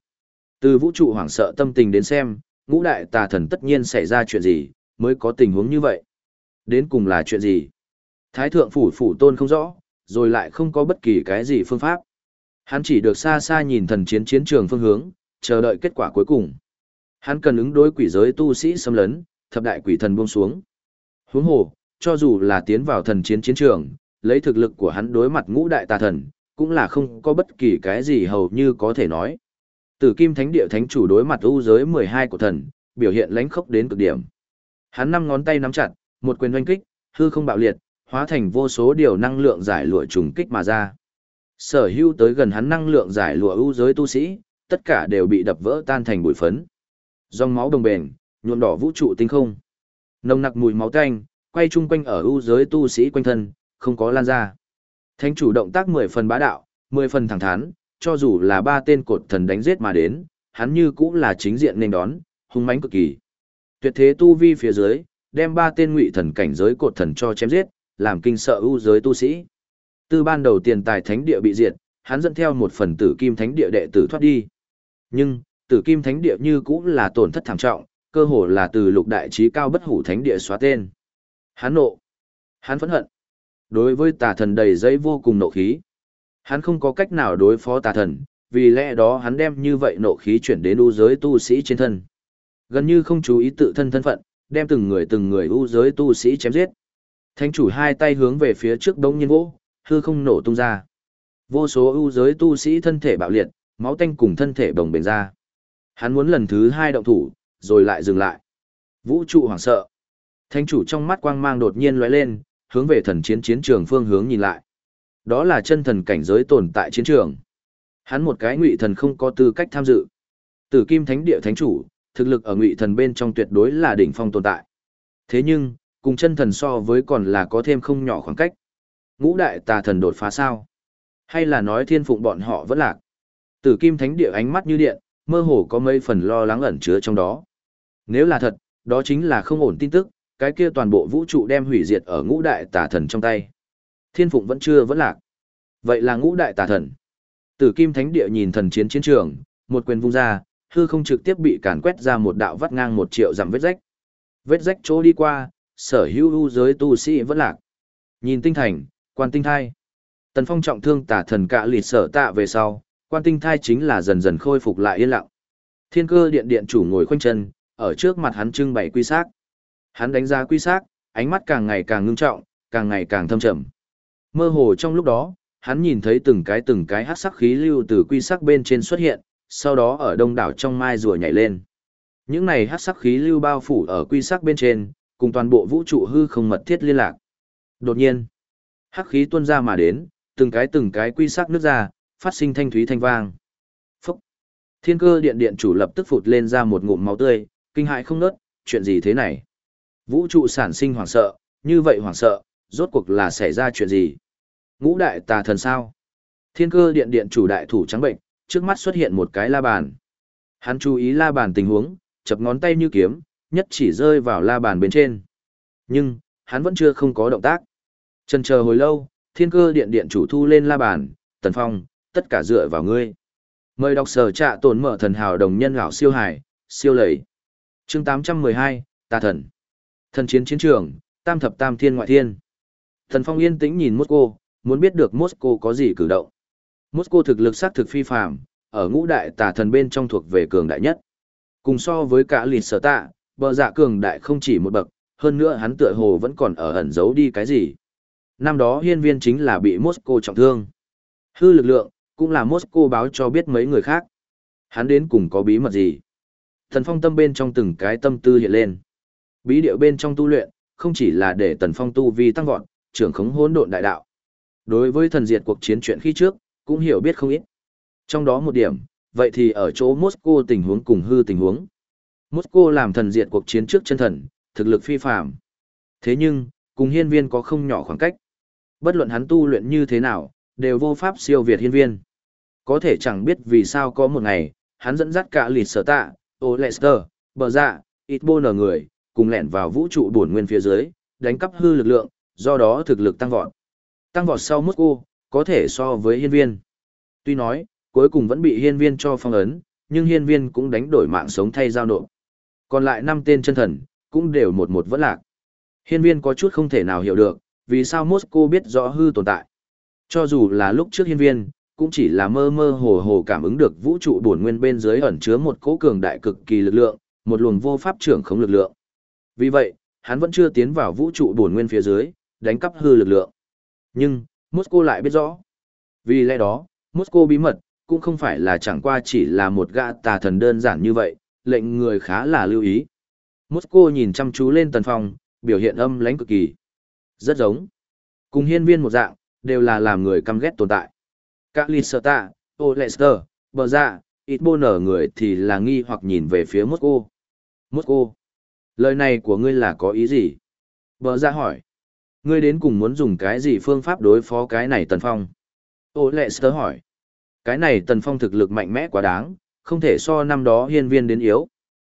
Từ vũ trụ hoảng sợ tâm tình đến xem, ngũ đại tà thần tất nhiên xảy ra chuyện gì, mới có tình huống như vậy. Đến cùng là chuyện gì? Thái thượng phủ phủ tôn không rõ, rồi lại không có bất kỳ cái gì phương pháp. Hắn chỉ được xa xa nhìn thần chiến chiến trường phương hướng, chờ đợi kết quả cuối cùng. Hắn cần ứng đối quỷ giới tu sĩ xâm lấn, thập đại quỷ thần buông xuống. Huống hồ, cho dù là tiến vào thần chiến chiến trường, lấy thực lực của hắn đối mặt ngũ đại tà thần, cũng là không có bất kỳ cái gì hầu như có thể nói. Tử Kim Thánh Địa Thánh chủ đối mặt ưu giới 12 của thần, biểu hiện lãnh khốc đến cực điểm. Hắn năm ngón tay nắm chặt, một quyền oanh kích, hư không bạo liệt, hóa thành vô số điều năng lượng giải lụa trùng kích mà ra. Sở hữu tới gần hắn năng lượng giải lụa ưu giới tu sĩ, tất cả đều bị đập vỡ tan thành bụi phấn. Dòng máu đồng bền, nhuộm đỏ vũ trụ tinh không. Nồng nặc mùi máu tanh, quay chung quanh ở ưu giới tu sĩ quanh thân, không có lan ra. Thánh chủ động tác 10 phần bá đạo, 10 phần thẳng thắn, cho dù là ba tên cột thần đánh giết mà đến, hắn như cũng là chính diện nên đón, hung mãnh cực kỳ. Tuyệt thế tu vi phía dưới, đem ba tên ngụy thần cảnh giới cột thần cho chém giết, làm kinh sợ ưu giới tu sĩ. Từ ban đầu tiền tài thánh địa bị diệt, hắn dẫn theo một phần tử kim thánh địa đệ tử thoát đi. Nhưng, tử kim thánh địa như cũng là tổn thất thảm trọng, cơ hồ là từ lục đại trí cao bất hủ thánh địa xóa tên. Hắn nộ. Hắn phẫn hận. Đối với tà thần đầy dây vô cùng nộ khí. Hắn không có cách nào đối phó tà thần, vì lẽ đó hắn đem như vậy nộ khí chuyển đến u giới tu sĩ trên thân. Gần như không chú ý tự thân thân phận, đem từng người từng người u giới tu sĩ chém giết. Thánh chủ hai tay hướng về phía trước đống nhiên vỗ, hư không nổ tung ra. Vô số ưu giới tu sĩ thân thể bạo liệt, máu tanh cùng thân thể bồng bềnh ra. Hắn muốn lần thứ hai động thủ, rồi lại dừng lại. Vũ trụ hoảng sợ. Thánh chủ trong mắt quang mang đột nhiên lóe lên, hướng về thần chiến chiến trường phương hướng nhìn lại. Đó là chân thần cảnh giới tồn tại chiến trường. Hắn một cái ngụy thần không có tư cách tham dự. Tử Kim Thánh Địa Thánh chủ, thực lực ở ngụy thần bên trong tuyệt đối là đỉnh phong tồn tại. Thế nhưng, cùng chân thần so với còn là có thêm không nhỏ khoảng cách. Ngũ đại tà thần đột phá sao? Hay là nói thiên phụng bọn họ vẫn lạc? Tử kim thánh địa ánh mắt như điện, mơ hồ có mấy phần lo lắng ẩn chứa trong đó. Nếu là thật, đó chính là không ổn tin tức, cái kia toàn bộ vũ trụ đem hủy diệt ở ngũ đại tà thần trong tay. Thiên phụng vẫn chưa vẫn lạc. Vậy là ngũ đại tà thần. Tử kim thánh địa nhìn thần chiến chiến trường, một quyền vung ra, hư không trực tiếp bị càn quét ra một đạo vắt ngang một triệu dặm vết rách. Vết rách chỗ đi qua, sở hữu giới tu sĩ vẫn lạc. Nhìn tinh thành, quan tinh thai. Tần Phong trọng thương tả thần cạ lịt sở tạ về sau, quan tinh thai chính là dần dần khôi phục lại yên lặng. Thiên cơ điện điện chủ ngồi khoanh chân, ở trước mặt hắn trưng bày quy xác. Hắn đánh giá quy xác, ánh mắt càng ngày càng ngưng trọng, càng ngày càng thâm trầm. Mơ hồ trong lúc đó, hắn nhìn thấy từng cái từng cái hắc sắc khí lưu từ quy sắc bên trên xuất hiện, sau đó ở đông đảo trong mai rùa nhảy lên. Những này hắc sắc khí lưu bao phủ ở quy sắc bên trên, cùng toàn bộ vũ trụ hư không mật thiết liên lạc. Đột nhiên, hắc khí tuôn ra mà đến, từng cái từng cái quy sắc nước ra, phát sinh thanh thúy thanh vang. Phúc! Thiên cơ điện điện chủ lập tức phụt lên ra một ngụm máu tươi, kinh hại không nớt, chuyện gì thế này? Vũ trụ sản sinh hoảng sợ, như vậy hoảng sợ, rốt cuộc là xảy ra chuyện gì? Ngũ đại tà thần sao? Thiên cơ điện điện chủ đại thủ trắng bệnh, trước mắt xuất hiện một cái la bàn. Hắn chú ý la bàn tình huống, chập ngón tay như kiếm, nhất chỉ rơi vào la bàn bên trên. Nhưng, hắn vẫn chưa không có động tác. Trần chờ hồi lâu, thiên cơ điện điện chủ thu lên la bàn, tần phong, tất cả dựa vào ngươi. Mời đọc sở trạ tổn mở thần hào đồng nhân gạo siêu hải, siêu lầy. chương 812, tà thần. Thần chiến chiến trường, tam thập tam thiên ngoại thiên. Thần phong yên tĩnh nhìn Moscow, muốn biết được Moscow có gì cử động. Moscow thực lực sát thực phi phàm, ở ngũ đại tà thần bên trong thuộc về cường đại nhất. Cùng so với cả lịt sở tạ, bờ dạ cường đại không chỉ một bậc, hơn nữa hắn tựa hồ vẫn còn ở ẩn giấu đi cái gì. Năm đó hiên viên chính là bị Moscow trọng thương. Hư lực lượng, cũng là Moscow báo cho biết mấy người khác. Hắn đến cùng có bí mật gì? Thần phong tâm bên trong từng cái tâm tư hiện lên. Bí điệu bên trong tu luyện, không chỉ là để tần phong tu vi tăng vọt, trưởng khống hỗn độn đại đạo. Đối với thần diệt cuộc chiến chuyện khi trước, cũng hiểu biết không ít. Trong đó một điểm, vậy thì ở chỗ Moscow tình huống cùng hư tình huống. Moscow làm thần diệt cuộc chiến trước chân thần, thực lực phi phàm. Thế nhưng, cùng hiên viên có không nhỏ khoảng cách. Bất luận hắn tu luyện như thế nào, đều vô pháp siêu việt hiên viên. Có thể chẳng biết vì sao có một ngày, hắn dẫn dắt cả lịt sở tạ, ô Lệ Sơ, bờ dạ, ít bô nở người, cùng lẻn vào vũ trụ bổn nguyên phía dưới, đánh cắp hư lực lượng, do đó thực lực tăng vọt. Tăng vọt sau Moscow, có thể so với hiên viên. Tuy nói, cuối cùng vẫn bị hiên viên cho phong ấn, nhưng hiên viên cũng đánh đổi mạng sống thay giao nộp. Còn lại năm tên chân thần, cũng đều một một vẫn lạc. Hiên viên có chút không thể nào hiểu được, vì sao Moscow biết rõ hư tồn tại. Cho dù là lúc trước hiên viên, cũng chỉ là mơ mơ hồ hồ cảm ứng được vũ trụ bổn nguyên bên dưới ẩn chứa một cỗ cường đại cực kỳ lực lượng, một luồng vô pháp trưởng không lực lượng. Vì vậy, hắn vẫn chưa tiến vào vũ trụ bổn nguyên phía dưới, đánh cắp hư lực lượng. Nhưng, Moscow lại biết rõ. Vì lẽ đó, Moscow bí mật, cũng không phải là chẳng qua chỉ là một gã tà thần đơn giản như vậy, lệnh người khá là lưu ý. Moscow nhìn chăm chú lên tần phong, biểu hiện âm lãnh cực kỳ. Rất giống. Cùng hiên viên một dạng, đều là làm người căm ghét tồn tại. Các Lysota, Olester, bờ ra, ít bô nở người thì là nghi hoặc nhìn về phía Moscow. Moscow, lời này của ngươi là có ý gì? Bờ ra hỏi. Ngươi đến cùng muốn dùng cái gì phương pháp đối phó cái này tần phong? Olester hỏi. Cái này tần phong thực lực mạnh mẽ quá đáng, không thể so năm đó hiên viên đến yếu.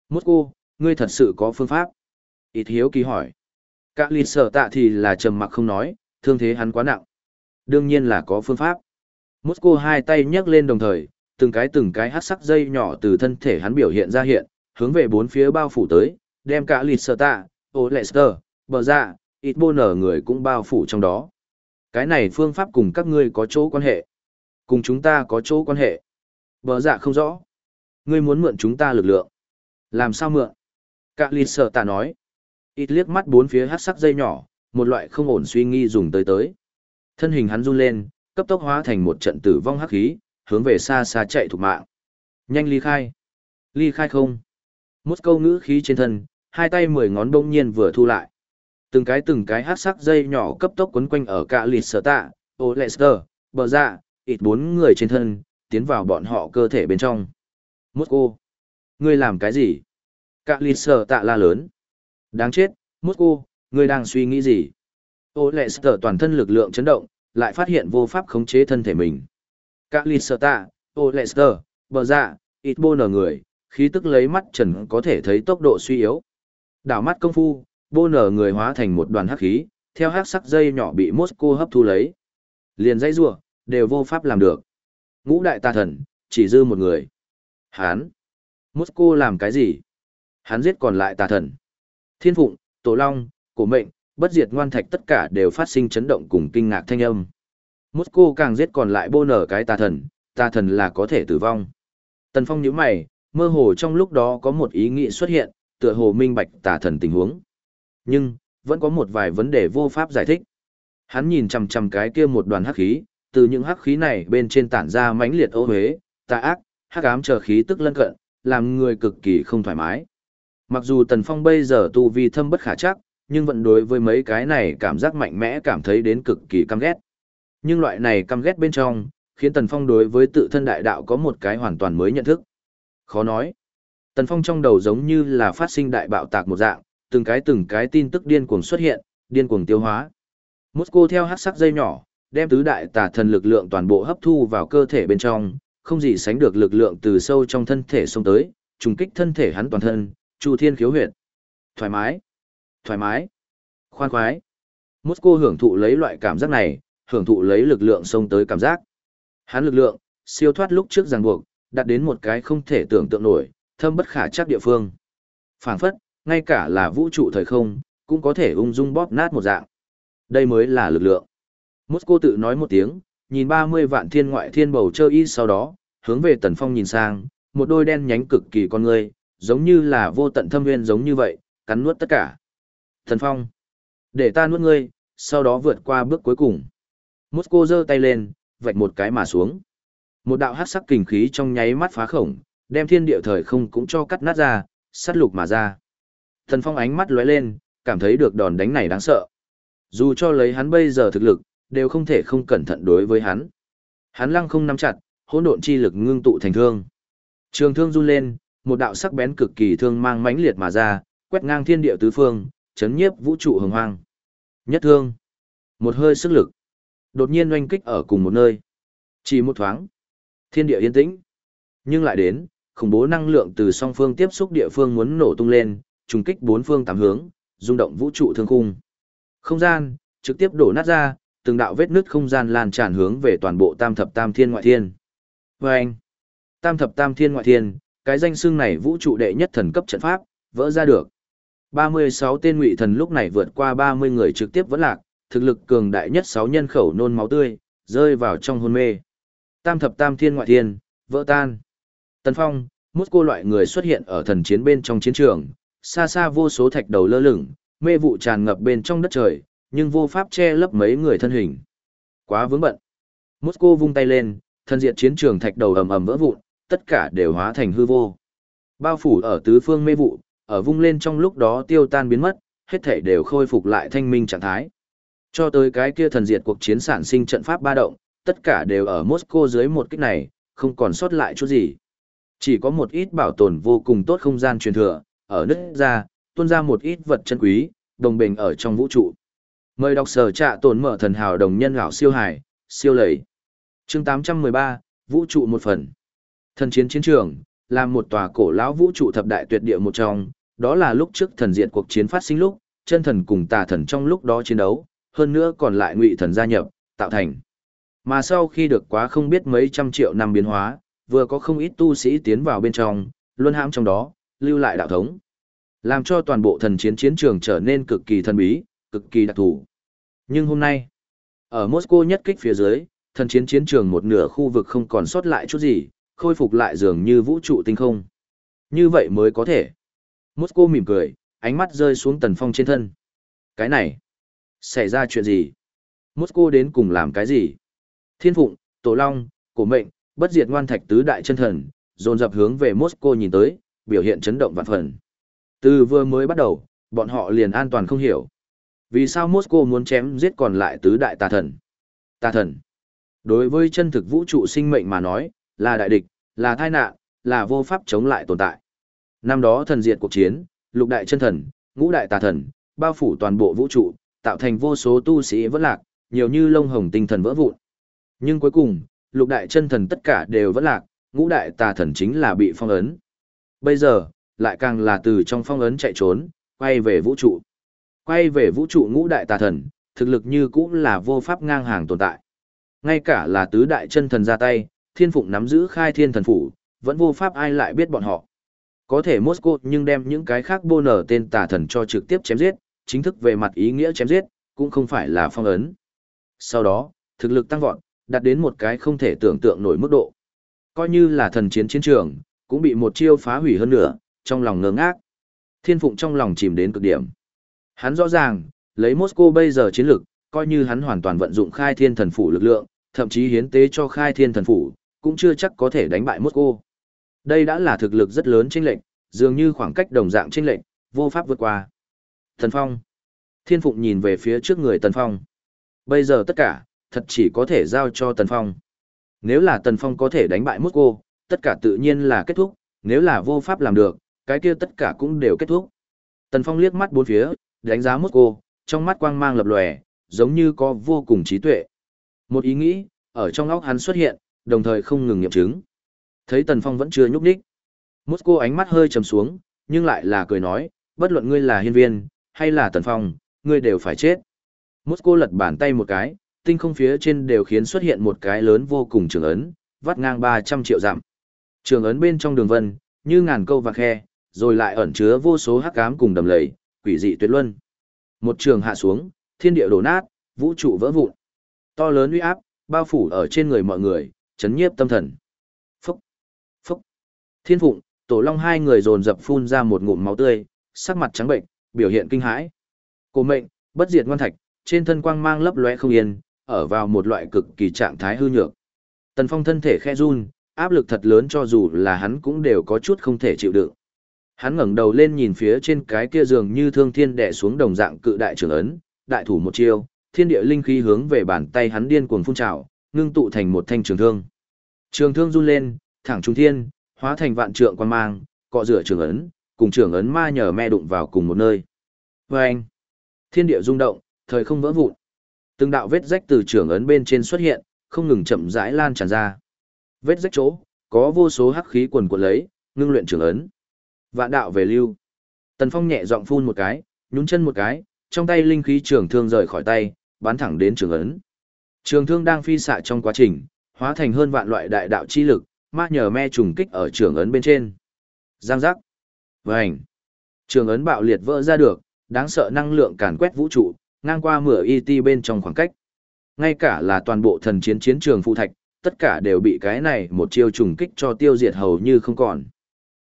Moscow, ngươi thật sự có phương pháp? Ít hiếu kỳ hỏi. Cả lì sở tạ thì là trầm mặc không nói, thương thế hắn quá nặng. Đương nhiên là có phương pháp. Moscow hai tay nhấc lên đồng thời, từng cái từng cái hát sắc dây nhỏ từ thân thể hắn biểu hiện ra hiện, hướng về bốn phía bao phủ tới, đem cả lịt sở tạ, ô lệ sơ, bờ dạ, ít bô nở người cũng bao phủ trong đó. Cái này phương pháp cùng các ngươi có chỗ quan hệ. Cùng chúng ta có chỗ quan hệ. Bờ dạ không rõ. Ngươi muốn mượn chúng ta lực lượng. Làm sao mượn? Cả lịt sở tạ nói. Ít liếc mắt bốn phía hát sắc dây nhỏ, một loại không ổn suy nghi dùng tới tới. Thân hình hắn run lên, cấp tốc hóa thành một trận tử vong hắc khí, hướng về xa xa chạy thục mạng. Nhanh ly khai. Ly khai không. Một câu ngữ khí trên thân, hai tay mười ngón bỗng nhiên vừa thu lại. Từng cái từng cái hát sắc dây nhỏ cấp tốc quấn quanh ở cả lịt sở tạ, ô lệ sơ bờ dạ, ít bốn người trên thân, tiến vào bọn họ cơ thể bên trong. Một cô. Ngươi làm cái gì? Cả lịt sở tạ la lớn. Đáng chết, Một cô, ngươi đang suy nghĩ gì? Ô Lester toàn thân lực lượng chấn động, lại phát hiện vô pháp khống chế thân thể mình. Các Lysota, Olester, bờ dạ, ít bô nở người, khí tức lấy mắt trần có thể thấy tốc độ suy yếu. Đảo mắt công phu, bô nở người hóa thành một đoàn hắc khí, theo hắc sắc dây nhỏ bị Moscow hấp thu lấy. Liền dây rùa, đều vô pháp làm được. Ngũ đại tà thần, chỉ dư một người. Hán. Moscow làm cái gì? Hắn giết còn lại tà thần. Thiên Phụng, Tổ Long, Cổ Mệnh, bất diệt ngoan thạch tất cả đều phát sinh chấn động cùng kinh ngạc thanh âm. Moscow càng giết còn lại bô nở cái tà thần, tà thần là có thể tử vong. Tần Phong nhíu mày, mơ hồ trong lúc đó có một ý nghĩ xuất hiện, tựa hồ minh bạch tà thần tình huống. Nhưng, vẫn có một vài vấn đề vô pháp giải thích. Hắn nhìn chằm chằm cái kia một đoàn hắc khí, từ những hắc khí này bên trên tản ra mãnh liệt ô huế, tà ác, hắc ám chờ khí tức lân cận, làm người cực kỳ không thoải mái. Mặc dù Tần Phong bây giờ tu vi thâm bất khả chắc, nhưng vẫn đối với mấy cái này cảm giác mạnh mẽ cảm thấy đến cực kỳ căm ghét. Nhưng loại này căm ghét bên trong, khiến Tần Phong đối với tự thân đại đạo có một cái hoàn toàn mới nhận thức. Khó nói. Tần Phong trong đầu giống như là phát sinh đại bạo tạc một dạng, từng cái từng cái tin tức điên cuồng xuất hiện, điên cuồng tiêu hóa. mosco theo hắc sắc dây nhỏ, đem tứ đại tà thần lực lượng toàn bộ hấp thu vào cơ thể bên trong, không gì sánh được lực lượng từ sâu trong thân thể xông tới, trùng kích thân thể hắn toàn thân, Chu Thiên khiếu huyệt. Thoải mái thoải mái, khoan khoái. Moscow hưởng thụ lấy loại cảm giác này, hưởng thụ lấy lực lượng xông tới cảm giác. Hắn lực lượng, siêu thoát lúc trước ràng buộc, đạt đến một cái không thể tưởng tượng nổi, thâm bất khả chắc địa phương. phảng phất, ngay cả là vũ trụ thời không, cũng có thể ung dung bóp nát một dạng. Đây mới là lực lượng. Moscow tự nói một tiếng, nhìn 30 vạn thiên ngoại thiên bầu chơi y sau đó, hướng về tần phong nhìn sang, một đôi đen nhánh cực kỳ con người, giống như là vô tận thâm nguyên giống như vậy, cắn nuốt tất cả. Thần Phong, để ta nuốt ngươi, sau đó vượt qua bước cuối cùng. Mosco giơ tay lên, vạch một cái mà xuống. Một đạo hắc sắc kình khí trong nháy mắt phá khổng, đem thiên địa thời không cũng cho cắt nát ra, sắt lục mà ra. Thần Phong ánh mắt lóe lên, cảm thấy được đòn đánh này đáng sợ. Dù cho lấy hắn bây giờ thực lực, đều không thể không cẩn thận đối với hắn. Hắn lăng không nắm chặt, hỗn độn chi lực ngưng tụ thành thương. Trường thương run lên, một đạo sắc bén cực kỳ thương mang mãnh liệt mà ra, quét ngang thiên địa tứ phương, chấn nhiếp vũ trụ hồng hoang. Nhất thương. Một hơi sức lực. Đột nhiên oanh kích ở cùng một nơi. Chỉ một thoáng. Thiên địa yên tĩnh. Nhưng lại đến, khủng bố năng lượng từ song phương tiếp xúc địa phương muốn nổ tung lên, trùng kích bốn phương tám hướng, rung động vũ trụ thương khung. Không gian, trực tiếp đổ nát ra, từng đạo vết nứt không gian lan tràn hướng về toàn bộ tam thập tam thiên ngoại thiên. Và anh, tam thập tam thiên ngoại thiên, cái danh xưng này vũ trụ đệ nhất thần cấp trận pháp, vỡ ra được. 36 tên ngụy thần lúc này vượt qua 30 người trực tiếp vẫn lạc, thực lực cường đại nhất 6 nhân khẩu nôn máu tươi, rơi vào trong hôn mê. Tam thập tam thiên ngoại thiên, vỡ tan. Tần Phong, Moscow loại người xuất hiện ở thần chiến bên trong chiến trường, xa xa vô số thạch đầu lơ lửng, mê vụ tràn ngập bên trong đất trời, nhưng vô pháp che lấp mấy người thân hình. Quá vướng bận. Moscow vung tay lên, thân diện chiến trường thạch đầu ầm ầm vỡ vụn, tất cả đều hóa thành hư vô. Bao phủ ở tứ phương mê vụ, ở vung lên trong lúc đó tiêu tan biến mất, hết thể đều khôi phục lại thanh minh trạng thái. Cho tới cái kia thần diệt cuộc chiến sản sinh trận pháp ba động, tất cả đều ở Moscow dưới một kích này, không còn sót lại chút gì. Chỉ có một ít bảo tồn vô cùng tốt không gian truyền thừa, ở nứt ra, tuôn ra một ít vật chân quý, đồng bình ở trong vũ trụ. Mời đọc sở trạ tồn mở thần hào đồng nhân gạo siêu hải, siêu lầy. chương 813, vũ trụ một phần. Thần chiến chiến trường, là một tòa cổ lão vũ trụ thập đại tuyệt địa một trong, đó là lúc trước thần diện cuộc chiến phát sinh lúc, chân thần cùng tà thần trong lúc đó chiến đấu, hơn nữa còn lại ngụy thần gia nhập, tạo thành. Mà sau khi được quá không biết mấy trăm triệu năm biến hóa, vừa có không ít tu sĩ tiến vào bên trong, luân hãm trong đó, lưu lại đạo thống. Làm cho toàn bộ thần chiến chiến trường trở nên cực kỳ thần bí, cực kỳ đặc thù. Nhưng hôm nay, ở Moscow nhất kích phía dưới, thần chiến chiến trường một nửa khu vực không còn sót lại chút gì, khôi phục lại dường như vũ trụ tinh không. Như vậy mới có thể. Moscow mỉm cười, ánh mắt rơi xuống tần phong trên thân. Cái này, xảy ra chuyện gì? Moscow đến cùng làm cái gì? Thiên Phụng, Tổ Long, Cổ Mệnh, Bất Diệt Ngoan Thạch tứ đại chân thần, dồn dập hướng về Moscow nhìn tới, biểu hiện chấn động vạn phần. Từ vừa mới bắt đầu, bọn họ liền an toàn không hiểu. Vì sao Moscow muốn chém giết còn lại tứ đại tà thần? Tà thần. Đối với chân thực vũ trụ sinh mệnh mà nói, là đại địch, là tai nạn, là vô pháp chống lại tồn tại. Năm đó thần diệt cuộc chiến, lục đại chân thần, ngũ đại tà thần, bao phủ toàn bộ vũ trụ, tạo thành vô số tu sĩ vẫn lạc, nhiều như lông hồng tinh thần vỡ vụn. Nhưng cuối cùng, lục đại chân thần tất cả đều vẫn lạc, ngũ đại tà thần chính là bị phong ấn. Bây giờ, lại càng là từ trong phong ấn chạy trốn, quay về vũ trụ. Quay về vũ trụ ngũ đại tà thần, thực lực như cũ là vô pháp ngang hàng tồn tại. Ngay cả là tứ đại chân thần ra tay, thiên phụng nắm giữ khai thiên thần phủ, vẫn vô pháp ai lại biết bọn họ. Có thể Moscow nhưng đem những cái khác bô nở tên tà thần cho trực tiếp chém giết, chính thức về mặt ý nghĩa chém giết, cũng không phải là phong ấn. Sau đó, thực lực tăng vọt, đạt đến một cái không thể tưởng tượng nổi mức độ. Coi như là thần chiến chiến trường, cũng bị một chiêu phá hủy hơn nữa, trong lòng ngơ ngác. Thiên Phụng trong lòng chìm đến cực điểm. Hắn rõ ràng, lấy Moscow bây giờ chiến lực, coi như hắn hoàn toàn vận dụng khai thiên thần phủ lực lượng, thậm chí hiến tế cho khai thiên thần phủ, cũng chưa chắc có thể đánh bại Moscow. Đây đã là thực lực rất lớn chênh lệnh, dường như khoảng cách đồng dạng chênh lệnh, vô pháp vượt qua. Thần Phong. Thiên Phụng nhìn về phía trước người Tần Phong. Bây giờ tất cả, thật chỉ có thể giao cho Tần Phong. Nếu là Tần Phong có thể đánh bại Moscow, tất cả tự nhiên là kết thúc, nếu là vô pháp làm được, cái kia tất cả cũng đều kết thúc. Tần Phong liếc mắt bốn phía, đánh giá Moscow, trong mắt quang mang lập lòe, giống như có vô cùng trí tuệ. Một ý nghĩ, ở trong óc hắn xuất hiện, đồng thời không ngừng nghiệm chứng. Thấy Tần Phong vẫn chưa nhúc nhích. Moscow ánh mắt hơi trầm xuống, nhưng lại là cười nói, bất luận ngươi là hiên viên, hay là Tần Phong, ngươi đều phải chết. Moscow lật bàn tay một cái, tinh không phía trên đều khiến xuất hiện một cái lớn vô cùng trường ấn, vắt ngang 300 triệu dặm. Trường ấn bên trong đường vân, như ngàn câu và khe, rồi lại ẩn chứa vô số hắc ám cùng đầm lầy, quỷ dị tuyệt luân. Một trường hạ xuống, thiên địa đổ nát, vũ trụ vỡ vụn. To lớn uy áp, bao phủ ở trên người mọi người, chấn nhiếp tâm thần. Phúc, phúc. Thiên phụng, tổ long hai người dồn dập phun ra một ngụm máu tươi, sắc mặt trắng bệnh, biểu hiện kinh hãi. Cổ mệnh, bất diệt ngoan thạch, trên thân quang mang lấp lóe không yên, ở vào một loại cực kỳ trạng thái hư nhược. Tần Phong thân thể khe run, áp lực thật lớn cho dù là hắn cũng đều có chút không thể chịu đựng. Hắn ngẩng đầu lên nhìn phía trên cái kia giường như thương thiên đè xuống đồng dạng cự đại trưởng ấn, đại thủ một chiêu, thiên địa linh khí hướng về bàn tay hắn điên cuồng phun trào, ngưng tụ thành một thanh trường thương. Trường thương run lên, thẳng trung thiên, hóa thành vạn trượng quan mang, cọ rửa trường ấn, cùng trường ấn ma nhờ me đụng vào cùng một nơi. Vâng! Thiên địa rung động, thời không vỡ vụn. Từng đạo vết rách từ trường ấn bên trên xuất hiện, không ngừng chậm rãi lan tràn ra. Vết rách chỗ, có vô số hắc khí quần quật lấy, ngưng luyện trường ấn. Vạn đạo về lưu. Tần Phong nhẹ giọng phun một cái, nhún chân một cái, trong tay linh khí trường thương rời khỏi tay, bắn thẳng đến trường ấn. Trường thương đang phi xạ trong quá trình, hóa thành hơn vạn loại đại đạo chi lực, ma nhờ me trùng kích ở trường ấn bên trên. Giang giác. Vành. Trường ấn bạo liệt vỡ ra được, đáng sợ năng lượng càn quét vũ trụ, ngang qua mửa IT bên trong khoảng cách. Ngay cả là toàn bộ thần chiến chiến trường phụ thạch, tất cả đều bị cái này một chiêu trùng kích cho tiêu diệt hầu như không còn.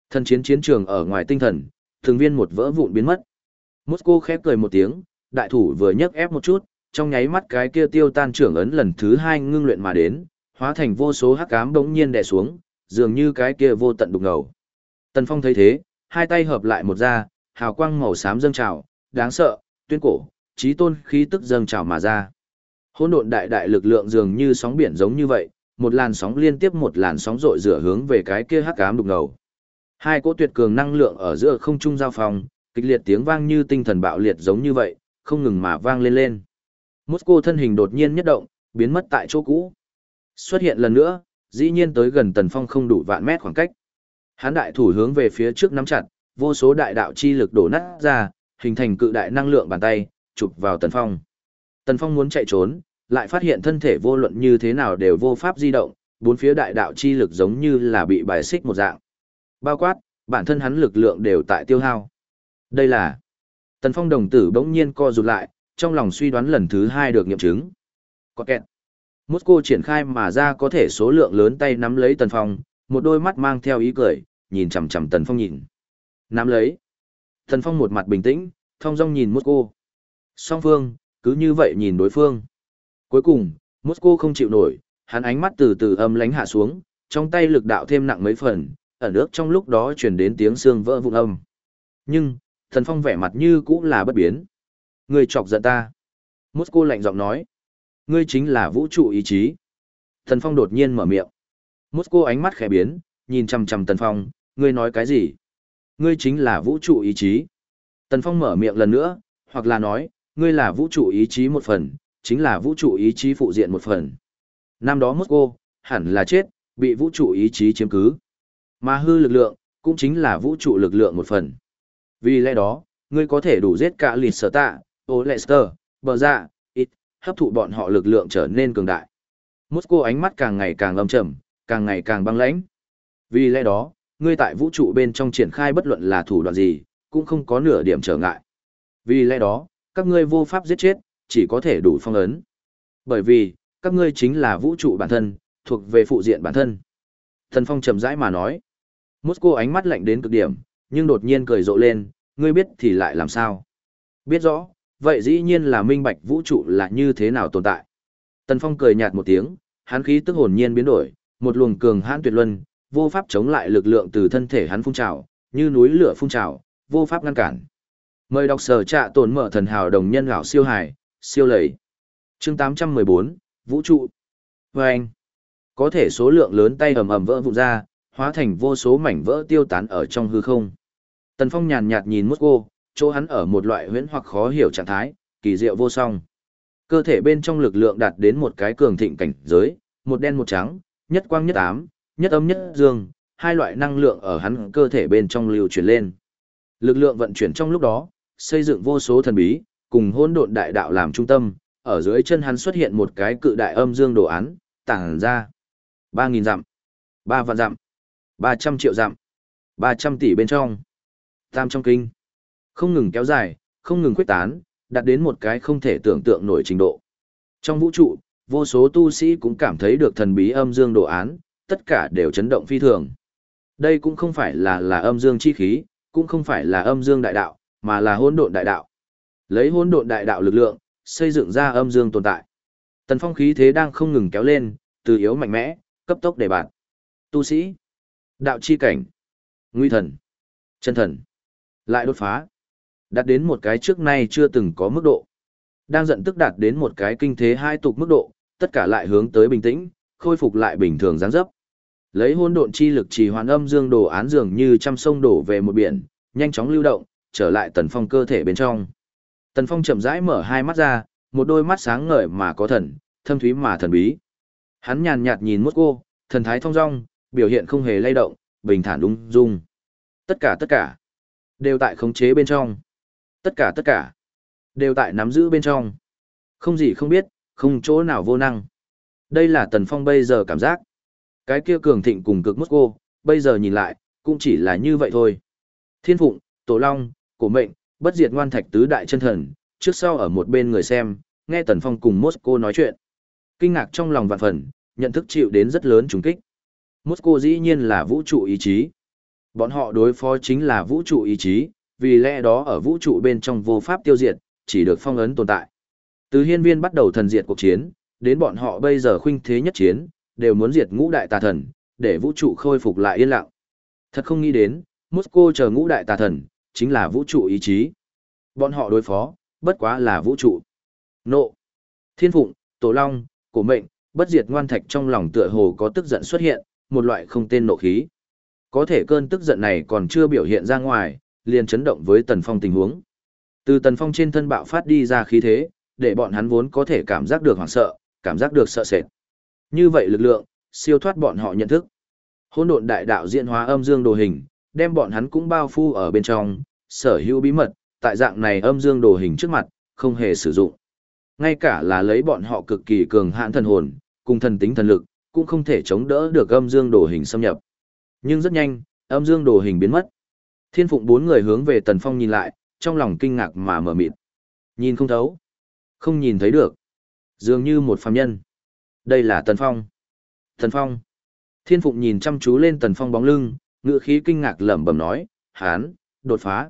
Thần chiến chiến trường ở ngoài tinh thần, thường viên một vỡ vụn biến mất. Moscow khép cười một tiếng, đại thủ vừa nhấc ép một chút, trong nháy mắt cái kia tiêu tan trưởng ấn lần thứ hai ngưng luyện mà đến, hóa thành vô số hắc ám bỗng nhiên đè xuống, dường như cái kia vô tận đục ngầu. Tần Phong thấy thế, hai tay hợp lại một ra, hào quang màu xám dâng trào, đáng sợ, tuyên cổ, trí tôn khí tức dâng trào mà ra. Hỗn độn đại đại lực lượng dường như sóng biển giống như vậy, một làn sóng liên tiếp một làn sóng rội rửa hướng về cái kia hắc ám đục ngầu. Hai cỗ tuyệt cường năng lượng ở giữa không trung giao phòng, kịch liệt tiếng vang như tinh thần bạo liệt giống như vậy, không ngừng mà vang lên lên. Mosco thân hình đột nhiên nhất động, biến mất tại chỗ cũ. Xuất hiện lần nữa, dĩ nhiên tới gần Tần Phong không đủ vạn mét khoảng cách. Hán đại thủ hướng về phía trước nắm chặt, vô số đại đạo chi lực đổ nát ra, hình thành cự đại năng lượng bàn tay, chụp vào Tần Phong. Tần Phong muốn chạy trốn, lại phát hiện thân thể vô luận như thế nào đều vô pháp di động, bốn phía đại đạo chi lực giống như là bị bài xích một dạng. Bao quát, bản thân hắn lực lượng đều tại tiêu hao. Đây là Tần Phong đồng tử bỗng nhiên co rụt lại, trong lòng suy đoán lần thứ hai được nghiệm chứng. Có kẹt. Moscow triển khai mà ra có thể số lượng lớn tay nắm lấy Tần Phong, một đôi mắt mang theo ý cười, nhìn chằm chằm Tần Phong nhìn. Nắm lấy. Tần Phong một mặt bình tĩnh, thong dong nhìn Moscow. Song phương, cứ như vậy nhìn đối phương. Cuối cùng, Moscow không chịu nổi, hắn ánh mắt từ từ âm lánh hạ xuống, trong tay lực đạo thêm nặng mấy phần, ở nước trong lúc đó truyền đến tiếng xương vỡ vụn âm. Nhưng, tần Phong vẻ mặt như cũng là bất biến. Ngươi chọc giận ta. Moscow lạnh giọng nói. Ngươi chính là vũ trụ ý chí. Thần Phong đột nhiên mở miệng. Moscow ánh mắt khẽ biến, nhìn chằm chằm Tần Phong, ngươi nói cái gì? Ngươi chính là vũ trụ ý chí. Tần Phong mở miệng lần nữa, hoặc là nói, ngươi là vũ trụ ý chí một phần, chính là vũ trụ ý chí phụ diện một phần. Năm đó Moscow, hẳn là chết, bị vũ trụ ý chí chiếm cứ. Mà hư lực lượng, cũng chính là vũ trụ lực lượng một phần. Vì lẽ đó, ngươi có thể đủ giết cả lịt sở tạ, ô Lester, bờ dạ, ít, hấp thụ bọn họ lực lượng trở nên cường đại. Moscow ánh mắt càng ngày càng âm trầm, càng ngày càng băng lãnh. Vì lẽ đó, ngươi tại vũ trụ bên trong triển khai bất luận là thủ đoạn gì, cũng không có nửa điểm trở ngại. Vì lẽ đó, các ngươi vô pháp giết chết, chỉ có thể đủ phong ấn. Bởi vì, các ngươi chính là vũ trụ bản thân, thuộc về phụ diện bản thân. Thần Phong trầm rãi mà nói. Moscow ánh mắt lạnh đến cực điểm, nhưng đột nhiên cười rộ lên, ngươi biết thì lại làm sao? Biết rõ, vậy dĩ nhiên là minh bạch vũ trụ là như thế nào tồn tại. Tần Phong cười nhạt một tiếng, hắn khí tức hồn nhiên biến đổi, một luồng cường hãn tuyệt luân, vô pháp chống lại lực lượng từ thân thể hắn phun trào, như núi lửa phun trào, vô pháp ngăn cản. Mời đọc sở trạ tồn mở thần hào đồng nhân gạo siêu hải, siêu lầy. Chương 814, Vũ trụ. Và anh, có thể số lượng lớn tay ầm ầm vỡ vụn ra, hóa thành vô số mảnh vỡ tiêu tán ở trong hư không. Tần Phong nhàn nhạt nhìn Mosco, chỗ hắn ở một loại huyễn hoặc khó hiểu trạng thái, kỳ diệu vô song. Cơ thể bên trong lực lượng đạt đến một cái cường thịnh cảnh giới, một đen một trắng, nhất quang nhất ám, nhất âm nhất dương, hai loại năng lượng ở hắn cơ thể bên trong lưu chuyển lên. Lực lượng vận chuyển trong lúc đó, xây dựng vô số thần bí, cùng hỗn độn đại đạo làm trung tâm, ở dưới chân hắn xuất hiện một cái cự đại âm dương đồ án, tản ra. 3.000 dặm, 3 vạn dặm, 300 triệu dặm, 300 tỷ bên trong. Tam trong kinh. Không ngừng kéo dài, không ngừng quyết tán, đạt đến một cái không thể tưởng tượng nổi trình độ. Trong vũ trụ, vô số tu sĩ cũng cảm thấy được thần bí âm dương đồ án, tất cả đều chấn động phi thường. Đây cũng không phải là là âm dương chi khí, cũng không phải là âm dương đại đạo, mà là hỗn độn đại đạo. Lấy hỗn độn đại đạo lực lượng, xây dựng ra âm dương tồn tại. Tần phong khí thế đang không ngừng kéo lên, từ yếu mạnh mẽ, cấp tốc để bạn. Tu sĩ, đạo chi cảnh, nguy thần, chân thần, lại đột phá. Đạt đến một cái trước nay chưa từng có mức độ. Đang giận tức đạt đến một cái kinh thế hai tục mức độ, tất cả lại hướng tới bình tĩnh, khôi phục lại bình thường dáng dấp. Lấy hôn độn chi lực trì hoàn âm dương đồ án dường như trăm sông đổ về một biển, nhanh chóng lưu động, trở lại tần phong cơ thể bên trong. Tần phong chậm rãi mở hai mắt ra, một đôi mắt sáng ngời mà có thần, thâm thúy mà thần bí. Hắn nhàn nhạt nhìn mốt cô, thần thái thong dong, biểu hiện không hề lay động, bình thản ung dung. Tất cả tất cả, đều tại khống chế bên trong. Tất cả tất cả, đều tại nắm giữ bên trong. Không gì không biết, không chỗ nào vô năng. Đây là Tần Phong bây giờ cảm giác. Cái kia cường thịnh cùng cực mức cô, bây giờ nhìn lại, cũng chỉ là như vậy thôi. Thiên Phụng, Tổ Long, cổ mệnh, bất diệt ngoan thạch tứ đại chân thần, trước sau ở một bên người xem, nghe Tần Phong cùng Mosco nói chuyện. Kinh ngạc trong lòng vạn phần, nhận thức chịu đến rất lớn trùng kích. Mosco dĩ nhiên là vũ trụ ý chí. Bọn họ đối phó chính là vũ trụ ý chí, vì lẽ đó ở vũ trụ bên trong vô pháp tiêu diệt, chỉ được phong ấn tồn tại. Từ hiên viên bắt đầu thần diệt cuộc chiến, đến bọn họ bây giờ khuynh thế nhất chiến, đều muốn diệt ngũ đại tà thần, để vũ trụ khôi phục lại yên lặng. Thật không nghĩ đến, Mosco chờ ngũ đại tà thần, chính là vũ trụ ý chí. Bọn họ đối phó, bất quá là vũ trụ. Nộ. Thiên phụng, tổ long, cổ mệnh, bất diệt ngoan thạch trong lòng tựa hồ có tức giận xuất hiện, một loại không tên nộ khí. Có thể cơn tức giận này còn chưa biểu hiện ra ngoài, liền chấn động với tần phong tình huống. Từ tần phong trên thân bạo phát đi ra khí thế, để bọn hắn vốn có thể cảm giác được hoảng sợ, cảm giác được sợ sệt. Như vậy lực lượng, siêu thoát bọn họ nhận thức. Hỗn độn đại đạo diễn hóa âm dương đồ hình, đem bọn hắn cũng bao phủ ở bên trong, sở hữu bí mật, tại dạng này âm dương đồ hình trước mặt, không hề sử dụng. Ngay cả là lấy bọn họ cực kỳ cường hãn thần hồn, cùng thần tính thần lực, cũng không thể chống đỡ được âm dương đồ hình xâm nhập. Nhưng rất nhanh, âm dương đồ hình biến mất. Thiên phụng bốn người hướng về Tần Phong nhìn lại, trong lòng kinh ngạc mà mở mịt. Nhìn không thấu, không nhìn thấy được. Dường như một phàm nhân. Đây là Tần Phong. Tần Phong. Thiên phụng nhìn chăm chú lên Tần Phong bóng lưng, ngựa khí kinh ngạc lẩm bẩm nói, hán, đột phá.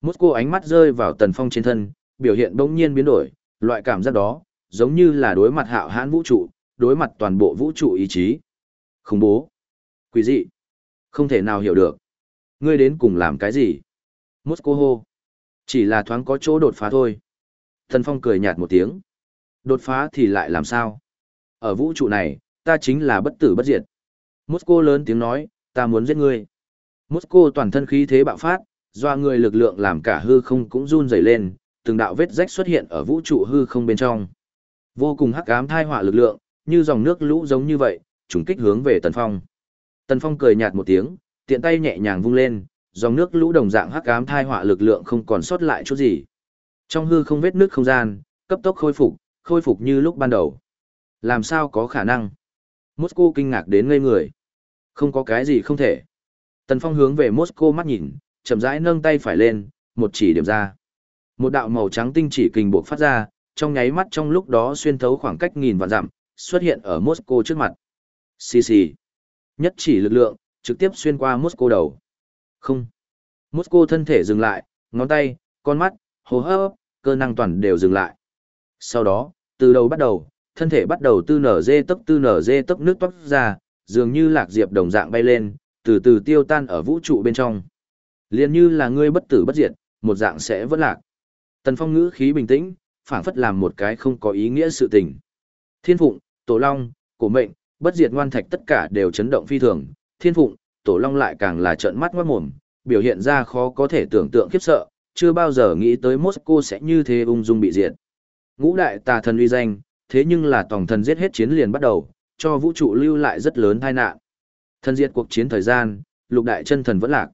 Mốt cô ánh mắt rơi vào Tần Phong trên thân, biểu hiện bỗng nhiên biến đổi, loại cảm giác đó, giống như là đối mặt hạo hãn vũ trụ, đối mặt toàn bộ vũ trụ ý chí. Khủng bố. Quý dị. Không thể nào hiểu được. Ngươi đến cùng làm cái gì? Moscow hô. Chỉ là thoáng có chỗ đột phá thôi. Thần Phong cười nhạt một tiếng. Đột phá thì lại làm sao? Ở vũ trụ này, ta chính là bất tử bất diệt. Moscow lớn tiếng nói, ta muốn giết ngươi. Moscow toàn thân khí thế bạo phát, doa người lực lượng làm cả hư không cũng run rẩy lên, từng đạo vết rách xuất hiện ở vũ trụ hư không bên trong. Vô cùng hắc ám thai họa lực lượng, như dòng nước lũ giống như vậy, trùng kích hướng về Tần Phong. Tần Phong cười nhạt một tiếng, tiện tay nhẹ nhàng vung lên, dòng nước lũ đồng dạng hắc ám thai họa lực lượng không còn sót lại chút gì. Trong hư không vết nước không gian, cấp tốc khôi phục, khôi phục như lúc ban đầu. Làm sao có khả năng? Moscow kinh ngạc đến ngây người. Không có cái gì không thể. Tần Phong hướng về Moscow mắt nhìn, chậm rãi nâng tay phải lên, một chỉ điểm ra. Một đạo màu trắng tinh chỉ kình buộc phát ra, trong nháy mắt trong lúc đó xuyên thấu khoảng cách nghìn vạn dặm, xuất hiện ở Moscow trước mặt. Xì xì. Nhất chỉ lực lượng, trực tiếp xuyên qua Moscow đầu. Không. Moscow thân thể dừng lại, ngón tay, con mắt, hô hấp, cơ năng toàn đều dừng lại. Sau đó, từ đầu bắt đầu, thân thể bắt đầu tư nở dê tấp tư nở dê tấp nước toát ra, dường như lạc diệp đồng dạng bay lên, từ từ tiêu tan ở vũ trụ bên trong. Liên như là ngươi bất tử bất diệt, một dạng sẽ vẫn lạc. Tần Phong ngữ khí bình tĩnh, phảng phất làm một cái không có ý nghĩa sự tình. Thiên Phụng, Tổ Long, Cổ Mệnh, Bất Diệt Ngoan Thạch tất cả đều chấn động phi thường, Thiên Phụng, Tổ Long lại càng là trợn mắt ngoát mồm, biểu hiện ra khó có thể tưởng tượng khiếp sợ, chưa bao giờ nghĩ tới Moscow sẽ như thế ung dung bị diệt. Ngũ đại tà thần uy danh, thế nhưng là tổng thần giết hết chiến liền bắt đầu, cho vũ trụ lưu lại rất lớn tai nạn. Thần diệt cuộc chiến thời gian, lục đại chân thần vẫn lạc.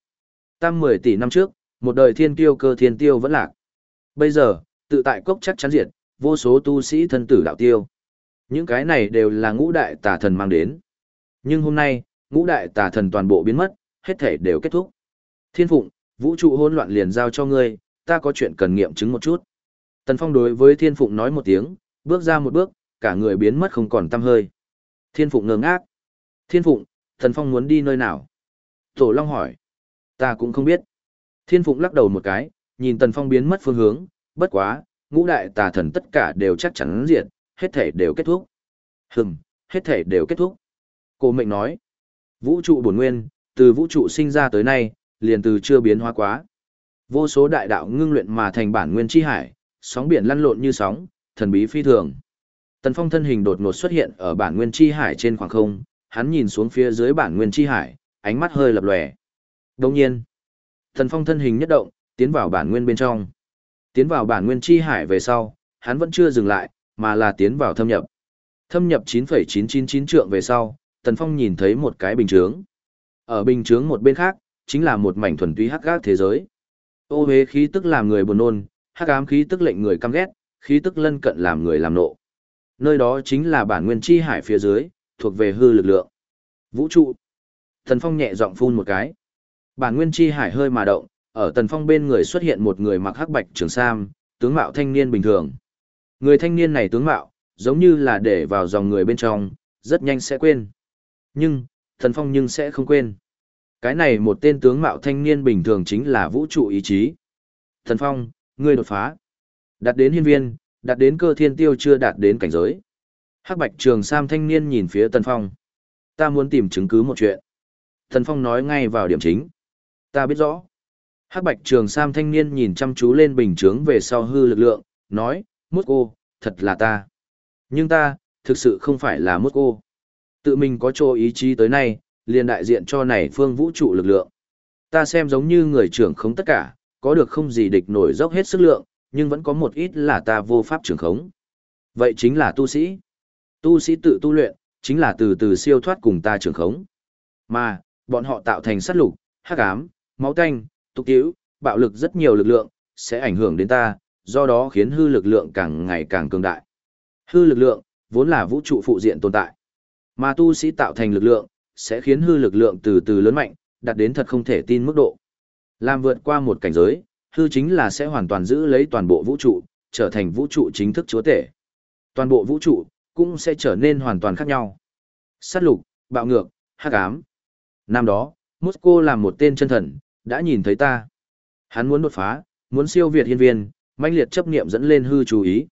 Tam 10 tỷ năm trước, một đời thiên tiêu cơ thiên tiêu vẫn lạc. Bây giờ, tự tại cốc chắc chắn diệt, vô số tu sĩ thân tử đạo tiêu. Những cái này đều là ngũ đại tà thần mang đến. Nhưng hôm nay, ngũ đại tà thần toàn bộ biến mất, hết thể đều kết thúc. Thiên phụng, vũ trụ hỗn loạn liền giao cho ngươi, ta có chuyện cần nghiệm chứng một chút. Tần Phong đối với Thiên Phụng nói một tiếng, bước ra một bước, cả người biến mất không còn tăm hơi. Thiên Phụng ngơ ngác. Thiên Phụng, Tần Phong muốn đi nơi nào? Tổ Long hỏi. Ta cũng không biết. Thiên Phụng lắc đầu một cái, nhìn Tần Phong biến mất phương hướng, bất quá, ngũ đại tà thần tất cả đều chắc chắn diệt, hết thể đều kết thúc. Hừm, hết thể đều kết thúc. Cô mệnh nói, vũ trụ bổn nguyên, từ vũ trụ sinh ra tới nay, liền từ chưa biến hóa quá. Vô số đại đạo ngưng luyện mà thành bản nguyên chi hải, sóng biển lăn lộn như sóng, thần bí phi thường. Tần Phong thân hình đột ngột xuất hiện ở bản nguyên chi hải trên khoảng không, hắn nhìn xuống phía dưới bản nguyên chi hải, ánh mắt hơi lập lòe. Đồng nhiên, Tần Phong thân hình nhất động, tiến vào bản nguyên bên trong. Tiến vào bản nguyên chi hải về sau, hắn vẫn chưa dừng lại, mà là tiến vào thâm nhập. Thâm nhập 9,999 trượng về sau, Tần Phong nhìn thấy một cái bình chướng. Ở bình chướng một bên khác, chính là một mảnh thuần túy hắc gác thế giới. Ô hế khí tức làm người buồn nôn, hắc ám khí tức lệnh người căm ghét, khí tức lân cận làm người làm nộ. Nơi đó chính là bản nguyên chi hải phía dưới, thuộc về hư lực lượng. Vũ trụ. Thần Phong nhẹ giọng phun một cái. Bản nguyên chi hải hơi mà động, ở Tần Phong bên người xuất hiện một người mặc hắc bạch trường sam, tướng mạo thanh niên bình thường. Người thanh niên này tướng mạo, giống như là để vào dòng người bên trong, rất nhanh sẽ quên. Nhưng, thần Phong nhưng sẽ không quên. Cái này một tên tướng mạo thanh niên bình thường chính là vũ trụ ý chí. thần Phong, ngươi đột phá. Đạt đến hiên viên, đạt đến cơ thiên tiêu chưa đạt đến cảnh giới. Hắc bạch trường sam thanh niên nhìn phía Tần Phong. Ta muốn tìm chứng cứ một chuyện. Tần Phong nói ngay vào điểm chính. Ta biết rõ. Hắc bạch trường sam thanh niên nhìn chăm chú lên bình chướng về sau hư lực lượng, nói, mút cô, thật là ta. Nhưng ta, thực sự không phải là mút cô. Tự mình có chỗ ý chí tới nay, liền đại diện cho này phương vũ trụ lực lượng. Ta xem giống như người trưởng không tất cả, có được không gì địch nổi dốc hết sức lượng, nhưng vẫn có một ít là ta vô pháp trưởng khống. Vậy chính là tu sĩ. Tu sĩ tự tu luyện, chính là từ từ siêu thoát cùng ta trưởng khống. Mà, bọn họ tạo thành sát lục, hắc ám, máu tanh, tục tiễu, bạo lực rất nhiều lực lượng, sẽ ảnh hưởng đến ta, do đó khiến hư lực lượng càng ngày càng cường đại. Hư lực lượng, vốn là vũ trụ phụ diện tồn tại. Mà tu sĩ tạo thành lực lượng, sẽ khiến hư lực lượng từ từ lớn mạnh, đạt đến thật không thể tin mức độ. Làm vượt qua một cảnh giới, hư chính là sẽ hoàn toàn giữ lấy toàn bộ vũ trụ, trở thành vũ trụ chính thức chúa tể. Toàn bộ vũ trụ, cũng sẽ trở nên hoàn toàn khác nhau. Sát lục, bạo ngược, hắc ám. Năm đó, Mosco làm một tên chân thần, đã nhìn thấy ta. Hắn muốn đột phá, muốn siêu việt hiên viên, manh liệt chấp niệm dẫn lên hư chú ý.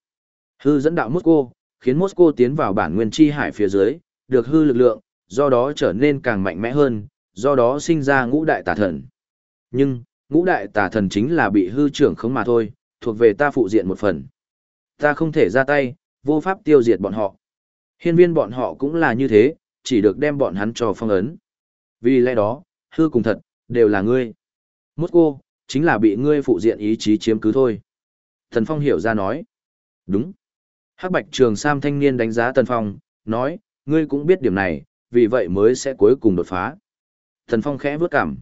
Hư dẫn đạo Mosco, khiến Mosco tiến vào bản nguyên chi hải phía dưới, được hư lực lượng, do đó trở nên càng mạnh mẽ hơn, do đó sinh ra ngũ đại tà thần. Nhưng, ngũ đại tà thần chính là bị hư trưởng không mà thôi, thuộc về ta phụ diện một phần. Ta không thể ra tay, vô pháp tiêu diệt bọn họ. Hiên viên bọn họ cũng là như thế, chỉ được đem bọn hắn cho phong ấn. Vì lẽ đó, hư cùng thật, đều là ngươi. Mốt cô, chính là bị ngươi phụ diện ý chí chiếm cứ thôi. Thần Phong hiểu ra nói. Đúng. Hắc Bạch Trường Sam thanh niên đánh giá Tần Phong, nói, ngươi cũng biết điểm này, vì vậy mới sẽ cuối cùng đột phá. Thần Phong khẽ vướt cảm.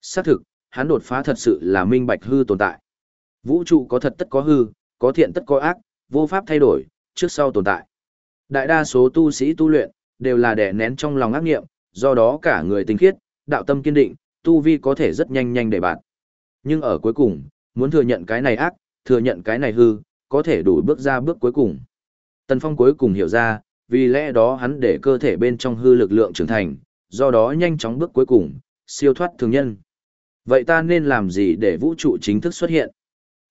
Xác thực, hắn đột phá thật sự là minh bạch hư tồn tại. Vũ trụ có thật tất có hư, có thiện tất có ác, vô pháp thay đổi, trước sau tồn tại. Đại đa số tu sĩ tu luyện, đều là đè nén trong lòng ác nghiệm, do đó cả người tinh khiết, đạo tâm kiên định, tu vi có thể rất nhanh nhanh để bạn. Nhưng ở cuối cùng, muốn thừa nhận cái này ác, thừa nhận cái này hư, có thể đủ bước ra bước cuối cùng. Tần Phong cuối cùng hiểu ra, vì lẽ đó hắn để cơ thể bên trong hư lực lượng trưởng thành, do đó nhanh chóng bước cuối cùng, siêu thoát thường nhân. Vậy ta nên làm gì để vũ trụ chính thức xuất hiện?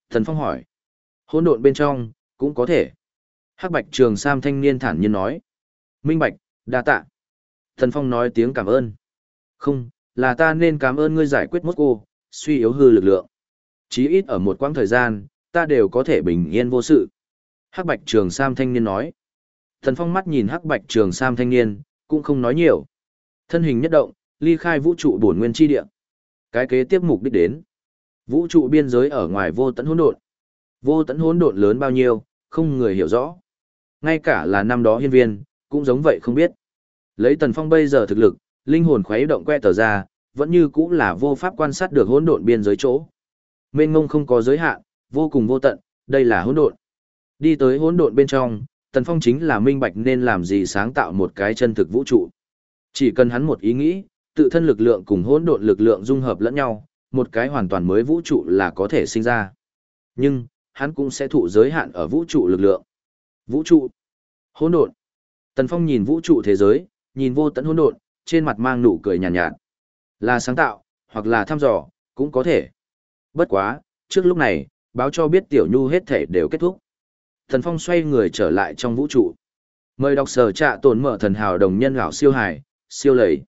Thần Phong hỏi. Hỗn độn bên trong, cũng có thể. Hắc Bạch Trường Sam thanh niên thản nhiên nói. Minh Bạch, đa tạ. Thần Phong nói tiếng cảm ơn. Không, là ta nên cảm ơn ngươi giải quyết mốt cô, suy yếu hư lực lượng. Chí ít ở một quãng thời gian, ta đều có thể bình yên vô sự. Hắc Bạch Trường Sam thanh niên nói. Thần Phong mắt nhìn Hắc Bạch Trường Sam thanh niên, cũng không nói nhiều. Thân hình nhất động, ly khai vũ trụ bổn nguyên chi địa. Cái kế tiếp mục đích đến. Vũ trụ biên giới ở ngoài vô tận hỗn độn. Vô tận hỗn độn lớn bao nhiêu, không người hiểu rõ. Ngay cả là năm đó hiên viên, cũng giống vậy không biết. Lấy Tần Phong bây giờ thực lực, linh hồn khuấy động que tờ ra, vẫn như cũng là vô pháp quan sát được hỗn độn biên giới chỗ. Mênh mông không có giới hạn, vô cùng vô tận, đây là hỗn độn. Đi tới hỗn độn bên trong, Tần Phong chính là minh bạch nên làm gì sáng tạo một cái chân thực vũ trụ. Chỉ cần hắn một ý nghĩ, tự thân lực lượng cùng hỗn độn lực lượng dung hợp lẫn nhau, một cái hoàn toàn mới vũ trụ là có thể sinh ra. Nhưng, hắn cũng sẽ thụ giới hạn ở vũ trụ lực lượng. Vũ trụ, hỗn độn. Tần Phong nhìn vũ trụ thế giới, nhìn vô tận hỗn độn, trên mặt mang nụ cười nhàn nhạt, nhạt. Là sáng tạo, hoặc là thăm dò, cũng có thể. Bất quá, trước lúc này, báo cho biết Tiểu Nhu hết thể đều kết thúc. Thần Phong xoay người trở lại trong vũ trụ. Mời đọc sở trạ tồn mở thần hào đồng nhân lão siêu hải, siêu lầy.